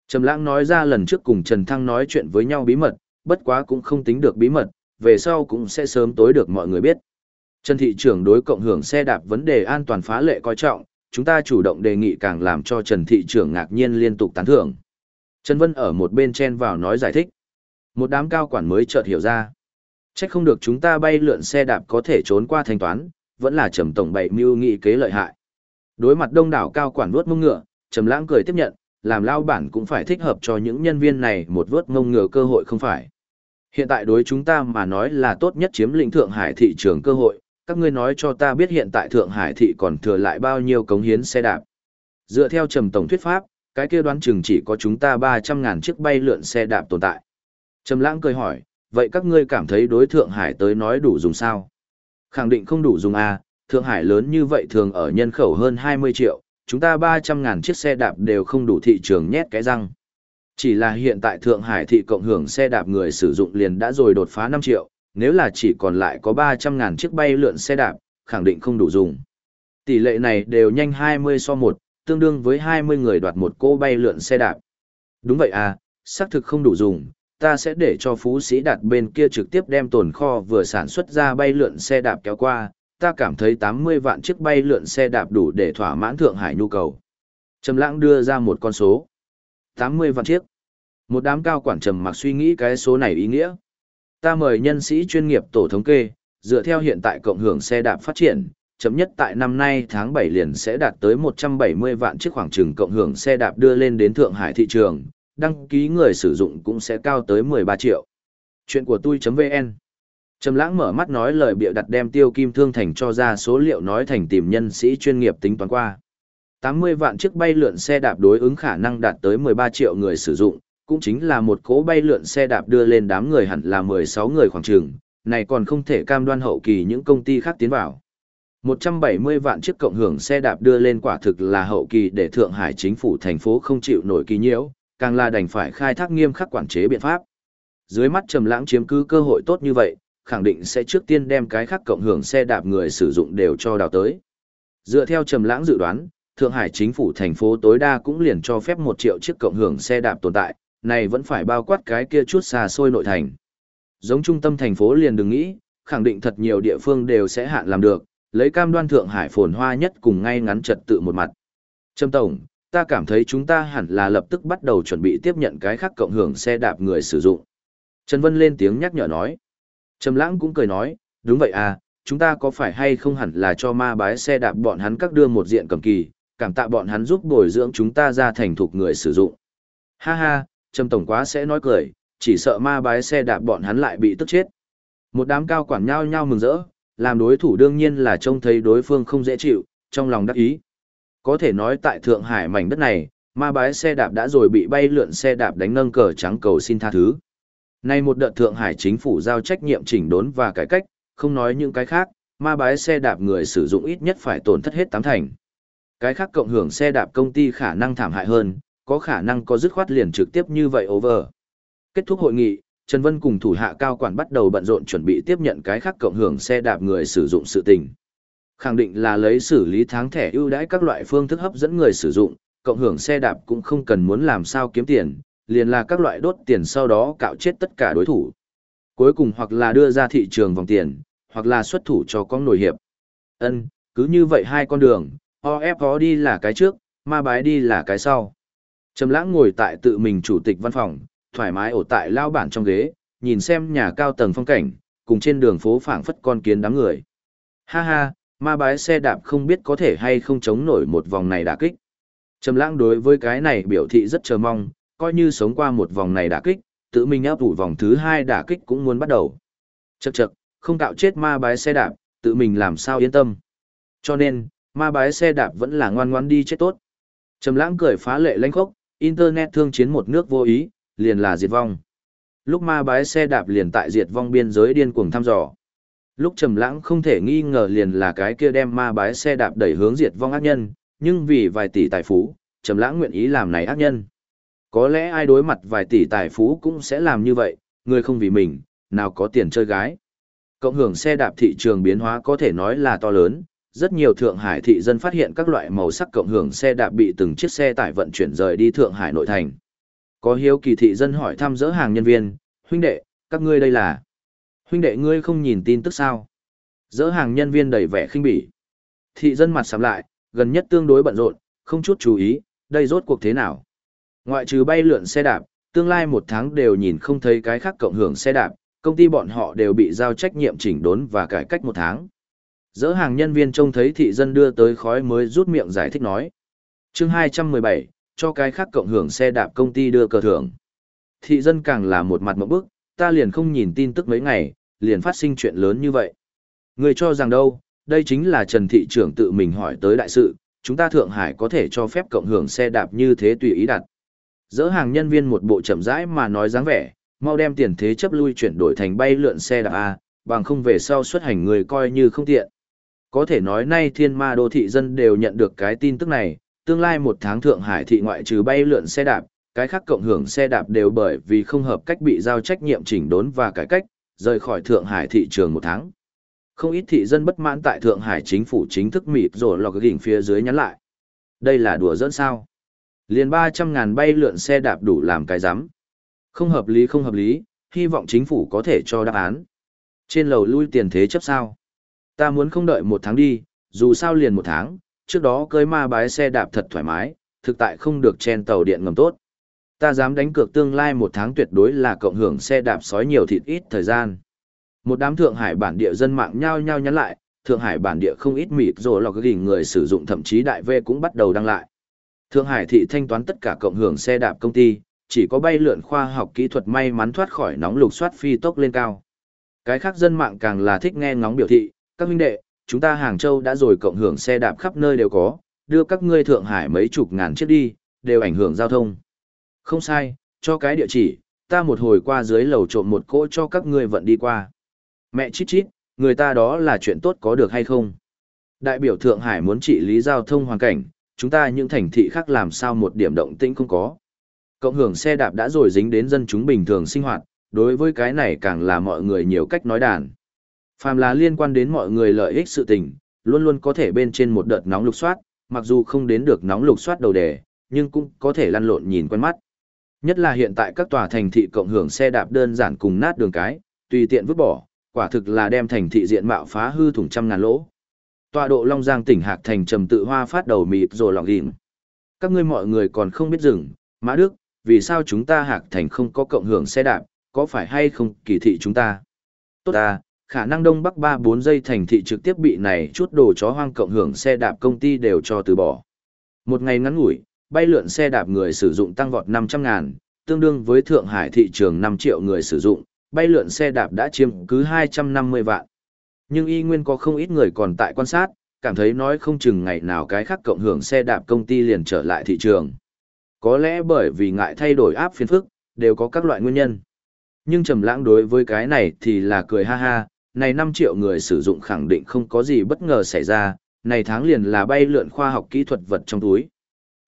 Trầm Lãng nói ra lần trước cùng Trần Thăng nói chuyện với nhau bí mật, bất quá cũng không tính được bí mật, về sau cũng sẽ sớm tối được mọi người biết. Trần thị trưởng đối cộng hưởng xe đạp vấn đề an toàn phá lệ coi trọng, chúng ta chủ động đề nghị càng làm cho Trần thị trưởng ngạc nhiên liên tục tán thưởng. Trần Vân ở một bên chen vào nói giải thích. Một đám cao quản mới chợt hiểu ra. Chắc không được chúng ta bay lượn xe đạp có thể trốn qua thanh toán, vẫn là trầm tổng bảy mưu nghị kế lợi hại. Đối mặt đông đảo cao quản vuốt mông ngựa, trầm lãng cười tiếp nhận, làm lao bản cũng phải thích hợp cho những nhân viên này một vuốt mông ngựa cơ hội không phải. Hiện tại đối chúng ta mà nói là tốt nhất chiếm lĩnh Thượng Hải thị trường cơ hội, các ngươi nói cho ta biết hiện tại Thượng Hải thị còn thừa lại bao nhiêu cống hiến xe đạp. Dựa theo trầm tổng thuyết pháp, cái kia đoán chừng chỉ có chúng ta 300.000 chiếc bay lượn xe đạp tồn tại. Trầm lãng cười hỏi, vậy các ngươi cảm thấy đối Thượng Hải tới nói đủ dùng sao? Khẳng định không đủ dùng à, Thượng Hải lớn như vậy thường ở nhân khẩu hơn 20 triệu, chúng ta 300.000 chiếc xe đạp đều không đủ thị trường nhét cái răng. Chỉ là hiện tại Thượng Hải thị cộng hưởng xe đạp người sử dụng liền đã rồi đột phá 5 triệu, nếu là chỉ còn lại có 300.000 chiếc bay lượn xe đạp, khẳng định không đủ dùng. Tỷ lệ này đều nhanh 20 so 1, tương đương với 20 người đoạt một cô bay lượn xe đạp. Đúng vậy à, xác thực không đủ dùng, ta sẽ để cho phú sĩ đặt bên kia trực tiếp đem tồn kho vừa sản xuất ra bay lượn xe đạp kéo qua, ta cảm thấy 80 vạn chiếc bay lượn xe đạp đủ để thỏa mãn Thượng Hải nhu cầu. Trầm lãng đưa ra một con số. 80 vạn chiếc. Một đám cao quản trầm mặc suy nghĩ cái số này ý nghĩa. Ta mời nhân sĩ chuyên nghiệp tổ thống kê, dựa theo hiện tại cộng hưởng xe đạp phát triển, chấm nhất tại năm nay tháng 7 liền sẽ đạt tới 170 vạn chiếc khoảng chừng cộng hưởng xe đạp đưa lên đến Thượng Hải thị trường, đăng ký người sử dụng cũng sẽ cao tới 13 triệu. Chuyện của tôi.vn Trầm lãng mở mắt nói lời bịa đặt đem tiêu kim thương thành cho ra số liệu nói thành tìm nhân sĩ chuyên nghiệp tính toán qua. 80 vạn chiếc bay lượn xe đạp đối ứng khả năng đạt tới 13 triệu người sử dụng, cũng chính là một cỗ bay lượn xe đạp đưa lên đám người hẳn là 16 người khoảng trường, này còn không thể cam đoan hậu kỳ những công ty khác tiến vào. 170 vạn chiếc cộng hưởng xe đạp đưa lên quả thực là hậu kỳ để Thượng Hải chính phủ thành phố không chịu nổi kỳ nhiễu, càng là đành phải khai thác nghiêm khắc quản chế biện pháp. Dưới mắt Trầm Lãng chiếm cứ cơ hội tốt như vậy, khẳng định sẽ trước tiên đem cái khác cộng hưởng xe đạp người sử dụng đều cho đào tới. Dựa theo Trầm Lãng dự đoán, Thượng Hải chính phủ thành phố tối đa cũng liền cho phép 1 triệu chiếc cộng hưởng xe đạp tồn tại, này vẫn phải bao quát cái kia chút xa xôi nội thành. Giống trung tâm thành phố liền đừng nghĩ, khẳng định thật nhiều địa phương đều sẽ hạn làm được, lấy cam đoan Thượng Hải phồn hoa nhất cùng ngay ngắn trật tự một mặt. Trầm Tổng, ta cảm thấy chúng ta hẳn là lập tức bắt đầu chuẩn bị tiếp nhận cái khác cộng hưởng xe đạp người sử dụng. Trần Vân lên tiếng nhắc nhở nói. Trầm Lãng cũng cười nói, đúng vậy à, chúng ta có phải hay không hẳn là cho ma bái xe đạp bọn hắn các đưa một diện cầm kỳ, cảm tạ bọn hắn giúp bồi dưỡng chúng ta ra thành thục người sử dụng. Ha ha, Trầm Tổng quá sẽ nói cười, chỉ sợ ma bái xe đạp bọn hắn lại bị tức chết. Một đám cao quản nhao nhao mừng rỡ, làm đối thủ đương nhiên là trông thấy đối phương không dễ chịu, trong lòng đắc ý. Có thể nói tại Thượng Hải mảnh đất này, ma bái xe đạp đã rồi bị bay lượn xe đạp đánh nâng cờ trắng cầu xin tha thứ. Nay một đợt Thượng Hải chính phủ giao trách nhiệm chỉnh đốn và cải cách, không nói những cái khác, ma bái xe đạp người sử dụng ít nhất phải tổn thất hết tám thành. Cái khác cộng hưởng xe đạp công ty khả năng thảm hại hơn, có khả năng có dứt khoát liền trực tiếp như vậy over. Kết thúc hội nghị, Trần Vân cùng thủ hạ cao quản bắt đầu bận rộn chuẩn bị tiếp nhận cái khác cộng hưởng xe đạp người sử dụng sự tình. Khẳng định là lấy xử lý tháng thẻ ưu đãi các loại phương thức hấp dẫn người sử dụng, cộng hưởng xe đạp cũng không cần muốn làm sao kiếm tiền, liền là các loại đốt tiền sau đó cạo chết tất cả đối thủ. Cuối cùng hoặc là đưa ra thị trường vòng tiền, hoặc là xuất thủ cho con nổi hiệp. Ân, cứ như vậy hai con đường, OF đi là cái trước, ma bái đi là cái sau. Trầm lãng ngồi tại tự mình chủ tịch văn phòng, thoải mái ổ tại lao bản trong ghế, nhìn xem nhà cao tầng phong cảnh, cùng trên đường phố phảng phất con kiến đám người. Ha ha, ma bái xe đạp không biết có thể hay không chống nổi một vòng này đả kích. Trầm lãng đối với cái này biểu thị rất chờ mong, coi như sống qua một vòng này đả kích, tự mình áp ủ vòng thứ hai đả kích cũng muốn bắt đầu. Chậc chậc, không cạo chết ma bái xe đạp, tự mình làm sao yên tâm. Cho nên, ma bái xe đạp vẫn là ngoan ngoan đi chết tốt. Trầm lãng cười phá lệ lãnh khốc, internet thương chiến một nước vô ý, liền là diệt vong. Lúc ma bái xe đạp liền tại diệt vong biên giới điên cuồng thăm dò. Lúc trầm lãng không thể nghi ngờ liền là cái kia đem ma bái xe đạp đẩy hướng diệt vong ác nhân, nhưng vì vài tỷ tài phú, trầm lãng nguyện ý làm này ác nhân. Có lẽ ai đối mặt vài tỷ tài phú cũng sẽ làm như vậy, người không vì mình, nào có tiền chơi gái. Cộng hưởng xe đạp thị trường biến hóa có thể nói là to lớn, rất nhiều Thượng Hải thị dân phát hiện các loại màu sắc cộng hưởng xe đạp bị từng chiếc xe tải vận chuyển rời đi Thượng Hải nội thành. Có hiếu kỳ thị dân hỏi thăm dỡ hàng nhân viên, huynh đệ, các ngươi đây là... Huynh đệ ngươi không nhìn tin tức sao? Dỡ hàng nhân viên đầy vẻ khinh bỉ. Thị dân mặt sầm lại, gần nhất tương đối bận rộn, không chút chú ý, đây rốt cuộc thế nào? Ngoại trừ bay lượn xe đạp, tương lai một tháng đều nhìn không thấy cái khác cộng hưởng xe đạp, công ty bọn họ đều bị giao trách nhiệm chỉnh đốn và cải cách một tháng. Dỡ hàng nhân viên trông thấy thị dân đưa tới khói mới rút miệng giải thích nói. chương 217, cho cái khác cộng hưởng xe đạp công ty đưa cờ thưởng. Thị dân càng là một mặt một bức, ta liền không nhìn tin tức mấy ngày, liền phát sinh chuyện lớn như vậy. Người cho rằng đâu, đây chính là Trần Thị trưởng tự mình hỏi tới đại sự, chúng ta Thượng Hải có thể cho phép cộng hưởng xe đạp như thế tùy ý đặt. Dỡ hàng nhân viên một bộ chậm rãi mà nói dáng vẻ, mau đem tiền thế chấp lui chuyển đổi thành bay lượn xe đạp A, bằng không về sau xuất hành người coi như không tiện. Có thể nói nay thiên ma đô thị dân đều nhận được cái tin tức này, tương lai một tháng Thượng Hải thị ngoại trừ bay lượn xe đạp, cái khác cộng hưởng xe đạp đều bởi vì không hợp cách bị giao trách nhiệm chỉnh đốn và cải cách, rời khỏi Thượng Hải thị trường một tháng. Không ít thị dân bất mãn tại Thượng Hải chính phủ chính thức mịt rồi lọc đỉnh phía dưới nhắn lại. Đây là đùa dẫn sao? Liền 300 ngàn bay lượn xe đạp đủ làm cái giám. Không hợp lý không hợp lý, hy vọng chính phủ có thể cho đáp án. Trên lầu lui tiền thế chấp sao? Ta muốn không đợi một tháng đi, dù sao liền một tháng, trước đó cưới ma bái xe đạp thật thoải mái, thực tại không được chen tàu điện ngầm tốt. Ta dám đánh cược tương lai một tháng tuyệt đối là cộng hưởng xe đạp sói nhiều thịt ít thời gian. Một đám Thượng Hải bản địa dân mạng nhao nhao nhắn lại, Thượng Hải bản địa không ít mịt rồi lọc gỉnh người sử dụng thậm chí đại V cũng bắt đầu đăng lại. Thượng Hải thị thanh toán tất cả cộng hưởng xe đạp công ty, chỉ có bay lượn khoa học kỹ thuật may mắn thoát khỏi nóng lục soát phi tốc lên cao. Cái khác dân mạng càng là thích nghe ngóng biểu thị, các huynh đệ, chúng ta Hàng Châu đã rồi cộng hưởng xe đạp khắp nơi đều có, đưa các ngươi Thượng Hải mấy chục ngàn chiếc đi, đều ảnh hưởng giao thông. Không sai, cho cái địa chỉ, ta một hồi qua dưới lầu trộm một cỗ cho các ngươi vận đi qua. Mẹ chít chít, người ta đó là chuyện tốt có được hay không? Đại biểu Thượng Hải muốn trị lý giao thông hoàn cảnh, chúng ta những thành thị khác làm sao một điểm động tĩnh không có. Cộng hưởng xe đạp đã rồi dính đến dân chúng bình thường sinh hoạt, đối với cái này càng là mọi người nhiều cách nói đàn. Phàm là liên quan đến mọi người lợi ích sự tình, luôn luôn có thể bên trên một đợt nóng lục soát, mặc dù không đến được nóng lục soát đầu đề, nhưng cũng có thể lăn lộn nhìn quen mắt. Nhất là hiện tại các tòa thành thị cộng hưởng xe đạp đơn giản cùng nát đường cái, tùy tiện vứt bỏ, quả thực là đem thành thị diện mạo phá hư thủng trăm ngàn lỗ. Tọa độ Long Giang tỉnh Hạc Thành trầm tự hoa phát đầu mịt rồi lọc ghim. Các ngươi mọi người còn không biết dừng, Mã Đức, vì sao chúng ta Hạc Thành không có cộng hưởng xe đạp, có phải hay không kỳ thị chúng ta? Tốt à, khả năng đông bắc ba bốn giây thành thị trực tiếp bị này chút đồ chó hoang cộng hưởng xe đạp công ty đều cho từ bỏ. Một ngày ngắn ngủi, bay lượn xe đạp người sử dụng tăng vọt năm trăm ngàn, tương đương với Thượng Hải thị trường 5 triệu người sử dụng, bay lượn xe đạp đã chiếm cứ 250 vạn. Nhưng y nguyên có không ít người còn tại quan sát, cảm thấy nói không chừng ngày nào cái khác cộng hưởng xe đạp công ty liền trở lại thị trường. Có lẽ bởi vì ngại thay đổi áp phiên phức, đều có các loại nguyên nhân. Nhưng Trầm Lãng đối với cái này thì là cười ha ha, này 5 triệu người sử dụng khẳng định không có gì bất ngờ xảy ra, này tháng liền là bay lượn khoa học kỹ thuật vật trong túi.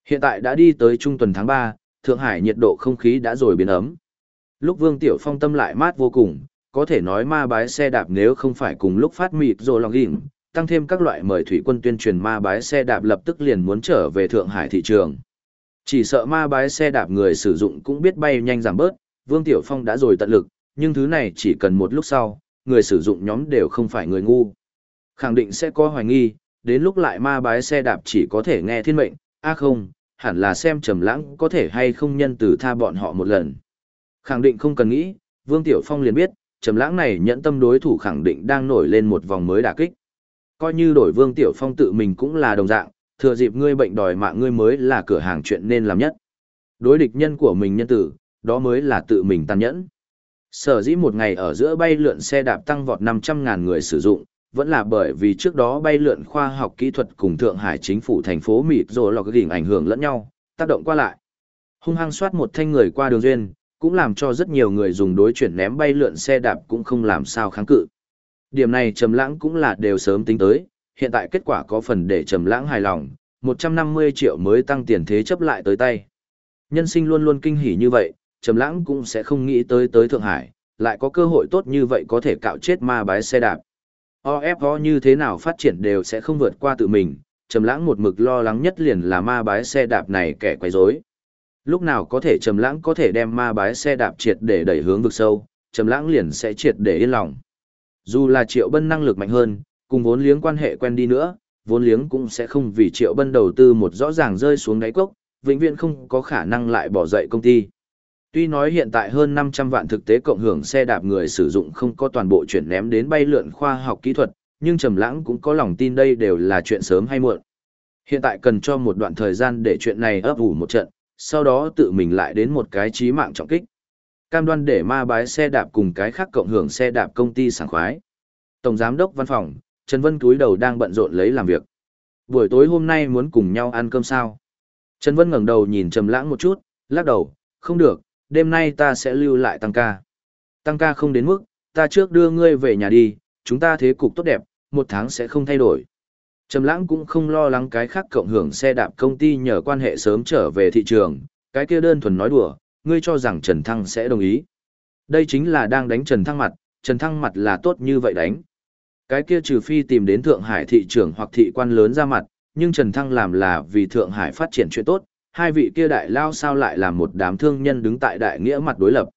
Hiện tại đã đi tới trung tuần tháng 3, Thượng Hải nhiệt độ không khí đã rồi biến ấm. Lúc Vương Tiểu Phong tâm lại mát vô cùng, có thể nói ma bái xe đạp nếu không phải cùng lúc phát mịt rồi lòng ghiền, tăng thêm các loại mời thủy quân tuyên truyền ma bái xe đạp lập tức liền muốn trở về Thượng Hải thị trường. Chỉ sợ ma bái xe đạp người sử dụng cũng biết bay nhanh giảm bớt, Vương Tiểu Phong đã rồi tận lực, nhưng thứ này chỉ cần một lúc sau, người sử dụng nhóm đều không phải người ngu. Khẳng định sẽ có hoài nghi, đến lúc lại ma bái xe đạp chỉ có thể nghe thiên mệnh, a không, hẳn là xem trầm lãng có thể hay không nhân từ tha bọn họ một lần. Khẳng định không cần nghĩ, Vương Tiểu Phong liền biết, trầm lãng này nhẫn tâm đối thủ khẳng định đang nổi lên một vòng mới đả kích. Coi như đổi Vương Tiểu Phong tự mình cũng là đồng dạng, thừa dịp ngươi bệnh đòi mạng ngươi mới là cửa hàng chuyện nên làm nhất. Đối địch nhân của mình nhân tử, đó mới là tự mình tàn nhẫn. Sở dĩ một ngày ở giữa bay lượn xe đạp tăng vọt 500.000 người sử dụng, vẫn là bởi vì trước đó bay lượn khoa học kỹ thuật cùng Thượng Hải chính phủ thành phố mịt rồi lọc đỉnh ảnh hưởng lẫn nhau, tác động qua lại. Hung hăng soát một thanh người qua đường duyên, cũng làm cho rất nhiều người dùng đối chuyển ném bay lượn xe đạp cũng không làm sao kháng cự. Điểm này Trầm Lãng cũng là đều sớm tính tới, hiện tại kết quả có phần để Trầm Lãng hài lòng, 150 triệu mới tăng tiền thế chấp lại tới tay. Nhân sinh luôn luôn kinh hỉ như vậy, Trầm Lãng cũng sẽ không nghĩ tới tới Thượng Hải, lại có cơ hội tốt như vậy có thể cạo chết ma bái xe đạp. OFO như thế nào phát triển đều sẽ không vượt qua tự mình, Trầm Lãng một mực lo lắng nhất liền là ma bái xe đạp này kẻ quấy rối. Lúc nào có thể Trầm Lãng có thể đem ma bái xe đạp triệt để đẩy hướng vực sâu, Trầm Lãng liền sẽ triệt để yên lòng. Dù là Triệu Bân năng lực mạnh hơn, cùng vốn liếng quan hệ quen đi nữa, vốn liếng cũng sẽ không vì Triệu Bân đầu tư một rõ ràng rơi xuống đáy cốc, vĩnh viễn không có khả năng lại bỏ dậy công ty. Tuy nói hiện tại hơn 500 vạn thực tế cộng hưởng xe đạp người sử dụng không có toàn bộ chuyển ném đến bay lượn khoa học kỹ thuật, nhưng Trầm Lãng cũng có lòng tin đây đều là chuyện sớm hay muộn. Hiện tại cần cho một đoạn thời gian để chuyện này ấp ủ một trận, sau đó tự mình lại đến một cái chí mạng trọng kích. Cam đoan để ma bái xe đạp cùng cái khác cộng hưởng xe đạp công ty sảng khoái. Tổng giám đốc văn phòng, Trần Vân cúi đầu đang bận rộn lấy làm việc. Buổi tối hôm nay muốn cùng nhau ăn cơm sao? Trần Vân ngẩng đầu nhìn Trầm Lãng một chút, lắc đầu, không được, đêm nay ta sẽ lưu lại tăng ca. Tăng ca không đến mức, ta trước đưa ngươi về nhà đi, chúng ta thế cục tốt đẹp, một tháng sẽ không thay đổi. Trầm lãng cũng không lo lắng cái khác cộng hưởng xe đạp công ty nhờ quan hệ sớm trở về thị trường, cái kia đơn thuần nói đùa, ngươi cho rằng Trần Thăng sẽ đồng ý. Đây chính là đang đánh Trần Thăng mặt, Trần Thăng mặt là tốt như vậy đánh. Cái kia trừ phi tìm đến Thượng Hải thị trưởng hoặc thị quan lớn ra mặt, nhưng Trần Thăng làm là vì Thượng Hải phát triển chuyện tốt, hai vị kia đại lao sao lại làm một đám thương nhân đứng tại đại nghĩa mặt đối lập.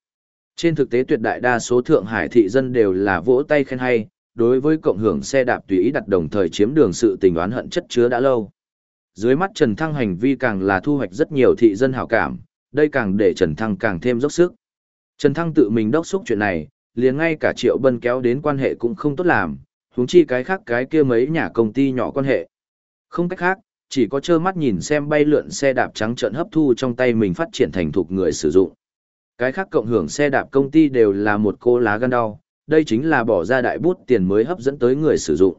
Trên thực tế tuyệt đại đa số Thượng Hải thị dân đều là vỗ tay khen hay, đối với cộng hưởng xe đạp tùy ý đặt đồng thời chiếm đường sự tình oán hận chất chứa đã lâu. Dưới mắt Trần Thăng hành vi càng là thu hoạch rất nhiều thị dân hảo cảm, đây càng để Trần Thăng càng thêm dốc sức. Trần Thăng tự mình đốc xúc chuyện này, liền ngay cả Triệu Bân kéo đến quan hệ cũng không tốt làm, huống chi cái khác cái kia mấy nhà công ty nhỏ quan hệ. Không cách khác, chỉ có trơ mắt nhìn xem bay lượn xe đạp trắng trợn hấp thu trong tay mình phát triển thành thục người sử dụng. Cái khác cộng hưởng xe đạp công ty đều là một cô lá gan đau, đây chính là bỏ ra đại bút tiền mới hấp dẫn tới người sử dụng.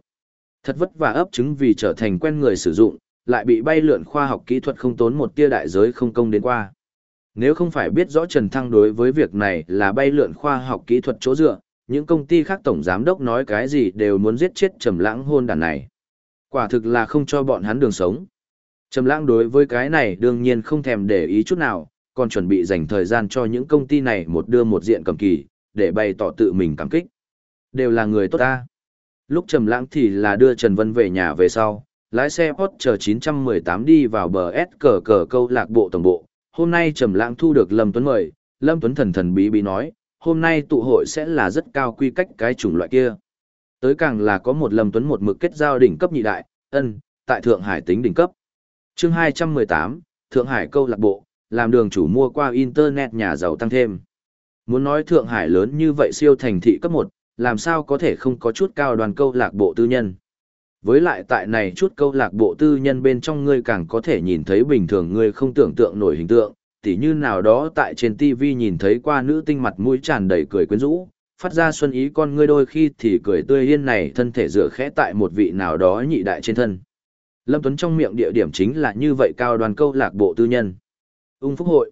Thật vất vả ấp trứng vì trở thành quen người sử dụng, lại bị bay lượn khoa học kỹ thuật không tốn một tia đại giới không công đến qua. Nếu không phải biết rõ Trần Thăng đối với việc này là bay lượn khoa học kỹ thuật chỗ dựa, những công ty khác tổng giám đốc nói cái gì đều muốn giết chết trầm lãng hôn đàn này. Quả thực là không cho bọn hắn đường sống. Trầm lãng đối với cái này đương nhiên không thèm để ý chút nào, còn chuẩn bị dành thời gian cho những công ty này một đưa một diện cầm kỳ, để bày tỏ tự mình cảm kích. Đều là người tốt ta. Lúc trầm lãng thì là đưa Trần Vân về nhà về sau, lái xe Porsche 918 đi vào bờ S cờ cờ câu lạc bộ tổng bộ. Hôm nay trầm lãng thu được Lâm Tuấn mời, Lâm Tuấn thần thần bí bí nói, hôm nay tụ hội sẽ là rất cao quy cách cái chủng loại kia. Tới càng là có một Lâm Tuấn một mực kết giao đỉnh cấp nhị đại, ân, tại Thượng Hải tính đỉnh cấp. Chương 218, Thượng Hải câu lạc bộ, làm đường chủ mua qua internet nhà giàu tăng thêm. Muốn nói Thượng Hải lớn như vậy siêu thành thị cấp 1, làm sao có thể không có chút cao đoàn câu lạc bộ tư nhân. Với lại tại này chút câu lạc bộ tư nhân bên trong ngươi càng có thể nhìn thấy bình thường ngươi không tưởng tượng nổi hình tượng, tỉ như nào đó tại trên TV nhìn thấy qua nữ tinh mặt mũi tràn đầy cười quyến rũ, phát ra xuân ý con ngươi đôi khi thì cười tươi yên này thân thể dựa khẽ tại một vị nào đó nhị đại trên thân. Lâm Tuấn trong miệng địa điểm chính là như vậy cao đoàn câu lạc bộ tư nhân. Ung Phúc Hội.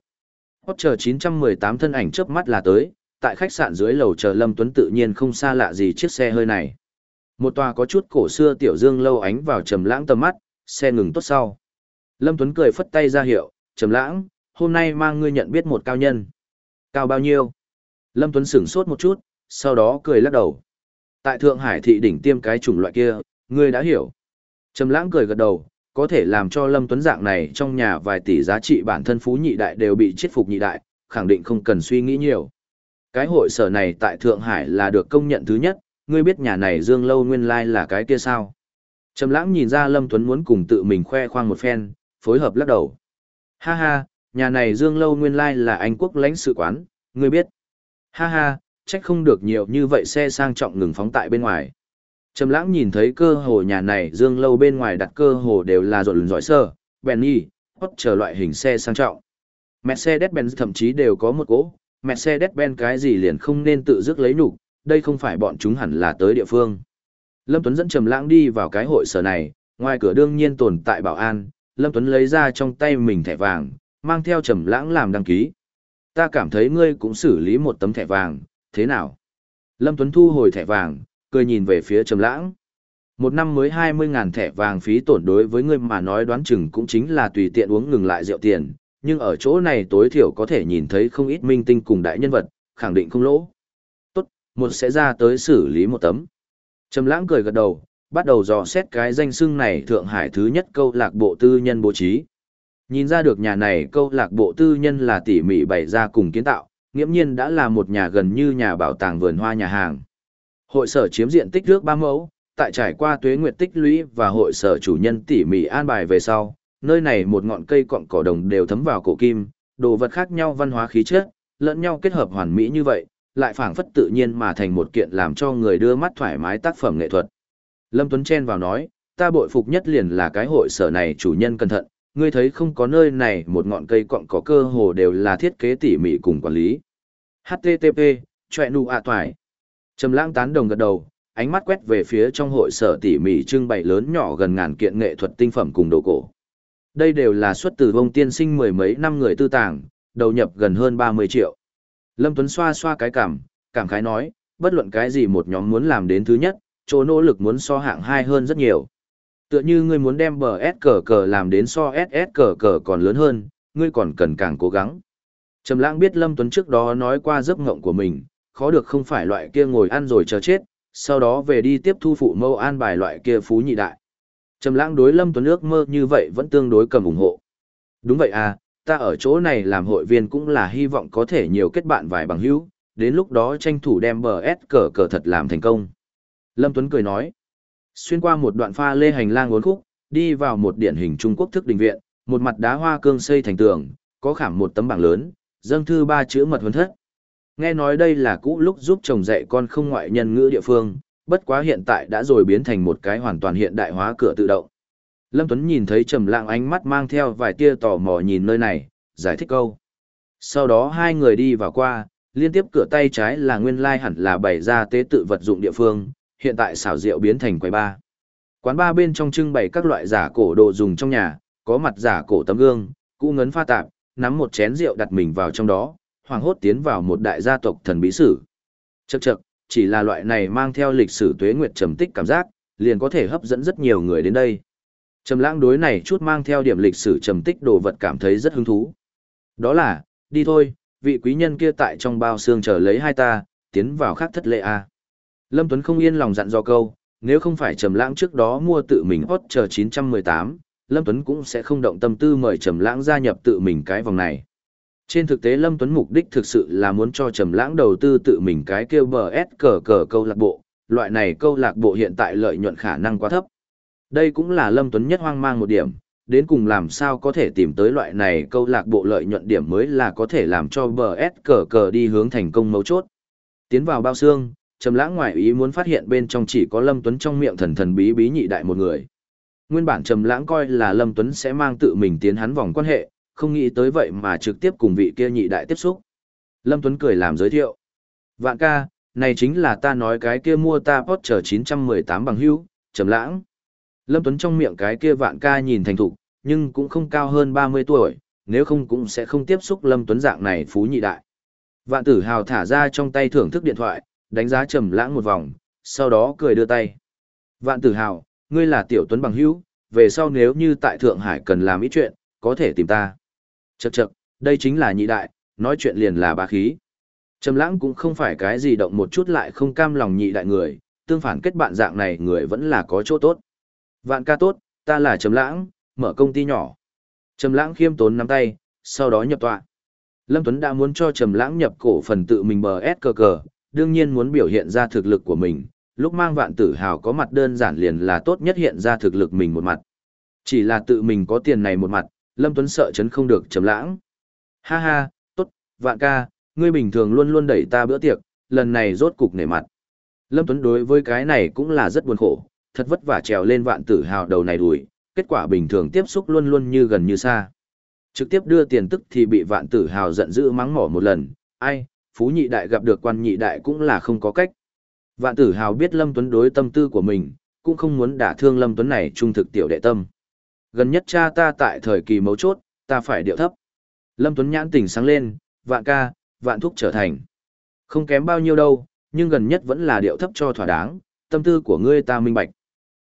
Hot chờ 918 thân ảnh chớp mắt là tới, tại khách sạn dưới lầu chờ Lâm Tuấn tự nhiên không xa lạ gì chiếc xe hơi này. Một tòa có chút cổ xưa tiểu dương lâu ánh vào trầm lãng tầm mắt, xe ngừng tốt sau. Lâm Tuấn cười phất tay ra hiệu, trầm lãng, hôm nay mang ngươi nhận biết một cao nhân. Cao bao nhiêu? Lâm Tuấn sửng sốt một chút, sau đó cười lắc đầu. Tại Thượng Hải thị đỉnh tiêm cái chủng loại kia, ngươi đã hiểu. Trầm lãng cười gật đầu, có thể làm cho Lâm Tuấn dạng này trong nhà vài tỷ giá trị bản thân phú nhị đại đều bị chết phục nhị đại, khẳng định không cần suy nghĩ nhiều. Cái hội sở này tại Thượng Hải là được công nhận thứ nhất, ngươi biết nhà này Dương Lâu nguyên lai là cái kia sao? Trầm lãng nhìn ra Lâm Tuấn muốn cùng tự mình khoe khoang một phen, phối hợp lắc đầu. Ha ha, nhà này Dương Lâu nguyên lai là Anh quốc lãnh sự quán, ngươi biết. Ha ha, trách không được nhiều như vậy xe sang trọng ngừng phóng tại bên ngoài. Trầm lãng nhìn thấy cơ hồ nhà này Dương Lâu bên ngoài đặt cơ hồ đều là rộn giỏi sơ, Benny, hốt chờ loại hình xe sang trọng. Mercedes-Benz thậm chí đều có một cỗ, Mercedes-Benz cái gì liền không nên tự dứt lấy nhục, đây không phải bọn chúng hẳn là tới địa phương. Lâm Tuấn dẫn Trầm Lãng đi vào cái hội sở này, ngoài cửa đương nhiên tồn tại bảo an, Lâm Tuấn lấy ra trong tay mình thẻ vàng, mang theo Trầm Lãng làm đăng ký. Ta cảm thấy ngươi cũng xử lý một tấm thẻ vàng, thế nào? Lâm Tuấn thu hồi thẻ vàng, cười nhìn về phía Trầm Lãng. Một năm mới 20.000 thẻ vàng phí tổn đối với ngươi mà nói đoán chừng cũng chính là tùy tiện uống ngừng lại rượu tiền, nhưng ở chỗ này tối thiểu có thể nhìn thấy không ít minh tinh cùng đại nhân vật, khẳng định không lỗ. Tốt, một sẽ ra tới xử lý một tấm. Trầm lãng cười gật đầu, bắt đầu dò xét cái danh xưng này Thượng Hải thứ nhất câu lạc bộ tư nhân bố trí. Nhìn ra được nhà này câu lạc bộ tư nhân là tỉ mỉ bày ra cùng kiến tạo, nghiễm nhiên đã là một nhà gần như nhà bảo tàng vườn hoa nhà hàng. Hội sở chiếm diện tích nước ba mẫu, tại trải qua tuế nguyệt tích lũy và hội sở chủ nhân tỉ mỉ an bài về sau, nơi này một ngọn cây cọng cỏ đồng đều thấm vào cổ kim, đồ vật khác nhau văn hóa khí chất, lẫn nhau kết hợp hoàn mỹ như vậy, lại phảng phất tự nhiên mà thành một kiện làm cho người đưa mắt thoải mái tác phẩm nghệ thuật. Lâm Tuấn chen vào nói, ta bội phục nhất liền là cái hội sở này chủ nhân cẩn thận, ngươi thấy không có nơi này một ngọn cây cọng cỏ cơ hồ đều là thiết kế tỉ mỉ cùng quản lý. HTTP, chọe nụ ạ toài. Trầm lãng tán đồng gật đầu, ánh mắt quét về phía trong hội sở tỉ mỉ trưng bày lớn nhỏ gần ngàn kiện nghệ thuật tinh phẩm cùng đồ cổ. Đây đều là xuất từ vông tiên sinh mười mấy năm người tư tàng, đầu nhập gần hơn 30 triệu. Lâm Tuấn xoa xoa cái cảm, cảm khái nói, bất luận cái gì một nhóm muốn làm đến thứ nhất, chỗ nỗ lực muốn so hạng hai hơn rất nhiều. Tựa như ngươi muốn đem bờ S cờ cờ làm đến so SS cờ cờ còn lớn hơn, ngươi còn cần càng cố gắng. Trầm lãng biết Lâm Tuấn trước đó nói qua giấc ngộng của mình, khó được không phải loại kia ngồi ăn rồi chờ chết, sau đó về đi tiếp thu phụ mâu an bài loại kia phú nhị đại. Trầm lãng đối Lâm Tuấn ước mơ như vậy vẫn tương đối cầm ủng hộ. Đúng vậy à, ta ở chỗ này làm hội viên cũng là hy vọng có thể nhiều kết bạn vài bằng hữu, đến lúc đó tranh thủ đem bờ S cờ cờ thật làm thành công. Lâm Tuấn cười nói, xuyên qua một đoạn pha lê hành lang uốn khúc, đi vào một điển hình Trung Quốc thức đình viện, một mặt đá hoa cương xây thành tường, có khảm một tấm bảng lớn, dâng thư ba chữ mật huấn thất. Nghe nói đây là cũ lúc giúp chồng dạy con không ngoại nhân ngữ địa phương, bất quá hiện tại đã rồi biến thành một cái hoàn toàn hiện đại hóa cửa tự động. Lâm Tuấn nhìn thấy trầm lặng ánh mắt mang theo vài tia tò mò nhìn nơi này, giải thích câu. Sau đó hai người đi vào qua, liên tiếp cửa tay trái là nguyên lai hẳn là bày ra tế tự vật dụng địa phương, hiện tại xảo rượu biến thành quầy ba. Quán ba bên trong trưng bày các loại giả cổ đồ dùng trong nhà, có mặt giả cổ tấm gương, cũ ngấn pha tạp, nắm một chén rượu đặt mình vào trong đó, hoàng hốt tiến vào một đại gia tộc thần bí sử. Chậc chậc, chỉ là loại này mang theo lịch sử tuế nguyệt trầm tích cảm giác, liền có thể hấp dẫn rất nhiều người đến đây. Trầm lãng đối này chút mang theo điểm lịch sử trầm tích đồ vật cảm thấy rất hứng thú. Đó là, đi thôi, vị quý nhân kia tại trong bao xương chờ lấy hai ta, tiến vào khác thất lệ a. Lâm Tuấn không yên lòng dặn dò câu, nếu không phải Trầm Lãng trước đó mua tự mình hot chờ 918, Lâm Tuấn cũng sẽ không động tâm tư mời Trầm Lãng gia nhập tự mình cái vòng này. Trên thực tế Lâm Tuấn mục đích thực sự là muốn cho Trầm Lãng đầu tư tự mình cái kêu bờ S cờ cờ câu lạc bộ, loại này câu lạc bộ hiện tại lợi nhuận khả năng quá thấp. Đây cũng là Lâm Tuấn nhất hoang mang một điểm, đến cùng làm sao có thể tìm tới loại này câu lạc bộ lợi nhuận điểm mới là có thể làm cho bờ S cờ cờ đi hướng thành công mấu chốt. Tiến vào bao xương, Trầm Lãng ngoài ý muốn phát hiện bên trong chỉ có Lâm Tuấn trong miệng thần thần bí bí nhị đại một người. Nguyên bản Trầm Lãng coi là Lâm Tuấn sẽ mang tự mình tiến hắn vòng quan hệ, không nghĩ tới vậy mà trực tiếp cùng vị kia nhị đại tiếp xúc. Lâm Tuấn cười làm giới thiệu. Vạn ca, này chính là ta nói cái kia mua ta Porsche 918 bằng hữu, trầm lãng. Lâm Tuấn trong miệng cái kia vạn ca nhìn thành thục, nhưng cũng không cao hơn 30 tuổi, nếu không cũng sẽ không tiếp xúc Lâm Tuấn dạng này phú nhị đại. Vạn tử hào thả ra trong tay thưởng thức điện thoại, đánh giá trầm lãng một vòng, sau đó cười đưa tay. Vạn tử hào, ngươi là tiểu tuấn bằng hữu, về sau nếu như tại Thượng Hải cần làm ít chuyện, có thể tìm ta. Chậc chậc, đây chính là nhị đại, nói chuyện liền là bá khí. Trầm lãng cũng không phải cái gì động một chút lại không cam lòng nhị đại người, tương phản kết bạn dạng này người vẫn là có chỗ tốt. Vạn ca tốt, ta là Trầm lãng, mở công ty nhỏ. Trầm lãng khiêm tốn nắm tay, sau đó nhập tọa. Lâm Tuấn đã muốn cho Trầm lãng nhập cổ phần tự mình bờ S cờ cờ, đương nhiên muốn biểu hiện ra thực lực của mình, lúc mang vạn tử hào có mặt đơn giản liền là tốt nhất hiện ra thực lực mình một mặt. Chỉ là tự mình có tiền này một mặt, Lâm Tuấn sợ chấn không được Trầm lãng. Ha ha, tốt, vạn ca, ngươi bình thường luôn luôn đẩy ta bữa tiệc, lần này rốt cục nể mặt. Lâm Tuấn đối với cái này cũng là rất buồn khổ, thật vất vả trèo lên vạn tử hào đầu này đuổi, kết quả bình thường tiếp xúc luôn luôn như gần như xa. Trực tiếp đưa tiền tức thì bị vạn tử hào giận dữ mắng mỏ một lần, ai, phú nhị đại gặp được quan nhị đại cũng là không có cách. Vạn tử hào biết Lâm Tuấn đối tâm tư của mình, cũng không muốn đả thương Lâm Tuấn này trung thực tiểu đệ tâm. Gần nhất cha ta tại thời kỳ mấu chốt, ta phải điệu thấp. Lâm Tuấn nhãn tỉnh sáng lên, vạn ca, vạn thúc trở thành. Không kém bao nhiêu đâu, nhưng gần nhất vẫn là điệu thấp cho thỏa đáng, tâm tư của ngươi ta minh bạch.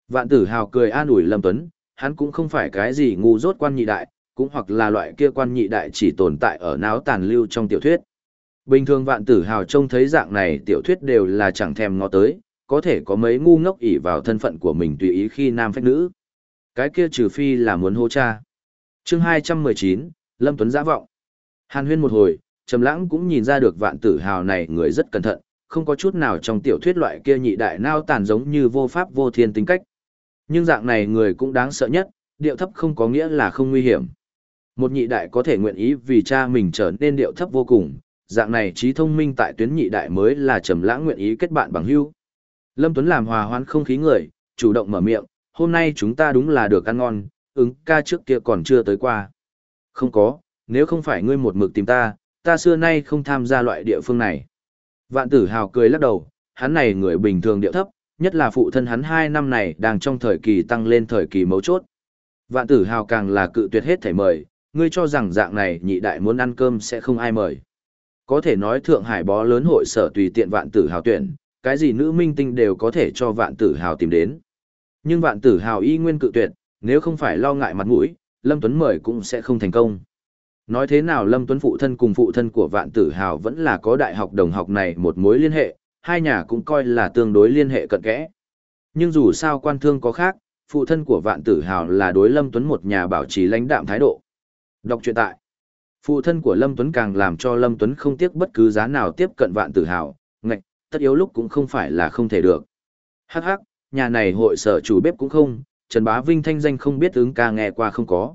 Vạn tử hào cười an ủi Lâm Tuấn, hắn cũng không phải cái gì ngu dốt quan nhị đại, cũng hoặc là loại kia quan nhị đại chỉ tồn tại ở náo tàn lưu trong tiểu thuyết. Bình thường vạn tử hào trông thấy dạng này tiểu thuyết đều là chẳng thèm ngó tới, có thể có mấy ngu ngốc ỷ vào thân phận của mình tùy ý khi nam phách nữ. Cái kia trừ phi là muốn hô cha. chương 219, Lâm Tuấn giã vọng. Hàn huyên một hồi, Trầm Lãng cũng nhìn ra được vạn tử hào này người rất cẩn thận, không có chút nào trong tiểu thuyết loại kia nhị đại nao tàn giống như vô pháp vô thiên tính cách. Nhưng dạng này người cũng đáng sợ nhất, điệu thấp không có nghĩa là không nguy hiểm. Một nhị đại có thể nguyện ý vì cha mình trở nên điệu thấp vô cùng, dạng này trí thông minh tại tuyến nhị đại mới là trầm lãng nguyện ý kết bạn bằng hữu. Lâm Tuấn làm hòa hoãn không khí người, chủ động mở miệng, hôm nay chúng ta đúng là được ăn ngon, ứng ca trước kia còn chưa tới qua. Không có, nếu không phải ngươi một mực tìm ta, ta xưa nay không tham gia loại địa phương này. Vạn tử hào cười lắc đầu, hắn này người bình thường điệu thấp, nhất là phụ thân hắn hai năm này đang trong thời kỳ tăng lên thời kỳ mấu chốt. Vạn tử hào càng là cự tuyệt hết thể mời, ngươi cho rằng dạng này nhị đại muốn ăn cơm sẽ không ai mời. Có thể nói Thượng Hải bó lớn hội sở tùy tiện vạn tử hào tuyển, cái gì nữ minh tinh đều có thể cho vạn tử hào tìm đến. Nhưng vạn tử hào y nguyên cự tuyệt, nếu không phải lo ngại mặt mũi, Lâm Tuấn mời cũng sẽ không thành công. Nói thế nào Lâm Tuấn phụ thân cùng phụ thân của vạn tử hào vẫn là có đại học đồng học này một mối liên hệ, hai nhà cũng coi là tương đối liên hệ cận kẽ. Nhưng dù sao quan thương có khác, phụ thân của vạn tử hào là đối Lâm Tuấn một nhà bảo trì lãnh đạm thái độ. Đọc truyện tại. Phụ thân của Lâm Tuấn càng làm cho Lâm Tuấn không tiếc bất cứ giá nào tiếp cận vạn tử hào, ngạch, tất yếu lúc cũng không phải là không thể được. Hắc hắc, nhà này hội sở chủ bếp cũng không, Trần Bá Vinh thanh danh không biết ứng ca nghe qua không có.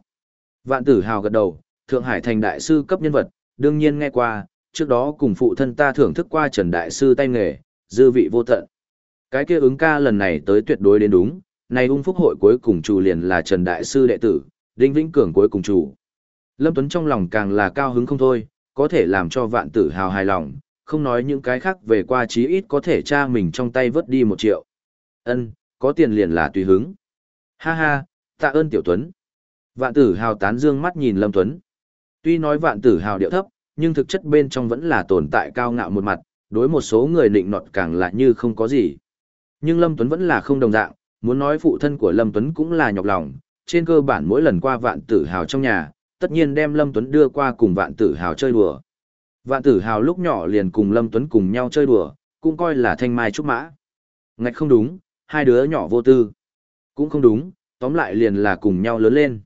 Vạn tử hào gật đầu, Thượng Hải thành đại sư cấp nhân vật, đương nhiên nghe qua, trước đó cùng phụ thân ta thưởng thức qua Trần Đại Sư tay nghề, dư vị vô tận. Cái kia ứng ca lần này tới tuyệt đối đến đúng, này ung phúc hội cuối cùng chủ liền là Trần Đại Sư đệ tử, Đinh Vĩnh Cường cuối cùng chủ. Lâm Tuấn trong lòng càng là cao hứng không thôi, có thể làm cho vạn tử hào hài lòng, không nói những cái khác về qua chí ít có thể cha mình trong tay vớt đi một triệu. Ân, có tiền liền là tùy hứng. Ha ha, tạ ơn tiểu Tuấn. Vạn tử hào tán dương mắt nhìn Lâm Tuấn. Tuy nói vạn tử hào điệu thấp, nhưng thực chất bên trong vẫn là tồn tại cao ngạo một mặt, đối một số người nịnh nọt càng là như không có gì. Nhưng Lâm Tuấn vẫn là không đồng dạng, muốn nói phụ thân của Lâm Tuấn cũng là nhọc lòng, trên cơ bản mỗi lần qua vạn tử hào trong nhà, tất nhiên đem Lâm Tuấn đưa qua cùng vạn tử hào chơi đùa. Vạn tử hào lúc nhỏ liền cùng Lâm Tuấn cùng nhau chơi đùa, cũng coi là thanh mai trúc mã. Ngạch không đúng, hai đứa nhỏ vô tư. Cũng không đúng, tóm lại liền là cùng nhau lớn lên.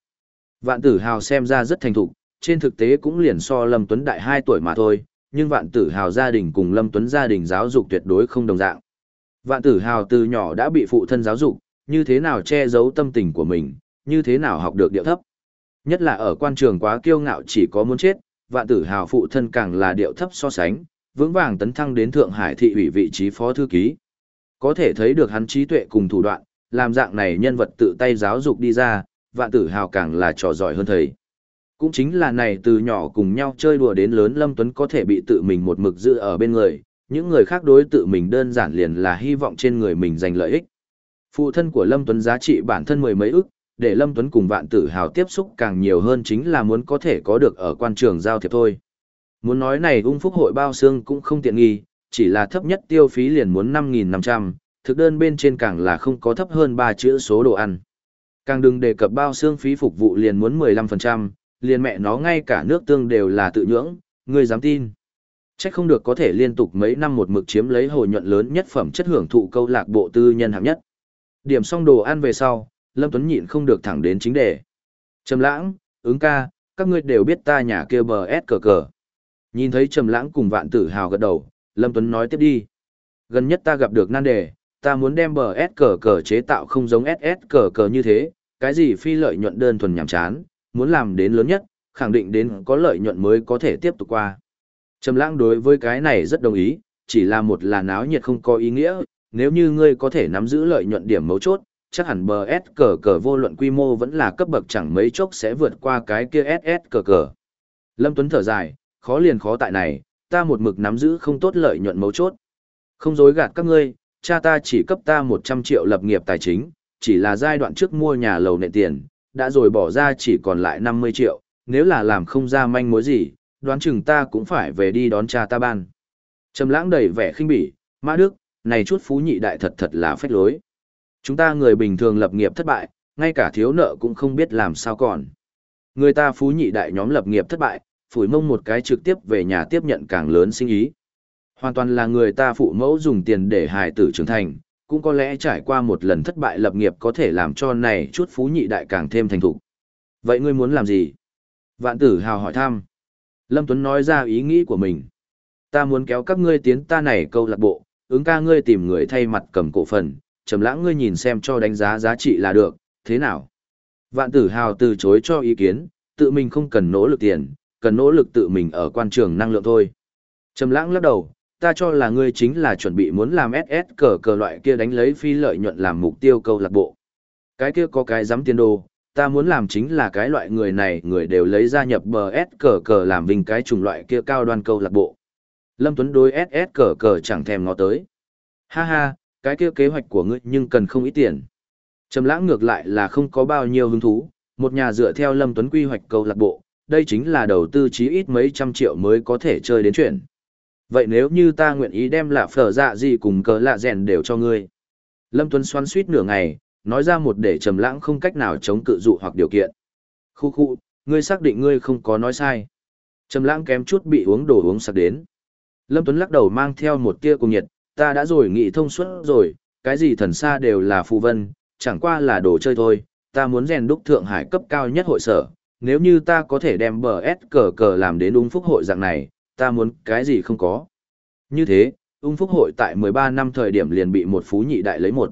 Vạn tử hào xem ra rất thành thục, trên thực tế cũng liền so Lâm Tuấn đại 2 tuổi mà thôi, nhưng vạn tử hào gia đình cùng Lâm Tuấn gia đình giáo dục tuyệt đối không đồng dạng. Vạn tử hào từ nhỏ đã bị phụ thân giáo dục, như thế nào che giấu tâm tình của mình, như thế nào học được điệu thấp. Nhất là ở quan trường quá kiêu ngạo chỉ có muốn chết, vạn tử hào phụ thân càng là điệu thấp so sánh, vững vàng tấn thăng đến Thượng Hải thị ủy vị trí phó thư ký. Có thể thấy được hắn trí tuệ cùng thủ đoạn, làm dạng này nhân vật tự tay giáo dục đi ra, vạn tử hào càng là trò giỏi hơn thầy. Cũng chính là này từ nhỏ cùng nhau chơi đùa đến lớn Lâm Tuấn có thể bị tự mình một mực giữ ở bên người, những người khác đối tự mình đơn giản liền là hy vọng trên người mình giành lợi ích. Phụ thân của Lâm Tuấn giá trị bản thân mười mấy ức, để Lâm Tuấn cùng vạn tử hào tiếp xúc càng nhiều hơn chính là muốn có thể có được ở quan trường giao thiệp thôi. Muốn nói này ung phúc hội bao xương cũng không tiện nghi, chỉ là thấp nhất tiêu phí liền muốn 5.500, thực đơn bên trên càng là không có thấp hơn 3 chữ số đồ ăn. Càng đừng đề cập bao xương phí phục vụ liền muốn 15%, liền mẹ nó ngay cả nước tương đều là tự nhưỡng, người dám tin. Chắc không được có thể liên tục mấy năm một mực chiếm lấy hồi nhuận lớn nhất phẩm chất hưởng thụ câu lạc bộ tư nhân hạng nhất. Điểm xong đồ ăn về sau, Lâm Tuấn nhịn không được thẳng đến chính đề. Trầm lãng, ứng ca, các ngươi đều biết ta nhà kia bờ S cờ cờ. Nhìn thấy Trầm lãng cùng vạn tử hào gật đầu, Lâm Tuấn nói tiếp đi. Gần nhất ta gặp được nan đề, ta muốn đem bờ S cờ cờ chế tạo không giống SS cờ cờ như thế, cái gì phi lợi nhuận đơn thuần nhảm chán, muốn làm đến lớn nhất, khẳng định đến có lợi nhuận mới có thể tiếp tục qua. Trầm lãng đối với cái này rất đồng ý, chỉ là một là náo nhiệt không có ý nghĩa, nếu như ngươi có thể nắm giữ lợi nhuận điểm mấu chốt, chắc hẳn bờ S cờ cờ vô luận quy mô vẫn là cấp bậc chẳng mấy chốc sẽ vượt qua cái kia SS cờ cờ. Lâm Tuấn thở dài, khó liền khó tại này, ta một mực nắm giữ không tốt lợi nhuận mấu chốt. Không dối gạt các ngươi, cha ta chỉ cấp ta 100 triệu lập nghiệp tài chính, chỉ là giai đoạn trước mua nhà lầu nệ tiền, đã rồi bỏ ra chỉ còn lại 50 triệu, nếu là làm không ra manh mối gì, đoán chừng ta cũng phải về đi đón cha ta ban. Trầm lãng đầy vẻ khinh bỉ, Mã Đức, này chút phú nhị đại thật thật là phách lối. Chúng ta người bình thường lập nghiệp thất bại, ngay cả thiếu nợ cũng không biết làm sao còn. Người ta phú nhị đại nhóm lập nghiệp thất bại, phủi mông một cái trực tiếp về nhà tiếp nhận càng lớn sinh ý. Hoàn toàn là người ta phụ mẫu dùng tiền để hài tử trưởng thành, cũng có lẽ trải qua một lần thất bại lập nghiệp có thể làm cho này chút phú nhị đại càng thêm thành thục. Vậy ngươi muốn làm gì? Vạn tử hào hỏi thăm. Lâm Tuấn nói ra ý nghĩ của mình. Ta muốn kéo các ngươi tiến ta này câu lạc bộ, ứng ca ngươi tìm người thay mặt cầm cổ phần, trầm lãng ngươi nhìn xem cho đánh giá giá trị là được, thế nào? Vạn tử hào từ chối cho ý kiến, tự mình không cần nỗ lực tiền, cần nỗ lực tự mình ở quan trường năng lượng thôi. Trầm lãng lắc đầu, ta cho là ngươi chính là chuẩn bị muốn làm SS cờ cờ loại kia đánh lấy phi lợi nhuận làm mục tiêu câu lạc bộ. Cái kia có cái dám tiền đồ, ta muốn làm chính là cái loại người này người đều lấy gia nhập bờ S cờ cờ làm vinh cái chủng loại kia cao đoan câu lạc bộ. Lâm Tuấn đối SS cờ cờ chẳng thèm ngó tới. Ha ha, cái kia kế hoạch của ngươi nhưng cần không ít tiền. Trầm lãng ngược lại là không có bao nhiêu hứng thú, một nhà dựa theo Lâm Tuấn quy hoạch câu lạc bộ, đây chính là đầu tư chí ít mấy trăm triệu mới có thể chơi đến chuyện. Vậy nếu như ta nguyện ý đem lạ phở dạ gì cùng cờ lạ rèn đều cho ngươi. Lâm Tuấn xoắn suýt nửa ngày, nói ra một để trầm lãng không cách nào chống cự dụ hoặc điều kiện. Khu khu, ngươi xác định ngươi không có nói sai. Trầm lãng kém chút bị uống đồ uống sặc đến. Lâm Tuấn lắc đầu mang theo một tia cùng nhiệt, ta đã rồi nghĩ thông suốt rồi, cái gì thần xa đều là phù vân, chẳng qua là đồ chơi thôi, ta muốn rèn đúc Thượng Hải cấp cao nhất hội sở, nếu như ta có thể đem bờ S cờ cờ làm đến ung phúc hội dạng này, ta muốn cái gì không có. Như thế, ung phúc hội tại 13 năm thời điểm liền bị một phú nhị đại lấy một.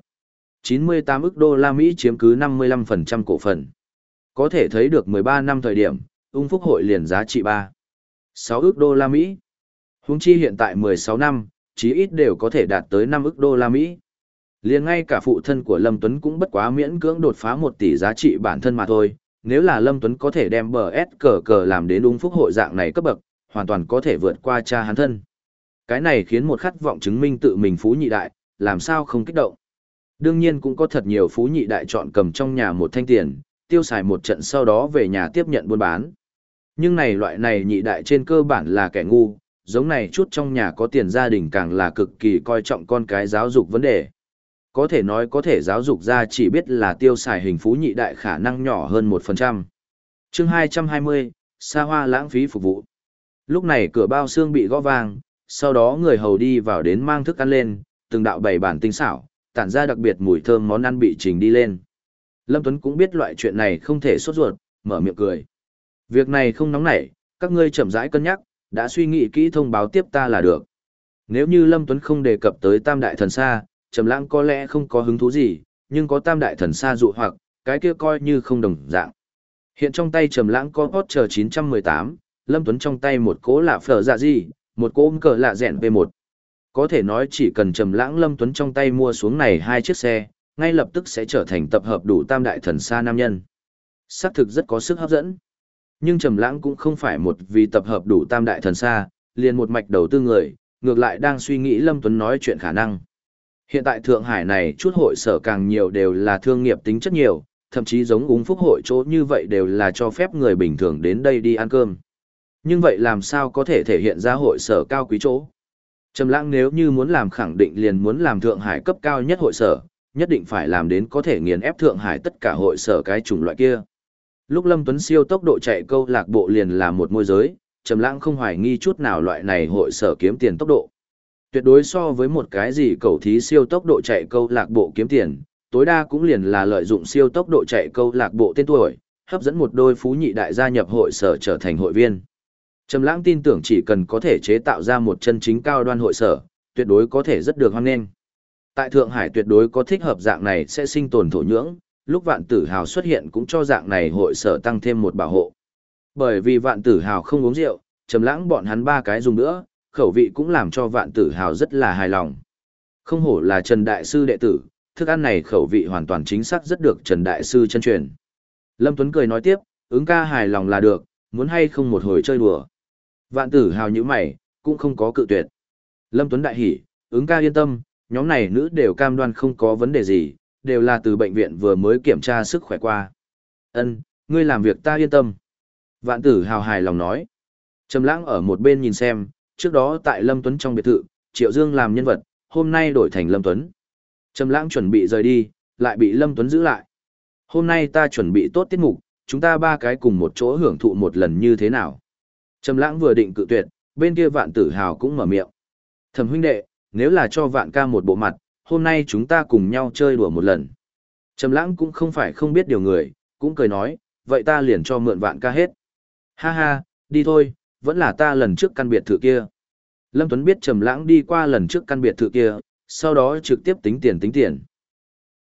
98 ức đô la Mỹ chiếm cứ 55% cổ phần. Có thể thấy được 13 năm thời điểm, ung phúc hội liền giá trị 3. 6 ức đô la Mỹ. Húng chi hiện tại 16 năm, chí ít đều có thể đạt tới 5 ức đô la Mỹ. Liền ngay cả phụ thân của Lâm Tuấn cũng bất quá miễn cưỡng đột phá 1 tỷ giá trị bản thân mà thôi. Nếu là Lâm Tuấn có thể đem bờ S cờ cờ làm đến đúng phúc hội dạng này cấp bậc, hoàn toàn có thể vượt qua cha hắn thân. Cái này khiến một khát vọng chứng minh tự mình phú nhị đại, làm sao không kích động. Đương nhiên cũng có thật nhiều phú nhị đại chọn cầm trong nhà một thanh tiền, tiêu xài một trận sau đó về nhà tiếp nhận buôn bán. Nhưng này loại này nhị đại trên cơ bản là kẻ ngu, giống này chút trong nhà có tiền gia đình càng là cực kỳ coi trọng con cái giáo dục vấn đề. Có thể nói có thể giáo dục ra chỉ biết là tiêu xài hình phú nhị đại khả năng nhỏ hơn 1%. chương 220, xa hoa lãng phí phục vụ. Lúc này cửa bao xương bị gõ vang, sau đó người hầu đi vào đến mang thức ăn lên, từng đạo bày bản tinh xảo, tản ra đặc biệt mùi thơm món ăn bị trình đi lên. Lâm Tuấn cũng biết loại chuyện này không thể sốt ruột, mở miệng cười. Việc này không nóng nảy, các ngươi chậm rãi cân nhắc, đã suy nghĩ kỹ thông báo tiếp ta là được. Nếu như Lâm Tuấn không đề cập tới Tam Đại Thần Sa, Trầm Lãng có lẽ không có hứng thú gì, nhưng có Tam Đại Thần Sa dụ hoặc, cái kia coi như không đồng dạng. Hiện trong tay Trầm Lãng có Porsche 918, Lâm Tuấn trong tay một cố lạ phở dạ gì, một cố cờ lạ rèn V1. Có thể nói chỉ cần Trầm Lãng Lâm Tuấn trong tay mua xuống này hai chiếc xe, ngay lập tức sẽ trở thành tập hợp đủ Tam Đại Thần Sa nam nhân. Sắc thực rất có sức hấp dẫn. Nhưng Trầm Lãng cũng không phải một vì tập hợp đủ tam đại thần xa, liền một mạch đầu tư người, ngược lại đang suy nghĩ Lâm Tuấn nói chuyện khả năng. Hiện tại Thượng Hải này chút hội sở càng nhiều đều là thương nghiệp tính chất nhiều, thậm chí giống úng phúc hội chỗ như vậy đều là cho phép người bình thường đến đây đi ăn cơm. Nhưng vậy làm sao có thể thể hiện ra hội sở cao quý chỗ? Trầm lãng nếu như muốn làm khẳng định liền muốn làm Thượng Hải cấp cao nhất hội sở, nhất định phải làm đến có thể nghiền ép Thượng Hải tất cả hội sở cái chủng loại kia. Lúc Lâm Tuấn siêu tốc độ chạy câu lạc bộ liền là một môi giới, Trầm lãng không hoài nghi chút nào loại này hội sở kiếm tiền tốc độ. Tuyệt đối so với một cái gì cầu thí siêu tốc độ chạy câu lạc bộ kiếm tiền, tối đa cũng liền là lợi dụng siêu tốc độ chạy câu lạc bộ tên tuổi, hấp dẫn một đôi phú nhị đại gia nhập hội sở trở thành hội viên. Trầm lãng tin tưởng chỉ cần có thể chế tạo ra một chân chính cao đoan hội sở, tuyệt đối có thể rất được hoan nghênh. Tại Thượng Hải tuyệt đối có thích hợp dạng này sẽ sinh tồn thổ nhưỡng, lúc vạn tử hào xuất hiện cũng cho dạng này hội sở tăng thêm một bảo hộ. Bởi vì vạn tử hào không uống rượu, trầm lãng bọn hắn ba cái dùng nữa, khẩu vị cũng làm cho vạn tử hào rất là hài lòng. Không hổ là Trần Đại Sư đệ tử, thức ăn này khẩu vị hoàn toàn chính xác rất được Trần Đại Sư chân truyền. Lâm Tuấn cười nói tiếp, ứng ca hài lòng là được, muốn hay không một hồi chơi đùa. Vạn tử hào như mày, cũng không có cự tuyệt. Lâm Tuấn đại hỉ, ứng ca yên tâm, nhóm này nữ đều cam đoan không có vấn đề gì, đều là từ bệnh viện vừa mới kiểm tra sức khỏe qua. Ân, ngươi làm việc ta yên tâm. Vạn tử hào hài lòng nói. Trầm lãng ở một bên nhìn xem, trước đó tại Lâm Tuấn trong biệt thự, Triệu Dương làm nhân vật, hôm nay đổi thành Lâm Tuấn. Trầm lãng chuẩn bị rời đi, lại bị Lâm Tuấn giữ lại. Hôm nay ta chuẩn bị tốt tiết mục, chúng ta ba cái cùng một chỗ hưởng thụ một lần như thế nào. Trầm lãng vừa định cự tuyệt, bên kia vạn tử hào cũng mở miệng. Thẩm huynh đệ, nếu là cho vạn ca một bộ mặt, hôm nay chúng ta cùng nhau chơi đùa một lần. Trầm lãng cũng không phải không biết điều người, cũng cười nói, vậy ta liền cho mượn vạn ca hết. Ha ha, đi thôi, vẫn là ta lần trước căn biệt thự kia. Lâm Tuấn biết Trầm lãng đi qua lần trước căn biệt thự kia, sau đó trực tiếp tính tiền tính tiền.